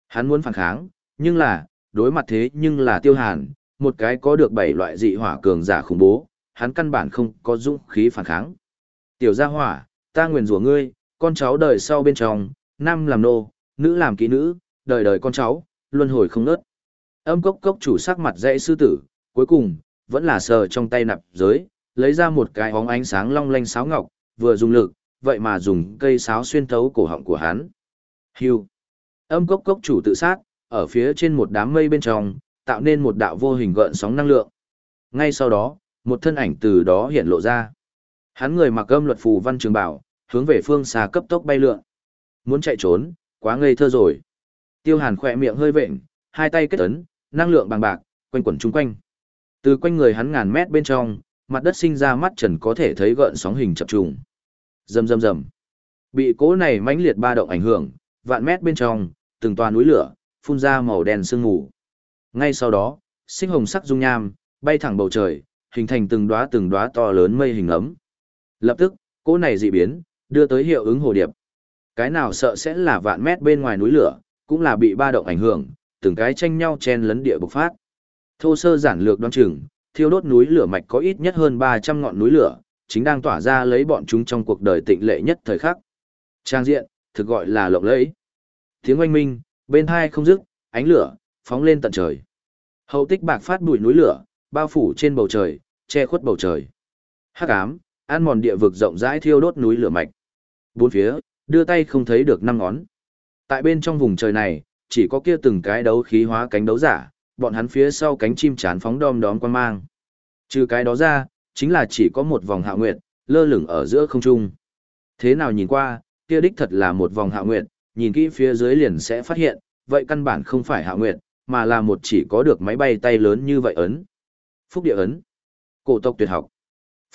Hắn muốn phản kháng, nhưng là, đối mặt thế nhưng là Tiêu Hàn, một cái có được bảy loại dị hỏa cường giả khủng bố, hắn căn bản không có dũng khí phản kháng. Tiểu gia hỏa, ta nguyền rủa ngươi, con cháu đời sau bên trong, nam làm nô, nữ làm kỹ nữ, đời đời con cháu, luân hồi không nớt. Âm cốc cốc chủ sắc mặt dãy sư tử, cuối cùng, vẫn là sờ trong tay nạp giới, lấy ra một cái hóng ánh sáng long lanh sáo ngọc, vừa dùng lực, vậy mà dùng cây sáo xuyên thấu cổ họng của hắn. Hưu. Âm cốc cốc chủ tự sát, ở phía trên một đám mây bên trong, tạo nên một đạo vô hình gợn sóng năng lượng. Ngay sau đó, một thân ảnh từ đó hiện lộ ra. Hắn người mặc âm luật phù văn trường bảo, hướng về phương xa cấp tốc bay lượn. Muốn chạy trốn, quá ngây thơ rồi. Tiêu Hàn khỏe miệng hơi vện, hai tay kết ấn, năng lượng bằng bạc, quanh quẩn chung quanh. Từ quanh người hắn ngàn mét bên trong, mặt đất sinh ra mắt trần có thể thấy gợn sóng hình chập trùng. Rầm rầm rầm. Bị cố này mãnh liệt ba động ảnh hưởng, vạn mét bên trong, từng toa núi lửa, phun ra màu đen sương mù. Ngay sau đó, sinh hồng sắc dung nham, bay thẳng bầu trời, hình thành từng đóa từng đóa to lớn mây hình ấm. Lập tức, cỗ này dị biến, đưa tới hiệu ứng hồ điệp. Cái nào sợ sẽ là vạn mét bên ngoài núi lửa, cũng là bị ba động ảnh hưởng, từng cái tranh nhau chen lấn địa bộc phát. Thô sơ giản lược đoán chừng, thiêu đốt núi lửa mạch có ít nhất hơn 300 ngọn núi lửa, chính đang tỏa ra lấy bọn chúng trong cuộc đời tịnh lệ nhất thời khắc. Trang diện, thực gọi là lộng lẫy. Tiếng oanh minh, bên hai không dứt, ánh lửa, phóng lên tận trời. Hậu tích bạc phát bụi núi lửa, bao phủ trên bầu trời, che khuất bầu trời. Hắc ám, an mòn địa vực rộng rãi thiêu đốt núi lửa mạch. Bốn phía, đưa tay không thấy được năm ngón. Tại bên trong vùng trời này, chỉ có kia từng cái đấu khí hóa cánh đấu giả, bọn hắn phía sau cánh chim chán phóng đom đóm quan mang. Trừ cái đó ra, chính là chỉ có một vòng hạ nguyệt, lơ lửng ở giữa không trung. Thế nào nhìn qua, kia đích thật là một vòng hạ nguyệt, nhìn kỹ phía dưới liền sẽ phát hiện, vậy căn bản không phải hạ nguyệt, mà là một chỉ có được máy bay tay lớn như vậy ấn. Phúc địa ấn. Cổ tộc tuyệt học.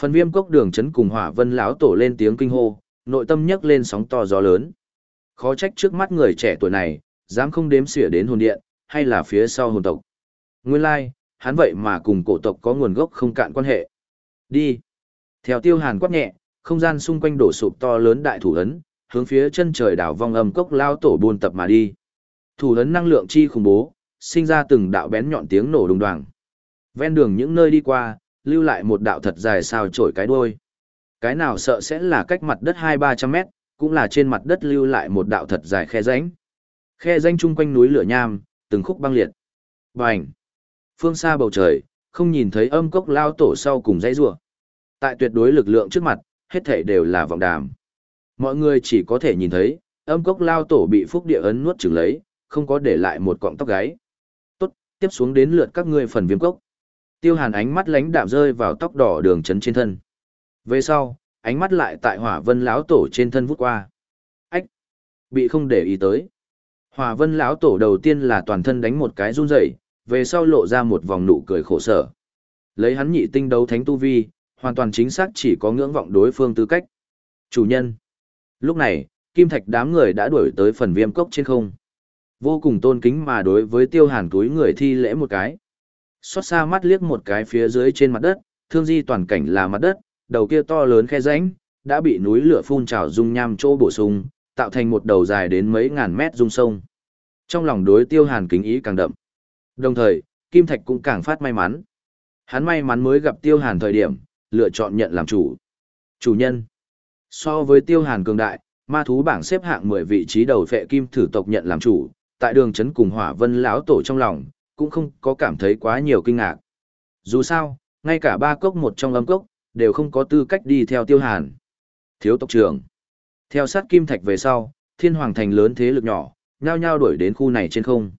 Phần viêm cốc đường chấn cùng hỏa vân lão tổ lên tiếng kinh hô, nội tâm nhấc lên sóng to gió lớn. Khó trách trước mắt người trẻ tuổi này, dám không đếm xỉa đến hồn điện, hay là phía sau hồn tộc. Nguyên lai, like, hắn vậy mà cùng cổ tộc có nguồn gốc không cạn quan hệ. Đi. Theo tiêu hàn quát nhẹ, không gian xung quanh đổ sụp to lớn đại thủ ấn, hướng phía chân trời đảo vong âm cốc lao tổ buôn tập mà đi. Thủ ấn năng lượng chi khủng bố, sinh ra từng đạo bén nhọn tiếng nổ đùng đoàng. Ven đường những nơi đi qua, lưu lại một đạo thật dài sao trổi cái đuôi. Cái nào sợ sẽ là cách mặt đất hai ba trăm mét, cũng là trên mặt đất lưu lại một đạo thật dài khe rãnh. Khe rãnh chung quanh núi lửa nham, từng khúc băng liệt. Bành! Phương xa bầu trời, không nhìn thấy âm cốc lao tổ sau cùng dãy rủa. Tại tuyệt đối lực lượng trước mặt, hết thảy đều là vọng đàm. Mọi người chỉ có thể nhìn thấy, âm cốc lao tổ bị phúc địa ấn nuốt chửng lấy, không có để lại một cọng tóc gáy. Tốt, tiếp xuống đến lượt các ngươi phần viêm cốc. Tiêu hàn ánh mắt lánh đạm rơi vào tóc đỏ đường chấn trên thân. Về sau, ánh mắt lại tại hỏa vân lão tổ trên thân vút qua. Ách! Bị không để ý tới. Hỏa vân lão tổ đầu tiên là toàn thân đánh một cái run rẩy, về sau lộ ra một vòng nụ cười khổ sở. Lấy hắn nhị tinh đấu thánh tu vi, hoàn toàn chính xác chỉ có ngưỡng vọng đối phương tư cách. Chủ nhân. Lúc này, kim thạch đám người đã đuổi tới phần viêm cốc trên không. Vô cùng tôn kính mà đối với tiêu hàn túi người thi lễ một cái. Xót xa mắt liếc một cái phía dưới trên mặt đất, thương di toàn cảnh là mặt đất, đầu kia to lớn khe rãnh, đã bị núi lửa phun trào dung nham chỗ bổ sung, tạo thành một đầu dài đến mấy ngàn mét dung sông. Trong lòng đối tiêu hàn kính ý càng đậm. Đồng thời, Kim Thạch cũng càng phát may mắn. Hắn may mắn mới gặp tiêu hàn thời điểm, lựa chọn nhận làm chủ. Chủ nhân. So với tiêu hàn cường đại, ma thú bảng xếp hạng 10 vị trí đầu phệ kim thử tộc nhận làm chủ, tại đường chấn cùng hỏa vân lão tổ trong lòng, cũng không có cảm thấy quá nhiều kinh ngạc. Dù sao, ngay cả ba cốc một trong âm cốc, đều không có tư cách đi theo tiêu hàn. Thiếu tộc trưởng. Theo sát kim thạch về sau, thiên hoàng thành lớn thế lực nhỏ, nhao nhao đuổi đến khu này trên không.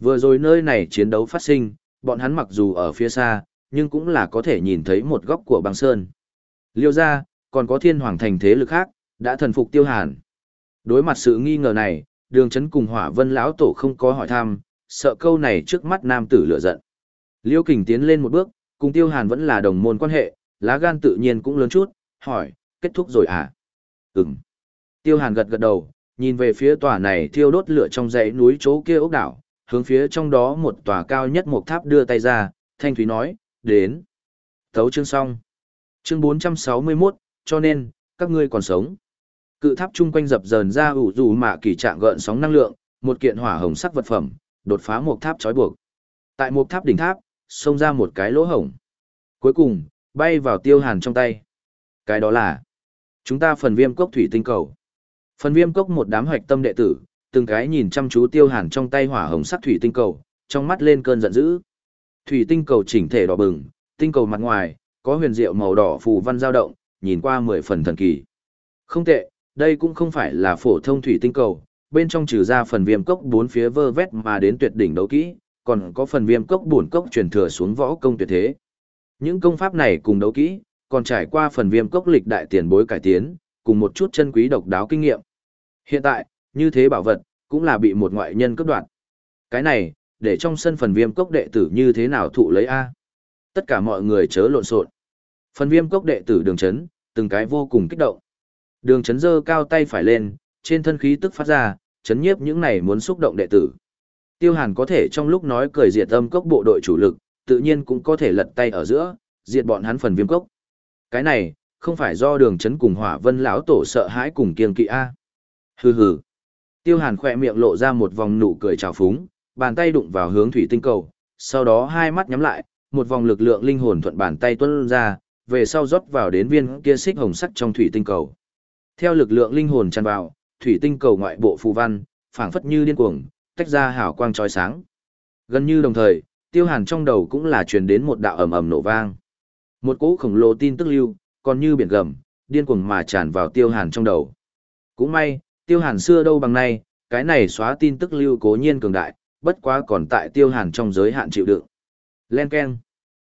Vừa rồi nơi này chiến đấu phát sinh, bọn hắn mặc dù ở phía xa, nhưng cũng là có thể nhìn thấy một góc của băng sơn. Liêu ra, còn có thiên hoàng thành thế lực khác, đã thần phục tiêu hàn. Đối mặt sự nghi ngờ này, đường chấn cùng hỏa vân lão tổ không có hỏi thăm, sợ câu này trước mắt nam tử lửa giận. Liêu kình tiến lên một bước, cùng tiêu hàn vẫn là đồng môn quan hệ, lá gan tự nhiên cũng lớn chút, hỏi, kết thúc rồi à? Ừm. Tiêu hàn gật gật đầu, nhìn về phía tòa này thiêu đốt lửa trong dãy núi chỗ kia ốc đảo, hướng phía trong đó một tòa cao nhất một tháp đưa tay ra, thanh thúy nói, đến. Thấu chương xong. Chương 461, cho nên, các ngươi còn sống. Cự tháp chung quanh dập dờn ra ủ dù mạ kỳ trạng gợn sóng năng lượng, một kiện hỏa hồng sắc vật phẩm, đột phá một tháp trói buộc. Tại một tháp đỉnh tháp, xông ra một cái lỗ hổng. Cuối cùng, bay vào tiêu hàn trong tay. Cái đó là, chúng ta phần viêm cốc thủy tinh cầu. Phần viêm cốc một đám hoạch tâm đệ tử, từng cái nhìn chăm chú tiêu hàn trong tay hỏa hồng sắc thủy tinh cầu, trong mắt lên cơn giận dữ. Thủy tinh cầu chỉnh thể đỏ bừng, tinh cầu mặt ngoài, có huyền diệu màu đỏ phù văn dao động, nhìn qua mười phần thần kỳ. Không tệ, đây cũng không phải là phổ thông thủy tinh cầu, bên trong trừ ra phần viêm cốc bốn phía vơ vét mà đến tuyệt đỉnh đấu kỹ, còn có phần viêm cốc bổn cốc truyền thừa xuống võ công tuyệt thế. Những công pháp này cùng đấu kỹ, còn trải qua phần viêm cốc lịch đại tiền bối cải tiến, cùng một chút chân quý độc đáo kinh nghiệm. Hiện tại, như thế bảo vật, cũng là bị một ngoại nhân cướp đoạt. Cái này, để trong sân phần viêm cốc đệ tử như thế nào thụ lấy A. Tất cả mọi người chớ lộn xộn. Phần viêm cốc đệ tử đường chấn, từng cái vô cùng kích động. Đường chấn giơ cao tay phải lên, trên thân khí tức phát ra, chấn nhiếp những này muốn xúc động đệ tử. Tiêu Hàn có thể trong lúc nói cười diệt âm cốc bộ đội chủ lực, tự nhiên cũng có thể lật tay ở giữa, diệt bọn hắn phần viêm cốc. Cái này, không phải do đường chấn cùng hỏa vân lão tổ sợ hãi cùng kiên kỵ A. Hừ hừ. Tiêu Hàn khỏe miệng lộ ra một vòng nụ cười trào phúng, bàn tay đụng vào hướng thủy tinh cầu, sau đó hai mắt nhắm lại, một vòng lực lượng linh hồn thuận bàn tay tuôn ra, về sau rót vào đến viên kia xích hồng sắc trong thủy tinh cầu. Theo lực lượng linh hồn tràn vào, thủy tinh cầu ngoại bộ phù văn, phảng phất như điên cuồng, tách ra hào quang chói sáng. Gần như đồng thời, Tiêu Hàn trong đầu cũng là truyền đến một đạo ầm ầm nổ vang. Một cỗ khổng lồ tin tức lưu, còn như biển gầm, điên cuồng mà tràn vào Tiêu Hàn trong đầu. Cũng may, Tiêu Hàn xưa đâu bằng nay, cái này xóa tin tức lưu cố nhiên cường đại, bất quá còn tại Tiêu Hàn trong giới hạn chịu đựng. Len keng.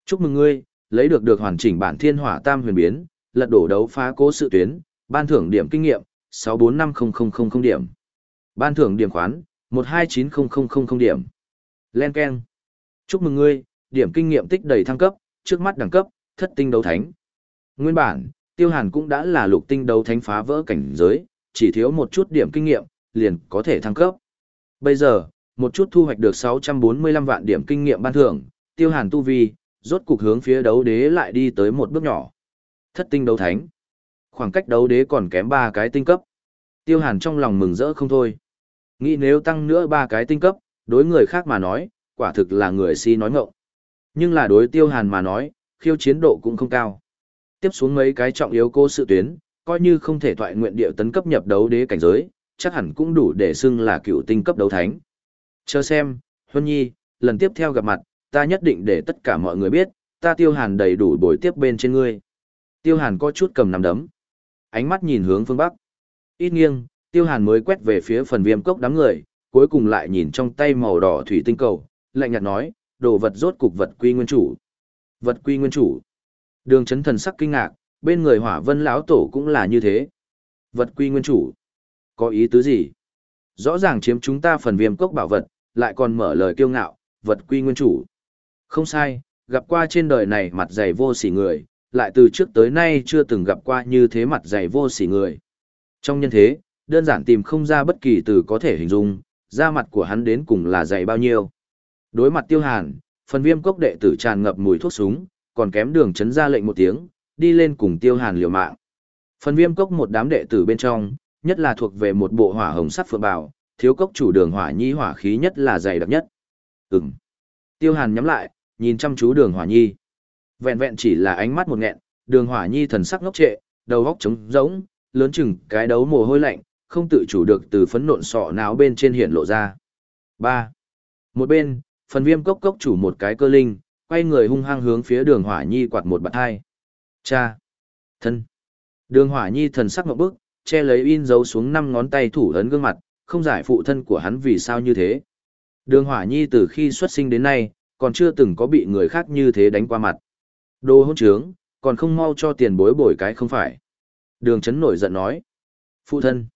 Chúc mừng ngươi, lấy được được hoàn chỉnh bản thiên hỏa tam huyền biến, lật đổ đấu phá cố sự tuyến, ban thưởng điểm kinh nghiệm, 6450000 điểm. Ban thưởng điểm khoán, 1290000 điểm. Len keng. Chúc mừng ngươi, điểm kinh nghiệm tích đầy thăng cấp, trước mắt đẳng cấp, thất tinh đấu thánh. Nguyên bản, Tiêu Hàn cũng đã là lục tinh đấu thánh phá vỡ cảnh giới, chỉ thiếu một chút điểm kinh nghiệm, liền có thể thăng cấp. Bây giờ, một chút thu hoạch được 645 vạn điểm kinh nghiệm ban thưởng, Tiêu Hàn tu vi, rốt cục hướng phía đấu đế lại đi tới một bước nhỏ. Thất tinh đấu thánh. Khoảng cách đấu đế còn kém ba cái tinh cấp. Tiêu Hàn trong lòng mừng rỡ không thôi. Nghĩ nếu tăng nữa ba cái tinh cấp, đối người khác mà nói, quả thực là người si nói ngọng. Nhưng là đối Tiêu Hàn mà nói, khiêu chiến độ cũng không cao. Tiếp xuống mấy cái trọng yếu cô sự tuyến, coi như không thể thoại nguyện địa tấn cấp nhập đấu đế cảnh giới, chắc hẳn cũng đủ để xưng là cựu tinh cấp đấu thánh. Chờ xem, Huân Nhi, lần tiếp theo gặp mặt, ta nhất định để tất cả mọi người biết, ta tiêu hàn đầy đủ bồi tiếp bên trên ngươi. Tiêu hàn có chút cầm nắm đấm. Ánh mắt nhìn hướng phương Bắc. Ít nghiêng, tiêu hàn mới quét về phía phần viêm cốc đám người, cuối cùng lại nhìn trong tay màu đỏ thủy tinh cầu, lạnh nhạt nói, đồ vật rốt cục vật quy nguyên chủ. Vật quy nguyên chủ. Đường chấn thần sắc kinh ngạc, bên người hỏa vân lão tổ cũng là như thế. Vật quy nguyên chủ. Có ý tứ gì? Rõ ràng chiếm chúng ta phần viêm cốc bảo vật, lại còn mở lời kiêu ngạo, vật quy nguyên chủ. Không sai, gặp qua trên đời này mặt dày vô sỉ người, lại từ trước tới nay chưa từng gặp qua như thế mặt dày vô sỉ người. Trong nhân thế, đơn giản tìm không ra bất kỳ từ có thể hình dung, da mặt của hắn đến cùng là dày bao nhiêu. Đối mặt tiêu hàn, phần viêm cốc đệ tử tràn ngập mùi thuốc súng, còn kém đường chấn ra lệnh một tiếng, đi lên cùng tiêu hàn liều mạng. Phần viêm cốc một đám đệ tử bên trong, nhất là thuộc về một bộ hỏa hồng sắt phượng bảo, thiếu cốc chủ đường hỏa nhi hỏa khí nhất là dày đặc nhất. Ừm. Tiêu hàn nhắm lại, nhìn chăm chú đường hỏa nhi. Vẹn vẹn chỉ là ánh mắt một nghẹn, đường hỏa nhi thần sắc ngốc trệ, đầu góc trống rỗng, lớn chừng cái đấu mồ hôi lạnh, không tự chủ được từ phấn nộn sọ não bên trên hiện lộ ra. 3. Một bên, phần viêm cốc cốc chủ một cái cơ linh, quay người hung hăng hướng phía đường hỏa nhi quạt một bạt hai. Cha! Thân! Đường hỏa nhi thần sắc ngậm bức, che lấy in dấu xuống năm ngón tay thủ ấn gương mặt, không giải phụ thân của hắn vì sao như thế. Đường hỏa nhi từ khi xuất sinh đến nay, còn chưa từng có bị người khác như thế đánh qua mặt. Đồ hôn trướng, còn không mau cho tiền bối bồi cái không phải. Đường chấn nổi giận nói. Phụ thân.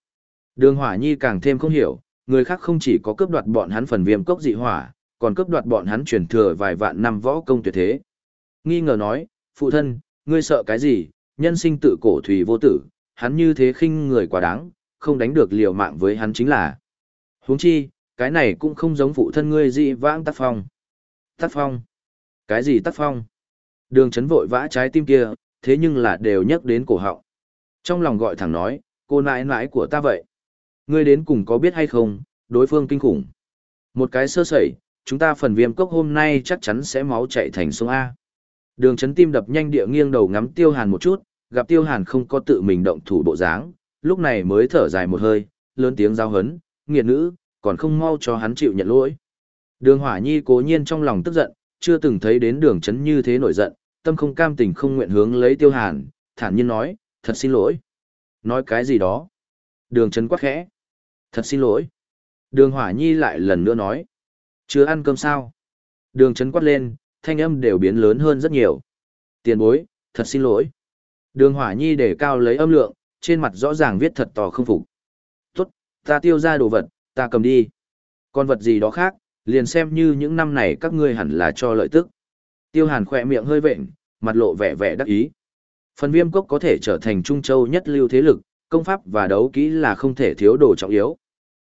Đường hỏa nhi càng thêm không hiểu, người khác không chỉ có cướp đoạt bọn hắn phần viêm cốc dị hỏa, còn cướp đoạt bọn hắn truyền thừa vài vạn năm võ công tuyệt thế. Nghi ngờ nói, phụ thân, ngươi sợ cái gì, nhân sinh tự cổ thủy vô tử, hắn như thế khinh người quá đáng, không đánh được liều mạng với hắn chính là. huống chi, cái này cũng không giống phụ thân ngươi dị vãng tác phong. Tác phong? Cái gì tác phong? Đường chấn vội vã trái tim kia, thế nhưng là đều nhắc đến cổ họng. Trong lòng gọi thẳng nói, cô nãi nãi của ta vậy. Ngươi đến cùng có biết hay không, đối phương kinh khủng. Một cái sơ sẩy, chúng ta phần viêm cốc hôm nay chắc chắn sẽ máu chạy thành sông A. Đường chấn tim đập nhanh địa nghiêng đầu ngắm tiêu hàn một chút, gặp tiêu hàn không có tự mình động thủ bộ dáng, lúc này mới thở dài một hơi, lớn tiếng giao hấn, nghiệt nữ, còn không mau cho hắn chịu nhận lỗi. Đường hỏa nhi cố nhiên trong lòng tức giận, chưa từng thấy đến đường chấn như thế nổi giận, tâm không cam tình không nguyện hướng lấy tiêu hàn, thản nhiên nói, thật xin lỗi. Nói cái gì đó? Đường chấn quát khẽ. Thật xin lỗi. Đường hỏa nhi lại lần nữa nói. Chưa ăn cơm sao? Đường chấn quát lên, thanh âm đều biến lớn hơn rất nhiều. Tiền bối, thật xin lỗi. Đường hỏa nhi để cao lấy âm lượng, trên mặt rõ ràng viết thật tỏ không phục. Tốt, ta tiêu ra đồ vật, ta cầm đi. Còn vật gì đó khác, liền xem như những năm này các ngươi hẳn là cho lợi tức. Tiêu hàn khỏe miệng hơi vệnh, mặt lộ vẻ vẻ đắc ý. Phần viêm cốc có thể trở thành trung châu nhất lưu thế lực, công pháp và đấu kỹ là không thể thiếu đồ trọng yếu.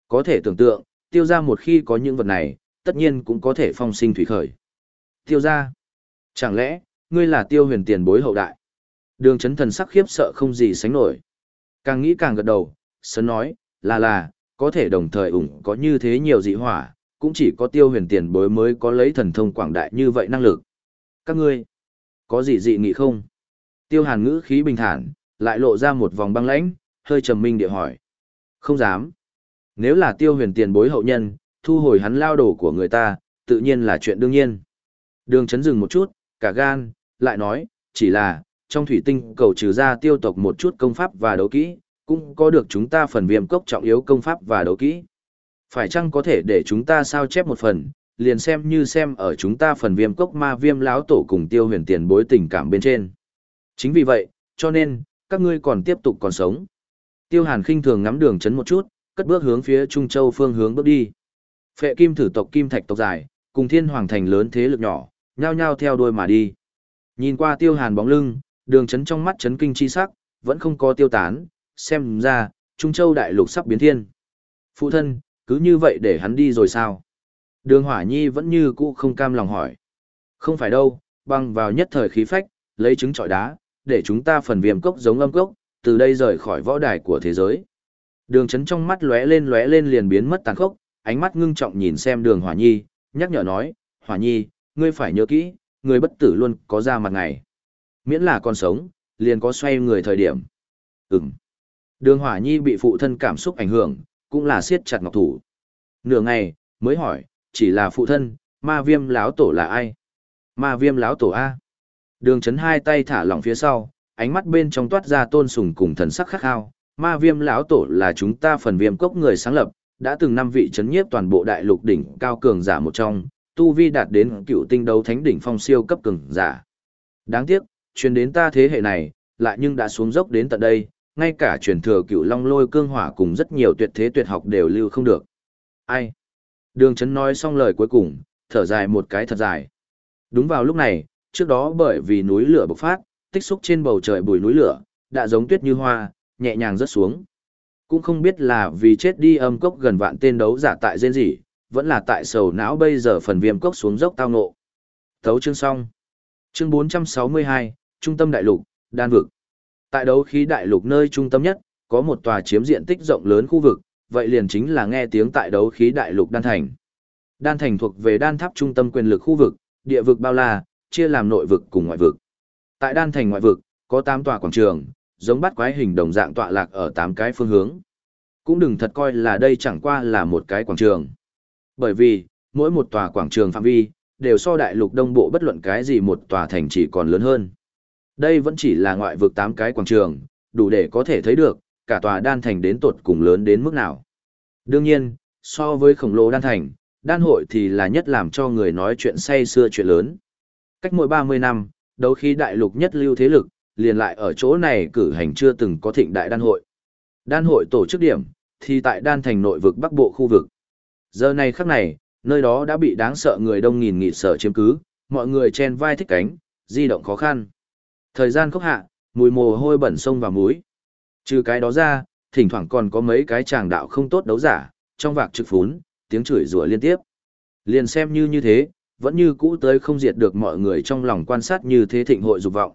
Có thể tưởng tượng, tiêu ra một khi có những vật này, tất nhiên cũng có thể phong sinh thủy khởi. Tiêu ra. Chẳng lẽ, ngươi là tiêu huyền tiền bối hậu đại? Đường chấn thần sắc khiếp sợ không gì sánh nổi. Càng nghĩ càng gật đầu, sớm nói, là là, có thể đồng thời ủng có như thế nhiều dị hỏa, cũng chỉ có tiêu huyền tiền bối mới có lấy thần thông quảng đại như vậy năng lực. Các ngươi, có gì dị nghị không? Tiêu hàn ngữ khí bình thản, lại lộ ra một vòng băng lãnh, hơi trầm minh địa hỏi. Không dám. Nếu là tiêu huyền tiền bối hậu nhân, thu hồi hắn lao đổ của người ta, tự nhiên là chuyện đương nhiên. Đường chấn dừng một chút, cả gan, lại nói, chỉ là, trong thủy tinh cầu trừ ra tiêu tộc một chút công pháp và đấu kỹ, cũng có được chúng ta phần viêm cốc trọng yếu công pháp và đấu kỹ. Phải chăng có thể để chúng ta sao chép một phần, liền xem như xem ở chúng ta phần viêm cốc ma viêm láo tổ cùng tiêu huyền tiền bối tình cảm bên trên. Chính vì vậy, cho nên, các ngươi còn tiếp tục còn sống. Tiêu hàn khinh thường ngắm đường chấn một chút, cất bước hướng phía Trung Châu phương hướng bước đi. Phệ kim thử tộc kim thạch tộc dài, cùng thiên hoàng thành lớn thế lực nhỏ, nhao nhao theo đuôi mà đi. Nhìn qua tiêu hàn bóng lưng, đường chấn trong mắt chấn kinh chi sắc, vẫn không có tiêu tán, xem ra, Trung Châu đại lục sắp biến thiên. Phụ thân, cứ như vậy để hắn đi rồi sao? Đường hỏa nhi vẫn như cũ không cam lòng hỏi. Không phải đâu, băng vào nhất thời khí phách, lấy trứng trọi đá, để chúng ta phần viêm cốc giống âm cốc, từ đây rời khỏi võ đài của thế giới. Đường chấn trong mắt lóe lên lóe lên liền biến mất tàn khốc, ánh mắt ngưng trọng nhìn xem đường hỏa nhi, nhắc nhở nói, hỏa nhi, ngươi phải nhớ kỹ, người bất tử luôn có ra mặt ngày. Miễn là còn sống, liền có xoay người thời điểm. Ừm. Đường hỏa nhi bị phụ thân cảm xúc ảnh hưởng, cũng là siết chặt ngọc thủ. Nửa ngày, mới hỏi, chỉ là phụ thân, ma viêm láo tổ là ai? Ma viêm láo tổ A. Đường chấn hai tay thả lỏng phía sau, ánh mắt bên trong toát ra tôn sùng cùng thần sắc khắc khao. Ma viêm lão tổ là chúng ta phần viêm cốc người sáng lập, đã từng năm vị chấn nhiếp toàn bộ đại lục đỉnh cao cường giả một trong, tu vi đạt đến cựu tinh đấu thánh đỉnh phong siêu cấp cường giả. Đáng tiếc, truyền đến ta thế hệ này, lại nhưng đã xuống dốc đến tận đây, ngay cả truyền thừa cựu long lôi cương hỏa cùng rất nhiều tuyệt thế tuyệt học đều lưu không được. Ai? Đường Trấn nói xong lời cuối cùng, thở dài một cái thật dài. Đúng vào lúc này, trước đó bởi vì núi lửa bộc phát, tích xúc trên bầu trời bùi núi lửa, đã giống tuyết như hoa, nhẹ nhàng rớt xuống. Cũng không biết là vì chết đi âm cốc gần vạn tên đấu giả tại dên gì, vẫn là tại sầu não bây giờ phần viêm cốc xuống dốc tao ngộ. Thấu chương xong. Chương 462, Trung tâm đại lục, đan vực. Tại đấu khí đại lục nơi trung tâm nhất, có một tòa chiếm diện tích rộng lớn khu vực, vậy liền chính là nghe tiếng tại đấu khí đại lục đan thành. Đan thành thuộc về đan tháp trung tâm quyền lực khu vực, địa vực bao la, chia làm nội vực cùng ngoại vực. Tại đan thành ngoại vực, có 8 tòa quảng trường, giống bắt quái hình đồng dạng tọa lạc ở 8 cái phương hướng. Cũng đừng thật coi là đây chẳng qua là một cái quảng trường. Bởi vì, mỗi một tòa quảng trường phạm vi, đều so đại lục đông bộ bất luận cái gì một tòa thành chỉ còn lớn hơn. Đây vẫn chỉ là ngoại vực 8 cái quảng trường, đủ để có thể thấy được, cả tòa đan thành đến tột cùng lớn đến mức nào. Đương nhiên, so với khổng lồ đan thành, đan hội thì là nhất làm cho người nói chuyện say xưa chuyện lớn. Cách mỗi 30 năm, đấu khí đại lục nhất lưu thế lực, liền lại ở chỗ này cử hành chưa từng có thịnh đại đan hội. Đan hội tổ chức điểm, thì tại đan thành nội vực bắc bộ khu vực. Giờ này khắc này, nơi đó đã bị đáng sợ người đông nghìn nghị sở chiếm cứ, mọi người chen vai thích cánh, di động khó khăn. Thời gian khốc hạ, mùi mồ hôi bẩn sông và mũi. Trừ cái đó ra, thỉnh thoảng còn có mấy cái chàng đạo không tốt đấu giả, trong vạc trực phún, tiếng chửi rủa liên tiếp. Liền xem như như thế, vẫn như cũ tới không diệt được mọi người trong lòng quan sát như thế thịnh hội dục vọng.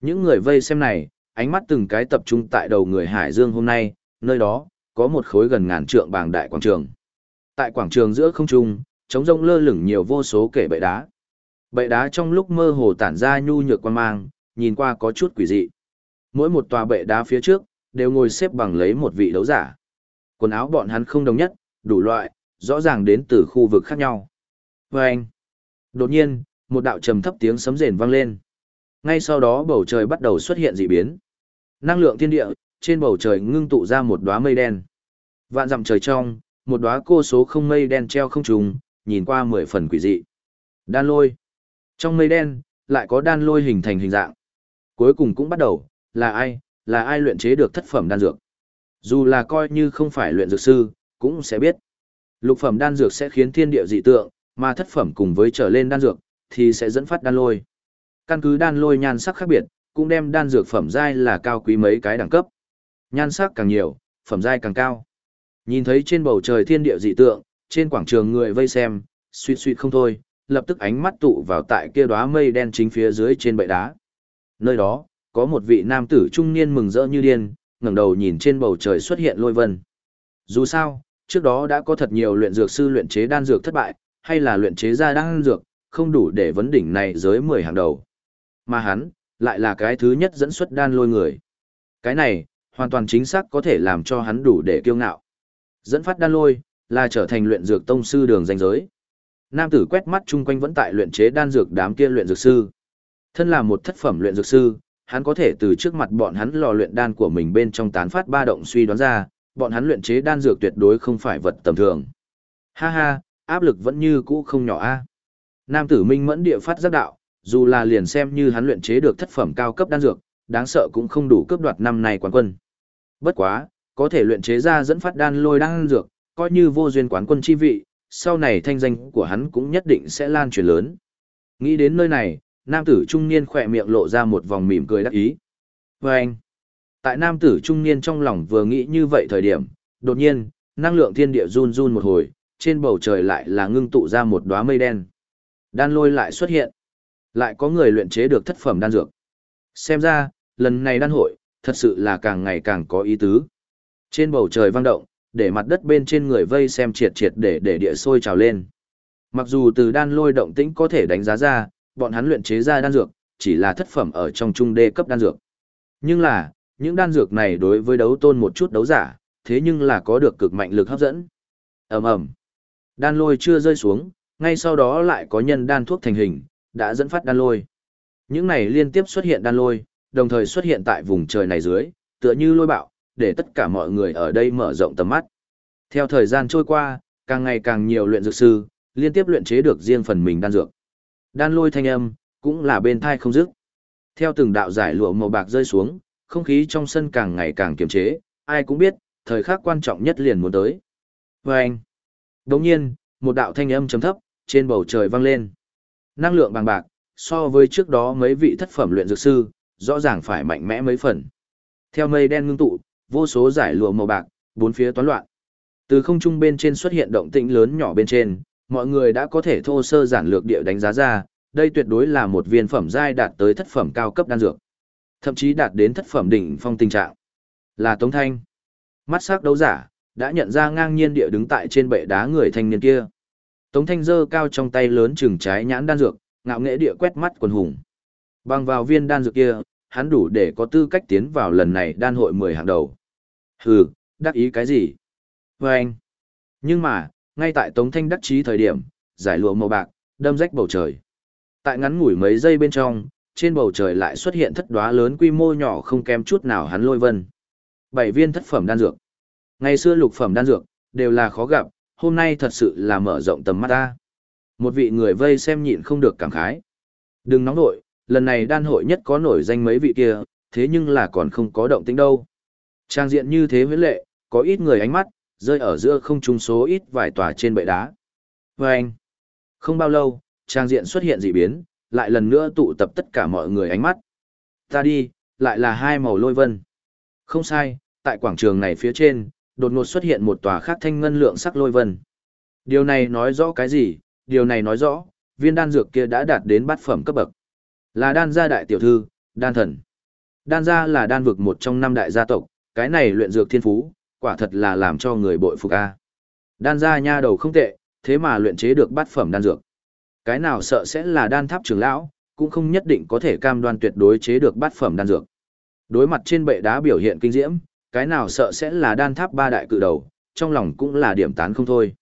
Những người vây xem này, ánh mắt từng cái tập trung tại đầu người Hải Dương hôm nay, nơi đó, có một khối gần ngàn trượng bàng đại quảng trường. Tại quảng trường giữa không trung, trống rông lơ lửng nhiều vô số kể bệ đá. Bệ đá trong lúc mơ hồ tản ra nhu nhược quan mang, nhìn qua có chút quỷ dị. Mỗi một tòa bệ đá phía trước, đều ngồi xếp bằng lấy một vị đấu giả. Quần áo bọn hắn không đồng nhất, đủ loại, rõ ràng đến từ khu vực khác nhau. Và anh, đột nhiên, một đạo trầm thấp tiếng sấm rền vang lên. Ngay sau đó bầu trời bắt đầu xuất hiện dị biến. Năng lượng thiên địa, trên bầu trời ngưng tụ ra một đóa mây đen. Vạn dặm trời trong, một đóa cô số không mây đen treo không trùng, nhìn qua mười phần quỷ dị. Đan lôi. Trong mây đen, lại có đan lôi hình thành hình dạng. Cuối cùng cũng bắt đầu, là ai, là ai luyện chế được thất phẩm đan dược. Dù là coi như không phải luyện dược sư, cũng sẽ biết. Lục phẩm đan dược sẽ khiến thiên địa dị tượng, mà thất phẩm cùng với trở lên đan dược, thì sẽ dẫn phát đan lôi. Căn cứ đan lôi nhan sắc khác biệt, cũng đem đan dược phẩm giai là cao quý mấy cái đẳng cấp. Nhan sắc càng nhiều, phẩm giai càng cao. Nhìn thấy trên bầu trời thiên địa dị tượng, trên quảng trường người vây xem, suýt suýt không thôi, lập tức ánh mắt tụ vào tại kia đóa mây đen chính phía dưới trên bệ đá. Nơi đó, có một vị nam tử trung niên mừng rỡ như điên, ngẩng đầu nhìn trên bầu trời xuất hiện lôi vân. Dù sao, trước đó đã có thật nhiều luyện dược sư luyện chế đan dược thất bại, hay là luyện chế ra đan dược, không đủ để vấn đỉnh này giới 10 hàng đầu. Mà hắn, lại là cái thứ nhất dẫn xuất đan lôi người. Cái này, hoàn toàn chính xác có thể làm cho hắn đủ để kiêu ngạo. Dẫn phát đan lôi, là trở thành luyện dược tông sư đường danh giới. Nam tử quét mắt chung quanh vẫn tại luyện chế đan dược đám kia luyện dược sư. Thân là một thất phẩm luyện dược sư, hắn có thể từ trước mặt bọn hắn lò luyện đan của mình bên trong tán phát ba động suy đoán ra, bọn hắn luyện chế đan dược tuyệt đối không phải vật tầm thường. Ha ha, áp lực vẫn như cũ không nhỏ a. À. Nam tử minh mẫn địa phát giác đạo, dù là liền xem như hắn luyện chế được thất phẩm cao cấp đan dược, đáng sợ cũng không đủ cướp đoạt năm này quán quân. Bất quá, có thể luyện chế ra dẫn phát đan lôi đan dược, coi như vô duyên quán quân chi vị, sau này thanh danh của hắn cũng nhất định sẽ lan truyền lớn. Nghĩ đến nơi này, nam tử trung niên khỏe miệng lộ ra một vòng mỉm cười đắc ý. Và anh, tại nam tử trung niên trong lòng vừa nghĩ như vậy thời điểm, đột nhiên, năng lượng thiên địa run run một hồi, trên bầu trời lại là ngưng tụ ra một đóa mây đen. Đan lôi lại xuất hiện. Lại có người luyện chế được thất phẩm đan dược. Xem ra, lần này đan hội, thật sự là càng ngày càng có ý tứ. Trên bầu trời vang động, để mặt đất bên trên người vây xem triệt triệt để để địa sôi trào lên. Mặc dù từ đan lôi động tĩnh có thể đánh giá ra, bọn hắn luyện chế ra đan dược, chỉ là thất phẩm ở trong trung đê cấp đan dược. Nhưng là, những đan dược này đối với đấu tôn một chút đấu giả, thế nhưng là có được cực mạnh lực hấp dẫn. ầm ầm Đan lôi chưa rơi xuống, ngay sau đó lại có nhân đan thuốc thành hình, đã dẫn phát đan lôi. Những này liên tiếp xuất hiện đan lôi, đồng thời xuất hiện tại vùng trời này dưới, tựa như lôi bạo, để tất cả mọi người ở đây mở rộng tầm mắt. Theo thời gian trôi qua, càng ngày càng nhiều luyện dược sư, liên tiếp luyện chế được riêng phần mình đan dược. Đan lôi thanh âm, cũng là bên thai không dứt. Theo từng đạo giải lụa màu bạc rơi xuống, không khí trong sân càng ngày càng kiềm chế, ai cũng biết, thời khắc quan trọng nhất liền muốn tới. Và anh, đồng nhiên, một đạo thanh âm chấm thấp, trên bầu trời vang lên. Năng lượng bằng bạc, so với trước đó mấy vị thất phẩm luyện dược sư, rõ ràng phải mạnh mẽ mấy phần. Theo mây đen ngưng tụ, vô số giải lụa màu bạc, bốn phía toán loạn. Từ không trung bên trên xuất hiện động tĩnh lớn nhỏ bên trên, mọi người đã có thể thô sơ giản lược địa đánh giá ra, đây tuyệt đối là một viên phẩm giai đạt tới thất phẩm cao cấp đan dược. Thậm chí đạt đến thất phẩm đỉnh phong tình trạng. Là Tống Thanh. Mắt sắc đấu giả, đã nhận ra ngang nhiên địa đứng tại trên bệ đá người thanh niên kia. Tống Thanh giơ cao trong tay lớn chừng trái nhãn đan dược, ngạo nghễ địa quét mắt quần hùng. Bằng vào viên đan dược kia, hắn đủ để có tư cách tiến vào lần này đan hội 10 hàng đầu. Hừ, đắc ý cái gì? Và anh. Nhưng mà, ngay tại Tống Thanh đắc chí thời điểm, giải lụa màu bạc, đâm rách bầu trời. Tại ngắn ngủi mấy giây bên trong, trên bầu trời lại xuất hiện thất đóa lớn quy mô nhỏ không kém chút nào hắn lôi vân. Bảy viên thất phẩm đan dược. Ngày xưa lục phẩm đan dược, đều là khó gặp, hôm nay thật sự là mở rộng tầm mắt ta. Một vị người vây xem nhịn không được cảm khái. Đừng nóng nội, lần này đan hội nhất có nổi danh mấy vị kia, thế nhưng là còn không có động tĩnh đâu. Trang diện như thế huyễn lệ, có ít người ánh mắt, rơi ở giữa không trung số ít vài tòa trên bệ đá. Và anh, không bao lâu, trang diện xuất hiện dị biến, lại lần nữa tụ tập tất cả mọi người ánh mắt. Ta đi, lại là hai màu lôi vân. Không sai, tại quảng trường này phía trên, đột ngột xuất hiện một tòa khác thanh ngân lượng sắc lôi vân. Điều này nói rõ cái gì? Điều này nói rõ, viên đan dược kia đã đạt đến bát phẩm cấp bậc. Là đan gia đại tiểu thư, đan thần. Đan gia là đan vực một trong năm đại gia tộc, cái này luyện dược thiên phú, quả thật là làm cho người bội phục a. Đan gia nha đầu không tệ, thế mà luyện chế được bát phẩm đan dược. Cái nào sợ sẽ là đan tháp trưởng lão, cũng không nhất định có thể cam đoan tuyệt đối chế được bát phẩm đan dược. Đối mặt trên bệ đá biểu hiện kinh diễm, cái nào sợ sẽ là đan tháp ba đại cự đầu, trong lòng cũng là điểm tán không thôi.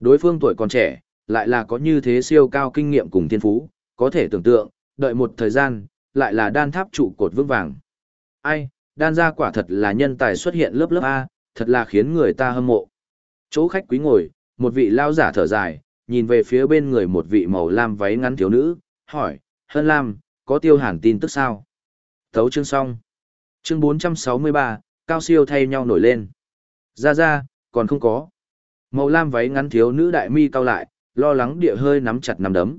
Đối phương tuổi còn trẻ, lại là có như thế siêu cao kinh nghiệm cùng thiên phú, có thể tưởng tượng, đợi một thời gian, lại là đan tháp trụ cột vững vàng. Ai, đan gia quả thật là nhân tài xuất hiện lớp lớp A, thật là khiến người ta hâm mộ. Chỗ khách quý ngồi, một vị lao giả thở dài, nhìn về phía bên người một vị màu lam váy ngắn thiếu nữ, hỏi, Hân Lam, có tiêu hàn tin tức sao? Thấu chương xong. Chương 463, cao siêu thay nhau nổi lên. Ra ra, còn không có. Màu lam váy ngắn thiếu nữ đại mi cao lại, lo lắng địa hơi nắm chặt nắm đấm.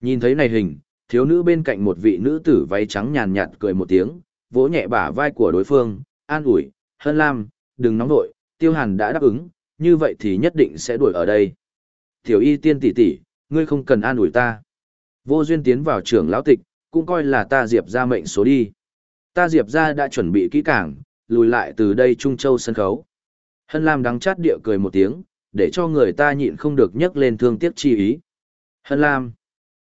Nhìn thấy này hình, thiếu nữ bên cạnh một vị nữ tử váy trắng nhàn nhạt cười một tiếng, vỗ nhẹ bả vai của đối phương, an ủi, Hân Lam, đừng nóng nội, tiêu hàn đã đáp ứng, như vậy thì nhất định sẽ đuổi ở đây. Tiểu y tiên tỷ tỷ, ngươi không cần an ủi ta. Vô duyên tiến vào trưởng lão tịch, cũng coi là ta diệp ra mệnh số đi. Ta diệp ra đã chuẩn bị kỹ càng, lùi lại từ đây Trung Châu sân khấu. Hân Lam đắng chát địa cười một tiếng, để cho người ta nhịn không được nhấc lên thương tiếc chi ý. Hân Lam,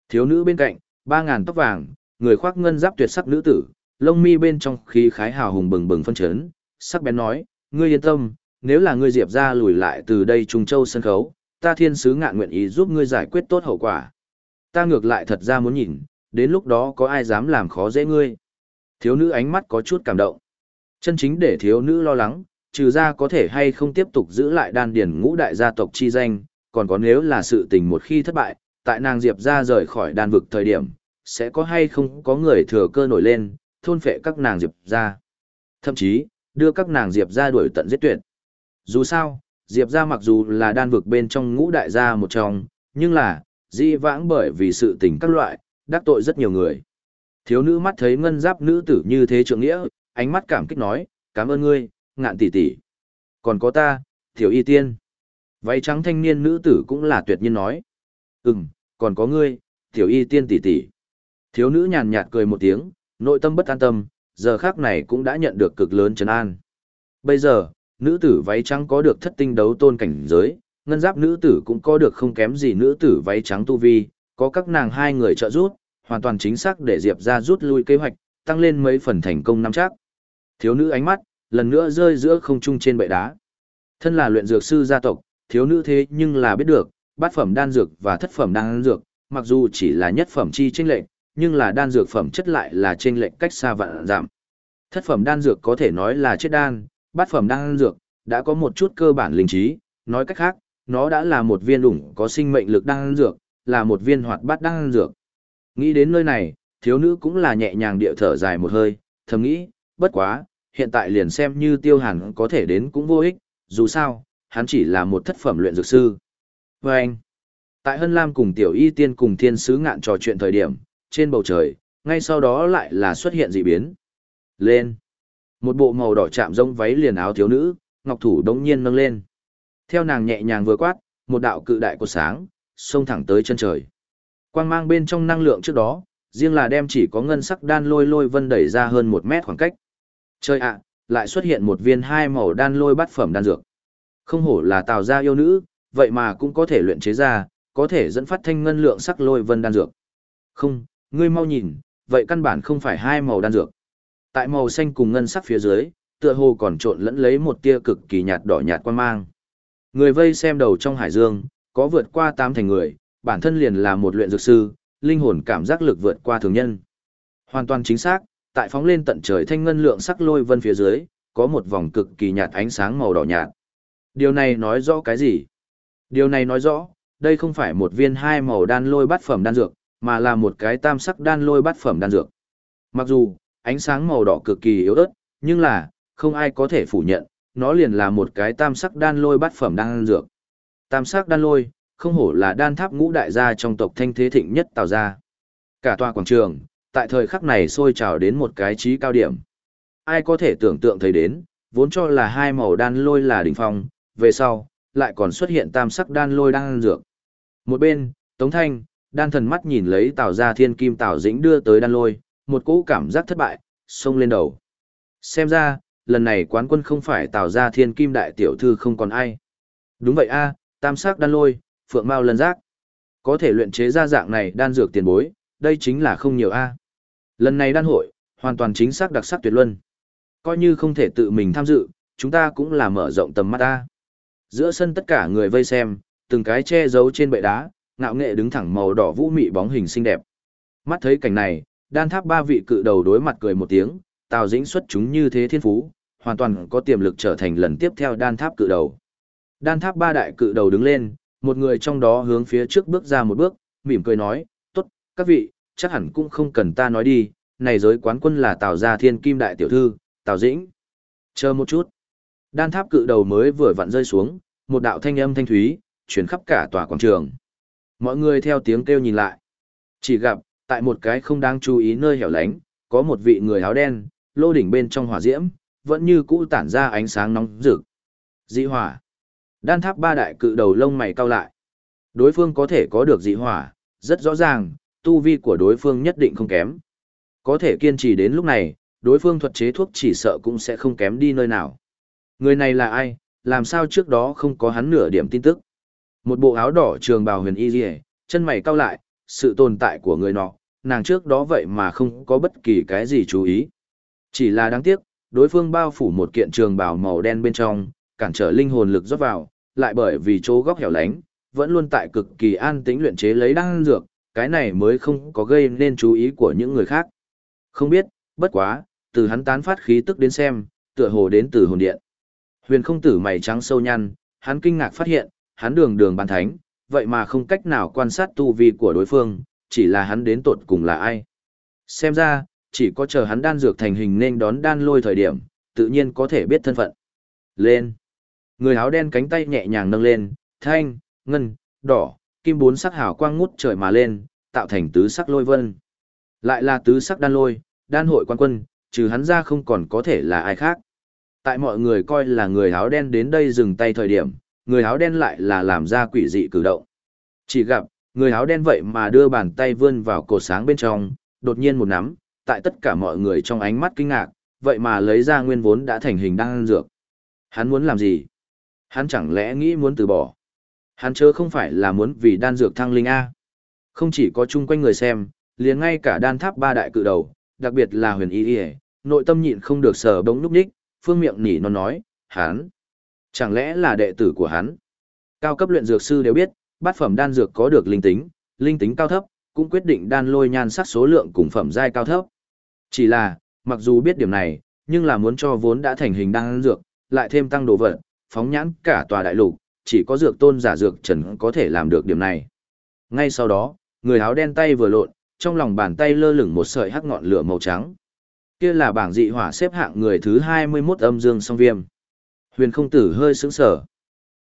thiếu nữ bên cạnh, ba ngàn tóc vàng, người khoác ngân giáp tuyệt sắc nữ tử, lông mi bên trong khí khái hào hùng bừng bừng phân chấn, sắc bén nói, ngươi yên tâm, nếu là ngươi diệp ra lùi lại từ đây Trung Châu sân khấu, ta thiên sứ ngạn nguyện ý giúp ngươi giải quyết tốt hậu quả. Ta ngược lại thật ra muốn nhìn, đến lúc đó có ai dám làm khó dễ ngươi. Thiếu nữ ánh mắt có chút cảm động. Chân chính để thiếu nữ lo lắng, trừ ra có thể hay không tiếp tục giữ lại đan điển ngũ đại gia tộc chi danh, còn có nếu là sự tình một khi thất bại, tại nàng Diệp ra rời khỏi đan vực thời điểm, sẽ có hay không có người thừa cơ nổi lên, thôn phệ các nàng Diệp ra. Thậm chí, đưa các nàng Diệp ra đuổi tận giết tuyệt. Dù sao, Diệp ra mặc dù là đan vực bên trong ngũ đại gia một trong, nhưng là, di vãng bởi vì sự tình các loại, đắc tội rất nhiều người. Thiếu nữ mắt thấy ngân giáp nữ tử như thế trượng nghĩa, ánh mắt cảm kích nói, cảm ơn ngươi, ngạn tỷ tỷ. Còn có ta, tiểu y tiên. Váy trắng thanh niên nữ tử cũng là tuyệt nhiên nói. Ừm, còn có ngươi, tiểu y tiên tỷ tỷ. Thiếu nữ nhàn nhạt cười một tiếng, nội tâm bất an tâm, giờ khác này cũng đã nhận được cực lớn trấn an. Bây giờ, nữ tử váy trắng có được thất tinh đấu tôn cảnh giới, ngân giáp nữ tử cũng có được không kém gì nữ tử váy trắng tu vi, có các nàng hai người trợ giúp, hoàn toàn chính xác để Diệp ra rút lui kế hoạch, tăng lên mấy phần thành công năm chắc. Thiếu nữ ánh mắt, lần nữa rơi giữa không trung trên bệ đá. Thân là luyện dược sư gia tộc, thiếu nữ thế nhưng là biết được, bát phẩm đan dược và thất phẩm đan dược, mặc dù chỉ là nhất phẩm chi chênh lệnh, nhưng là đan dược phẩm chất lại là trên lệnh cách xa vạn giảm. Thất phẩm đan dược có thể nói là chết đan, bát phẩm đan dược đã có một chút cơ bản linh trí, nói cách khác, nó đã là một viên ủng có sinh mệnh lực đan dược, là một viên hoạt bát đan dược. Nghĩ đến nơi này, thiếu nữ cũng là nhẹ nhàng địa thở dài một hơi, thầm nghĩ, bất quá, hiện tại liền xem như tiêu hàn có thể đến cũng vô ích, dù sao, hắn chỉ là một thất phẩm luyện dược sư. Vâng! anh, tại Hân Lam cùng tiểu y tiên cùng thiên sứ ngạn trò chuyện thời điểm, trên bầu trời, ngay sau đó lại là xuất hiện dị biến. Lên. Một bộ màu đỏ chạm rông váy liền áo thiếu nữ, ngọc thủ đống nhiên nâng lên. Theo nàng nhẹ nhàng vừa quát, một đạo cự đại của sáng, xông thẳng tới chân trời. Quang mang bên trong năng lượng trước đó, riêng là đem chỉ có ngân sắc đan lôi lôi vân đẩy ra hơn một mét khoảng cách. Chơi ạ, lại xuất hiện một viên hai màu đan lôi bát phẩm đan dược. Không hổ là tào gia yêu nữ, vậy mà cũng có thể luyện chế ra, có thể dẫn phát thanh ngân lượng sắc lôi vân đan dược. Không, ngươi mau nhìn, vậy căn bản không phải hai màu đan dược. Tại màu xanh cùng ngân sắc phía dưới, tựa hồ còn trộn lẫn lấy một tia cực kỳ nhạt đỏ nhạt quan mang. Người vây xem đầu trong hải dương, có vượt qua tám thành người, bản thân liền là một luyện dược sư, linh hồn cảm giác lực vượt qua thường nhân. Hoàn toàn chính xác, tại phóng lên tận trời thanh ngân lượng sắc lôi vân phía dưới, có một vòng cực kỳ nhạt ánh sáng màu đỏ nhạt. Điều này nói rõ cái gì? Điều này nói rõ, đây không phải một viên hai màu đan lôi bát phẩm đan dược, mà là một cái tam sắc đan lôi bát phẩm đan dược. Mặc dù, ánh sáng màu đỏ cực kỳ yếu ớt, nhưng là, không ai có thể phủ nhận, nó liền là một cái tam sắc đan lôi bát phẩm đan dược. Tam sắc đan lôi, không hổ là đan tháp ngũ đại gia trong tộc thanh thế thịnh nhất tạo ra. Cả tòa quảng trường, tại thời khắc này sôi trào đến một cái trí cao điểm. Ai có thể tưởng tượng thấy đến, vốn cho là hai màu đan lôi là đỉnh phong, về sau, lại còn xuất hiện tam sắc đan lôi đan dược. Một bên, Tống Thanh, đan thần mắt nhìn lấy Tào gia thiên kim Tào Dĩnh đưa tới đan lôi, một cỗ cảm giác thất bại, xông lên đầu. Xem ra, lần này quán quân không phải Tào gia thiên kim đại tiểu thư không còn ai. Đúng vậy a, tam sắc đan lôi, phượng mao lân giác. Có thể luyện chế ra dạng này đan dược tiền bối, đây chính là không nhiều a. Lần này đan hội, hoàn toàn chính xác đặc sắc tuyệt luân. Coi như không thể tự mình tham dự, chúng ta cũng là mở rộng tầm mắt ta. Giữa sân tất cả người vây xem, từng cái che giấu trên bệ đá, ngạo nghệ đứng thẳng màu đỏ vũ mị bóng hình xinh đẹp. Mắt thấy cảnh này, đan tháp ba vị cự đầu đối mặt cười một tiếng, Tào Dĩnh xuất chúng như thế thiên phú, hoàn toàn có tiềm lực trở thành lần tiếp theo đan tháp cự đầu. Đan tháp ba đại cự đầu đứng lên, một người trong đó hướng phía trước bước ra một bước, mỉm cười nói, tốt, các vị, chắc hẳn cũng không cần ta nói đi, này giới quán quân là Tào Gia Thiên Kim Đại Tiểu Thư, Tào Dĩnh. Chờ một chút. Đan tháp cự đầu mới vừa vặn rơi xuống, một đạo thanh âm thanh thúy, chuyển khắp cả tòa quảng trường. Mọi người theo tiếng kêu nhìn lại. Chỉ gặp, tại một cái không đáng chú ý nơi hẻo lánh, có một vị người áo đen, lô đỉnh bên trong hỏa diễm, vẫn như cũ tản ra ánh sáng nóng rực. Dị hỏa. Đan tháp ba đại cự đầu lông mày cau lại. Đối phương có thể có được dị hỏa, rất rõ ràng, tu vi của đối phương nhất định không kém. Có thể kiên trì đến lúc này, đối phương thuật chế thuốc chỉ sợ cũng sẽ không kém đi nơi nào. Người này là ai, làm sao trước đó không có hắn nửa điểm tin tức. Một bộ áo đỏ trường bào huyền y dì chân mày cau lại, sự tồn tại của người nọ, nàng trước đó vậy mà không có bất kỳ cái gì chú ý. Chỉ là đáng tiếc, đối phương bao phủ một kiện trường bào màu đen bên trong, cản trở linh hồn lực rót vào, lại bởi vì chỗ góc hẻo lánh, vẫn luôn tại cực kỳ an tĩnh luyện chế lấy đan dược, cái này mới không có gây nên chú ý của những người khác. Không biết, bất quá, từ hắn tán phát khí tức đến xem, tựa hồ đến từ hồn điện. Huyền không tử mày trắng sâu nhăn, hắn kinh ngạc phát hiện, hắn đường đường bàn thánh, vậy mà không cách nào quan sát tu vi của đối phương, chỉ là hắn đến tột cùng là ai. Xem ra, chỉ có chờ hắn đan dược thành hình nên đón đan lôi thời điểm, tự nhiên có thể biết thân phận. Lên. Người áo đen cánh tay nhẹ nhàng nâng lên, thanh, ngân, đỏ, kim bốn sắc hào quang ngút trời mà lên, tạo thành tứ sắc lôi vân. Lại là tứ sắc đan lôi, đan hội quan quân, trừ hắn ra không còn có thể là ai khác. Tại mọi người coi là người áo đen đến đây dừng tay thời điểm, người áo đen lại là làm ra quỷ dị cử động. Chỉ gặp, người áo đen vậy mà đưa bàn tay vươn vào cột sáng bên trong, đột nhiên một nắm, tại tất cả mọi người trong ánh mắt kinh ngạc, vậy mà lấy ra nguyên vốn đã thành hình đan dược. Hắn muốn làm gì? Hắn chẳng lẽ nghĩ muốn từ bỏ? Hắn chớ không phải là muốn vì đan dược thăng linh A. Không chỉ có chung quanh người xem, liền ngay cả đan tháp ba đại cự đầu, đặc biệt là huyền y y nội tâm nhịn không được sờ bóng núp ních, phương miệng nỉ nó nói, hắn. Chẳng lẽ là đệ tử của hắn? Cao cấp luyện dược sư đều biết, bát phẩm đan dược có được linh tính, linh tính cao thấp, cũng quyết định đan lôi nhan sắc số lượng cùng phẩm giai cao thấp. Chỉ là, mặc dù biết điểm này, nhưng là muốn cho vốn đã thành hình đan dược, lại thêm tăng đồ vật, phóng nhãn cả tòa đại lục, chỉ có dược tôn giả dược trần có thể làm được điểm này. Ngay sau đó, người áo đen tay vừa lộn, trong lòng bàn tay lơ lửng một sợi hắc ngọn lửa màu trắng. Kia là bảng dị hỏa xếp hạng người thứ 21 âm dương song viêm. Huyền không tử hơi sững sờ.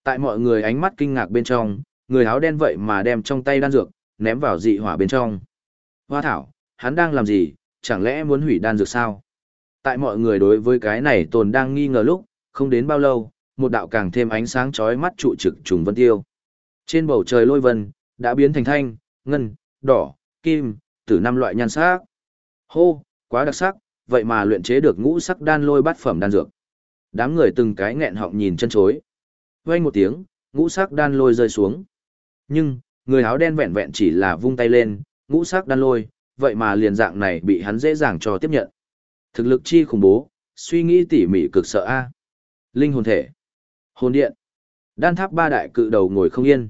Tại mọi người ánh mắt kinh ngạc bên trong, người áo đen vậy mà đem trong tay đan dược, ném vào dị hỏa bên trong. Hoa thảo, hắn đang làm gì, chẳng lẽ muốn hủy đan dược sao? Tại mọi người đối với cái này tồn đang nghi ngờ lúc, không đến bao lâu, một đạo càng thêm ánh sáng chói mắt trụ trực trùng vân tiêu. Trên bầu trời lôi vân, đã biến thành thanh, ngân, đỏ, kim, từ năm loại nhan sắc. Hô, quá đặc sắc, vậy mà luyện chế được ngũ sắc đan lôi bát phẩm đan dược. Đám người từng cái nghẹn họng nhìn chân chối. Vang một tiếng, ngũ sắc đan lôi rơi xuống. Nhưng, người áo đen vẹn vẹn chỉ là vung tay lên, ngũ sắc đan lôi, vậy mà liền dạng này bị hắn dễ dàng cho tiếp nhận. Thực lực chi khủng bố, suy nghĩ tỉ mỉ cực sợ a. Linh hồn thể, hồn điện, đan tháp ba đại cự đầu ngồi không yên.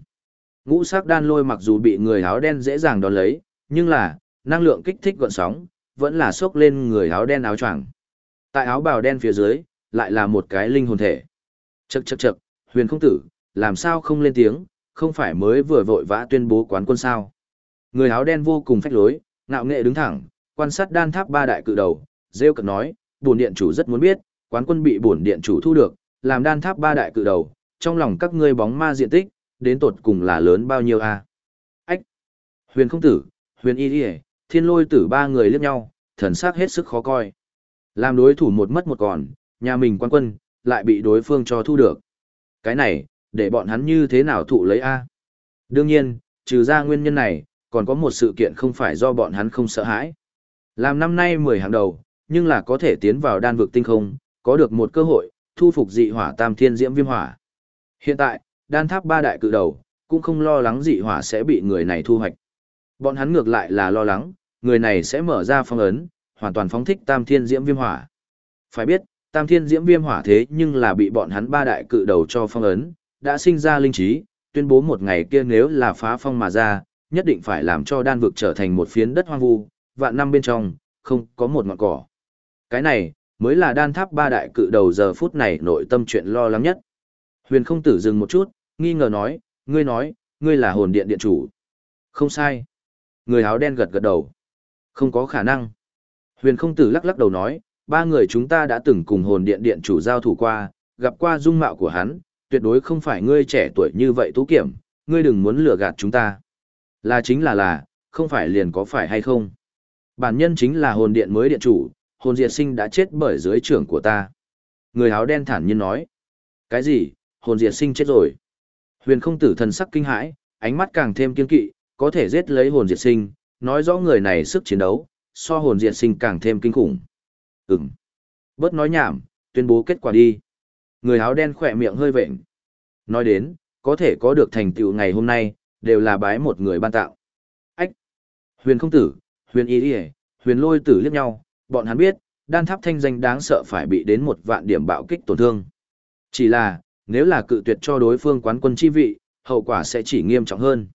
Ngũ sắc đan lôi mặc dù bị người áo đen dễ dàng đón lấy, nhưng là, năng lượng kích thích gọn sóng, vẫn là sốc lên người áo đen áo choàng. Tại áo bào đen phía dưới, lại là một cái linh hồn thể. Chậc chậc chậc, huyền không tử, làm sao không lên tiếng, không phải mới vừa vội vã tuyên bố quán quân sao. Người áo đen vô cùng phách lối, ngạo nghệ đứng thẳng, quan sát đan tháp ba đại cự đầu, rêu cực nói, bổn điện chủ rất muốn biết, quán quân bị bổn điện chủ thu được, làm đan tháp ba đại cự đầu, trong lòng các ngươi bóng ma diện tích, đến tột cùng là lớn bao nhiêu a? Ách! Huyền không tử, huyền y đi thiên lôi tử ba người liếc nhau, thần sắc hết sức khó coi. Làm đối thủ một mất một còn, nhà mình quan quân, lại bị đối phương cho thu được. Cái này, để bọn hắn như thế nào thụ lấy A. Đương nhiên, trừ ra nguyên nhân này, còn có một sự kiện không phải do bọn hắn không sợ hãi. Làm năm nay 10 hàng đầu, nhưng là có thể tiến vào đan vực tinh không, có được một cơ hội, thu phục dị hỏa tam thiên diễm viêm hỏa. Hiện tại, đan tháp ba đại cự đầu, cũng không lo lắng dị hỏa sẽ bị người này thu hoạch. Bọn hắn ngược lại là lo lắng, người này sẽ mở ra phong ấn, hoàn toàn phóng thích tam thiên diễm viêm hỏa. Phải biết, tam thiên diễm viêm hỏa thế nhưng là bị bọn hắn ba đại cự đầu cho phong ấn, đã sinh ra linh trí, tuyên bố một ngày kia nếu là phá phong mà ra, nhất định phải làm cho đan vực trở thành một phiến đất hoang vu, vạn năm bên trong, không có một ngọn cỏ. Cái này, mới là đan tháp ba đại cự đầu giờ phút này nội tâm chuyện lo lắng nhất. Huyền không tử dừng một chút, nghi ngờ nói, ngươi nói, ngươi là hồn điện điện chủ. Không sai. Người áo đen gật gật đầu. Không có khả năng. Huyền không tử lắc lắc đầu nói, ba người chúng ta đã từng cùng hồn điện điện chủ giao thủ qua, gặp qua dung mạo của hắn, tuyệt đối không phải ngươi trẻ tuổi như vậy tú kiểm, ngươi đừng muốn lừa gạt chúng ta. Là chính là là, không phải liền có phải hay không. Bản nhân chính là hồn điện mới điện chủ, hồn diệt sinh đã chết bởi dưới trưởng của ta. Người áo đen thản nhiên nói. Cái gì, hồn diệt sinh chết rồi. Huyền không tử thần sắc kinh hãi, ánh mắt càng thêm kiên kỵ, có thể giết lấy hồn diệt sinh, nói rõ người này sức chiến đấu, so hồn diệt sinh càng thêm kinh khủng. Ừm. Bớt nói nhảm, tuyên bố kết quả đi. Người áo đen khỏe miệng hơi vệnh. Nói đến, có thể có được thành tựu ngày hôm nay, đều là bái một người ban tạo. Ách! Huyền không tử, huyền y đi huyền lôi tử liếc nhau, bọn hắn biết, đan tháp thanh danh đáng sợ phải bị đến một vạn điểm bạo kích tổn thương. Chỉ là, nếu là cự tuyệt cho đối phương quán quân chi vị, hậu quả sẽ chỉ nghiêm trọng hơn.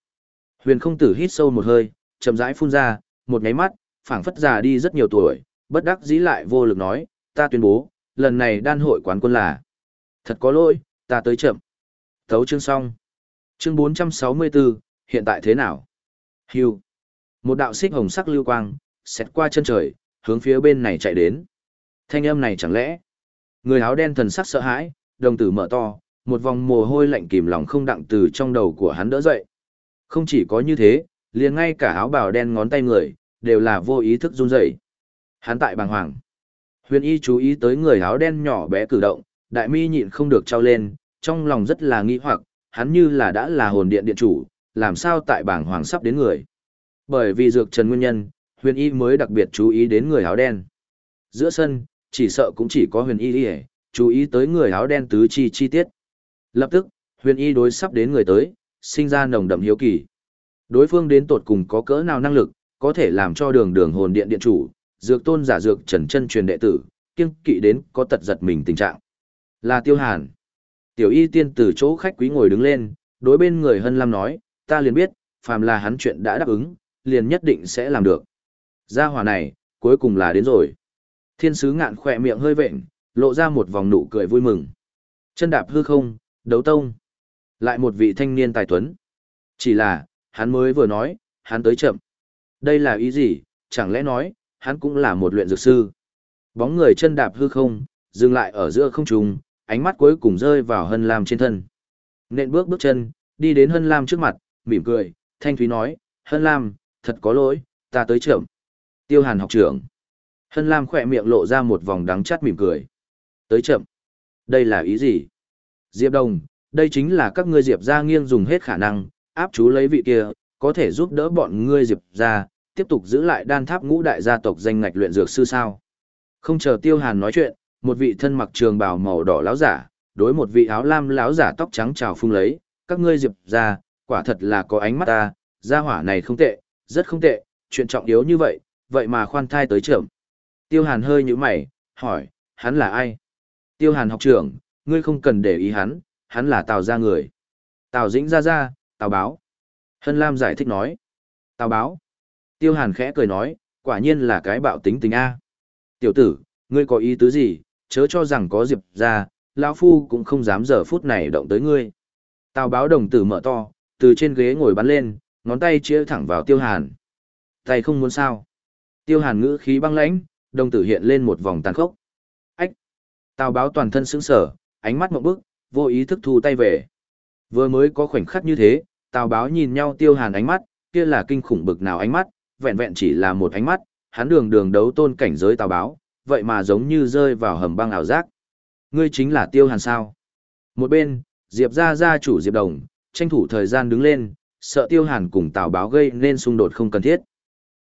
Huyền không tử hít sâu một hơi, chậm rãi phun ra, một nháy mắt, phảng phất già đi rất nhiều tuổi, bất đắc dĩ lại vô lực nói, ta tuyên bố, lần này đan hội quán quân là. Thật có lỗi, ta tới chậm. Thấu chương xong. Chương 464, hiện tại thế nào? Hưu. Một đạo xích hồng sắc lưu quang, xẹt qua chân trời, hướng phía bên này chạy đến. Thanh âm này chẳng lẽ? Người áo đen thần sắc sợ hãi, đồng tử mở to, một vòng mồ hôi lạnh kìm lòng không đặng từ trong đầu của hắn đỡ dậy. Không chỉ có như thế, liền ngay cả áo bào đen ngón tay người, đều là vô ý thức run rẩy. Hắn tại bàng hoàng. Huyền y chú ý tới người áo đen nhỏ bé cử động, đại mi nhịn không được trao lên, trong lòng rất là nghi hoặc, hắn như là đã là hồn điện điện chủ, làm sao tại bảng hoàng sắp đến người. Bởi vì dược trần nguyên nhân, huyền y mới đặc biệt chú ý đến người áo đen. Giữa sân, chỉ sợ cũng chỉ có huyền y đi chú ý tới người áo đen tứ chi chi tiết. Lập tức, huyền y đối sắp đến người tới, sinh ra nồng đậm hiếu kỳ. Đối phương đến tột cùng có cỡ nào năng lực, có thể làm cho đường đường hồn điện điện chủ, dược tôn giả dược trần chân truyền đệ tử, kiêng kỵ đến có tật giật mình tình trạng. Là tiêu hàn. Tiểu y tiên từ chỗ khách quý ngồi đứng lên, đối bên người hân lam nói, ta liền biết, phàm là hắn chuyện đã đáp ứng, liền nhất định sẽ làm được. Gia hỏa này, cuối cùng là đến rồi. Thiên sứ ngạn khỏe miệng hơi vệnh, lộ ra một vòng nụ cười vui mừng. Chân đạp hư không, đấu tông. Lại một vị thanh niên tài tuấn. Chỉ là, hắn mới vừa nói, hắn tới chậm. Đây là ý gì, chẳng lẽ nói, hắn cũng là một luyện dược sư. Bóng người chân đạp hư không, dừng lại ở giữa không trung, ánh mắt cuối cùng rơi vào Hân Lam trên thân. Nện bước bước chân, đi đến Hân Lam trước mặt, mỉm cười, thanh thúy nói, Hân Lam, thật có lỗi, ta tới chậm. Tiêu hàn học trưởng. Hân Lam khỏe miệng lộ ra một vòng đắng chát mỉm cười. Tới chậm. Đây là ý gì? Diệp Đồng, đây chính là các ngươi Diệp ra nghiêng dùng hết khả năng, áp chú lấy vị kia, có thể giúp đỡ bọn ngươi Diệp ra, tiếp tục giữ lại đan tháp ngũ đại gia tộc danh ngạch luyện dược sư sao. Không chờ Tiêu Hàn nói chuyện, một vị thân mặc trường bào màu đỏ lão giả, đối một vị áo lam lão giả tóc trắng chào phung lấy, các ngươi diệp ra, quả thật là có ánh mắt ta, gia hỏa này không tệ, rất không tệ, chuyện trọng yếu như vậy, vậy mà khoan thai tới trưởng. Tiêu Hàn hơi như mày, hỏi, hắn là ai? Tiêu Hàn học trưởng, ngươi không cần để ý hắn, hắn là Tào gia người. Tào Dĩnh gia gia Tào Báo. Hân Lam giải thích nói. Tào Báo. Tiêu Hàn khẽ cười nói, quả nhiên là cái bạo tính tình A. Tiểu tử, ngươi có ý tứ gì, chớ cho rằng có diệp ra, lão phu cũng không dám giờ phút này động tới ngươi. Tào báo đồng tử mở to, từ trên ghế ngồi bắn lên, ngón tay chĩa thẳng vào tiêu hàn. Tay không muốn sao. Tiêu hàn ngữ khí băng lãnh, đồng tử hiện lên một vòng tàn khốc. Ách! Tào báo toàn thân sững sở, ánh mắt mộng bức, vô ý thức thu tay về. Vừa mới có khoảnh khắc như thế, tào báo nhìn nhau tiêu hàn ánh mắt, kia là kinh khủng bực nào ánh mắt, vẹn vẹn chỉ là một ánh mắt, hắn đường đường đấu tôn cảnh giới tào báo, vậy mà giống như rơi vào hầm băng ảo giác. Ngươi chính là tiêu hàn sao. Một bên, Diệp ra gia chủ Diệp Đồng, tranh thủ thời gian đứng lên, sợ tiêu hàn cùng tào báo gây nên xung đột không cần thiết.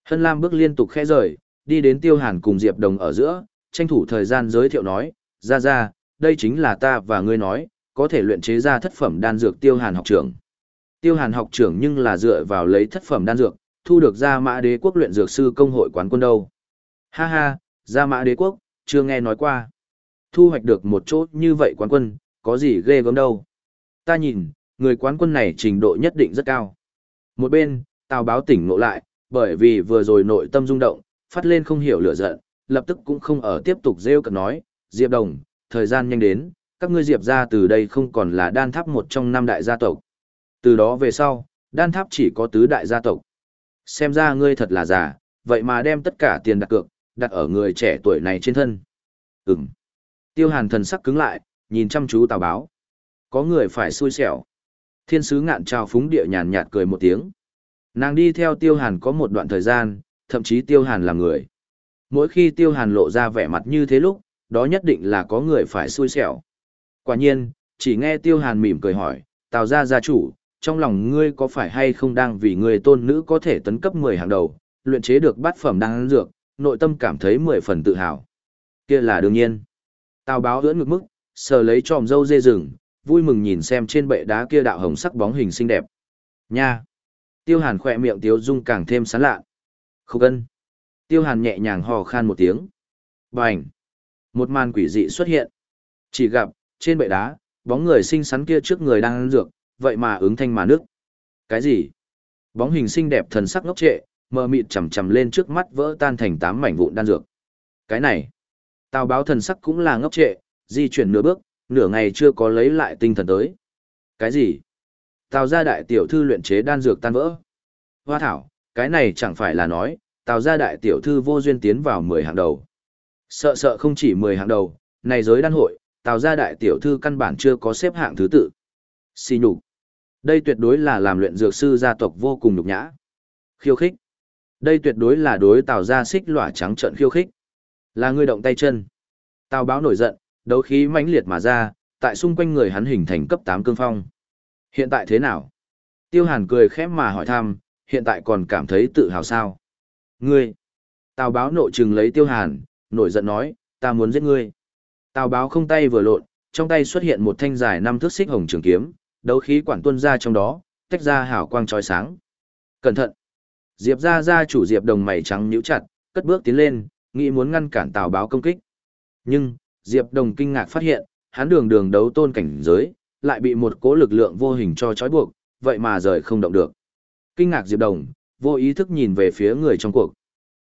Hân Lam bước liên tục khẽ rời, đi đến tiêu hàn cùng Diệp Đồng ở giữa, tranh thủ thời gian giới thiệu nói, ra ra, đây chính là ta và ngươi nói, có thể luyện chế ra thất phẩm đan dược tiêu hàn học trưởng. Tiêu hàn học trưởng nhưng là dựa vào lấy thất phẩm đan dược, thu được gia mã đế quốc luyện dược sư công hội quán quân đâu. Ha ha, Gia mã đế quốc, chưa nghe nói qua. Thu hoạch được một chỗ như vậy quán quân, có gì ghê gớm đâu. Ta nhìn, người quán quân này trình độ nhất định rất cao. Một bên, tào báo tỉnh ngộ lại, bởi vì vừa rồi nội tâm rung động, phát lên không hiểu lửa giận, lập tức cũng không ở tiếp tục rêu cận nói, Diệp Đồng, thời gian nhanh đến, các ngươi Diệp ra từ đây không còn là đan tháp một trong năm đại gia tộc. Từ đó về sau, đan tháp chỉ có tứ đại gia tộc. Xem ra ngươi thật là già, vậy mà đem tất cả tiền đặt cược, đặt ở người trẻ tuổi này trên thân. Ừm. Tiêu hàn thần sắc cứng lại, nhìn chăm chú tào báo. Có người phải xui xẻo. Thiên sứ ngạn trao phúng địa nhàn nhạt cười một tiếng. Nàng đi theo tiêu hàn có một đoạn thời gian, thậm chí tiêu hàn là người. Mỗi khi tiêu hàn lộ ra vẻ mặt như thế lúc, đó nhất định là có người phải xui xẻo. Quả nhiên, chỉ nghe tiêu hàn mỉm cười hỏi, tào ra gia chủ, trong lòng ngươi có phải hay không đang vì người tôn nữ có thể tấn cấp 10 hàng đầu, luyện chế được bát phẩm đan dược, nội tâm cảm thấy 10 phần tự hào. Kia là đương nhiên. Tào báo ưỡn ngực mức, sờ lấy tròm dâu dê rừng, vui mừng nhìn xem trên bệ đá kia đạo hồng sắc bóng hình xinh đẹp. Nha! Tiêu hàn khỏe miệng tiếu dung càng thêm sán lạ. Khúc ân! Tiêu hàn nhẹ nhàng hò khan một tiếng. Bành! Một màn quỷ dị xuất hiện. Chỉ gặp, trên bệ đá, bóng người xinh xắn kia trước người đang ăn dược, vậy mà ứng thanh mà nước. Cái gì? Bóng hình xinh đẹp thần sắc ngốc trệ, mờ mịt chầm chầm lên trước mắt vỡ tan thành tám mảnh vụn đan dược. Cái này, Tào báo thần sắc cũng là ngốc trệ, di chuyển nửa bước, nửa ngày chưa có lấy lại tinh thần tới. Cái gì? Tào gia đại tiểu thư luyện chế đan dược tan vỡ. Hoa thảo, cái này chẳng phải là nói, Tào gia đại tiểu thư vô duyên tiến vào 10 hàng đầu. Sợ sợ không chỉ 10 hàng đầu, này giới đan hội, Tào gia đại tiểu thư căn bản chưa có xếp hạng thứ tự. Xì nhục. Đây tuyệt đối là làm luyện dược sư gia tộc vô cùng nhục nhã. Khiêu khích. Đây tuyệt đối là đối Tào gia xích lỏa trắng trợn khiêu khích. Là ngươi động tay chân. Tào báo nổi giận, đấu khí mãnh liệt mà ra, tại xung quanh người hắn hình thành cấp 8 cương phong. Hiện tại thế nào? Tiêu Hàn cười khẽ mà hỏi thăm, hiện tại còn cảm thấy tự hào sao? Ngươi! Tào báo nộ trừng lấy Tiêu Hàn, nổi giận nói, ta muốn giết ngươi. Tào báo không tay vừa lộn, trong tay xuất hiện một thanh dài năm thước xích hồng trường kiếm, đấu khí quản tuân ra trong đó, tách ra hào quang chói sáng. Cẩn thận! Diệp ra ra chủ Diệp đồng mày trắng nhíu chặt, cất bước tiến lên, nghĩ muốn ngăn cản Tào báo công kích. Nhưng, Diệp Đồng kinh ngạc phát hiện, hắn đường đường đấu tôn cảnh giới, lại bị một cỗ lực lượng vô hình cho trói buộc, vậy mà rời không động được. Kinh ngạc Diệp Đồng, vô ý thức nhìn về phía người trong cuộc.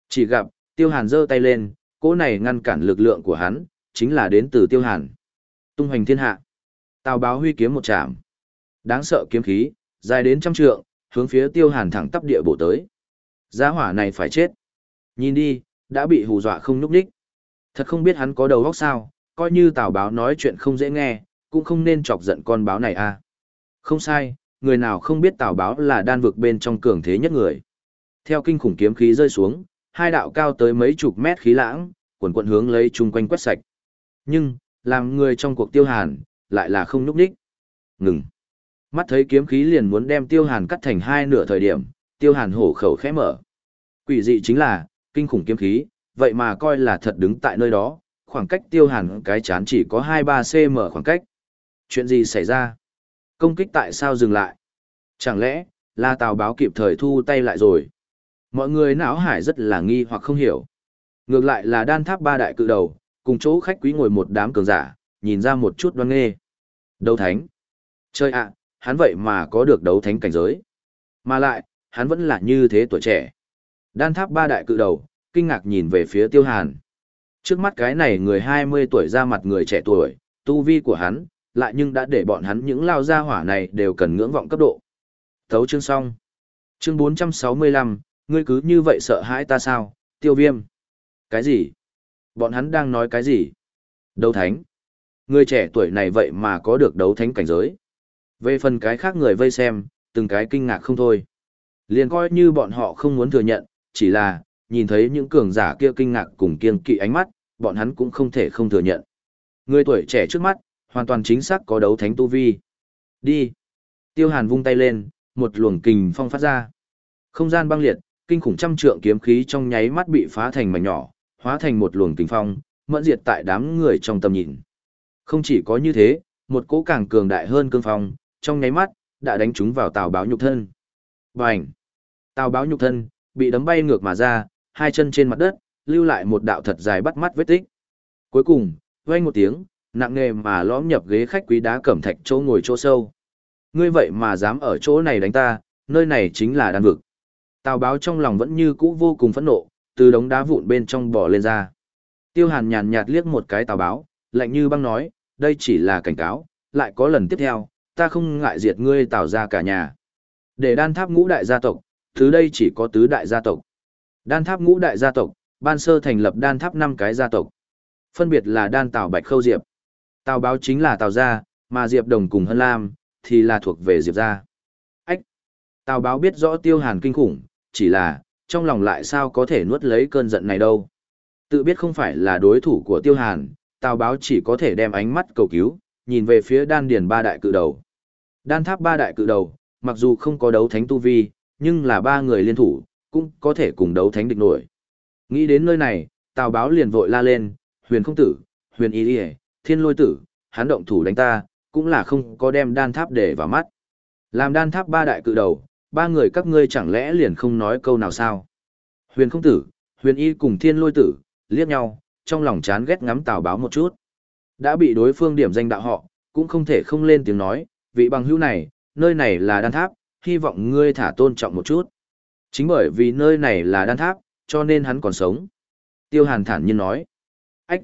Chỉ gặp, Tiêu Hàn giơ tay lên, cỗ này ngăn cản lực lượng của hắn, chính là đến từ Tiêu Hàn. Tung hoành thiên hạ. Tào báo huy kiếm một chạm. Đáng sợ kiếm khí, dài đến trăm trượng, hướng phía Tiêu Hàn thẳng tắp địa bổ tới. Giá hỏa này phải chết. Nhìn đi, đã bị hù dọa không nhúc đích. Thật không biết hắn có đầu óc sao, coi như tào báo nói chuyện không dễ nghe, cũng không nên chọc giận con báo này à. Không sai, người nào không biết tào báo là đan vực bên trong cường thế nhất người. Theo kinh khủng kiếm khí rơi xuống, hai đạo cao tới mấy chục mét khí lãng, quần quận hướng lấy chung quanh quét sạch. Nhưng, làm người trong cuộc tiêu hàn, lại là không nhúc đích. Ngừng. Mắt thấy kiếm khí liền muốn đem tiêu hàn cắt thành hai nửa thời điểm, tiêu hàn hổ khẩu khẽ mở. Quỷ dị chính là, kinh khủng kiếm khí, vậy mà coi là thật đứng tại nơi đó, khoảng cách tiêu hàn cái chán chỉ có 2-3 cm khoảng cách. Chuyện gì xảy ra? Công kích tại sao dừng lại? Chẳng lẽ, là tào báo kịp thời thu tay lại rồi? Mọi người não hải rất là nghi hoặc không hiểu. Ngược lại là đan tháp ba đại cự đầu, cùng chỗ khách quý ngồi một đám cường giả, nhìn ra một chút đoan nghê. Đấu thánh. Chơi ạ, hắn vậy mà có được đấu thánh cảnh giới. Mà lại, hắn vẫn là như thế tuổi trẻ. Đan tháp ba đại cự đầu, kinh ngạc nhìn về phía tiêu hàn. Trước mắt cái này người 20 tuổi ra mặt người trẻ tuổi, tu vi của hắn, lại nhưng đã để bọn hắn những lao gia hỏa này đều cần ngưỡng vọng cấp độ. Thấu chương xong. Chương 465, ngươi cứ như vậy sợ hãi ta sao, tiêu viêm. Cái gì? Bọn hắn đang nói cái gì? Đấu thánh. Người trẻ tuổi này vậy mà có được đấu thánh cảnh giới. Về phần cái khác người vây xem, từng cái kinh ngạc không thôi. Liền coi như bọn họ không muốn thừa nhận, chỉ là, nhìn thấy những cường giả kia kinh ngạc cùng kiên kỵ ánh mắt, bọn hắn cũng không thể không thừa nhận. Người tuổi trẻ trước mắt, hoàn toàn chính xác có đấu thánh tu vi. Đi. Tiêu Hàn vung tay lên, một luồng kình phong phát ra. Không gian băng liệt, kinh khủng trăm trượng kiếm khí trong nháy mắt bị phá thành mảnh nhỏ, hóa thành một luồng kình phong, mẫn diệt tại đám người trong tầm nhìn. Không chỉ có như thế, một cỗ càng cường đại hơn cương phong, trong nháy mắt, đã đánh trúng vào tàu báo nhục thân. Bành! Tàu báo nhục thân, bị đấm bay ngược mà ra, hai chân trên mặt đất, lưu lại một đạo thật dài bắt mắt vết tích. Cuối cùng, vang một tiếng, nặng nề mà lõm nhập ghế khách quý đá cẩm thạch chỗ ngồi chỗ sâu. Ngươi vậy mà dám ở chỗ này đánh ta, nơi này chính là đan vực. Tào báo trong lòng vẫn như cũ vô cùng phẫn nộ, từ đống đá vụn bên trong bỏ lên ra. Tiêu hàn nhàn nhạt liếc một cái tào báo, lạnh như băng nói, đây chỉ là cảnh cáo, lại có lần tiếp theo, ta không ngại diệt ngươi tào ra cả nhà. Để đan tháp ngũ đại gia tộc, thứ đây chỉ có tứ đại gia tộc. Đan tháp ngũ đại gia tộc, ban sơ thành lập đan tháp năm cái gia tộc. Phân biệt là đan tào bạch khâu diệp. Tào báo chính là tào gia, mà diệp đồng cùng hân lam, thì là thuộc về diệp gia. Ách! Tào báo biết rõ tiêu hàn kinh khủng, chỉ là, trong lòng lại sao có thể nuốt lấy cơn giận này đâu. Tự biết không phải là đối thủ của tiêu hàn, tào báo chỉ có thể đem ánh mắt cầu cứu, nhìn về phía đan điền ba đại cự đầu. Đan tháp ba đại cự đầu, mặc dù không có đấu thánh tu vi, nhưng là ba người liên thủ, cũng có thể cùng đấu thánh địch nổi. Nghĩ đến nơi này, Tào Báo liền vội la lên, huyền không tử, huyền y đi thiên lôi tử, hắn động thủ đánh ta, cũng là không có đem đan tháp để vào mắt. Làm đan tháp ba đại cự đầu, ba người các ngươi chẳng lẽ liền không nói câu nào sao? Huyền không tử, huyền y cùng thiên lôi tử, liếc nhau, trong lòng chán ghét ngắm Tào Báo một chút. Đã bị đối phương điểm danh đạo họ, cũng không thể không lên tiếng nói, vị bằng hữu này, nơi này là đan tháp, hy vọng ngươi thả tôn trọng một chút. Chính bởi vì nơi này là đan tháp, cho nên hắn còn sống. Tiêu Hàn thản nhiên nói. Ách!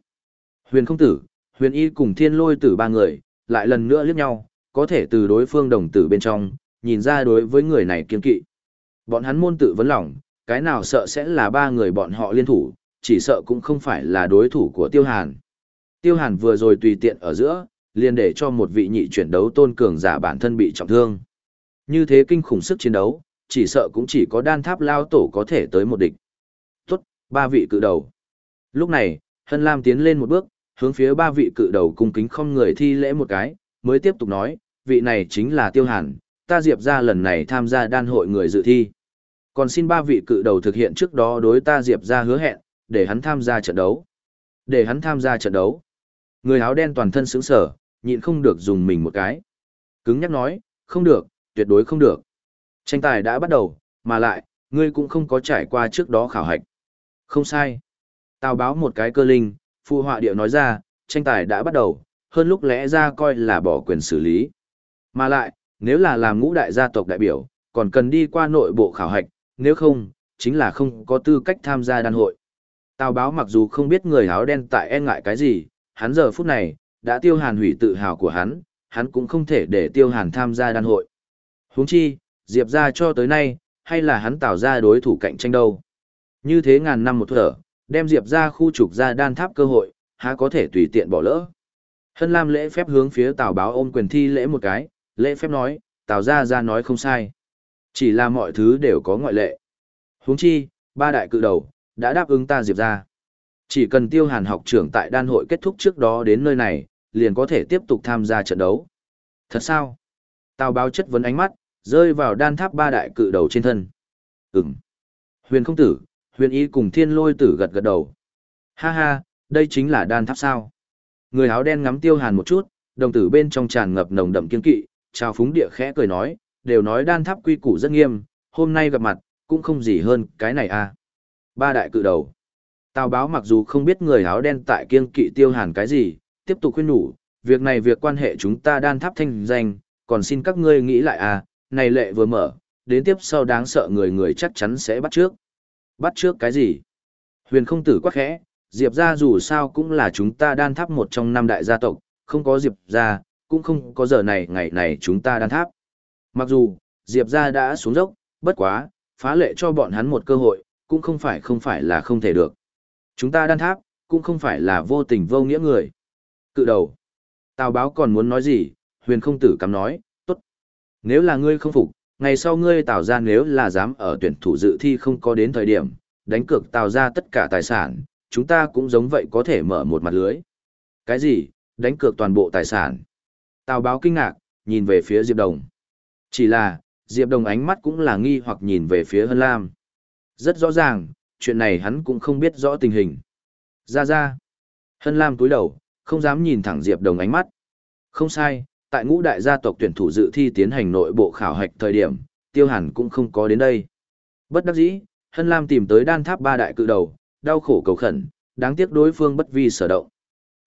Huyền không tử, huyền y cùng thiên lôi tử ba người, lại lần nữa liếc nhau, có thể từ đối phương đồng tử bên trong, nhìn ra đối với người này kiên kỵ. Bọn hắn môn tự vấn lòng, cái nào sợ sẽ là ba người bọn họ liên thủ, chỉ sợ cũng không phải là đối thủ của Tiêu Hàn. Tiêu Hàn vừa rồi tùy tiện ở giữa, liền để cho một vị nhị chuyển đấu tôn cường giả bản thân bị trọng thương. Như thế kinh khủng sức chiến đấu, chỉ sợ cũng chỉ có đan tháp lao tổ có thể tới một địch. Tốt, ba vị cự đầu. Lúc này, Hân Lam tiến lên một bước, hướng phía ba vị cự đầu cung kính không người thi lễ một cái, mới tiếp tục nói, vị này chính là Tiêu Hàn, ta Diệp ra lần này tham gia đan hội người dự thi. Còn xin ba vị cự đầu thực hiện trước đó đối ta Diệp ra hứa hẹn, để hắn tham gia trận đấu. Để hắn tham gia trận đấu. Người áo đen toàn thân sững sở, nhịn không được dùng mình một cái. Cứng nhắc nói, không được, tuyệt đối không được. Tranh tài đã bắt đầu, mà lại, ngươi cũng không có trải qua trước đó khảo hạch. Không sai. Tào báo một cái cơ linh, phụ họa điệu nói ra, tranh tài đã bắt đầu, hơn lúc lẽ ra coi là bỏ quyền xử lý. Mà lại, nếu là làm ngũ đại gia tộc đại biểu, còn cần đi qua nội bộ khảo hạch, nếu không, chính là không có tư cách tham gia đan hội. Tào báo mặc dù không biết người áo đen tại e ngại cái gì, hắn giờ phút này, đã tiêu hàn hủy tự hào của hắn, hắn cũng không thể để tiêu hàn tham gia đan hội. huống chi, Diệp ra cho tới nay, hay là hắn tạo ra đối thủ cạnh tranh đâu. Như thế ngàn năm một thở, đem Diệp ra khu trục ra đan tháp cơ hội, há có thể tùy tiện bỏ lỡ. Hân Lam lễ phép hướng phía Tào báo ôm quyền thi lễ một cái, lễ phép nói, Tào ra ra nói không sai. Chỉ là mọi thứ đều có ngoại lệ. huống chi, ba đại cự đầu, đã đáp ứng ta Diệp ra. Chỉ cần tiêu hàn học trưởng tại đan hội kết thúc trước đó đến nơi này, liền có thể tiếp tục tham gia trận đấu. Thật sao? Tào báo chất vấn ánh mắt, rơi vào đan tháp ba đại cự đầu trên thân. Ừm. Huyền không tử, huyền ý cùng thiên lôi tử gật gật đầu. Ha ha, đây chính là đan tháp sao. Người áo đen ngắm tiêu hàn một chút, đồng tử bên trong tràn ngập nồng đậm kiên kỵ, chào phúng địa khẽ cười nói, đều nói đan tháp quy củ rất nghiêm, hôm nay gặp mặt, cũng không gì hơn cái này à. Ba đại cự đầu. Tào báo mặc dù không biết người áo đen tại kiên kỵ tiêu hàn cái gì, tiếp tục khuyên nhủ, việc này việc quan hệ chúng ta đan tháp thanh danh, còn xin các ngươi nghĩ lại à, này lệ vừa mở, đến tiếp sau đáng sợ người người chắc chắn sẽ bắt trước. Bắt trước cái gì? Huyền không tử quá khẽ, Diệp ra dù sao cũng là chúng ta đan tháp một trong năm đại gia tộc, không có Diệp ra, cũng không có giờ này ngày này chúng ta đan tháp. Mặc dù, Diệp ra đã xuống dốc, bất quá, phá lệ cho bọn hắn một cơ hội, cũng không phải không phải là không thể được. Chúng ta đan tháp, cũng không phải là vô tình vô nghĩa người. Cự đầu. Tào báo còn muốn nói gì, huyền không tử cắm nói, tốt. Nếu là ngươi không phục, ngày sau ngươi tạo ra nếu là dám ở tuyển thủ dự thi không có đến thời điểm, đánh cược tạo ra tất cả tài sản, chúng ta cũng giống vậy có thể mở một mặt lưới. Cái gì, đánh cược toàn bộ tài sản? Tào báo kinh ngạc, nhìn về phía Diệp Đồng. Chỉ là, Diệp Đồng ánh mắt cũng là nghi hoặc nhìn về phía Hân Lam. Rất rõ ràng, chuyện này hắn cũng không biết rõ tình hình. Ra ra. Hân Lam túi đầu, không dám nhìn thẳng Diệp Đồng ánh mắt. Không sai, tại ngũ đại gia tộc tuyển thủ dự thi tiến hành nội bộ khảo hạch thời điểm, Tiêu Hàn cũng không có đến đây. Bất đắc dĩ, Hân Lam tìm tới đan tháp ba đại cự đầu, đau khổ cầu khẩn, đáng tiếc đối phương bất vi sở động.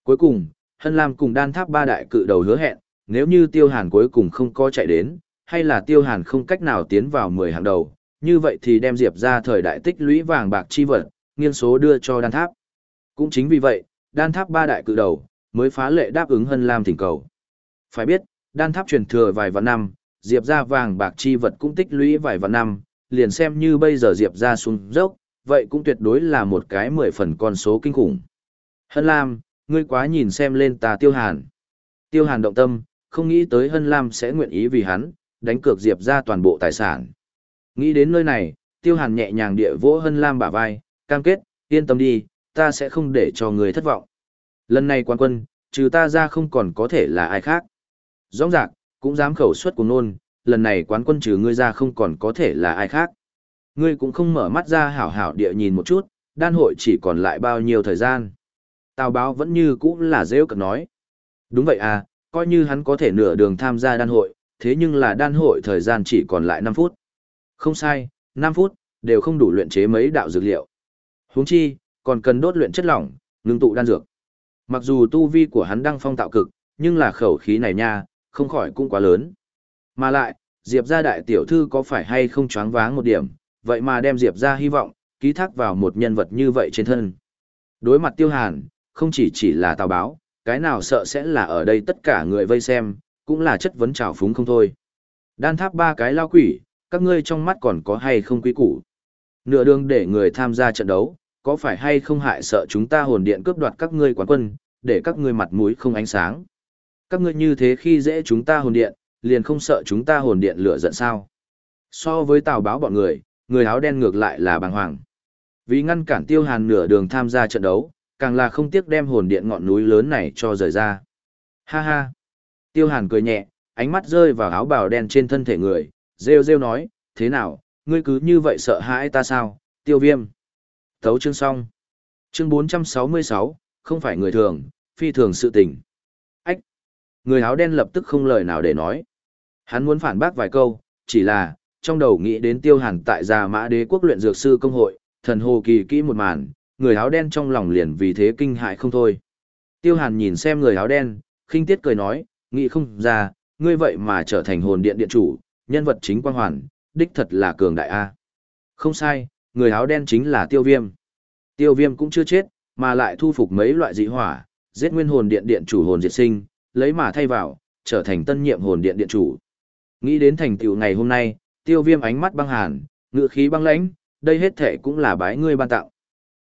Cuối cùng, Hân Lam cùng đan tháp ba đại cự đầu hứa hẹn, nếu như Tiêu Hàn cuối cùng không có chạy đến, hay là Tiêu Hàn không cách nào tiến vào 10 hàng đầu, như vậy thì đem Diệp ra thời đại tích lũy vàng bạc chi vật, nghiên số đưa cho đan tháp. Cũng chính vì vậy, đan tháp ba đại cự đầu, mới phá lệ đáp ứng Hân Lam thỉnh cầu. Phải biết, đan tháp truyền thừa vài vạn năm, Diệp ra vàng bạc chi vật cũng tích lũy vài vạn năm, liền xem như bây giờ Diệp ra xuống dốc, vậy cũng tuyệt đối là một cái mười phần con số kinh khủng. Hân Lam, ngươi quá nhìn xem lên ta Tiêu Hàn. Tiêu Hàn động tâm, không nghĩ tới Hân Lam sẽ nguyện ý vì hắn, đánh cược Diệp ra toàn bộ tài sản. Nghĩ đến nơi này, Tiêu Hàn nhẹ nhàng địa vỗ Hân Lam bả vai, cam kết, yên tâm đi, ta sẽ không để cho người thất vọng. Lần này quan quân, trừ ta ra không còn có thể là ai khác. Rõ ràng, cũng dám khẩu suất của nôn, lần này quán quân trừ ngươi ra không còn có thể là ai khác. Ngươi cũng không mở mắt ra hảo hảo địa nhìn một chút, đan hội chỉ còn lại bao nhiêu thời gian. Tào báo vẫn như cũ là rêu cực nói. Đúng vậy à, coi như hắn có thể nửa đường tham gia đan hội, thế nhưng là đan hội thời gian chỉ còn lại 5 phút. Không sai, 5 phút, đều không đủ luyện chế mấy đạo dược liệu. Huống chi, còn cần đốt luyện chất lỏng, ngưng tụ đan dược. Mặc dù tu vi của hắn đang phong tạo cực, nhưng là khẩu khí này nha, không khỏi cũng quá lớn. Mà lại, Diệp gia đại tiểu thư có phải hay không choáng váng một điểm, vậy mà đem Diệp gia hy vọng, ký thác vào một nhân vật như vậy trên thân. Đối mặt tiêu hàn, không chỉ chỉ là tào báo, cái nào sợ sẽ là ở đây tất cả người vây xem, cũng là chất vấn trào phúng không thôi. Đan tháp ba cái lao quỷ, các ngươi trong mắt còn có hay không quý củ. Nửa đường để người tham gia trận đấu, có phải hay không hại sợ chúng ta hồn điện cướp đoạt các ngươi quán quân, để các ngươi mặt mũi không ánh sáng. Các ngươi như thế khi dễ chúng ta hồn điện, liền không sợ chúng ta hồn điện lửa giận sao. So với tào báo bọn người, người áo đen ngược lại là bàng hoàng. Vì ngăn cản tiêu hàn nửa đường tham gia trận đấu, càng là không tiếc đem hồn điện ngọn núi lớn này cho rời ra. Ha ha! Tiêu hàn cười nhẹ, ánh mắt rơi vào áo bào đen trên thân thể người, rêu rêu nói, thế nào, ngươi cứ như vậy sợ hãi ta sao, tiêu viêm. Thấu chương xong. Chương 466, không phải người thường, phi thường sự tình. Ách! Người áo đen lập tức không lời nào để nói. Hắn muốn phản bác vài câu, chỉ là, trong đầu nghĩ đến tiêu hàn tại gia mã đế quốc luyện dược sư công hội, thần hồ kỳ kỹ một màn, người áo đen trong lòng liền vì thế kinh hại không thôi. Tiêu hàn nhìn xem người áo đen, khinh tiết cười nói, nghĩ không ra, ngươi vậy mà trở thành hồn điện điện chủ, nhân vật chính quang hoàn, đích thật là cường đại A. Không sai, người áo đen chính là tiêu viêm. Tiêu viêm cũng chưa chết, mà lại thu phục mấy loại dị hỏa, giết nguyên hồn điện điện chủ hồn diệt sinh, lấy mà thay vào, trở thành tân nhiệm hồn điện điện chủ. Nghĩ đến thành tựu ngày hôm nay, tiêu viêm ánh mắt băng hàn, ngựa khí băng lãnh, đây hết thể cũng là bái ngươi ban tặng.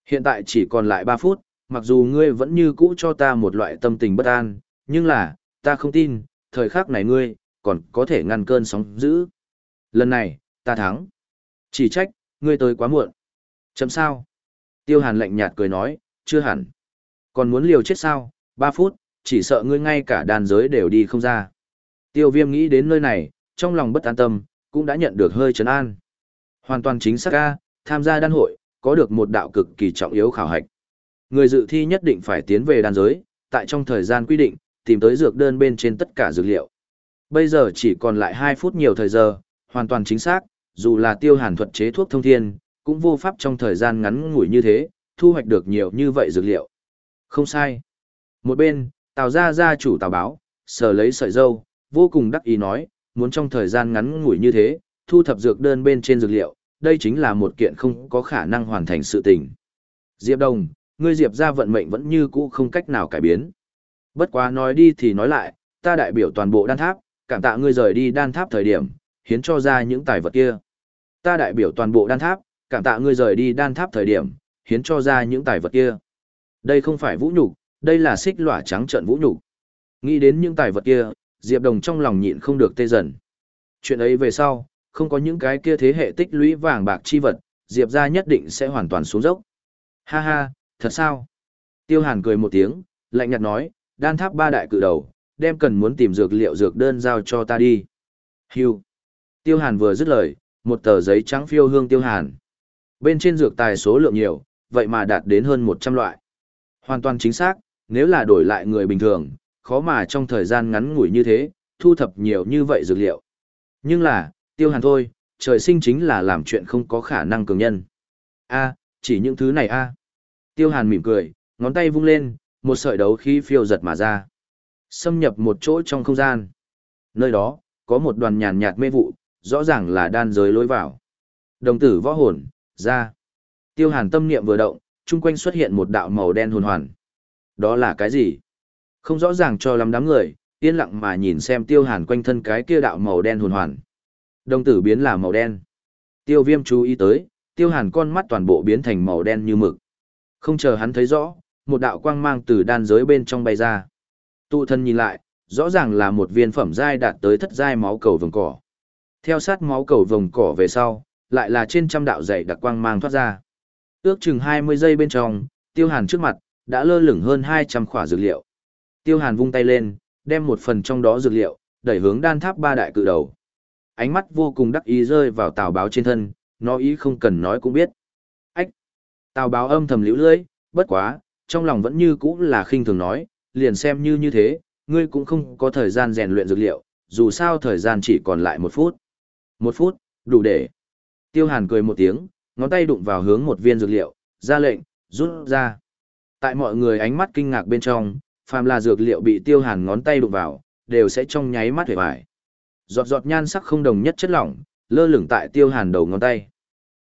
Hiện tại chỉ còn lại 3 phút, mặc dù ngươi vẫn như cũ cho ta một loại tâm tình bất an, nhưng là, ta không tin, thời khắc này ngươi, còn có thể ngăn cơn sóng dữ. Lần này, ta thắng. Chỉ trách, ngươi tới quá muộn. Chấm sao? Tiêu hàn lạnh nhạt cười nói, chưa hẳn. Còn muốn liều chết sao? Ba phút, chỉ sợ ngươi ngay cả đàn giới đều đi không ra. Tiêu viêm nghĩ đến nơi này, trong lòng bất an tâm, cũng đã nhận được hơi trấn an. Hoàn toàn chính xác ca, tham gia đan hội, có được một đạo cực kỳ trọng yếu khảo hạch. Người dự thi nhất định phải tiến về đan giới, tại trong thời gian quy định, tìm tới dược đơn bên trên tất cả dược liệu. Bây giờ chỉ còn lại 2 phút nhiều thời giờ, hoàn toàn chính xác, dù là tiêu hàn thuật chế thuốc thông thiên, cũng vô pháp trong thời gian ngắn ngủi như thế, thu hoạch được nhiều như vậy dược liệu. Không sai. Một bên, Tào gia gia chủ Tào báo, sở lấy sợi dâu, vô cùng đắc ý nói, muốn trong thời gian ngắn ngủi như thế, thu thập dược đơn bên trên dược liệu, đây chính là một kiện không có khả năng hoàn thành sự tình. Diệp Đồng, ngươi Diệp gia vận mệnh vẫn như cũ không cách nào cải biến. Bất quá nói đi thì nói lại, ta đại biểu toàn bộ đan tháp, cảm tạ ngươi rời đi đan tháp thời điểm, hiến cho ra những tài vật kia. Ta đại biểu toàn bộ đan tháp, cảm tạ ngươi rời đi đan tháp thời điểm, hiến cho ra những tài vật kia. Đây không phải vũ nhục, đây là xích lỏa trắng trận vũ nhục. Nghĩ đến những tài vật kia, Diệp Đồng trong lòng nhịn không được tê dần. Chuyện ấy về sau, không có những cái kia thế hệ tích lũy vàng bạc chi vật, Diệp gia nhất định sẽ hoàn toàn xuống dốc. Ha ha, thật sao? Tiêu Hàn cười một tiếng, lạnh nhạt nói, đan tháp ba đại cự đầu, đem cần muốn tìm dược liệu dược đơn giao cho ta đi. Hưu. Tiêu Hàn vừa dứt lời, một tờ giấy trắng phiêu hương Tiêu Hàn. Bên trên dược tài số lượng nhiều, vậy mà đạt đến hơn 100 loại. Hoàn toàn chính xác, nếu là đổi lại người bình thường, khó mà trong thời gian ngắn ngủi như thế, thu thập nhiều như vậy dược liệu. Nhưng là, tiêu hàn thôi, trời sinh chính là làm chuyện không có khả năng cường nhân. a chỉ những thứ này a Tiêu hàn mỉm cười, ngón tay vung lên, một sợi đấu khí phiêu giật mà ra. Xâm nhập một chỗ trong không gian. Nơi đó, có một đoàn nhàn nhạt mê vụ, rõ ràng là đan giới lối vào. Đồng tử võ hồn, ra. Tiêu hàn tâm niệm vừa động, chung quanh xuất hiện một đạo màu đen hồn hoàn. Đó là cái gì? Không rõ ràng cho lắm đám người, yên lặng mà nhìn xem tiêu hàn quanh thân cái kia đạo màu đen hồn hoàn. Đồng tử biến là màu đen. Tiêu viêm chú ý tới, tiêu hàn con mắt toàn bộ biến thành màu đen như mực. Không chờ hắn thấy rõ, một đạo quang mang từ đan giới bên trong bay ra. Tụ thân nhìn lại, rõ ràng là một viên phẩm giai đạt tới thất giai máu cầu vồng cỏ. Theo sát máu cầu vồng cỏ về sau, lại là trên trăm đạo dày đặc quang mang thoát ra. Ước chừng 20 giây bên trong, tiêu hàn trước mặt, đã lơ lửng hơn 200 khỏa dược liệu. Tiêu hàn vung tay lên, đem một phần trong đó dược liệu, đẩy hướng đan tháp ba đại cự đầu. ánh mắt vô cùng đắc ý rơi vào tào báo trên thân, nó ý không cần nói cũng biết. Ách! Tào báo âm thầm liễu lưỡi, bất quá, trong lòng vẫn như cũ là khinh thường nói, liền xem như như thế, ngươi cũng không có thời gian rèn luyện dược liệu, dù sao thời gian chỉ còn lại một phút. Một phút, đủ để. Tiêu hàn cười một tiếng, ngón tay đụng vào hướng một viên dược liệu, ra lệnh, rút ra. Tại mọi người ánh mắt kinh ngạc bên trong, phàm là dược liệu bị tiêu hàn ngón tay đụng vào, đều sẽ trong nháy mắt hủy bại. Giọt giọt nhan sắc không đồng nhất chất lỏng, lơ lửng tại tiêu hàn đầu ngón tay.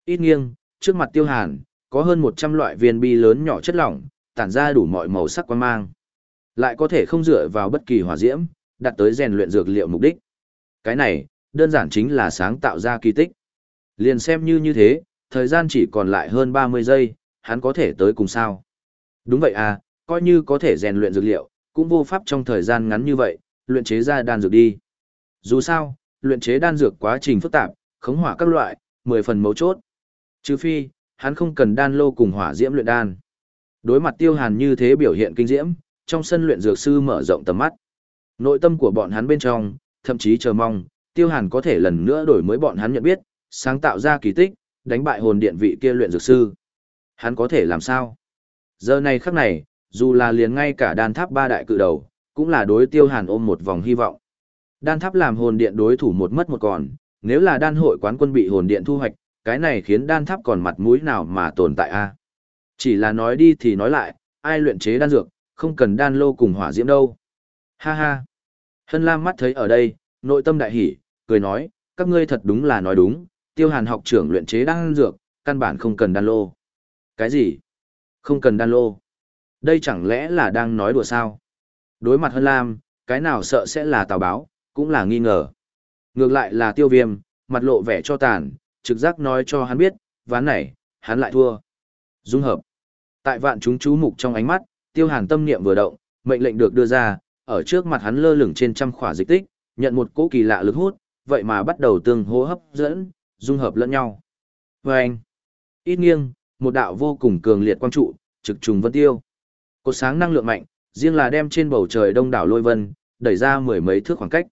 Ít nghiêng, trước mặt tiêu hàn, có hơn 100 loại viên bi lớn nhỏ chất lỏng, tản ra đủ mọi màu sắc quan mang. Lại có thể không dựa vào bất kỳ hỏa diễm, đặt tới rèn luyện dược liệu mục đích. Cái này, đơn giản chính là sáng tạo ra kỳ tích. Liền xem như như thế, thời gian chỉ còn lại hơn 30 giây, hắn có thể tới cùng sao. Đúng vậy à, coi như có thể rèn luyện dược liệu, cũng vô pháp trong thời gian ngắn như vậy, luyện chế ra đan dược đi. Dù sao, luyện chế đan dược quá trình phức tạp, khống hỏa các loại, 10 phần mấu chốt. Trừ phi, hắn không cần đan lô cùng hỏa diễm luyện đan. Đối mặt tiêu hàn như thế biểu hiện kinh diễm, trong sân luyện dược sư mở rộng tầm mắt. Nội tâm của bọn hắn bên trong, thậm chí chờ mong, tiêu hàn có thể lần nữa đổi mới bọn hắn nhận biết, sáng tạo ra kỳ tích, đánh bại hồn điện vị kia luyện dược sư. Hắn có thể làm sao? Giờ này khắc này, dù là liền ngay cả đan tháp ba đại cự đầu, cũng là đối tiêu hàn ôm một vòng hy vọng. Đan tháp làm hồn điện đối thủ một mất một còn, nếu là đan hội quán quân bị hồn điện thu hoạch, cái này khiến đan tháp còn mặt mũi nào mà tồn tại a Chỉ là nói đi thì nói lại, ai luyện chế đan dược, không cần đan lô cùng hỏa diễm đâu. Ha ha. Hân Lam mắt thấy ở đây, nội tâm đại hỉ, cười nói, các ngươi thật đúng là nói đúng, tiêu hàn học trưởng luyện chế đan dược, căn bản không cần đan lô. Cái gì? Không cần đan lô. Đây chẳng lẽ là đang nói đùa sao? Đối mặt Hân Lam, cái nào sợ sẽ là tào báo, cũng là nghi ngờ. Ngược lại là tiêu viêm, mặt lộ vẻ cho tàn, trực giác nói cho hắn biết, ván này, hắn lại thua. Dung hợp. Tại vạn chúng chú mục trong ánh mắt, tiêu hàn tâm niệm vừa động, mệnh lệnh được đưa ra, ở trước mặt hắn lơ lửng trên trăm khỏa dịch tích, nhận một cỗ kỳ lạ lực hút, vậy mà bắt đầu tương hô hấp dẫn, dung hợp lẫn nhau. Và anh, ít nghiêng, một đạo vô cùng cường liệt quang trụ, trực trùng vân tiêu. Cột sáng năng lượng mạnh, riêng là đem trên bầu trời đông đảo lôi vân, đẩy ra mười mấy thước khoảng cách.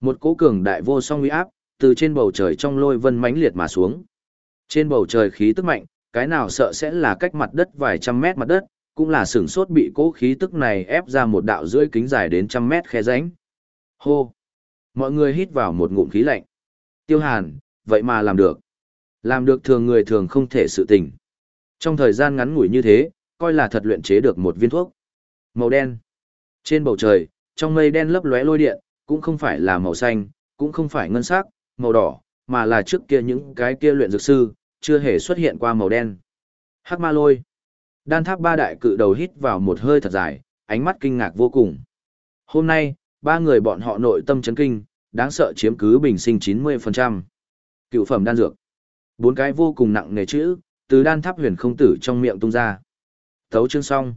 Một cỗ cường đại vô song uy áp, từ trên bầu trời trong lôi vân mãnh liệt mà xuống. Trên bầu trời khí tức mạnh, cái nào sợ sẽ là cách mặt đất vài trăm mét mặt đất, cũng là sửng sốt bị cỗ khí tức này ép ra một đạo rưỡi kính dài đến trăm mét khe ránh. Hô! Mọi người hít vào một ngụm khí lạnh. Tiêu hàn, vậy mà làm được. Làm được thường người thường không thể sự tình. Trong thời gian ngắn ngủi như thế, coi là thật luyện chế được một viên thuốc. Màu đen. Trên bầu trời, trong mây đen lấp lóe lôi điện, cũng không phải là màu xanh, cũng không phải ngân sắc, màu đỏ, mà là trước kia những cái kia luyện dược sư, chưa hề xuất hiện qua màu đen. Hắc ma lôi. Đan tháp ba đại cự đầu hít vào một hơi thật dài, ánh mắt kinh ngạc vô cùng. Hôm nay, ba người bọn họ nội tâm chấn kinh, đáng sợ chiếm cứ bình sinh 90%. Cựu phẩm đan dược. Bốn cái vô cùng nặng nề chữ, từ đan tháp huyền không tử trong miệng tung ra. Thấu chương xong.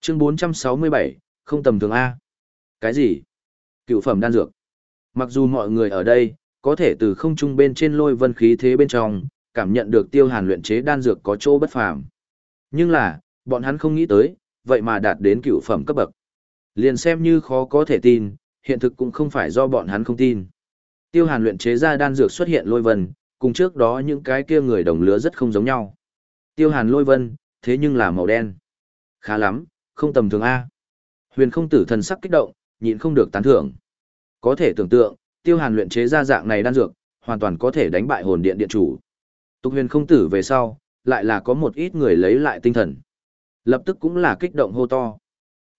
Chương 467, không tầm thường A. Cái gì? Cựu phẩm đan dược. Mặc dù mọi người ở đây, có thể từ không trung bên trên lôi vân khí thế bên trong, cảm nhận được tiêu hàn luyện chế đan dược có chỗ bất phàm. Nhưng là, bọn hắn không nghĩ tới, vậy mà đạt đến cựu phẩm cấp bậc. Liền xem như khó có thể tin, hiện thực cũng không phải do bọn hắn không tin. Tiêu hàn luyện chế ra đan dược xuất hiện lôi vân, cùng trước đó những cái kia người đồng lứa rất không giống nhau. Tiêu hàn lôi vân, thế nhưng là màu đen. Khá lắm, không tầm thường A. Huyền không tử thần sắc kích động, nhịn không được tán thưởng. Có thể tưởng tượng, tiêu hàn luyện chế ra dạng này đan dược, hoàn toàn có thể đánh bại hồn điện điện chủ. Tục huyền không tử về sau, lại là có một ít người lấy lại tinh thần. Lập tức cũng là kích động hô to.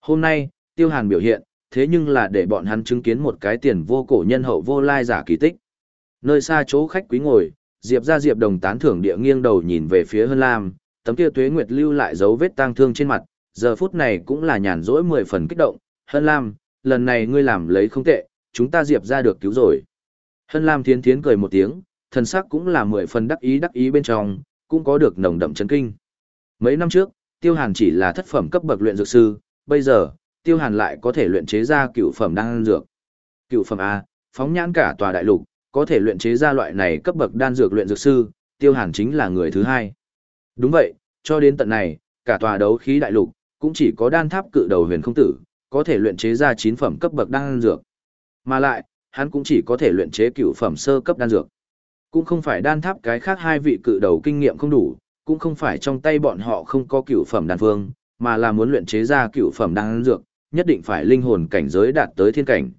Hôm nay, tiêu hàn biểu hiện, thế nhưng là để bọn hắn chứng kiến một cái tiền vô cổ nhân hậu vô lai giả kỳ tích. Nơi xa chỗ khách quý ngồi, Diệp ra Diệp đồng tán thưởng địa nghiêng đầu nhìn về phía Hân Lam, tấm kia tuế nguyệt lưu lại dấu vết tang thương trên mặt, giờ phút này cũng là nhàn rỗi mười phần kích động. Hân Lam, lần này ngươi làm lấy không tệ, chúng ta Diệp ra được cứu rồi. Hân Lam thiến thiến cười một tiếng, thần sắc cũng là mười phần đắc ý đắc ý bên trong, cũng có được nồng đậm chấn kinh. Mấy năm trước, Tiêu Hàn chỉ là thất phẩm cấp bậc luyện dược sư, bây giờ, Tiêu Hàn lại có thể luyện chế ra cựu phẩm đan dược. Cựu phẩm A, phóng nhãn cả tòa đại lục, có thể luyện chế ra loại này cấp bậc đan dược luyện dược sư, Tiêu Hàn chính là người thứ hai. Đúng vậy, cho đến tận này, cả tòa đấu khí đại lục, cũng chỉ có đan tháp cự đầu huyền không tử, có thể luyện chế ra chín phẩm cấp bậc đan dược. Mà lại, hắn cũng chỉ có thể luyện chế cửu phẩm sơ cấp đan dược. Cũng không phải đan tháp cái khác hai vị cự đầu kinh nghiệm không đủ, cũng không phải trong tay bọn họ không có cựu phẩm đan phương, mà là muốn luyện chế ra cựu phẩm đan dược, nhất định phải linh hồn cảnh giới đạt tới thiên cảnh.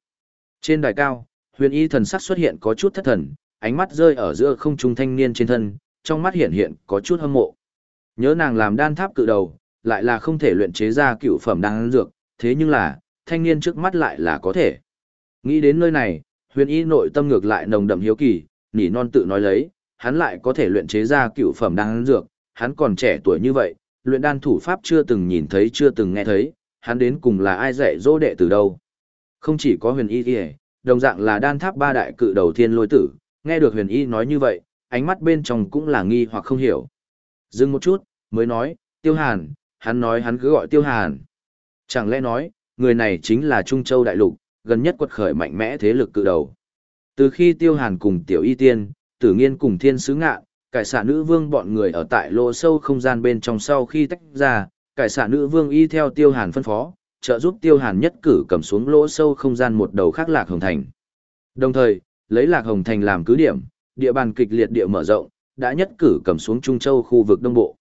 Trên đài cao, huyền y thần sắc xuất hiện có chút thất thần, ánh mắt rơi ở giữa không trung thanh niên trên thân, trong mắt hiện hiện có chút hâm mộ. Nhớ nàng làm đan tháp cự đầu, lại là không thể luyện chế ra cựu phẩm đan dược, thế nhưng là, thanh niên trước mắt lại là có thể. Nghĩ đến nơi này, huyền y nội tâm ngược lại nồng đậm hiếu kỳ, nỉ non tự nói lấy, hắn lại có thể luyện chế ra cựu phẩm đan dược, hắn còn trẻ tuổi như vậy, luyện đan thủ pháp chưa từng nhìn thấy chưa từng nghe thấy, hắn đến cùng là ai dạy dỗ đệ từ đâu. Không chỉ có huyền y kìa, đồng dạng là đan tháp ba đại cự đầu thiên lôi tử, nghe được huyền y nói như vậy, ánh mắt bên trong cũng là nghi hoặc không hiểu. Dừng một chút, mới nói, tiêu hàn, hắn nói hắn cứ gọi tiêu hàn. Chẳng lẽ nói, người này chính là Trung Châu Đại Lục, gần nhất quật khởi mạnh mẽ thế lực cự đầu. Từ khi tiêu hàn cùng tiểu y tiên, tử nghiên cùng thiên sứ ngạ, cải xạ nữ vương bọn người ở tại lỗ sâu không gian bên trong sau khi tách ra, cải xạ nữ vương y theo tiêu hàn phân phó, trợ giúp tiêu hàn nhất cử cầm xuống lỗ sâu không gian một đầu khác lạc hồng thành. Đồng thời, lấy lạc hồng thành làm cứ điểm, địa bàn kịch liệt địa mở rộng, đã nhất cử cầm xuống Trung Châu khu vực Đông Bộ.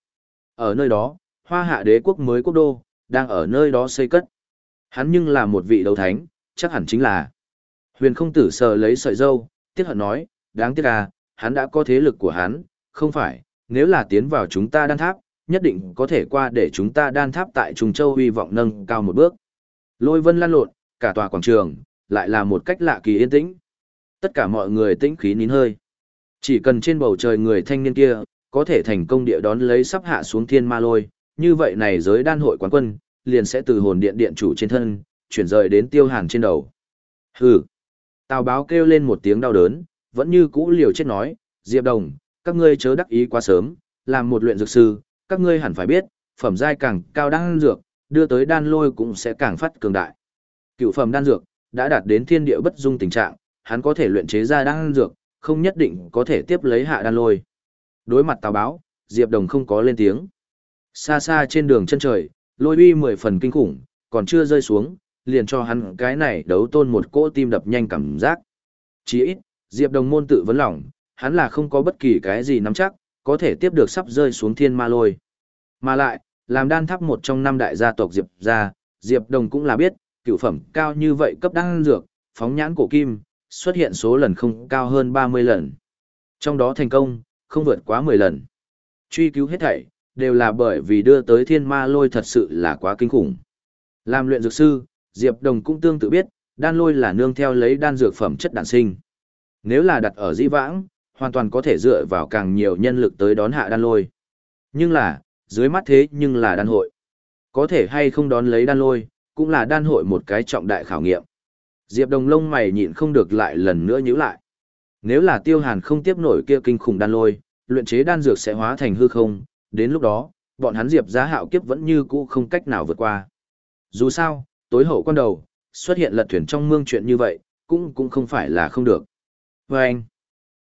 Ở nơi đó, hoa hạ đế quốc mới quốc đô, đang ở nơi đó xây cất. Hắn nhưng là một vị đấu thánh, chắc hẳn chính là. Huyền không tử sờ lấy sợi dâu, tiếc hận nói, đáng tiếc à, hắn đã có thế lực của hắn, không phải, nếu là tiến vào chúng ta đan tháp, nhất định có thể qua để chúng ta đan tháp tại Trung Châu hy vọng nâng cao một bước. Lôi vân lan lộn, cả tòa quảng trường, lại là một cách lạ kỳ yên tĩnh. Tất cả mọi người tĩnh khí nín hơi. Chỉ cần trên bầu trời người thanh niên kia, có thể thành công địa đón lấy sắp hạ xuống thiên ma lôi, như vậy này giới đan hội quán quân, liền sẽ từ hồn điện điện chủ trên thân, chuyển rời đến tiêu hàn trên đầu. Hừ. Tào báo kêu lên một tiếng đau đớn, vẫn như cũ liều chết nói, Diệp Đồng, các ngươi chớ đắc ý quá sớm, làm một luyện dược sư, các ngươi hẳn phải biết, phẩm giai càng cao đan dược, đưa tới đan lôi cũng sẽ càng phát cường đại. Cựu phẩm đan dược đã đạt đến thiên địa bất dung tình trạng, hắn có thể luyện chế ra đan dược, không nhất định có thể tiếp lấy hạ đan lôi. Đối mặt tào báo, Diệp Đồng không có lên tiếng. Xa xa trên đường chân trời, lôi uy mười phần kinh khủng, còn chưa rơi xuống, liền cho hắn cái này đấu tôn một cỗ tim đập nhanh cảm giác. Chỉ ít, Diệp Đồng môn tự vấn lòng, hắn là không có bất kỳ cái gì nắm chắc, có thể tiếp được sắp rơi xuống thiên ma lôi. Mà lại, làm đan tháp một trong năm đại gia tộc Diệp gia, Diệp Đồng cũng là biết, cựu phẩm cao như vậy cấp đan dược, phóng nhãn cổ kim, xuất hiện số lần không cao hơn 30 lần. Trong đó thành công, không vượt quá 10 lần. Truy cứu hết thảy, đều là bởi vì đưa tới thiên ma lôi thật sự là quá kinh khủng. Làm luyện dược sư, Diệp Đồng cũng tương tự biết, đan lôi là nương theo lấy đan dược phẩm chất đản sinh. Nếu là đặt ở di vãng, hoàn toàn có thể dựa vào càng nhiều nhân lực tới đón hạ đan lôi. Nhưng là, dưới mắt thế nhưng là đan hội. Có thể hay không đón lấy đan lôi, cũng là đan hội một cái trọng đại khảo nghiệm. Diệp Đồng lông mày nhịn không được lại lần nữa nhíu lại. Nếu là Tiêu Hàn không tiếp nổi kia kinh khủng đan lôi, luyện chế đan dược sẽ hóa thành hư không, đến lúc đó, bọn hắn Diệp giá hạo kiếp vẫn như cũ không cách nào vượt qua. Dù sao, tối hậu quan đầu, xuất hiện lật thuyền trong mương chuyện như vậy, cũng cũng không phải là không được. Và anh,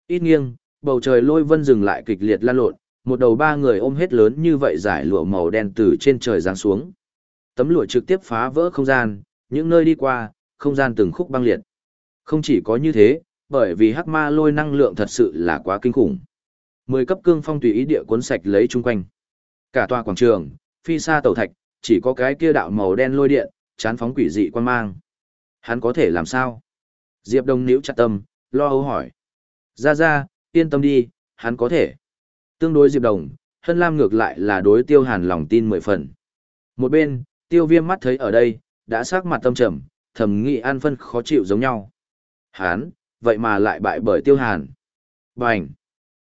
ít nghiêng, bầu trời lôi vân dừng lại kịch liệt lan lộn, một đầu ba người ôm hết lớn như vậy giải lụa màu đen từ trên trời giáng xuống. Tấm lụa trực tiếp phá vỡ không gian, những nơi đi qua, không gian từng khúc băng liệt. Không chỉ có như thế, bởi vì hắc ma lôi năng lượng thật sự là quá kinh khủng. Mười cấp cương phong tùy ý địa cuốn sạch lấy chung quanh. Cả tòa quảng trường, phi xa tàu thạch, chỉ có cái kia đạo màu đen lôi điện, chán phóng quỷ dị quan mang. Hắn có thể làm sao? Diệp Đông níu chặt tâm, lo âu hỏi. Ra ra, yên tâm đi, hắn có thể. Tương đối Diệp Đồng, Hân Lam ngược lại là đối tiêu hàn lòng tin mười phần. Một bên, tiêu viêm mắt thấy ở đây, đã sắc mặt tâm trầm, thầm nghị an phân khó chịu giống nhau. Hán, vậy mà lại bại bởi tiêu hàn. Bành!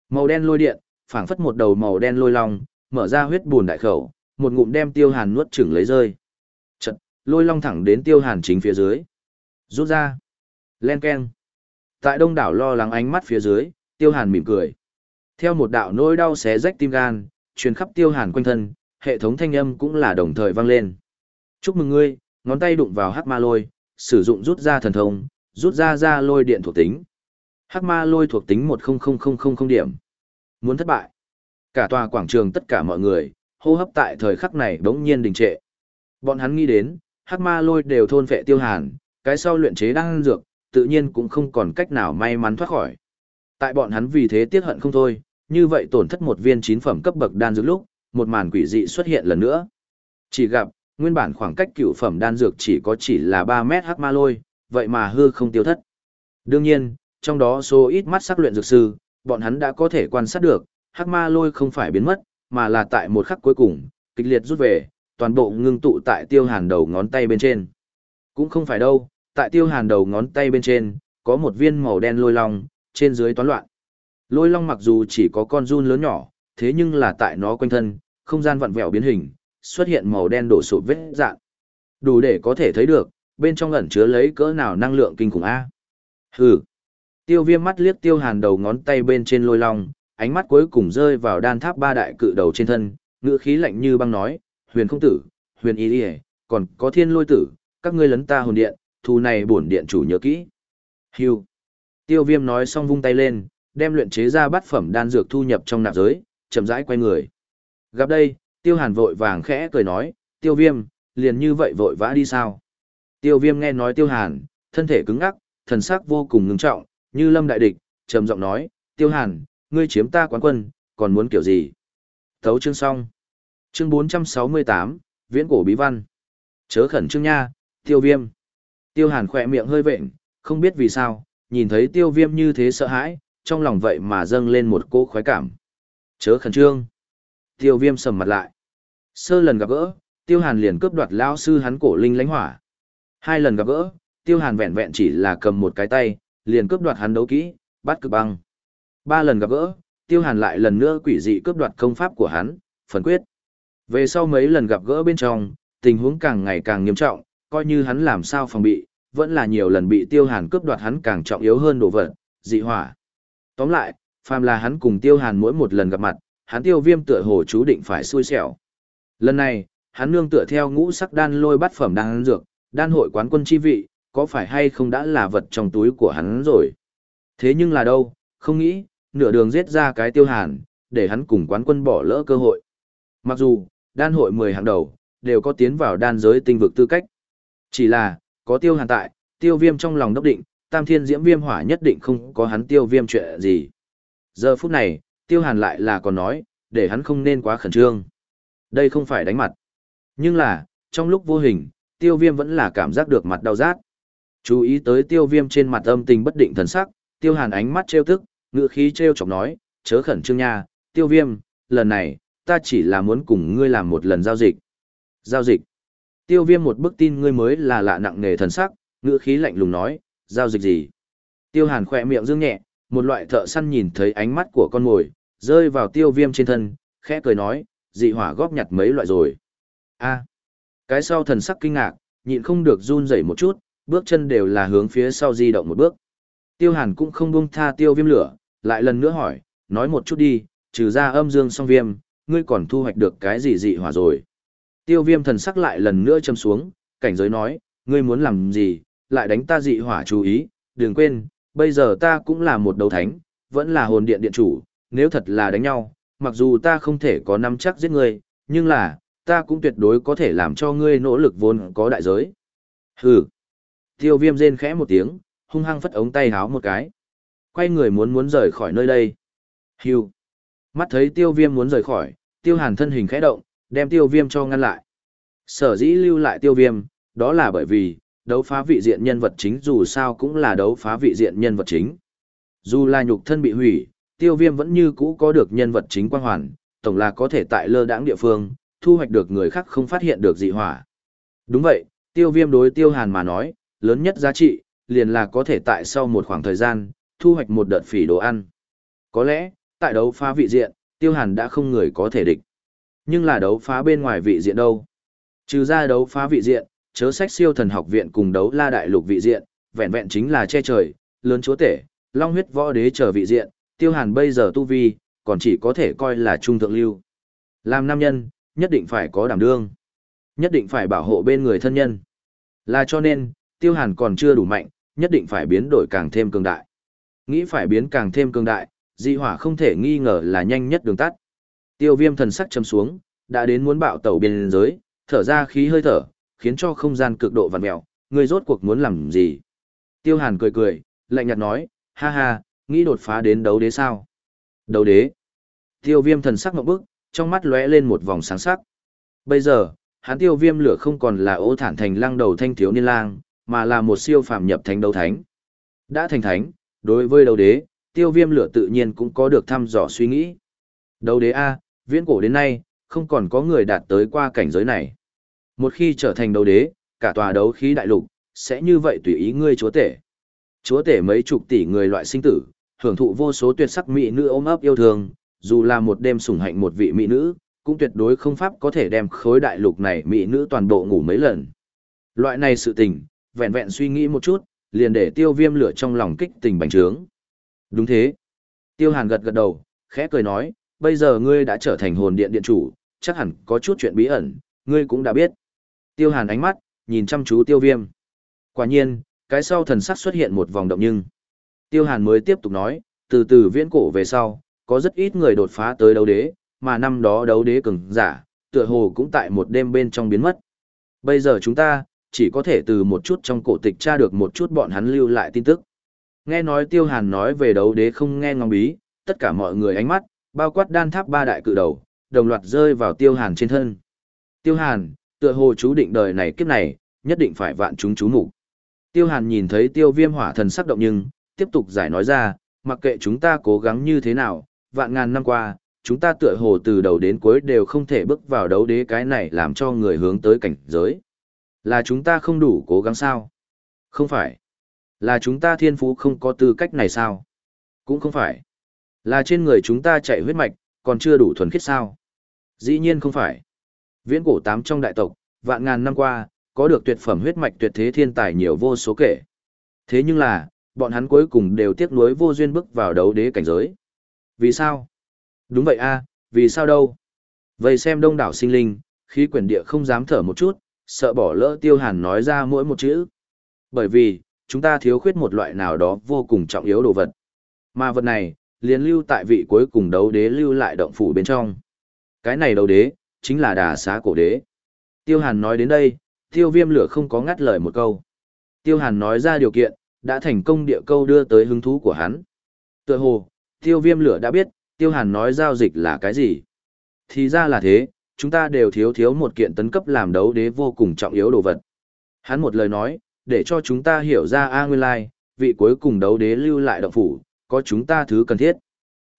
Màu đen lôi điện, phảng phất một đầu màu đen lôi long, mở ra huyết buồn đại khẩu, một ngụm đem tiêu hàn nuốt chửng lấy rơi. Lôi long thẳng đến tiêu hàn chính phía dưới. Rút ra. Len keng. Tại đông đảo lo lắng ánh mắt phía dưới, tiêu hàn mỉm cười. Theo một đạo nỗi đau xé rách tim gan, truyền khắp tiêu hàn quanh thân, hệ thống thanh âm cũng là đồng thời vang lên. Chúc mừng ngươi, ngón tay đụng vào hắc ma lôi, sử dụng rút ra thần thông, rút ra ra lôi điện thuộc tính. Hắc ma lôi thuộc tính 100000 điểm. Muốn thất bại. Cả tòa quảng trường tất cả mọi người, hô hấp tại thời khắc này đống nhiên đình trệ. Bọn hắn nghĩ đến, hắc ma lôi đều thôn phệ tiêu hàn, cái sau luyện chế đan dược, tự nhiên cũng không còn cách nào may mắn thoát khỏi. Tại bọn hắn vì thế tiết hận không thôi, như vậy tổn thất một viên chín phẩm cấp bậc đan dược lúc, một màn quỷ dị xuất hiện lần nữa. Chỉ gặp, nguyên bản khoảng cách cựu phẩm đan dược chỉ có chỉ là 3 mét hắc ma lôi, vậy mà hư không tiêu thất. Đương nhiên, trong đó số ít mắt sắc luyện dược sư, bọn hắn đã có thể quan sát được, hắc ma lôi không phải biến mất, mà là tại một khắc cuối cùng, kịch liệt rút về, toàn bộ ngưng tụ tại tiêu hàn đầu ngón tay bên trên. Cũng không phải đâu, tại tiêu hàn đầu ngón tay bên trên, có một viên màu đen lôi long, trên dưới toán loạn. Lôi long mặc dù chỉ có con run lớn nhỏ, thế nhưng là tại nó quanh thân, không gian vặn vẹo biến hình, xuất hiện màu đen đổ sụp vết dạng. Đủ để có thể thấy được, bên trong ẩn chứa lấy cỡ nào năng lượng kinh khủng A. Hừ. Tiêu viêm mắt liếc tiêu hàn đầu ngón tay bên trên lôi long, ánh mắt cuối cùng rơi vào đan tháp ba đại cự đầu trên thân, ngữ khí lạnh như băng nói, huyền không tử, huyền y đi còn có thiên lôi tử, các ngươi lấn ta hồn điện, thù này bổn điện chủ nhớ kỹ. Hưu. Tiêu viêm nói xong vung tay lên, đem luyện chế ra bát phẩm đan dược thu nhập trong nạp giới, chậm rãi quay người. Gặp đây, tiêu hàn vội vàng khẽ cười nói, tiêu viêm, liền như vậy vội vã đi sao? Tiêu viêm nghe nói tiêu hàn, thân thể cứng ngắc, thần sắc vô cùng ngưng trọng, như lâm đại địch, trầm giọng nói, tiêu hàn, ngươi chiếm ta quán quân, còn muốn kiểu gì? Thấu chương xong. Chương 468, Viễn cổ bí văn. Chớ khẩn trương nha, tiêu viêm. Tiêu hàn khỏe miệng hơi vện, không biết vì sao, nhìn thấy tiêu viêm như thế sợ hãi, trong lòng vậy mà dâng lên một cỗ khoái cảm. Chớ khẩn trương. Tiêu viêm sầm mặt lại. Sơ lần gặp gỡ, tiêu hàn liền cướp đoạt lao sư hắn cổ linh lánh hỏa. Hai lần gặp gỡ, tiêu hàn vẹn vẹn chỉ là cầm một cái tay, liền cướp đoạt hắn đấu kỹ, bắt cực băng. Ba lần gặp gỡ, tiêu hàn lại lần nữa quỷ dị cướp đoạt công pháp của hắn, phần quyết. Về sau mấy lần gặp gỡ bên trong, tình huống càng ngày càng nghiêm trọng, coi như hắn làm sao phòng bị, vẫn là nhiều lần bị tiêu hàn cướp đoạt hắn càng trọng yếu hơn đồ vật, dị hỏa. Tóm lại, phàm là hắn cùng tiêu hàn mỗi một lần gặp mặt, hắn tiêu viêm tựa hồ chú định phải xui xẻo. Lần này, hắn nương tựa theo ngũ sắc đan lôi bắt phẩm đan dược, đan hội quán quân chi vị, có phải hay không đã là vật trong túi của hắn rồi. Thế nhưng là đâu, không nghĩ, nửa đường giết ra cái tiêu hàn, để hắn cùng quán quân bỏ lỡ cơ hội. Mặc dù, đan hội 10 hàng đầu, đều có tiến vào đan giới tinh vực tư cách. Chỉ là, có tiêu hàn tại, tiêu viêm trong lòng đốc định, tam thiên diễm viêm hỏa nhất định không có hắn tiêu viêm chuyện gì. Giờ phút này, tiêu hàn lại là còn nói, để hắn không nên quá khẩn trương. Đây không phải đánh mặt. Nhưng là, trong lúc vô hình, tiêu viêm vẫn là cảm giác được mặt đau rát. Chú ý tới tiêu viêm trên mặt âm tình bất định thần sắc, tiêu hàn ánh mắt trêu tức, ngựa khí trêu chọc nói, chớ khẩn trương nha, tiêu viêm, lần này, ta chỉ là muốn cùng ngươi làm một lần giao dịch. Giao dịch. Tiêu viêm một bức tin ngươi mới là lạ nặng nề thần sắc, ngựa khí lạnh lùng nói, giao dịch gì? Tiêu hàn khỏe miệng dương nhẹ, một loại thợ săn nhìn thấy ánh mắt của con mồi, rơi vào tiêu viêm trên thân, khẽ cười nói, dị hỏa góp nhặt mấy loại rồi. a cái sau thần sắc kinh ngạc, nhịn không được run rẩy một chút, bước chân đều là hướng phía sau di động một bước. Tiêu hàn cũng không buông tha tiêu viêm lửa, lại lần nữa hỏi, nói một chút đi, trừ ra âm dương song viêm, ngươi còn thu hoạch được cái gì dị hỏa rồi. Tiêu viêm thần sắc lại lần nữa châm xuống, cảnh giới nói, ngươi muốn làm gì, lại đánh ta dị hỏa chú ý, đừng quên, bây giờ ta cũng là một đấu thánh, vẫn là hồn điện điện chủ, nếu thật là đánh nhau, mặc dù ta không thể có nắm chắc giết ngươi, nhưng là, ta cũng tuyệt đối có thể làm cho ngươi nỗ lực vốn có đại giới. Hừ. Tiêu viêm rên khẽ một tiếng, hung hăng phất ống tay háo một cái. Quay người muốn muốn rời khỏi nơi đây. Hưu. Mắt thấy tiêu viêm muốn rời khỏi, tiêu hàn thân hình khẽ động, đem tiêu viêm cho ngăn lại. Sở dĩ lưu lại tiêu viêm, đó là bởi vì, đấu phá vị diện nhân vật chính dù sao cũng là đấu phá vị diện nhân vật chính. Dù là nhục thân bị hủy, tiêu viêm vẫn như cũ có được nhân vật chính quang hoàn, tổng là có thể tại lơ đãng địa phương, thu hoạch được người khác không phát hiện được dị hỏa. Đúng vậy, tiêu viêm đối tiêu hàn mà nói, lớn nhất giá trị, liền là có thể tại sau một khoảng thời gian, thu hoạch một đợt phỉ đồ ăn. Có lẽ, tại đấu phá vị diện, tiêu hàn đã không người có thể địch. Nhưng là đấu phá bên ngoài vị diện đâu? Trừ ra đấu phá vị diện, chớ sách siêu thần học viện cùng đấu la đại lục vị diện, vẹn vẹn chính là che trời, lớn chúa tể, long huyết võ đế trở vị diện, tiêu hàn bây giờ tu vi, còn chỉ có thể coi là trung thượng lưu. Làm nam nhân, nhất định phải có đảm đương. Nhất định phải bảo hộ bên người thân nhân. Là cho nên, tiêu hàn còn chưa đủ mạnh, nhất định phải biến đổi càng thêm cường đại. Nghĩ phải biến càng thêm cường đại, dị hỏa không thể nghi ngờ là nhanh nhất đường tắt. Tiêu viêm thần sắc châm xuống, đã đến muốn bạo tàu biên giới, thở ra khí hơi thở, khiến cho không gian cực độ vặn mẹo, người rốt cuộc muốn làm gì. Tiêu Hàn cười cười, lạnh nhạt nói, ha ha, nghĩ đột phá đến đấu đế sao? Đấu đế. Tiêu viêm thần sắc ngậm bức, trong mắt lóe lên một vòng sáng sắc. Bây giờ, hắn tiêu viêm lửa không còn là ô thản thành lăng đầu thanh thiếu niên lang, mà là một siêu phàm nhập thánh đấu thánh. Đã thành thánh, đối với đấu đế, tiêu viêm lửa tự nhiên cũng có được thăm dò suy nghĩ. Đấu đế A, viễn cổ đến nay, không còn có người đạt tới qua cảnh giới này. Một khi trở thành đấu đế, cả tòa đấu khí đại lục, sẽ như vậy tùy ý ngươi chúa tể. Chúa tể mấy chục tỷ người loại sinh tử, hưởng thụ vô số tuyệt sắc mỹ nữ ôm ấp yêu thương, dù là một đêm sủng hạnh một vị mỹ nữ, cũng tuyệt đối không pháp có thể đem khối đại lục này mỹ nữ toàn bộ ngủ mấy lần. Loại này sự tình, vẹn vẹn suy nghĩ một chút, liền để tiêu viêm lửa trong lòng kích tình bành trướng. Đúng thế. Tiêu hàn gật gật đầu, khẽ cười nói, bây giờ ngươi đã trở thành hồn điện điện chủ, chắc hẳn có chút chuyện bí ẩn, ngươi cũng đã biết. Tiêu hàn ánh mắt, nhìn chăm chú tiêu viêm. Quả nhiên, cái sau thần sắc xuất hiện một vòng động nhưng. Tiêu hàn mới tiếp tục nói, từ từ viễn cổ về sau, có rất ít người đột phá tới đấu đế, mà năm đó đấu đế cường giả, tựa hồ cũng tại một đêm bên trong biến mất. Bây giờ chúng ta, chỉ có thể từ một chút trong cổ tịch tra được một chút bọn hắn lưu lại tin tức. Nghe nói Tiêu Hàn nói về đấu đế không nghe ngóng bí, tất cả mọi người ánh mắt, bao quát đan tháp ba đại cự đầu, đồng loạt rơi vào Tiêu Hàn trên thân. Tiêu Hàn, tựa hồ chú định đời này kiếp này, nhất định phải vạn chúng chú mục. Tiêu Hàn nhìn thấy Tiêu Viêm hỏa thần sắc động nhưng, tiếp tục giải nói ra, mặc kệ chúng ta cố gắng như thế nào, vạn ngàn năm qua, chúng ta tựa hồ từ đầu đến cuối đều không thể bước vào đấu đế cái này làm cho người hướng tới cảnh giới. Là chúng ta không đủ cố gắng sao? Không phải. Là chúng ta thiên phú không có tư cách này sao? Cũng không phải. Là trên người chúng ta chạy huyết mạch, còn chưa đủ thuần khiết sao? Dĩ nhiên không phải. Viễn cổ tám trong đại tộc, vạn ngàn năm qua, có được tuyệt phẩm huyết mạch tuyệt thế thiên tài nhiều vô số kể. Thế nhưng là, bọn hắn cuối cùng đều tiếc nuối vô duyên bước vào đấu đế cảnh giới. Vì sao? Đúng vậy a, vì sao đâu? Vậy xem đông đảo sinh linh, khí quyển địa không dám thở một chút, sợ bỏ lỡ tiêu hàn nói ra mỗi một chữ. Bởi vì, chúng ta thiếu khuyết một loại nào đó vô cùng trọng yếu đồ vật. Mà vật này, liền lưu tại vị cuối cùng đấu đế lưu lại động phủ bên trong. Cái này đấu đế, chính là đà xá cổ đế. Tiêu hàn nói đến đây, tiêu viêm lửa không có ngắt lời một câu. Tiêu hàn nói ra điều kiện, đã thành công địa câu đưa tới hứng thú của hắn. Tựa hồ, tiêu viêm lửa đã biết, tiêu hàn nói giao dịch là cái gì. Thì ra là thế, chúng ta đều thiếu thiếu một kiện tấn cấp làm đấu đế vô cùng trọng yếu đồ vật. Hắn một lời nói, để cho chúng ta hiểu ra A Nguyên Lai, vị cuối cùng đấu đế lưu lại động phủ, có chúng ta thứ cần thiết.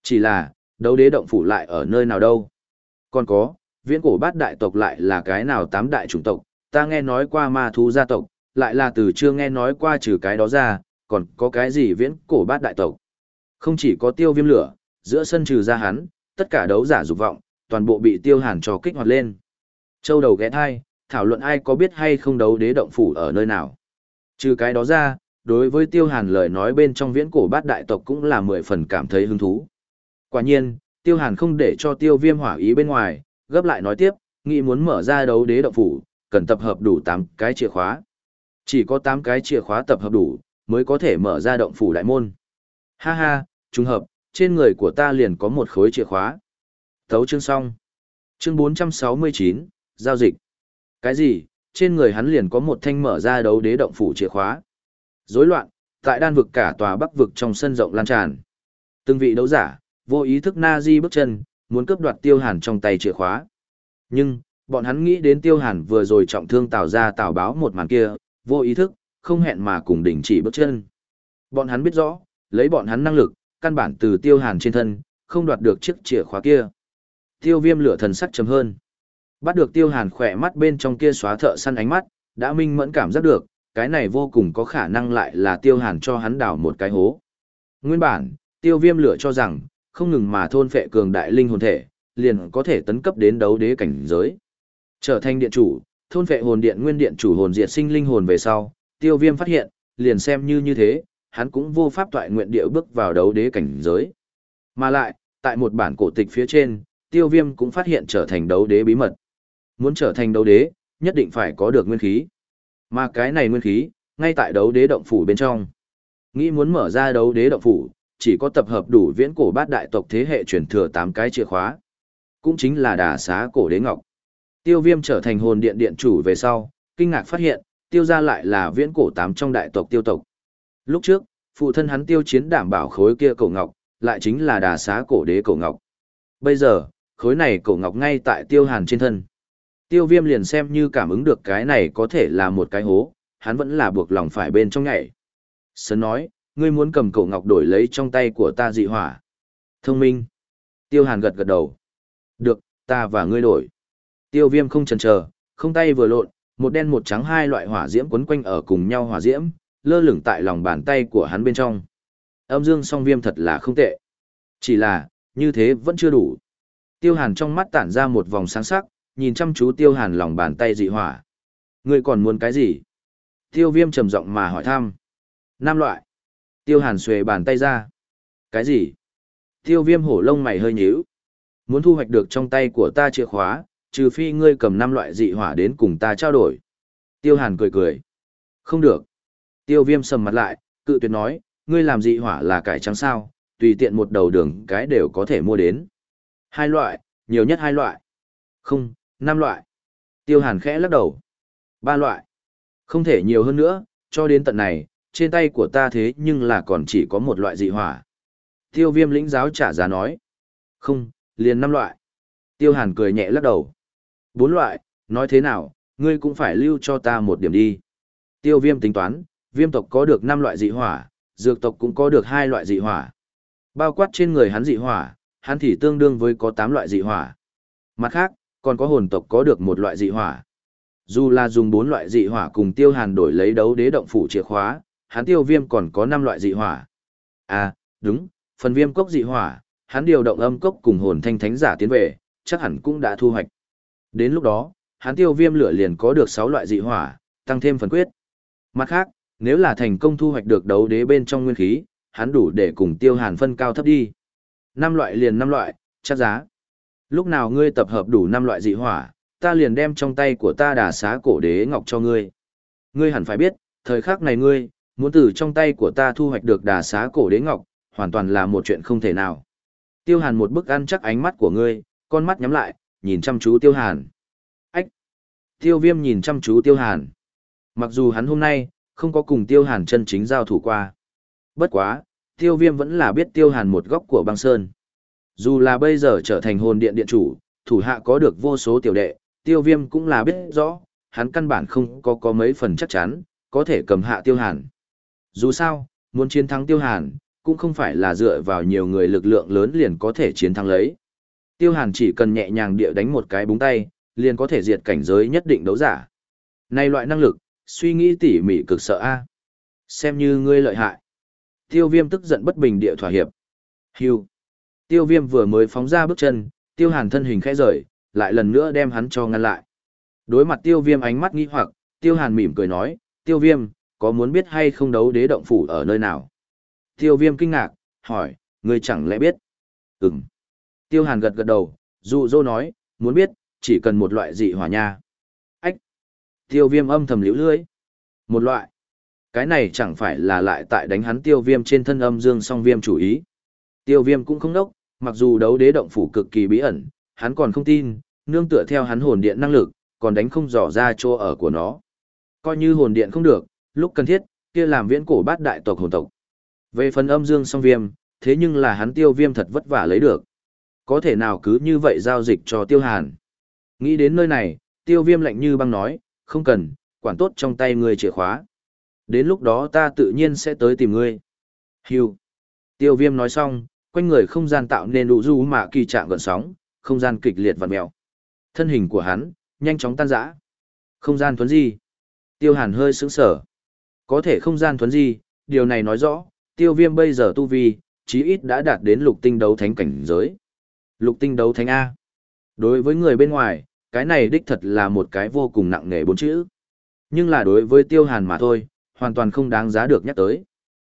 Chỉ là, đấu đế động phủ lại ở nơi nào đâu. Còn có, viễn cổ bát đại tộc lại là cái nào tám đại chủng tộc, ta nghe nói qua ma thú gia tộc, lại là từ chưa nghe nói qua trừ cái đó ra, còn có cái gì viễn cổ bát đại tộc. Không chỉ có tiêu viêm lửa, giữa sân trừ ra hắn, tất cả đấu giả dục vọng, toàn bộ bị tiêu hàn cho kích hoạt lên. Châu đầu ghé thai, thảo luận ai có biết hay không đấu đế động phủ ở nơi nào. Trừ cái đó ra, đối với tiêu hàn lời nói bên trong viễn cổ bát đại tộc cũng là mười phần cảm thấy hứng thú. Quả nhiên, tiêu hàn không để cho tiêu viêm hỏa ý bên ngoài, gấp lại nói tiếp, nghĩ muốn mở ra đấu đế động phủ, cần tập hợp đủ 8 cái chìa khóa. Chỉ có 8 cái chìa khóa tập hợp đủ, mới có thể mở ra động phủ đại môn. Ha ha, trùng hợp, trên người của ta liền có một khối chìa khóa. Thấu chương xong. Chương 469, giao dịch. Cái gì? Trên người hắn liền có một thanh mở ra đấu đế động phủ chìa khóa. Rối loạn, tại đan vực cả tòa bắc vực trong sân rộng lan tràn. Từng vị đấu giả, vô ý thức na di bước chân, muốn cướp đoạt tiêu hàn trong tay chìa khóa. Nhưng, bọn hắn nghĩ đến tiêu hàn vừa rồi trọng thương tạo ra tào báo một màn kia, vô ý thức, không hẹn mà cùng đình chỉ bước chân. Bọn hắn biết rõ, lấy bọn hắn năng lực, căn bản từ tiêu hàn trên thân, không đoạt được chiếc chìa khóa kia. Tiêu viêm lửa thần sắc chấm hơn. Bắt được tiêu hàn khỏe mắt bên trong kia xóa thợ săn ánh mắt, đã minh mẫn cảm giác được, cái này vô cùng có khả năng lại là tiêu hàn cho hắn đào một cái hố. Nguyên bản, tiêu viêm lửa cho rằng, không ngừng mà thôn phệ cường đại linh hồn thể, liền có thể tấn cấp đến đấu đế cảnh giới. Trở thành điện chủ, thôn phệ hồn điện nguyên điện chủ hồn diệt sinh linh hồn về sau, tiêu viêm phát hiện, liền xem như như thế, hắn cũng vô pháp toại nguyện địa bước vào đấu đế cảnh giới. Mà lại, tại một bản cổ tịch phía trên, tiêu viêm cũng phát hiện trở thành đấu đế bí mật. Muốn trở thành đấu đế, nhất định phải có được nguyên khí. Mà cái này nguyên khí, ngay tại đấu đế động phủ bên trong. Nghĩ muốn mở ra đấu đế động phủ, chỉ có tập hợp đủ viễn cổ bát đại tộc thế hệ truyền thừa 8 cái chìa khóa. Cũng chính là đà xá cổ đế ngọc. Tiêu viêm trở thành hồn điện điện chủ về sau, kinh ngạc phát hiện, tiêu ra lại là viễn cổ tám trong đại tộc tiêu tộc. Lúc trước, phụ thân hắn tiêu chiến đảm bảo khối kia cổ ngọc, lại chính là đà xá cổ đế cổ ngọc. Bây giờ, khối này cổ ngọc ngay tại tiêu hàn trên thân. Tiêu viêm liền xem như cảm ứng được cái này có thể là một cái hố, hắn vẫn là buộc lòng phải bên trong nhảy. Sơn nói, ngươi muốn cầm cổ ngọc đổi lấy trong tay của ta dị hỏa. Thông minh. Tiêu hàn gật gật đầu. Được, ta và ngươi đổi. Tiêu viêm không chần chờ, không tay vừa lộn, một đen một trắng hai loại hỏa diễm quấn quanh ở cùng nhau hỏa diễm, lơ lửng tại lòng bàn tay của hắn bên trong. Âm dương song viêm thật là không tệ. Chỉ là, như thế vẫn chưa đủ. Tiêu hàn trong mắt tản ra một vòng sáng sắc, nhìn chăm chú tiêu hàn lòng bàn tay dị hỏa. Ngươi còn muốn cái gì? Tiêu viêm trầm giọng mà hỏi thăm. Năm loại. Tiêu hàn xuề bàn tay ra. Cái gì? Tiêu viêm hổ lông mày hơi nhíu. Muốn thu hoạch được trong tay của ta chìa khóa, trừ phi ngươi cầm năm loại dị hỏa đến cùng ta trao đổi. Tiêu hàn cười cười. Không được. Tiêu viêm sầm mặt lại, cự tuyệt nói, ngươi làm dị hỏa là cải trắng sao, tùy tiện một đầu đường cái đều có thể mua đến. Hai loại, nhiều nhất hai loại. Không, năm loại. Tiêu hàn khẽ lắc đầu. Ba loại. Không thể nhiều hơn nữa, cho đến tận này, trên tay của ta thế nhưng là còn chỉ có một loại dị hỏa. Tiêu viêm lĩnh giáo trả giá nói. Không, liền năm loại. Tiêu hàn cười nhẹ lắc đầu. Bốn loại, nói thế nào, ngươi cũng phải lưu cho ta một điểm đi. Tiêu viêm tính toán, viêm tộc có được năm loại dị hỏa, dược tộc cũng có được hai loại dị hỏa. Bao quát trên người hắn dị hỏa, hắn thì tương đương với có tám loại dị hỏa. Mặt khác, còn có hồn tộc có được một loại dị hỏa. Dù là dùng bốn loại dị hỏa cùng tiêu hàn đổi lấy đấu đế động phủ chìa khóa, hắn tiêu viêm còn có năm loại dị hỏa. À, đúng, phần viêm cốc dị hỏa, hắn điều động âm cốc cùng hồn thanh thánh giả tiến về, chắc hẳn cũng đã thu hoạch. Đến lúc đó, hắn tiêu viêm lửa liền có được 6 loại dị hỏa, tăng thêm phần quyết. Mặt khác, nếu là thành công thu hoạch được đấu đế bên trong nguyên khí, hắn đủ để cùng tiêu hàn phân cao thấp đi. Năm loại liền năm loại, chắc giá. Lúc nào ngươi tập hợp đủ năm loại dị hỏa, ta liền đem trong tay của ta đà xá cổ đế ngọc cho ngươi. Ngươi hẳn phải biết, thời khắc này ngươi, muốn từ trong tay của ta thu hoạch được đà xá cổ đế ngọc, hoàn toàn là một chuyện không thể nào. Tiêu hàn một bức ăn chắc ánh mắt của ngươi, con mắt nhắm lại, nhìn chăm chú tiêu hàn. Ách! Tiêu viêm nhìn chăm chú tiêu hàn. Mặc dù hắn hôm nay, không có cùng tiêu hàn chân chính giao thủ qua. Bất quá, tiêu viêm vẫn là biết tiêu hàn một góc của băng sơn. Dù là bây giờ trở thành hồn điện điện chủ, thủ hạ có được vô số tiểu đệ, tiêu viêm cũng là biết rõ, hắn căn bản không có có mấy phần chắc chắn, có thể cầm hạ tiêu hàn. Dù sao, muốn chiến thắng tiêu hàn, cũng không phải là dựa vào nhiều người lực lượng lớn liền có thể chiến thắng lấy. Tiêu hàn chỉ cần nhẹ nhàng địa đánh một cái búng tay, liền có thể diệt cảnh giới nhất định đấu giả. Này loại năng lực, suy nghĩ tỉ mỉ cực sợ a à. Xem như ngươi lợi hại. Tiêu viêm tức giận bất bình địa thỏa hiệp. Hưu. Tiêu viêm vừa mới phóng ra bước chân, tiêu hàn thân hình khẽ rời, lại lần nữa đem hắn cho ngăn lại. Đối mặt tiêu viêm ánh mắt nghi hoặc, tiêu hàn mỉm cười nói, tiêu viêm, có muốn biết hay không đấu đế động phủ ở nơi nào? Tiêu viêm kinh ngạc, hỏi, người chẳng lẽ biết? Ừm. Tiêu hàn gật gật đầu, dụ dỗ nói, muốn biết, chỉ cần một loại dị hỏa nha. Ách. Tiêu viêm âm thầm liễu lưới. Một loại. Cái này chẳng phải là lại tại đánh hắn tiêu viêm trên thân âm dương song viêm chủ ý. Tiêu viêm cũng không đốc, mặc dù đấu đế động phủ cực kỳ bí ẩn, hắn còn không tin, nương tựa theo hắn hồn điện năng lực, còn đánh không dò ra chỗ ở của nó. Coi như hồn điện không được, lúc cần thiết, kia làm viễn cổ bát đại tộc hồn tộc. Về phần âm dương song viêm, thế nhưng là hắn tiêu viêm thật vất vả lấy được. Có thể nào cứ như vậy giao dịch cho tiêu hàn. Nghĩ đến nơi này, tiêu viêm lạnh như băng nói, không cần, quản tốt trong tay người chìa khóa. Đến lúc đó ta tự nhiên sẽ tới tìm ngươi. Hưu. Tiêu viêm nói xong, quanh người không gian tạo nên đủ du mạ kỳ trạng gần sóng, không gian kịch liệt vặn mèo. Thân hình của hắn, nhanh chóng tan rã. Không gian thuấn di. Tiêu hàn hơi sững sở. Có thể không gian thuấn di, điều này nói rõ, tiêu viêm bây giờ tu vi, chí ít đã đạt đến lục tinh đấu thánh cảnh giới. Lục tinh đấu thánh A. Đối với người bên ngoài, cái này đích thật là một cái vô cùng nặng nề bốn chữ. Nhưng là đối với tiêu hàn mà thôi, hoàn toàn không đáng giá được nhắc tới.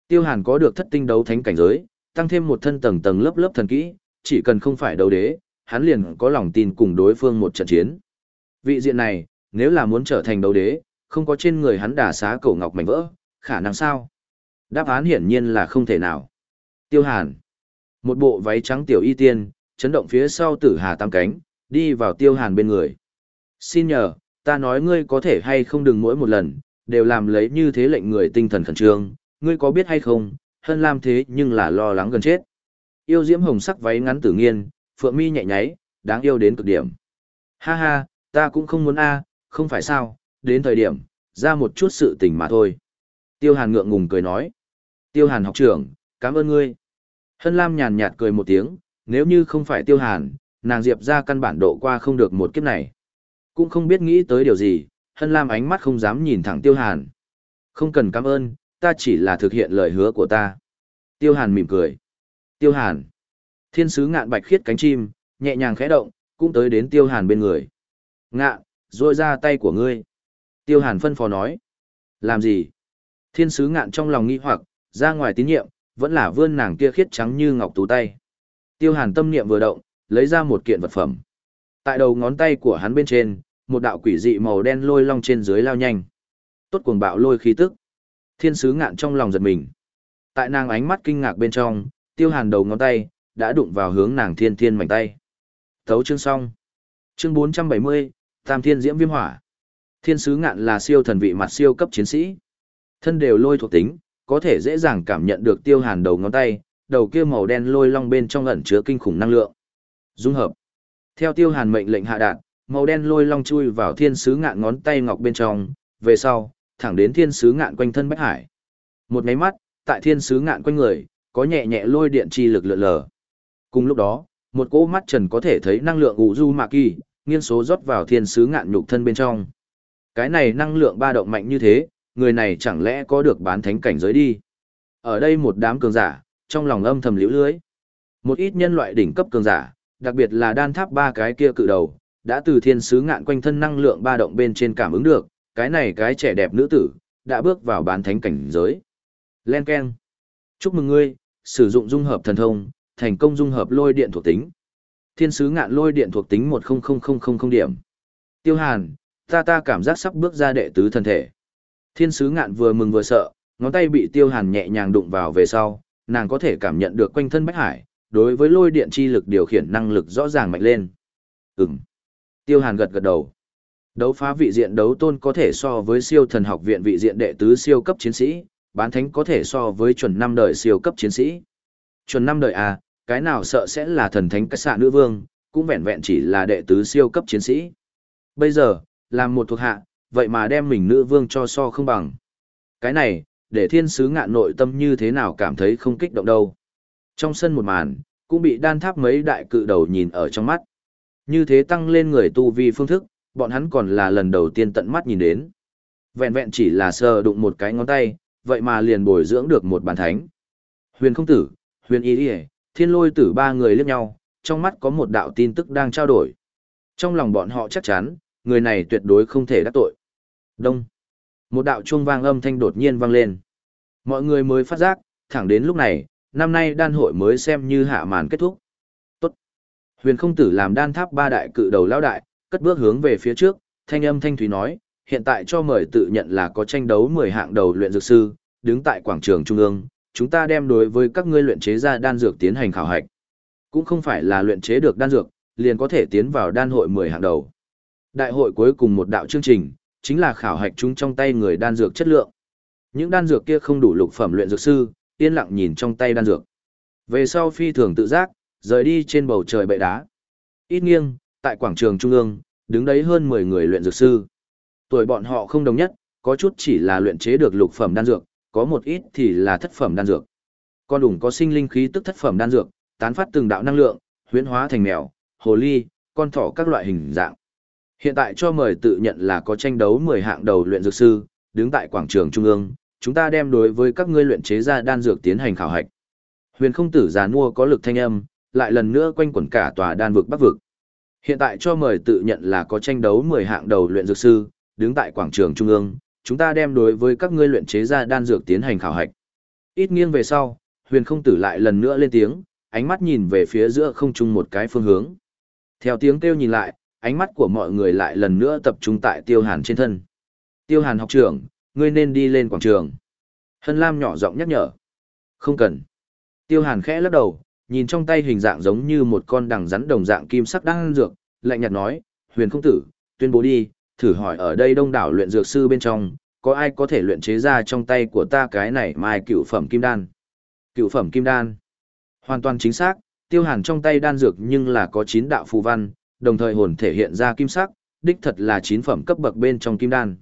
Tiêu hàn có được thất tinh đấu thánh cảnh giới, tăng thêm một thân tầng tầng lớp lớp thần kỹ, chỉ cần không phải đấu đế, hắn liền có lòng tin cùng đối phương một trận chiến. Vị diện này, nếu là muốn trở thành đấu đế, không có trên người hắn đả xá cổ ngọc mảnh vỡ, khả năng sao? Đáp án hiển nhiên là không thể nào. Tiêu Hàn. Một bộ váy trắng tiểu y tiên, chấn động phía sau tử hà tam cánh, đi vào Tiêu Hàn bên người. Xin nhờ, ta nói ngươi có thể hay không đừng mỗi một lần, đều làm lấy như thế lệnh người tinh thần khẩn trương, ngươi có biết hay không, Hân Lam thế nhưng là lo lắng gần chết. Yêu diễm hồng sắc váy ngắn tử nghiên, phượng mi nhẹ nháy, đáng yêu đến cực điểm. Ha ha, ta cũng không muốn a, không phải sao, đến thời điểm, ra một chút sự tình mà thôi. Tiêu Hàn ngượng ngùng cười nói. Tiêu Hàn học trưởng, cảm ơn ngươi. Hân Lam nhàn nhạt cười một tiếng, nếu như không phải Tiêu Hàn, nàng Diệp ra căn bản độ qua không được một kiếp này. Cũng không biết nghĩ tới điều gì, Hân Lam ánh mắt không dám nhìn thẳng Tiêu Hàn. Không cần cảm ơn, ta chỉ là thực hiện lời hứa của ta. Tiêu Hàn mỉm cười. Tiêu Hàn. Thiên sứ ngạn bạch khiết cánh chim, nhẹ nhàng khẽ động, cũng tới đến Tiêu Hàn bên người. Ngạn, rôi ra tay của ngươi. Tiêu Hàn phân phó nói. Làm gì? Thiên sứ ngạn trong lòng nghi hoặc, ra ngoài tín nhiệm, vẫn là vươn nàng kia khiết trắng như ngọc tú tay. Tiêu Hàn tâm niệm vừa động, lấy ra một kiện vật phẩm. Tại đầu ngón tay của hắn bên trên, một đạo quỷ dị màu đen lôi long trên dưới lao nhanh. Tốt cuồng bạo lôi khí tức. Thiên sứ ngạn trong lòng giật mình. Tại nàng ánh mắt kinh ngạc bên trong, Tiêu Hàn đầu ngón tay đã đụng vào hướng nàng thiên thiên mảnh tay. Thấu chương xong. Chương 470, Tam Thiên Diễm Viêm Hỏa. Thiên sứ ngạn là siêu thần vị mặt siêu cấp chiến sĩ. Thân đều lôi thuộc tính, có thể dễ dàng cảm nhận được tiêu hàn đầu ngón tay, đầu kia màu đen lôi long bên trong ẩn chứa kinh khủng năng lượng. Dung hợp. Theo tiêu hàn mệnh lệnh hạ đạt, màu đen lôi long chui vào thiên sứ ngạn ngón tay ngọc bên trong, về sau, thẳng đến thiên sứ ngạn quanh thân bách hải. Một máy mắt, tại thiên sứ ngạn quanh người, có nhẹ nhẹ lôi điện chi lực lượn lờ. Cùng lúc đó, một cỗ mắt trần có thể thấy năng lượng ủ du mạ kỳ, nghiên số rót vào thiên sứ ngạn nhục thân bên trong. Cái này năng lượng ba động mạnh như thế, người này chẳng lẽ có được bán thánh cảnh giới đi. Ở đây một đám cường giả, trong lòng âm thầm liễu lưới. Một ít nhân loại đỉnh cấp cường giả, đặc biệt là đan tháp ba cái kia cự đầu, đã từ thiên sứ ngạn quanh thân năng lượng ba động bên trên cảm ứng được, cái này cái trẻ đẹp nữ tử, đã bước vào bán thánh cảnh giới. Len Ken. Chúc mừng ngươi, sử dụng dung hợp thần thông, thành công dung hợp lôi điện thuộc tính. Thiên sứ ngạn lôi điện thuộc tính 100000 điểm. Tiêu Hàn, ta ta cảm giác sắp bước ra đệ tứ thần thể. Thiên sứ ngạn vừa mừng vừa sợ, ngón tay bị tiêu hàn nhẹ nhàng đụng vào về sau, nàng có thể cảm nhận được quanh thân bách hải, đối với lôi điện chi lực điều khiển năng lực rõ ràng mạnh lên. Ừm. Tiêu hàn gật gật đầu. Đấu phá vị diện đấu tôn có thể so với siêu thần học viện vị diện đệ tứ siêu cấp chiến sĩ, bán thánh có thể so với chuẩn năm đời siêu cấp chiến sĩ. Chuẩn năm đời à, cái nào sợ sẽ là thần thánh cách xạ nữ vương, cũng vẹn vẹn chỉ là đệ tứ siêu cấp chiến sĩ. Bây giờ, làm một thuộc hạ, vậy mà đem mình nữ vương cho so không bằng. Cái này, để thiên sứ ngạn nội tâm như thế nào cảm thấy không kích động đâu. Trong sân một màn, cũng bị đan tháp mấy đại cự đầu nhìn ở trong mắt. Như thế tăng lên người tu vi phương thức, bọn hắn còn là lần đầu tiên tận mắt nhìn đến. Vẹn vẹn chỉ là sờ đụng một cái ngón tay, vậy mà liền bồi dưỡng được một bản thánh. Huyền không tử, huyền y đi thiên lôi tử ba người liếc nhau, trong mắt có một đạo tin tức đang trao đổi. Trong lòng bọn họ chắc chắn, người này tuyệt đối không thể đắc tội. Đông. Một đạo chuông vang âm thanh đột nhiên vang lên. Mọi người mới phát giác, thẳng đến lúc này, năm nay đan hội mới xem như hạ màn kết thúc. Tốt. Huyền không tử làm đan tháp ba đại cự đầu lão đại, cất bước hướng về phía trước, thanh âm thanh thúy nói, hiện tại cho mời tự nhận là có tranh đấu 10 hạng đầu luyện dược sư, đứng tại quảng trường trung ương, chúng ta đem đối với các ngươi luyện chế ra đan dược tiến hành khảo hạch. Cũng không phải là luyện chế được đan dược, liền có thể tiến vào đan hội 10 hạng đầu. Đại hội cuối cùng một đạo chương trình, chính là khảo hạch chúng trong tay người đan dược chất lượng. Những đan dược kia không đủ lục phẩm luyện dược sư, yên lặng nhìn trong tay đan dược. Về sau phi thường tự giác, rời đi trên bầu trời bệ đá. Ít nghiêng, tại quảng trường trung ương, đứng đấy hơn 10 người luyện dược sư. Tuổi bọn họ không đồng nhất, có chút chỉ là luyện chế được lục phẩm đan dược, có một ít thì là thất phẩm đan dược. Con đủng có sinh linh khí tức thất phẩm đan dược, tán phát từng đạo năng lượng, huyễn hóa thành mèo, hồ ly, con thỏ các loại hình dạng. Hiện tại cho mời tự nhận là có tranh đấu 10 hạng đầu luyện dược sư, đứng tại quảng trường trung ương, chúng ta đem đối với các ngươi luyện chế ra đan dược tiến hành khảo hạch. Huyền không tử già mua có lực thanh âm, lại lần nữa quanh quẩn cả tòa đan vực bắc vực. Hiện tại cho mời tự nhận là có tranh đấu 10 hạng đầu luyện dược sư, đứng tại quảng trường trung ương, chúng ta đem đối với các ngươi luyện chế ra đan dược tiến hành khảo hạch. Ít nghiêng về sau, huyền không tử lại lần nữa lên tiếng, ánh mắt nhìn về phía giữa không trung một cái phương hướng. Theo tiếng kêu nhìn lại, ánh mắt của mọi người lại lần nữa tập trung tại tiêu hàn trên thân. Tiêu hàn học trưởng, ngươi nên đi lên quảng trường. Hân Lam nhỏ giọng nhắc nhở. Không cần. Tiêu hàn khẽ lắc đầu, nhìn trong tay hình dạng giống như một con đằng rắn đồng dạng kim sắc đang dược, lạnh nhạt nói, huyền không tử, tuyên bố đi, thử hỏi ở đây đông đảo luyện dược sư bên trong, có ai có thể luyện chế ra trong tay của ta cái này mai cựu phẩm kim đan. Cựu phẩm kim đan. Hoàn toàn chính xác, tiêu hàn trong tay đan dược nhưng là có 9 đạo phù văn, đồng thời hồn thể hiện ra kim sắc, đích thật là 9 phẩm cấp bậc bên trong kim đan.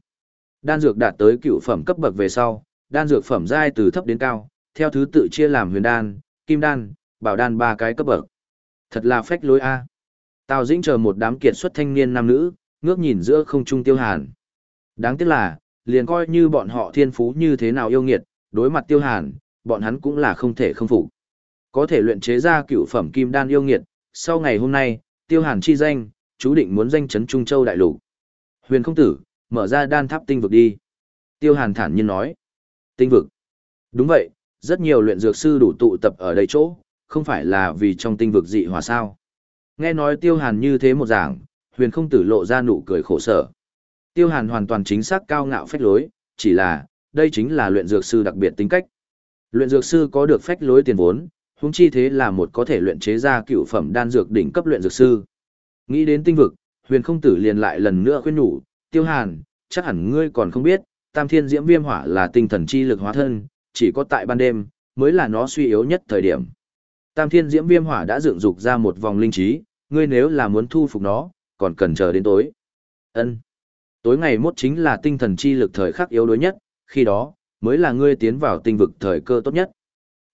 Đan dược đạt tới cựu phẩm cấp bậc về sau, đan dược phẩm giai từ thấp đến cao, theo thứ tự chia làm huyền đan, kim đan, bảo đan ba cái cấp bậc. Thật là phách lối a. Tào Dĩnh chờ một đám kiệt xuất thanh niên nam nữ, ngước nhìn giữa không trung tiêu hàn. Đáng tiếc là, liền coi như bọn họ thiên phú như thế nào yêu nghiệt, đối mặt tiêu hàn, bọn hắn cũng là không thể không phục. Có thể luyện chế ra cựu phẩm kim đan yêu nghiệt, sau ngày hôm nay, tiêu hàn chi danh, chú định muốn danh chấn Trung Châu đại lục. Huyền không tử, mở ra đan tháp tinh vực đi. Tiêu hàn thản nhiên nói. Tinh vực. Đúng vậy, rất nhiều luyện dược sư đủ tụ tập ở đây chỗ, không phải là vì trong tinh vực dị hòa sao. Nghe nói tiêu hàn như thế một giảng, huyền không tử lộ ra nụ cười khổ sở. Tiêu hàn hoàn toàn chính xác cao ngạo phách lối, chỉ là, đây chính là luyện dược sư đặc biệt tính cách. Luyện dược sư có được phách lối tiền vốn, huống chi thế là một có thể luyện chế ra cựu phẩm đan dược đỉnh cấp luyện dược sư. Nghĩ đến tinh vực, huyền không tử liền lại lần nữa khuyên nhủ, tiêu hàn, chắc hẳn ngươi còn không biết, tam thiên diễm viêm hỏa là tinh thần chi lực hóa thân, chỉ có tại ban đêm, mới là nó suy yếu nhất thời điểm. Tam thiên diễm viêm hỏa đã dựng dục ra một vòng linh trí, ngươi nếu là muốn thu phục nó, còn cần chờ đến tối. Ân. Tối ngày mốt chính là tinh thần chi lực thời khắc yếu đuối nhất, khi đó, mới là ngươi tiến vào tinh vực thời cơ tốt nhất.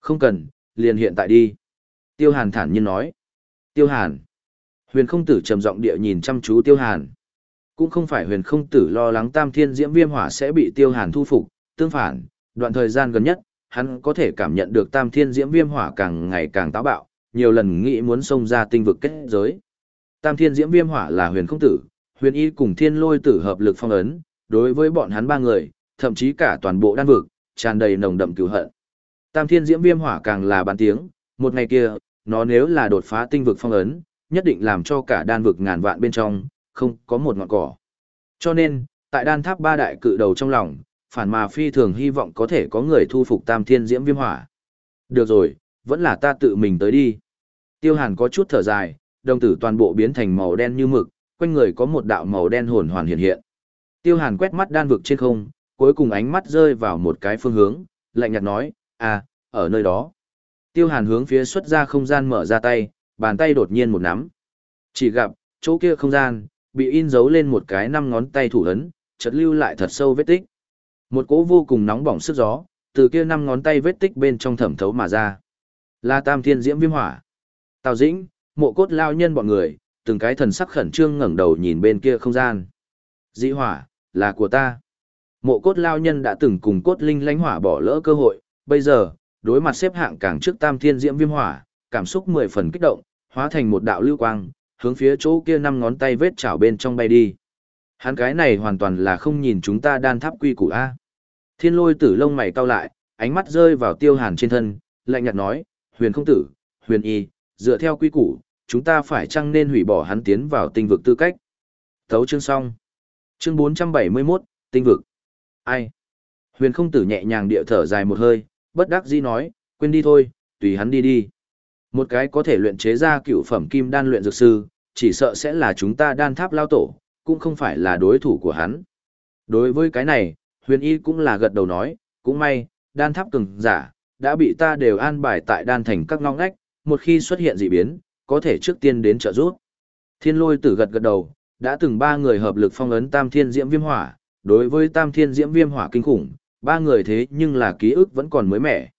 Không cần, liền hiện tại đi. Tiêu Hàn thản nhiên nói. Tiêu Hàn. Huyền không tử trầm giọng địa nhìn chăm chú Tiêu Hàn. Cũng không phải huyền không tử lo lắng tam thiên diễm viêm hỏa sẽ bị Tiêu Hàn thu phục, tương phản, đoạn thời gian gần nhất, hắn có thể cảm nhận được tam thiên diễm viêm hỏa càng ngày càng táo bạo, nhiều lần nghĩ muốn xông ra tinh vực kết giới. Tam thiên diễm viêm hỏa là huyền không tử, huyền y cùng thiên lôi tử hợp lực phong ấn, đối với bọn hắn ba người, thậm chí cả toàn bộ đan vực, tràn đầy nồng đậm cứu hận. Tam thiên diễm viêm hỏa càng là bán tiếng, một ngày kia, nó nếu là đột phá tinh vực phong ấn, nhất định làm cho cả đan vực ngàn vạn bên trong, không có một ngọn cỏ. Cho nên, tại đan tháp ba đại cự đầu trong lòng, phản mà phi thường hy vọng có thể có người thu phục tam thiên diễm viêm hỏa. Được rồi, vẫn là ta tự mình tới đi. Tiêu hàn có chút thở dài, đồng tử toàn bộ biến thành màu đen như mực, quanh người có một đạo màu đen hồn hoàn hiện hiện. Tiêu hàn quét mắt đan vực trên không, cuối cùng ánh mắt rơi vào một cái phương hướng, lạnh nhạt nói, à, ở nơi đó. Tiêu hàn hướng phía xuất ra không gian mở ra tay, bàn tay đột nhiên một nắm. Chỉ gặp, chỗ kia không gian, bị in dấu lên một cái năm ngón tay thủ ấn, chợt lưu lại thật sâu vết tích. Một cỗ vô cùng nóng bỏng sức gió, từ kia năm ngón tay vết tích bên trong thẩm thấu mà ra. Là Tam Thiên Diễm Viêm Hỏa. Tào Dĩnh, mộ cốt lao nhân bọn người, từng cái thần sắc khẩn trương ngẩng đầu nhìn bên kia không gian. Dĩ hỏa, là của ta. Mộ cốt lao nhân đã từng cùng cốt linh lánh hỏa bỏ lỡ cơ hội, bây giờ, đối mặt xếp hạng càng trước Tam Thiên Diễm Viêm Hỏa, cảm xúc mười phần kích động, hóa thành một đạo lưu quang, hướng phía chỗ kia năm ngón tay vết chảo bên trong bay đi. Hắn cái này hoàn toàn là không nhìn chúng ta đan tháp quy củ A. Thiên lôi tử lông mày cau lại, ánh mắt rơi vào tiêu hàn trên thân, lạnh nhạt nói, huyền không tử, huyền y, dựa theo quy củ, chúng ta phải chăng nên hủy bỏ hắn tiến vào tinh vực tư cách. Thấu chương xong. Chương 471, tinh vực. Ai? Huyền không tử nhẹ nhàng địa thở dài một hơi, bất đắc dĩ nói, quên đi thôi, tùy hắn đi đi. Một cái có thể luyện chế ra cựu phẩm kim đan luyện dược sư, chỉ sợ sẽ là chúng ta đan tháp lao tổ, cũng không phải là đối thủ của hắn. Đối với cái này, huyền y cũng là gật đầu nói, cũng may, đan tháp cường giả, đã bị ta đều an bài tại đan thành các ngóc ngách, một khi xuất hiện dị biến, có thể trước tiên đến trợ giúp. Thiên lôi tử gật gật đầu, đã từng ba người hợp lực phong ấn tam thiên diễm viêm hỏa, đối với tam thiên diễm viêm hỏa kinh khủng, ba người thế nhưng là ký ức vẫn còn mới mẻ.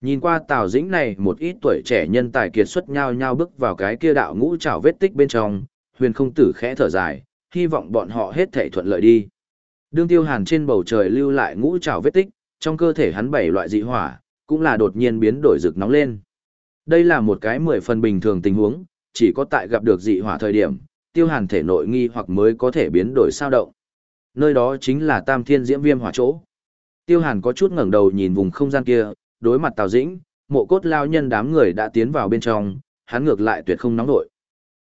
Nhìn qua Tào Dĩnh này một ít tuổi trẻ nhân tài kiệt xuất nhau nhau bước vào cái kia đạo ngũ trảo vết tích bên trong, huyền không tử khẽ thở dài, hy vọng bọn họ hết thể thuận lợi đi. Đương tiêu hàn trên bầu trời lưu lại ngũ trảo vết tích, trong cơ thể hắn bảy loại dị hỏa, cũng là đột nhiên biến đổi rực nóng lên. Đây là một cái mười phần bình thường tình huống, chỉ có tại gặp được dị hỏa thời điểm, tiêu hàn thể nội nghi hoặc mới có thể biến đổi sao động. Nơi đó chính là tam thiên diễm viêm hỏa chỗ. Tiêu hàn có chút ngẩng đầu nhìn vùng không gian kia, đối mặt Tào Dĩnh, mộ cốt lao nhân đám người đã tiến vào bên trong, hắn ngược lại tuyệt không nóng nổi.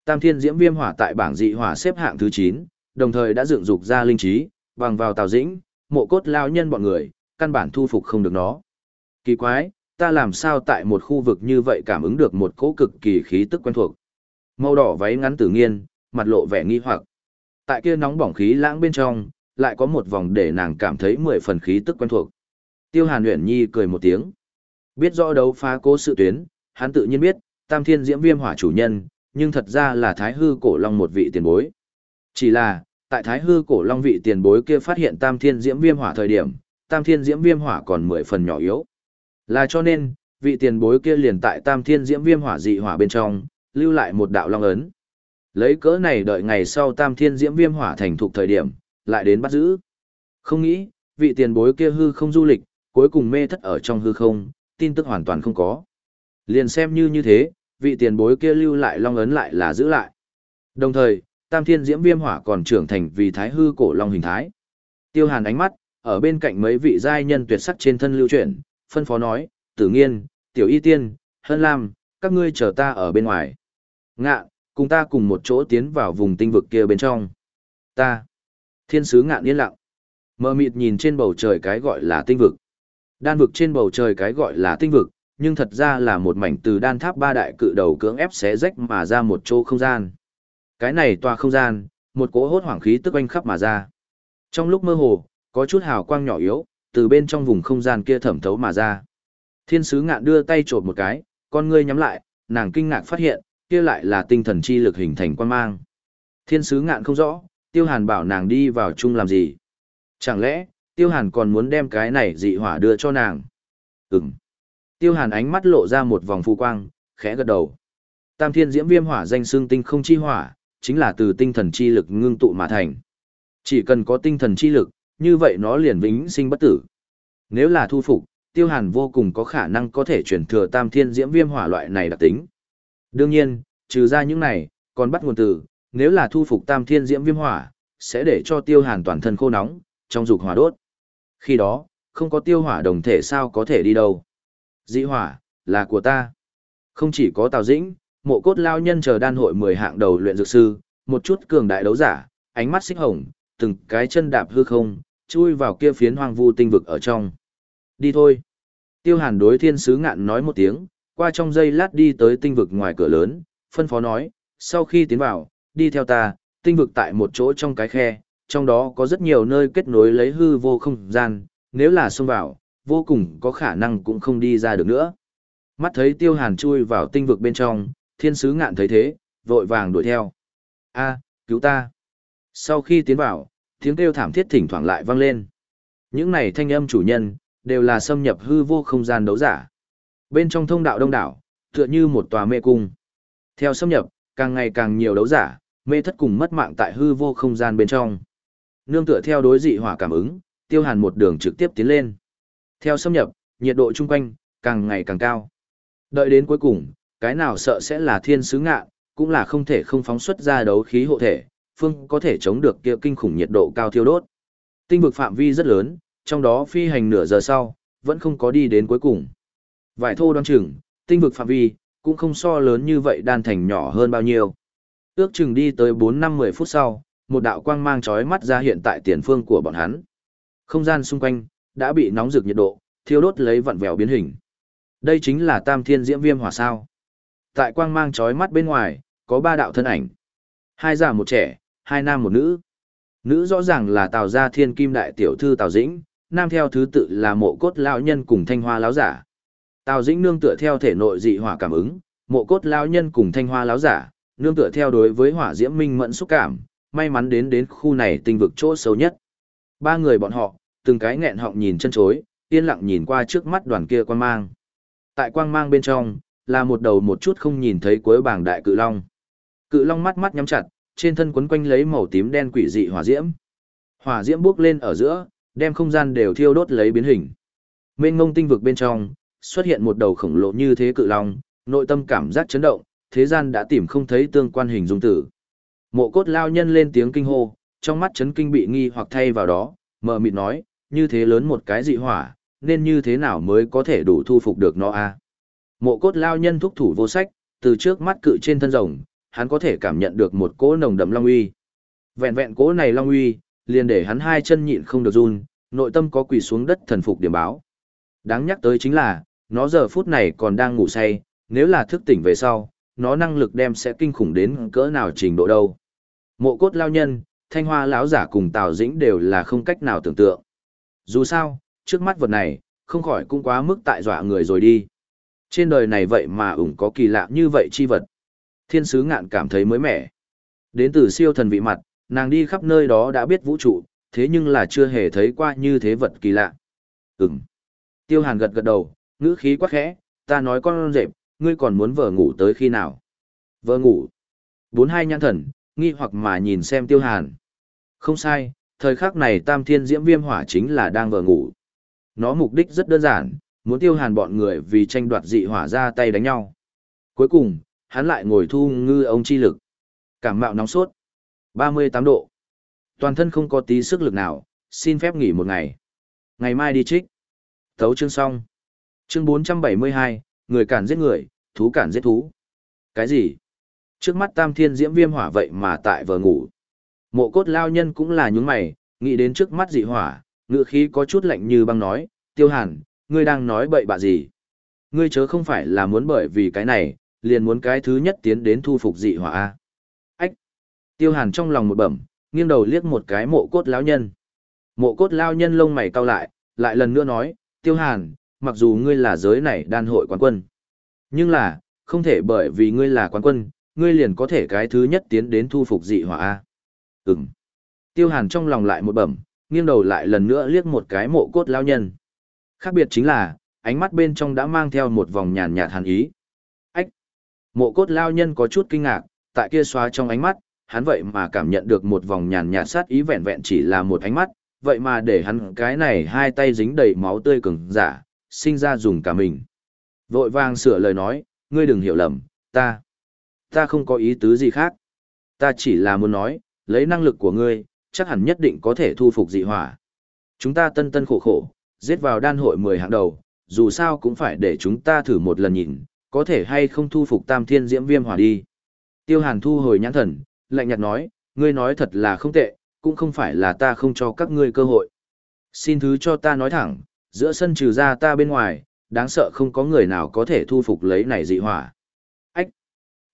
Tam thiên diễm viêm hỏa tại bảng dị hỏa xếp hạng thứ 9, đồng thời đã dựng dục ra linh trí, bằng vào Tào Dĩnh, mộ cốt lao nhân bọn người, căn bản thu phục không được nó. Kỳ quái, ta làm sao tại một khu vực như vậy cảm ứng được một cỗ cực kỳ khí tức quen thuộc. Màu đỏ váy ngắn tử nghiên, mặt lộ vẻ nghi hoặc. Tại kia nóng bỏng khí lãng bên trong, lại có một vòng để nàng cảm thấy mười phần khí tức quen thuộc. Tiêu Hàn Uyển Nhi cười một tiếng. Biết rõ đấu phá cố sự tuyến, hắn tự nhiên biết, Tam Thiên Diễm Viêm Hỏa chủ nhân, nhưng thật ra là Thái Hư Cổ Long một vị tiền bối. Chỉ là, tại Thái Hư Cổ Long vị tiền bối kia phát hiện Tam Thiên Diễm Viêm Hỏa thời điểm, Tam Thiên Diễm Viêm Hỏa còn mười phần nhỏ yếu. Là cho nên, vị tiền bối kia liền tại Tam Thiên Diễm Viêm Hỏa dị hỏa bên trong, lưu lại một đạo long ấn. Lấy cỡ này đợi ngày sau Tam Thiên Diễm Viêm Hỏa thành thục thời điểm, lại đến bắt giữ. Không nghĩ, vị tiền bối kia hư không du lịch, cuối cùng mê thất ở trong hư không, tin tức hoàn toàn không có. Liền xem như như thế, vị tiền bối kia lưu lại long ấn lại là giữ lại. Đồng thời, Tam Thiên Diễm Viêm Hỏa còn trưởng thành vì thái hư cổ long hình thái. Tiêu Hàn ánh mắt, ở bên cạnh mấy vị giai nhân tuyệt sắc trên thân lưu chuyển, phân phó nói, Tử Nghiên, Tiểu Y Tiên, Hân Lam, các ngươi chờ ta ở bên ngoài. Ngạ, cùng ta cùng một chỗ tiến vào vùng tinh vực kia bên trong. Ta. Thiên sứ ngạn yên lặng. Mơ mịt nhìn trên bầu trời cái gọi là tinh vực. Đan vực trên bầu trời cái gọi là tinh vực, nhưng thật ra là một mảnh từ đan tháp ba đại cự đầu cưỡng ép xé rách mà ra một chỗ không gian. Cái này tòa không gian, một cỗ hốt hoảng khí tức quanh khắp mà ra. Trong lúc mơ hồ, có chút hào quang nhỏ yếu, từ bên trong vùng không gian kia thẩm thấu mà ra. Thiên sứ ngạn đưa tay trộm một cái, con ngươi nhắm lại, nàng kinh ngạc phát hiện, kia lại là tinh thần chi lực hình thành quan mang. Thiên sứ ngạn không rõ, tiêu hàn bảo nàng đi vào chung làm gì. Chẳng lẽ, tiêu hàn còn muốn đem cái này dị hỏa đưa cho nàng? Ừm. Tiêu hàn ánh mắt lộ ra một vòng phù quang, khẽ gật đầu. Tam thiên diễm viêm hỏa danh xương tinh không chi hỏa, chính là từ tinh thần chi lực ngưng tụ mà thành. Chỉ cần có tinh thần chi lực, như vậy nó liền vĩnh sinh bất tử. Nếu là thu phục, tiêu hàn vô cùng có khả năng có thể chuyển thừa tam thiên diễm viêm hỏa loại này đặc tính. Đương nhiên, trừ ra những này, còn bắt nguồn từ, nếu là thu phục tam thiên diễm viêm hỏa, sẽ để cho tiêu hàn toàn thân khô nóng, trong dục hỏa đốt. Khi đó, không có tiêu hỏa đồng thể sao có thể đi đâu. Dĩ hỏa, là của ta. Không chỉ có Tào Dĩnh, mộ cốt lao nhân chờ đan hội 10 hạng đầu luyện dược sư, một chút cường đại đấu giả, ánh mắt xích hồng, từng cái chân đạp hư không, chui vào kia phiến hoang vu tinh vực ở trong. Đi thôi. Tiêu hàn đối thiên sứ ngạn nói một tiếng, qua trong giây lát đi tới tinh vực ngoài cửa lớn, phân phó nói, sau khi tiến vào, đi theo ta, tinh vực tại một chỗ trong cái khe, trong đó có rất nhiều nơi kết nối lấy hư vô không gian, nếu là xông vào, vô cùng có khả năng cũng không đi ra được nữa. Mắt thấy tiêu hàn chui vào tinh vực bên trong, thiên sứ ngạn thấy thế, vội vàng đuổi theo. a cứu ta. Sau khi tiến vào, tiếng kêu thảm thiết thỉnh thoảng lại vang lên. Những này thanh âm chủ nhân, đều là xâm nhập hư vô không gian đấu giả. Bên trong thông đạo đông đảo, tựa như một tòa mê cung. Theo xâm nhập, càng ngày càng nhiều đấu giả, mê thất cùng mất mạng tại hư vô không gian bên trong. Nương tựa theo đối dị hỏa cảm ứng, tiêu hàn một đường trực tiếp tiến lên. Theo xâm nhập, nhiệt độ chung quanh, càng ngày càng cao. Đợi đến cuối cùng, cái nào sợ sẽ là thiên sứ ngạ, cũng là không thể không phóng xuất ra đấu khí hộ thể, phương có thể chống được kia kinh khủng nhiệt độ cao thiêu đốt. Tinh vực phạm vi rất lớn, trong đó phi hành nửa giờ sau, vẫn không có đi đến cuối cùng. Vải thô đoán chừng, tinh vực phạm vi, cũng không so lớn như vậy đan thành nhỏ hơn bao nhiêu. Ước chừng đi tới 4-5-10 phút sau, một đạo quang mang chói mắt ra hiện tại tiền phương của bọn hắn. Không gian xung quanh, đã bị nóng rực nhiệt độ, thiêu đốt lấy vặn vẹo biến hình. Đây chính là tam thiên diễm viêm hỏa sao. Tại quang mang chói mắt bên ngoài, có ba đạo thân ảnh. Hai già một trẻ, hai nam một nữ. Nữ rõ ràng là Tào gia thiên kim đại tiểu thư Tào Dĩnh, nam theo thứ tự là mộ cốt lão nhân cùng thanh hoa lão giả. Tào Dĩnh nương tựa theo thể nội dị hỏa cảm ứng, mộ cốt lão nhân cùng thanh hoa lão giả, nương tựa theo đối với hỏa diễm minh mẫn xúc cảm, may mắn đến đến khu này tinh vực chỗ sâu nhất. Ba người bọn họ, từng cái nghẹn họng nhìn chân chối, yên lặng nhìn qua trước mắt đoàn kia quang mang. Tại quang mang bên trong, là một đầu một chút không nhìn thấy cuối bảng đại cự long. Cự long mắt mắt nhắm chặt, trên thân quấn quanh lấy màu tím đen quỷ dị hỏa diễm. Hỏa diễm bước lên ở giữa, đem không gian đều thiêu đốt lấy biến hình. Mênh ngông tinh vực bên trong, xuất hiện một đầu khổng lồ như thế cự long, nội tâm cảm giác chấn động, thế gian đã tìm không thấy tương quan hình dung tử. Mộ cốt lao nhân lên tiếng kinh hô, trong mắt chấn kinh bị nghi hoặc thay vào đó, mờ mịt nói, như thế lớn một cái dị hỏa, nên như thế nào mới có thể đủ thu phục được nó a? Mộ cốt lao nhân thúc thủ vô sách, từ trước mắt cự trên thân rồng, hắn có thể cảm nhận được một cỗ nồng đậm long uy. Vẹn vẹn cỗ này long uy, liền để hắn hai chân nhịn không được run, nội tâm có quỳ xuống đất thần phục điểm báo. Đáng nhắc tới chính là, nó giờ phút này còn đang ngủ say, nếu là thức tỉnh về sau, nó năng lực đem sẽ kinh khủng đến cỡ nào trình độ đâu. Mộ cốt lao nhân, thanh hoa lão giả cùng Tào Dĩnh đều là không cách nào tưởng tượng. Dù sao, trước mắt vật này, không khỏi cũng quá mức tại dọa người rồi đi. Trên đời này vậy mà ủng có kỳ lạ như vậy chi vật. Thiên sứ ngạn cảm thấy mới mẻ. Đến từ siêu thần vị mặt, nàng đi khắp nơi đó đã biết vũ trụ, thế nhưng là chưa hề thấy qua như thế vật kỳ lạ. Ừm. Tiêu hàn gật gật đầu, ngữ khí quá khẽ, ta nói con rệp, ngươi còn muốn vờ ngủ tới khi nào? Vờ ngủ. Bốn hai nhãn thần, nghi hoặc mà nhìn xem tiêu hàn. Không sai, thời khắc này tam thiên diễm viêm hỏa chính là đang vờ ngủ. Nó mục đích rất đơn giản, muốn tiêu hàn bọn người vì tranh đoạt dị hỏa ra tay đánh nhau. Cuối cùng, hắn lại ngồi thu ngư ông chi lực. Cảm mạo nóng sốt. 38 độ. Toàn thân không có tí sức lực nào, xin phép nghỉ một ngày. Ngày mai đi trích. Thấu chương xong. Chương 472, người cản giết người, thú cản giết thú. Cái gì? Trước mắt tam thiên diễm viêm hỏa vậy mà tại vờ ngủ. Mộ cốt lao nhân cũng là nhúng mày, nghĩ đến trước mắt dị hỏa, ngựa khí có chút lạnh như băng nói, tiêu hàn, ngươi đang nói bậy bạ gì? Ngươi chớ không phải là muốn bởi vì cái này, liền muốn cái thứ nhất tiến đến thu phục dị hỏa A. Ách! Tiêu hàn trong lòng một bẩm, nghiêng đầu liếc một cái mộ cốt lao nhân. Mộ cốt lao nhân lông mày cau lại, lại lần nữa nói, tiêu hàn, mặc dù ngươi là giới này đan hội quán quân. Nhưng là, không thể bởi vì ngươi là quán quân, ngươi liền có thể cái thứ nhất tiến đến thu phục dị hỏa A. Ừm. Tiêu hàn trong lòng lại một bẩm, nghiêng đầu lại lần nữa liếc một cái mộ cốt lao nhân. Khác biệt chính là, ánh mắt bên trong đã mang theo một vòng nhàn nhạt hàn ý. Ách! Mộ cốt lao nhân có chút kinh ngạc, tại kia xóa trong ánh mắt, hắn vậy mà cảm nhận được một vòng nhàn nhạt sát ý vẹn vẹn chỉ là một ánh mắt, vậy mà để hắn cái này hai tay dính đầy máu tươi cứng giả, sinh ra dùng cả mình. Vội vàng sửa lời nói, ngươi đừng hiểu lầm, ta, ta không có ý tứ gì khác. Ta chỉ là muốn nói, lấy năng lực của ngươi, chắc hẳn nhất định có thể thu phục dị hỏa. Chúng ta tân tân khổ khổ, giết vào đan hội 10 hạng đầu, dù sao cũng phải để chúng ta thử một lần nhìn, có thể hay không thu phục tam thiên diễm viêm hỏa đi. Tiêu hàn thu hồi nhãn thần, lạnh nhạt nói, ngươi nói thật là không tệ, cũng không phải là ta không cho các ngươi cơ hội. Xin thứ cho ta nói thẳng, giữa sân trừ ra ta bên ngoài, đáng sợ không có người nào có thể thu phục lấy này dị hỏa. Ách!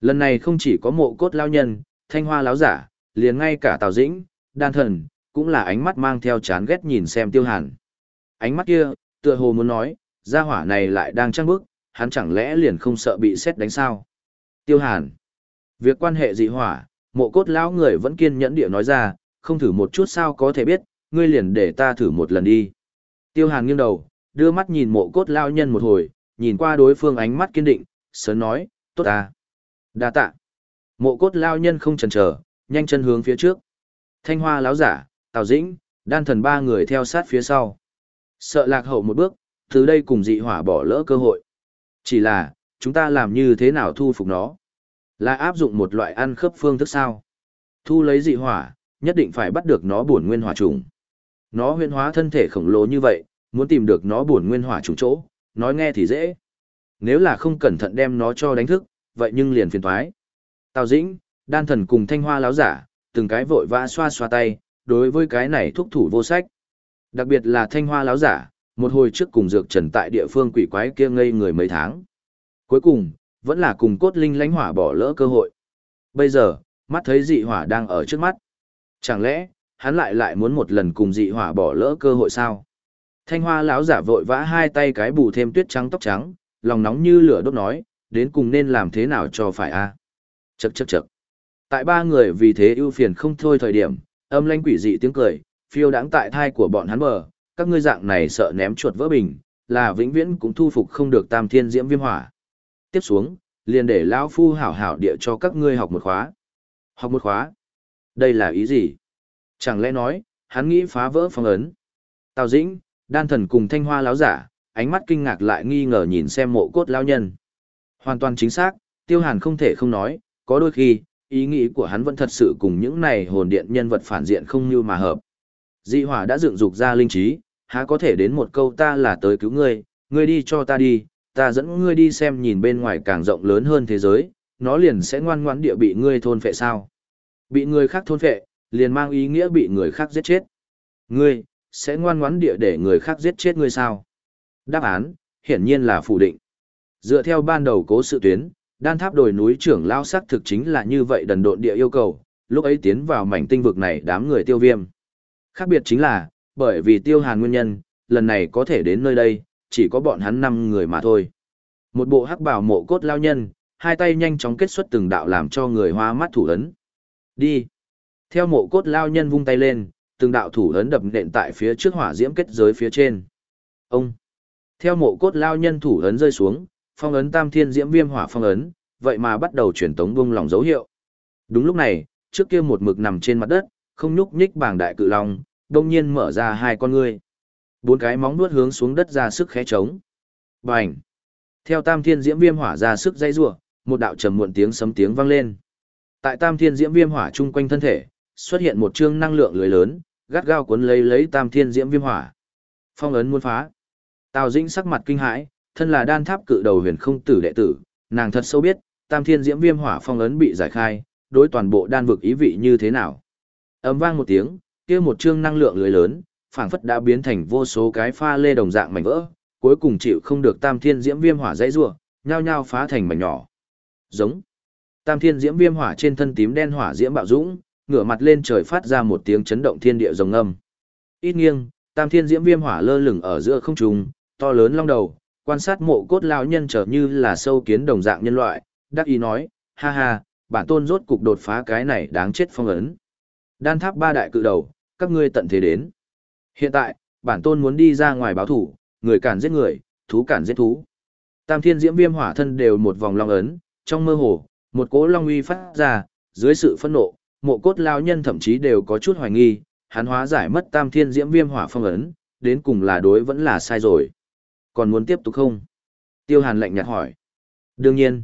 Lần này không chỉ có mộ cốt lao nhân, thanh hoa láo giả, liền ngay cả tào dĩnh, đan thần, cũng là ánh mắt mang theo chán ghét nhìn xem tiêu hàn. Ánh mắt kia, tựa hồ muốn nói, gia hỏa này lại đang trăng bức, hắn chẳng lẽ liền không sợ bị xét đánh sao? Tiêu hàn. Việc quan hệ dị hỏa, mộ cốt lão người vẫn kiên nhẫn địa nói ra, không thử một chút sao có thể biết, ngươi liền để ta thử một lần đi. Tiêu hàn nghiêng đầu, đưa mắt nhìn mộ cốt lao nhân một hồi, nhìn qua đối phương ánh mắt kiên định, sớm nói, tốt ta. đa tạ. Mộ cốt lao nhân không chần chờ, nhanh chân hướng phía trước. Thanh hoa láo giả, tào dĩnh, đan thần ba người theo sát phía sau. Sợ lạc hậu một bước, từ đây cùng dị hỏa bỏ lỡ cơ hội. Chỉ là, chúng ta làm như thế nào thu phục nó? Là áp dụng một loại ăn khớp phương thức sao? Thu lấy dị hỏa, nhất định phải bắt được nó bổn nguyên hỏa trùng. Nó huyên hóa thân thể khổng lồ như vậy, muốn tìm được nó bổn nguyên hỏa trùng chỗ, nói nghe thì dễ. Nếu là không cẩn thận đem nó cho đánh thức, vậy nhưng liền phiền toái. Tào Dĩnh, đan thần cùng thanh hoa láo giả, từng cái vội vã xoa xoa tay, đối với cái này thúc thủ vô sách. Đặc biệt là thanh hoa láo giả, một hồi trước cùng dược trần tại địa phương quỷ quái kia ngây người mấy tháng. Cuối cùng, vẫn là cùng cốt linh lánh hỏa bỏ lỡ cơ hội. Bây giờ, mắt thấy dị hỏa đang ở trước mắt. Chẳng lẽ, hắn lại lại muốn một lần cùng dị hỏa bỏ lỡ cơ hội sao? Thanh hoa lão giả vội vã hai tay cái bù thêm tuyết trắng tóc trắng, lòng nóng như lửa đốt nói, đến cùng nên làm thế nào cho phải a? À? Chậc chậc chậc. Tại ba người vì thế ưu phiền không thôi thời điểm, âm lanh quỷ dị tiếng cười, phiêu đáng tại thai của bọn hắn bờ, các ngươi dạng này sợ ném chuột vỡ bình, là vĩnh viễn cũng thu phục không được tam thiên diễm viêm hỏa. Tiếp xuống, liền để lão phu hảo hảo địa cho các ngươi học một khóa. Học một khóa? Đây là ý gì? Chẳng lẽ nói, hắn nghĩ phá vỡ phong ấn? Tào Dĩnh, đan thần cùng thanh hoa láo giả, ánh mắt kinh ngạc lại nghi ngờ nhìn xem mộ cốt lão nhân. Hoàn toàn chính xác, tiêu hàn không thể không nói, có đôi khi, ý nghĩ của hắn vẫn thật sự cùng những này hồn điện nhân vật phản diện không như mà hợp. Dị hỏa đã dựng dục ra linh trí, há có thể đến một câu ta là tới cứu ngươi, ngươi đi cho ta đi, ta dẫn ngươi đi xem nhìn bên ngoài càng rộng lớn hơn thế giới, nó liền sẽ ngoan ngoãn địa bị ngươi thôn phệ sao. Bị người khác thôn phệ, liền mang ý nghĩa bị người khác giết chết. Ngươi, sẽ ngoan ngoãn địa để người khác giết chết ngươi sao? Đáp án, hiển nhiên là phủ định. Dựa theo ban đầu cố sự tuyến, đan tháp đồi núi trưởng lao sắc thực chính là như vậy đần độn địa yêu cầu, lúc ấy tiến vào mảnh tinh vực này đám người tiêu viêm. Khác biệt chính là, bởi vì tiêu hàn nguyên nhân, lần này có thể đến nơi đây, chỉ có bọn hắn năm người mà thôi. Một bộ hắc bảo mộ cốt lao nhân, hai tay nhanh chóng kết xuất từng đạo làm cho người hoa mắt thủ ấn. Đi. Theo mộ cốt lao nhân vung tay lên, từng đạo thủ ấn đập nện tại phía trước hỏa diễm kết giới phía trên. Ông. Theo mộ cốt lao nhân thủ ấn rơi xuống, phong ấn tam thiên diễm viêm hỏa phong ấn, vậy mà bắt đầu truyền tống bung lòng dấu hiệu. Đúng lúc này, trước kia một mực nằm trên mặt đất, không nhúc nhích bảng đại cự long, đông nhiên mở ra hai con ngươi. Bốn cái móng nuốt hướng xuống đất ra sức khẽ trống. Bành! Theo tam thiên diễm viêm hỏa ra sức dây rủa một đạo trầm muộn tiếng sấm tiếng vang lên. Tại tam thiên diễm viêm hỏa chung quanh thân thể, xuất hiện một chương năng lượng lưới lớn, gắt gao cuốn lấy lấy tam thiên diễm viêm hỏa. Phong ấn muốn phá. Tào Dĩnh sắc mặt kinh hãi, thân là đan tháp cự đầu huyền không tử đệ tử, nàng thật sâu biết, tam thiên diễm viêm hỏa phong ấn bị giải khai, đối toàn bộ đan vực ý vị như thế nào. Ấm vang một tiếng, kia một chương năng lượng lưới lớn, phảng phất đã biến thành vô số cái pha lê đồng dạng mảnh vỡ, cuối cùng chịu không được tam thiên diễm viêm hỏa dãy rủa, nhao nhao phá thành mảnh nhỏ. Giống. Tam thiên diễm viêm hỏa trên thân tím đen hỏa diễm bạo dũng, ngửa mặt lên trời phát ra một tiếng chấn động thiên địa rồng âm. Ít nghiêng, tam thiên diễm viêm hỏa lơ lửng ở giữa không trung, to lớn long đầu, quan sát mộ cốt lao nhân trở như là sâu kiến đồng dạng nhân loại, đắc ý nói, ha ha, bản tôn rốt cục đột phá cái này đáng chết phong ấn. Đan tháp ba đại cự đầu, các ngươi tận thế đến. Hiện tại, bản tôn muốn đi ra ngoài báo thủ, người cản giết người, thú cản giết thú. Tam thiên diễm viêm hỏa thân đều một vòng long ấn, trong mơ hồ, một cỗ long uy phát ra, dưới sự phẫn nộ, mộ cốt lao nhân thậm chí đều có chút hoài nghi, hắn hóa giải mất tam thiên diễm viêm hỏa phong ấn, đến cùng là đối vẫn là sai rồi. Còn muốn tiếp tục không? Tiêu hàn lạnh nhạt hỏi. Đương nhiên.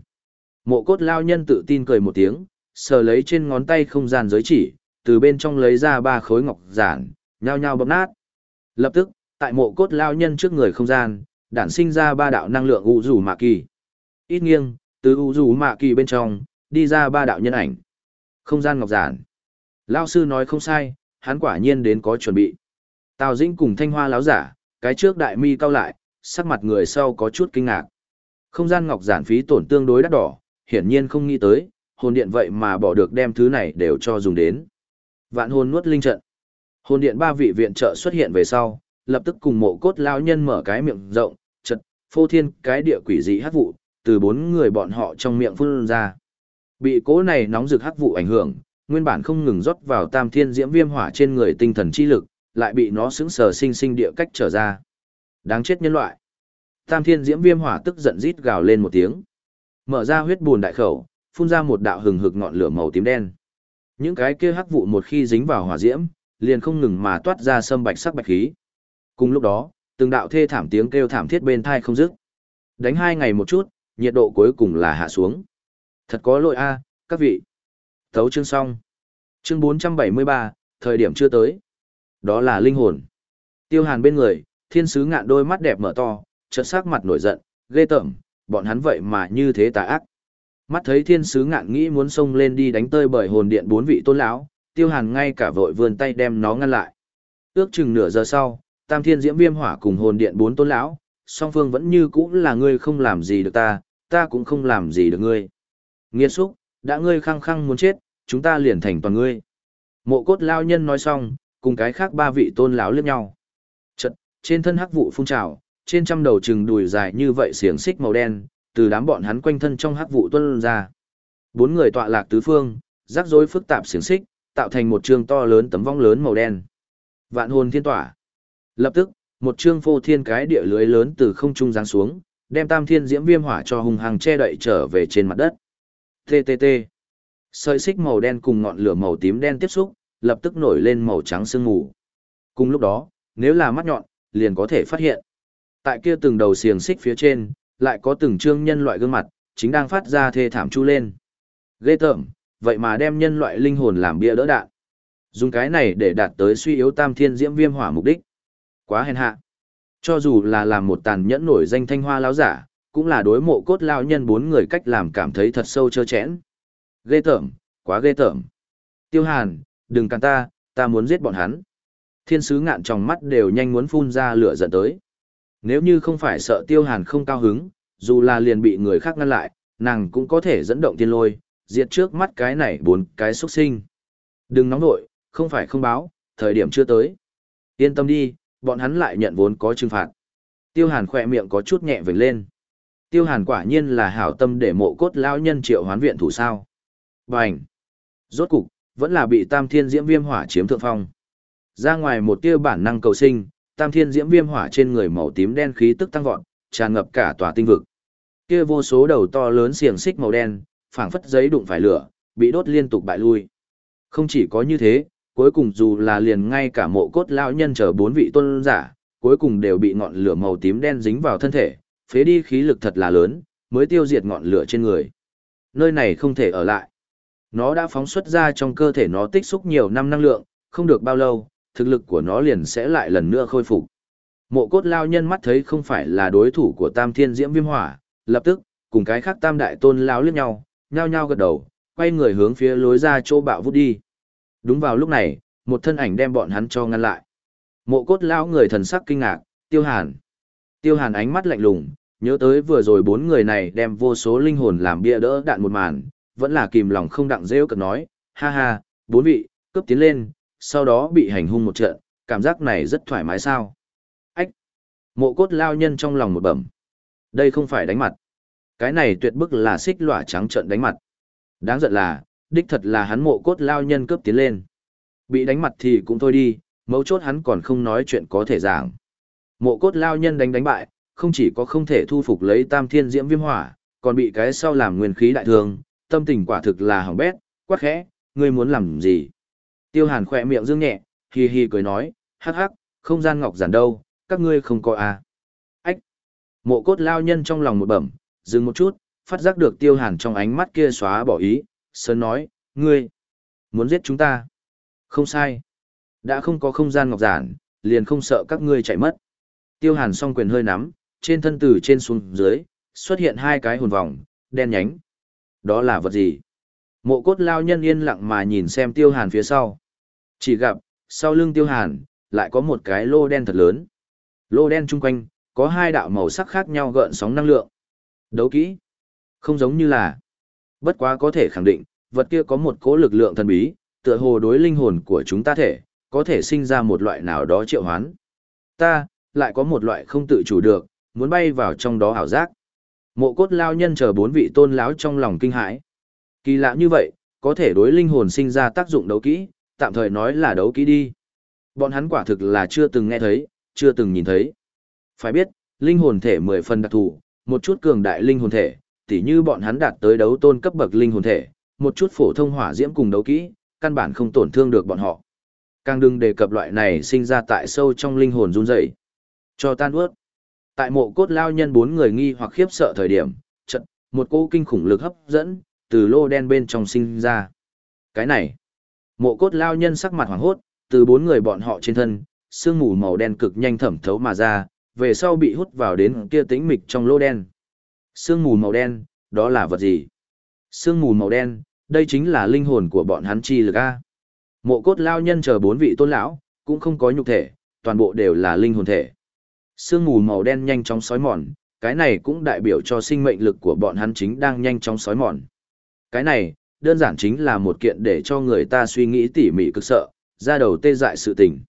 Mộ cốt lao nhân tự tin cười một tiếng, sờ lấy trên ngón tay không gian giới chỉ, từ bên trong lấy ra ba khối ngọc giản, nhao nhao bấm nát. Lập tức, tại mộ cốt lao nhân trước người không gian, đản sinh ra ba đạo năng lượng u rủ mạ kỳ. Ít nghiêng, từ u rủ mạ kỳ bên trong, đi ra ba đạo nhân ảnh. Không gian ngọc giản. Lao sư nói không sai, hắn quả nhiên đến có chuẩn bị. Tào Dĩnh cùng thanh hoa láo giả, cái trước đại mi cao lại, sắc mặt người sau có chút kinh ngạc. Không gian ngọc giản phí tổn tương đối đắt đỏ, hiển nhiên không nghĩ tới, hồn điện vậy mà bỏ được đem thứ này đều cho dùng đến. Vạn hồn nuốt linh trận. Hồn điện ba vị viện trợ xuất hiện về sau, lập tức cùng mộ cốt lao nhân mở cái miệng rộng, chật, phô thiên cái địa quỷ dị hắc vụ, từ bốn người bọn họ trong miệng phun ra. Bị cố này nóng rực hắc vụ ảnh hưởng, nguyên bản không ngừng rót vào tam thiên diễm viêm hỏa trên người tinh thần chi lực, lại bị nó sững sờ sinh sinh địa cách trở ra. Đáng chết nhân loại. Tam thiên diễm viêm hỏa tức giận rít gào lên một tiếng. Mở ra huyết bùn đại khẩu, phun ra một đạo hừng hực ngọn lửa màu tím đen. Những cái kia hắc vụ một khi dính vào hỏa diễm, liền không ngừng mà toát ra sâm bạch sắc bạch khí. Cùng lúc đó, từng đạo thê thảm tiếng kêu thảm thiết bên thai không dứt. Đánh hai ngày một chút, nhiệt độ cuối cùng là hạ xuống. Thật có lỗi a, các vị. Thấu chương xong. Chương 473, thời điểm chưa tới. Đó là linh hồn. Tiêu hàn bên người, thiên sứ ngạn đôi mắt đẹp mở to, chợt sắc mặt nổi giận, ghê tởm, bọn hắn vậy mà như thế tà ác. Mắt thấy thiên sứ ngạn nghĩ muốn xông lên đi đánh tơi bởi hồn điện bốn vị tôn lão, tiêu hàn ngay cả vội vươn tay đem nó ngăn lại. Ước chừng nửa giờ sau, tam thiên diễm viêm hỏa cùng hồn điện bốn tôn lão, song phương vẫn như cũ là ngươi không làm gì được ta, ta cũng không làm gì được ngươi. Nghiệt xúc, đã ngươi khăng khăng muốn chết, chúng ta liền thành toàn ngươi. Mộ cốt lao nhân nói xong, cùng cái khác ba vị tôn lão liếc nhau. Trên thân hắc vụ phun trào, trên trăm đầu trừng đùi dài như vậy xiềng xích màu đen, từ đám bọn hắn quanh thân trong hắc vụ tuôn ra. Bốn người tọa lạc tứ phương, rắc rối phức tạp xiềng xích, tạo thành một trường to lớn tấm vong lớn màu đen. Vạn hồn thiên tỏa. Lập tức, một trương phô thiên cái địa lưới lớn từ không trung giáng xuống, đem tam thiên diễm viêm hỏa cho hùng hăng che đậy trở về trên mặt đất. TTT. Sợi xích màu đen cùng ngọn lửa màu tím đen tiếp xúc, lập tức nổi lên màu trắng sương mù. Cùng lúc đó, nếu là mắt nhọn, liền có thể phát hiện. Tại kia từng đầu xiềng xích phía trên, lại có từng trương nhân loại gương mặt, chính đang phát ra thê thảm chu lên. Ghê tởm, vậy mà đem nhân loại linh hồn làm bia đỡ đạn. Dùng cái này để đạt tới suy yếu tam thiên diễm viêm hỏa mục đích. Quá hèn hạ. Cho dù là làm một tàn nhẫn nổi danh thanh hoa lão giả, cũng là đối mộ cốt lao nhân bốn người cách làm cảm thấy thật sâu chơ chẽn. Ghê tởm, quá ghê tởm. Tiêu Hàn, đừng cản ta, ta muốn giết bọn hắn. Thiên sứ ngạn trong mắt đều nhanh muốn phun ra lửa giận tới. Nếu như không phải sợ Tiêu Hàn không cao hứng, dù là liền bị người khác ngăn lại, nàng cũng có thể dẫn động tiên lôi, diệt trước mắt cái này bốn cái xuất sinh. Đừng nóng nội, không phải không báo, thời điểm chưa tới. Yên tâm đi, bọn hắn lại nhận vốn có trừng phạt. Tiêu Hàn khỏe miệng có chút nhẹ vểnh lên. Tiêu Hàn quả nhiên là hảo tâm để mộ cốt lão nhân triệu hoán viện thủ sao. Bành! Rốt cục, vẫn là bị tam thiên diễm viêm hỏa chiếm thượng phong. Ra ngoài một tia bản năng cầu sinh, tam thiên diễm viêm hỏa trên người màu tím đen khí tức tăng vọt, tràn ngập cả tòa tinh vực. Kia vô số đầu to lớn xiềng xích màu đen, phảng phất giấy đụng phải lửa, bị đốt liên tục bại lui. Không chỉ có như thế, cuối cùng dù là liền ngay cả mộ cốt lão nhân chờ bốn vị tôn giả, cuối cùng đều bị ngọn lửa màu tím đen dính vào thân thể, phế đi khí lực thật là lớn, mới tiêu diệt ngọn lửa trên người. Nơi này không thể ở lại. Nó đã phóng xuất ra trong cơ thể nó tích xúc nhiều năm năng lượng, không được bao lâu, thực lực của nó liền sẽ lại lần nữa khôi phục. Mộ cốt lao nhân mắt thấy không phải là đối thủ của tam thiên diễm viêm hỏa, lập tức, cùng cái khác tam đại tôn lao liếc nhau, nhao nhao gật đầu, quay người hướng phía lối ra chỗ bạo vút đi. Đúng vào lúc này, một thân ảnh đem bọn hắn cho ngăn lại. Mộ cốt lao người thần sắc kinh ngạc, tiêu hàn. Tiêu hàn ánh mắt lạnh lùng, nhớ tới vừa rồi bốn người này đem vô số linh hồn làm bia đỡ đạn một màn, vẫn là kìm lòng không đặng rêu cực nói, ha ha, bốn vị, cướp tiến lên, sau đó bị hành hung một trận, cảm giác này rất thoải mái sao. Ách! Mộ cốt lao nhân trong lòng một bẩm. Đây không phải đánh mặt. Cái này tuyệt bức là xích lỏa trắng trận đánh mặt. Đáng giận là, đích thật là hắn mộ cốt lao nhân cướp tiến lên. Bị đánh mặt thì cũng thôi đi, mấu chốt hắn còn không nói chuyện có thể giảng. Mộ cốt lao nhân đánh đánh bại, không chỉ có không thể thu phục lấy tam thiên diễm viêm hỏa, còn bị cái sau làm nguyên khí đại thương, tâm tình quả thực là hỏng bét, quát khẽ, ngươi muốn làm gì? Tiêu hàn khỏe miệng dương nhẹ, hì hì cười nói, hắc hắc, không gian ngọc giản đâu, các ngươi không coi à. Ách! Mộ cốt lao nhân trong lòng một bẩm, dừng một chút, phát giác được tiêu hàn trong ánh mắt kia xóa bỏ ý, sơn nói, ngươi, muốn giết chúng ta. Không sai. Đã không có không gian ngọc giản, liền không sợ các ngươi chạy mất. Tiêu hàn song quyền hơi nắm, trên thân từ trên xuống dưới, xuất hiện hai cái hồn vòng, đen nhánh. Đó là vật gì? Mộ cốt lao nhân yên lặng mà nhìn xem tiêu hàn phía sau. Chỉ gặp, sau lưng tiêu hàn, lại có một cái lô đen thật lớn. Lô đen chung quanh, có hai đạo màu sắc khác nhau gợn sóng năng lượng. Đấu kỹ. Không giống như là. Bất quá có thể khẳng định, vật kia có một cố lực lượng thần bí, tựa hồ đối linh hồn của chúng ta thể, có thể sinh ra một loại nào đó triệu hoán. Ta, lại có một loại không tự chủ được, muốn bay vào trong đó ảo giác. Mộ cốt lao nhân chờ bốn vị tôn lão trong lòng kinh hãi. Kỳ lạ như vậy, có thể đối linh hồn sinh ra tác dụng đấu kỹ, tạm thời nói là đấu kỹ đi. Bọn hắn quả thực là chưa từng nghe thấy, chưa từng nhìn thấy. Phải biết, linh hồn thể mười phần đặc thù, một chút cường đại linh hồn thể, tỉ như bọn hắn đạt tới đấu tôn cấp bậc linh hồn thể, một chút phổ thông hỏa diễm cùng đấu kỹ, căn bản không tổn thương được bọn họ. Càng đừng đề cập loại này sinh ra tại sâu trong linh hồn run rẩy. Cho tan ướt. Tại mộ cốt lao nhân bốn người nghi hoặc khiếp sợ thời điểm, trận, một cô kinh khủng lực hấp dẫn, từ lô đen bên trong sinh ra. Cái này, mộ cốt lao nhân sắc mặt hoảng hốt, từ bốn người bọn họ trên thân, sương mù màu đen cực nhanh thẩm thấu mà ra, về sau bị hút vào đến kia tĩnh mịch trong lỗ đen. Sương mù màu đen, đó là vật gì? Sương mù màu đen, đây chính là linh hồn của bọn hắn chi lực A. Mộ cốt lao nhân chờ bốn vị tôn lão, cũng không có nhục thể, toàn bộ đều là linh hồn thể. Sương mù màu đen nhanh chóng sói mòn, cái này cũng đại biểu cho sinh mệnh lực của bọn hắn chính đang nhanh chóng sói mòn. Cái này, đơn giản chính là một kiện để cho người ta suy nghĩ tỉ mỉ cực sợ, ra đầu tê dại sự tình.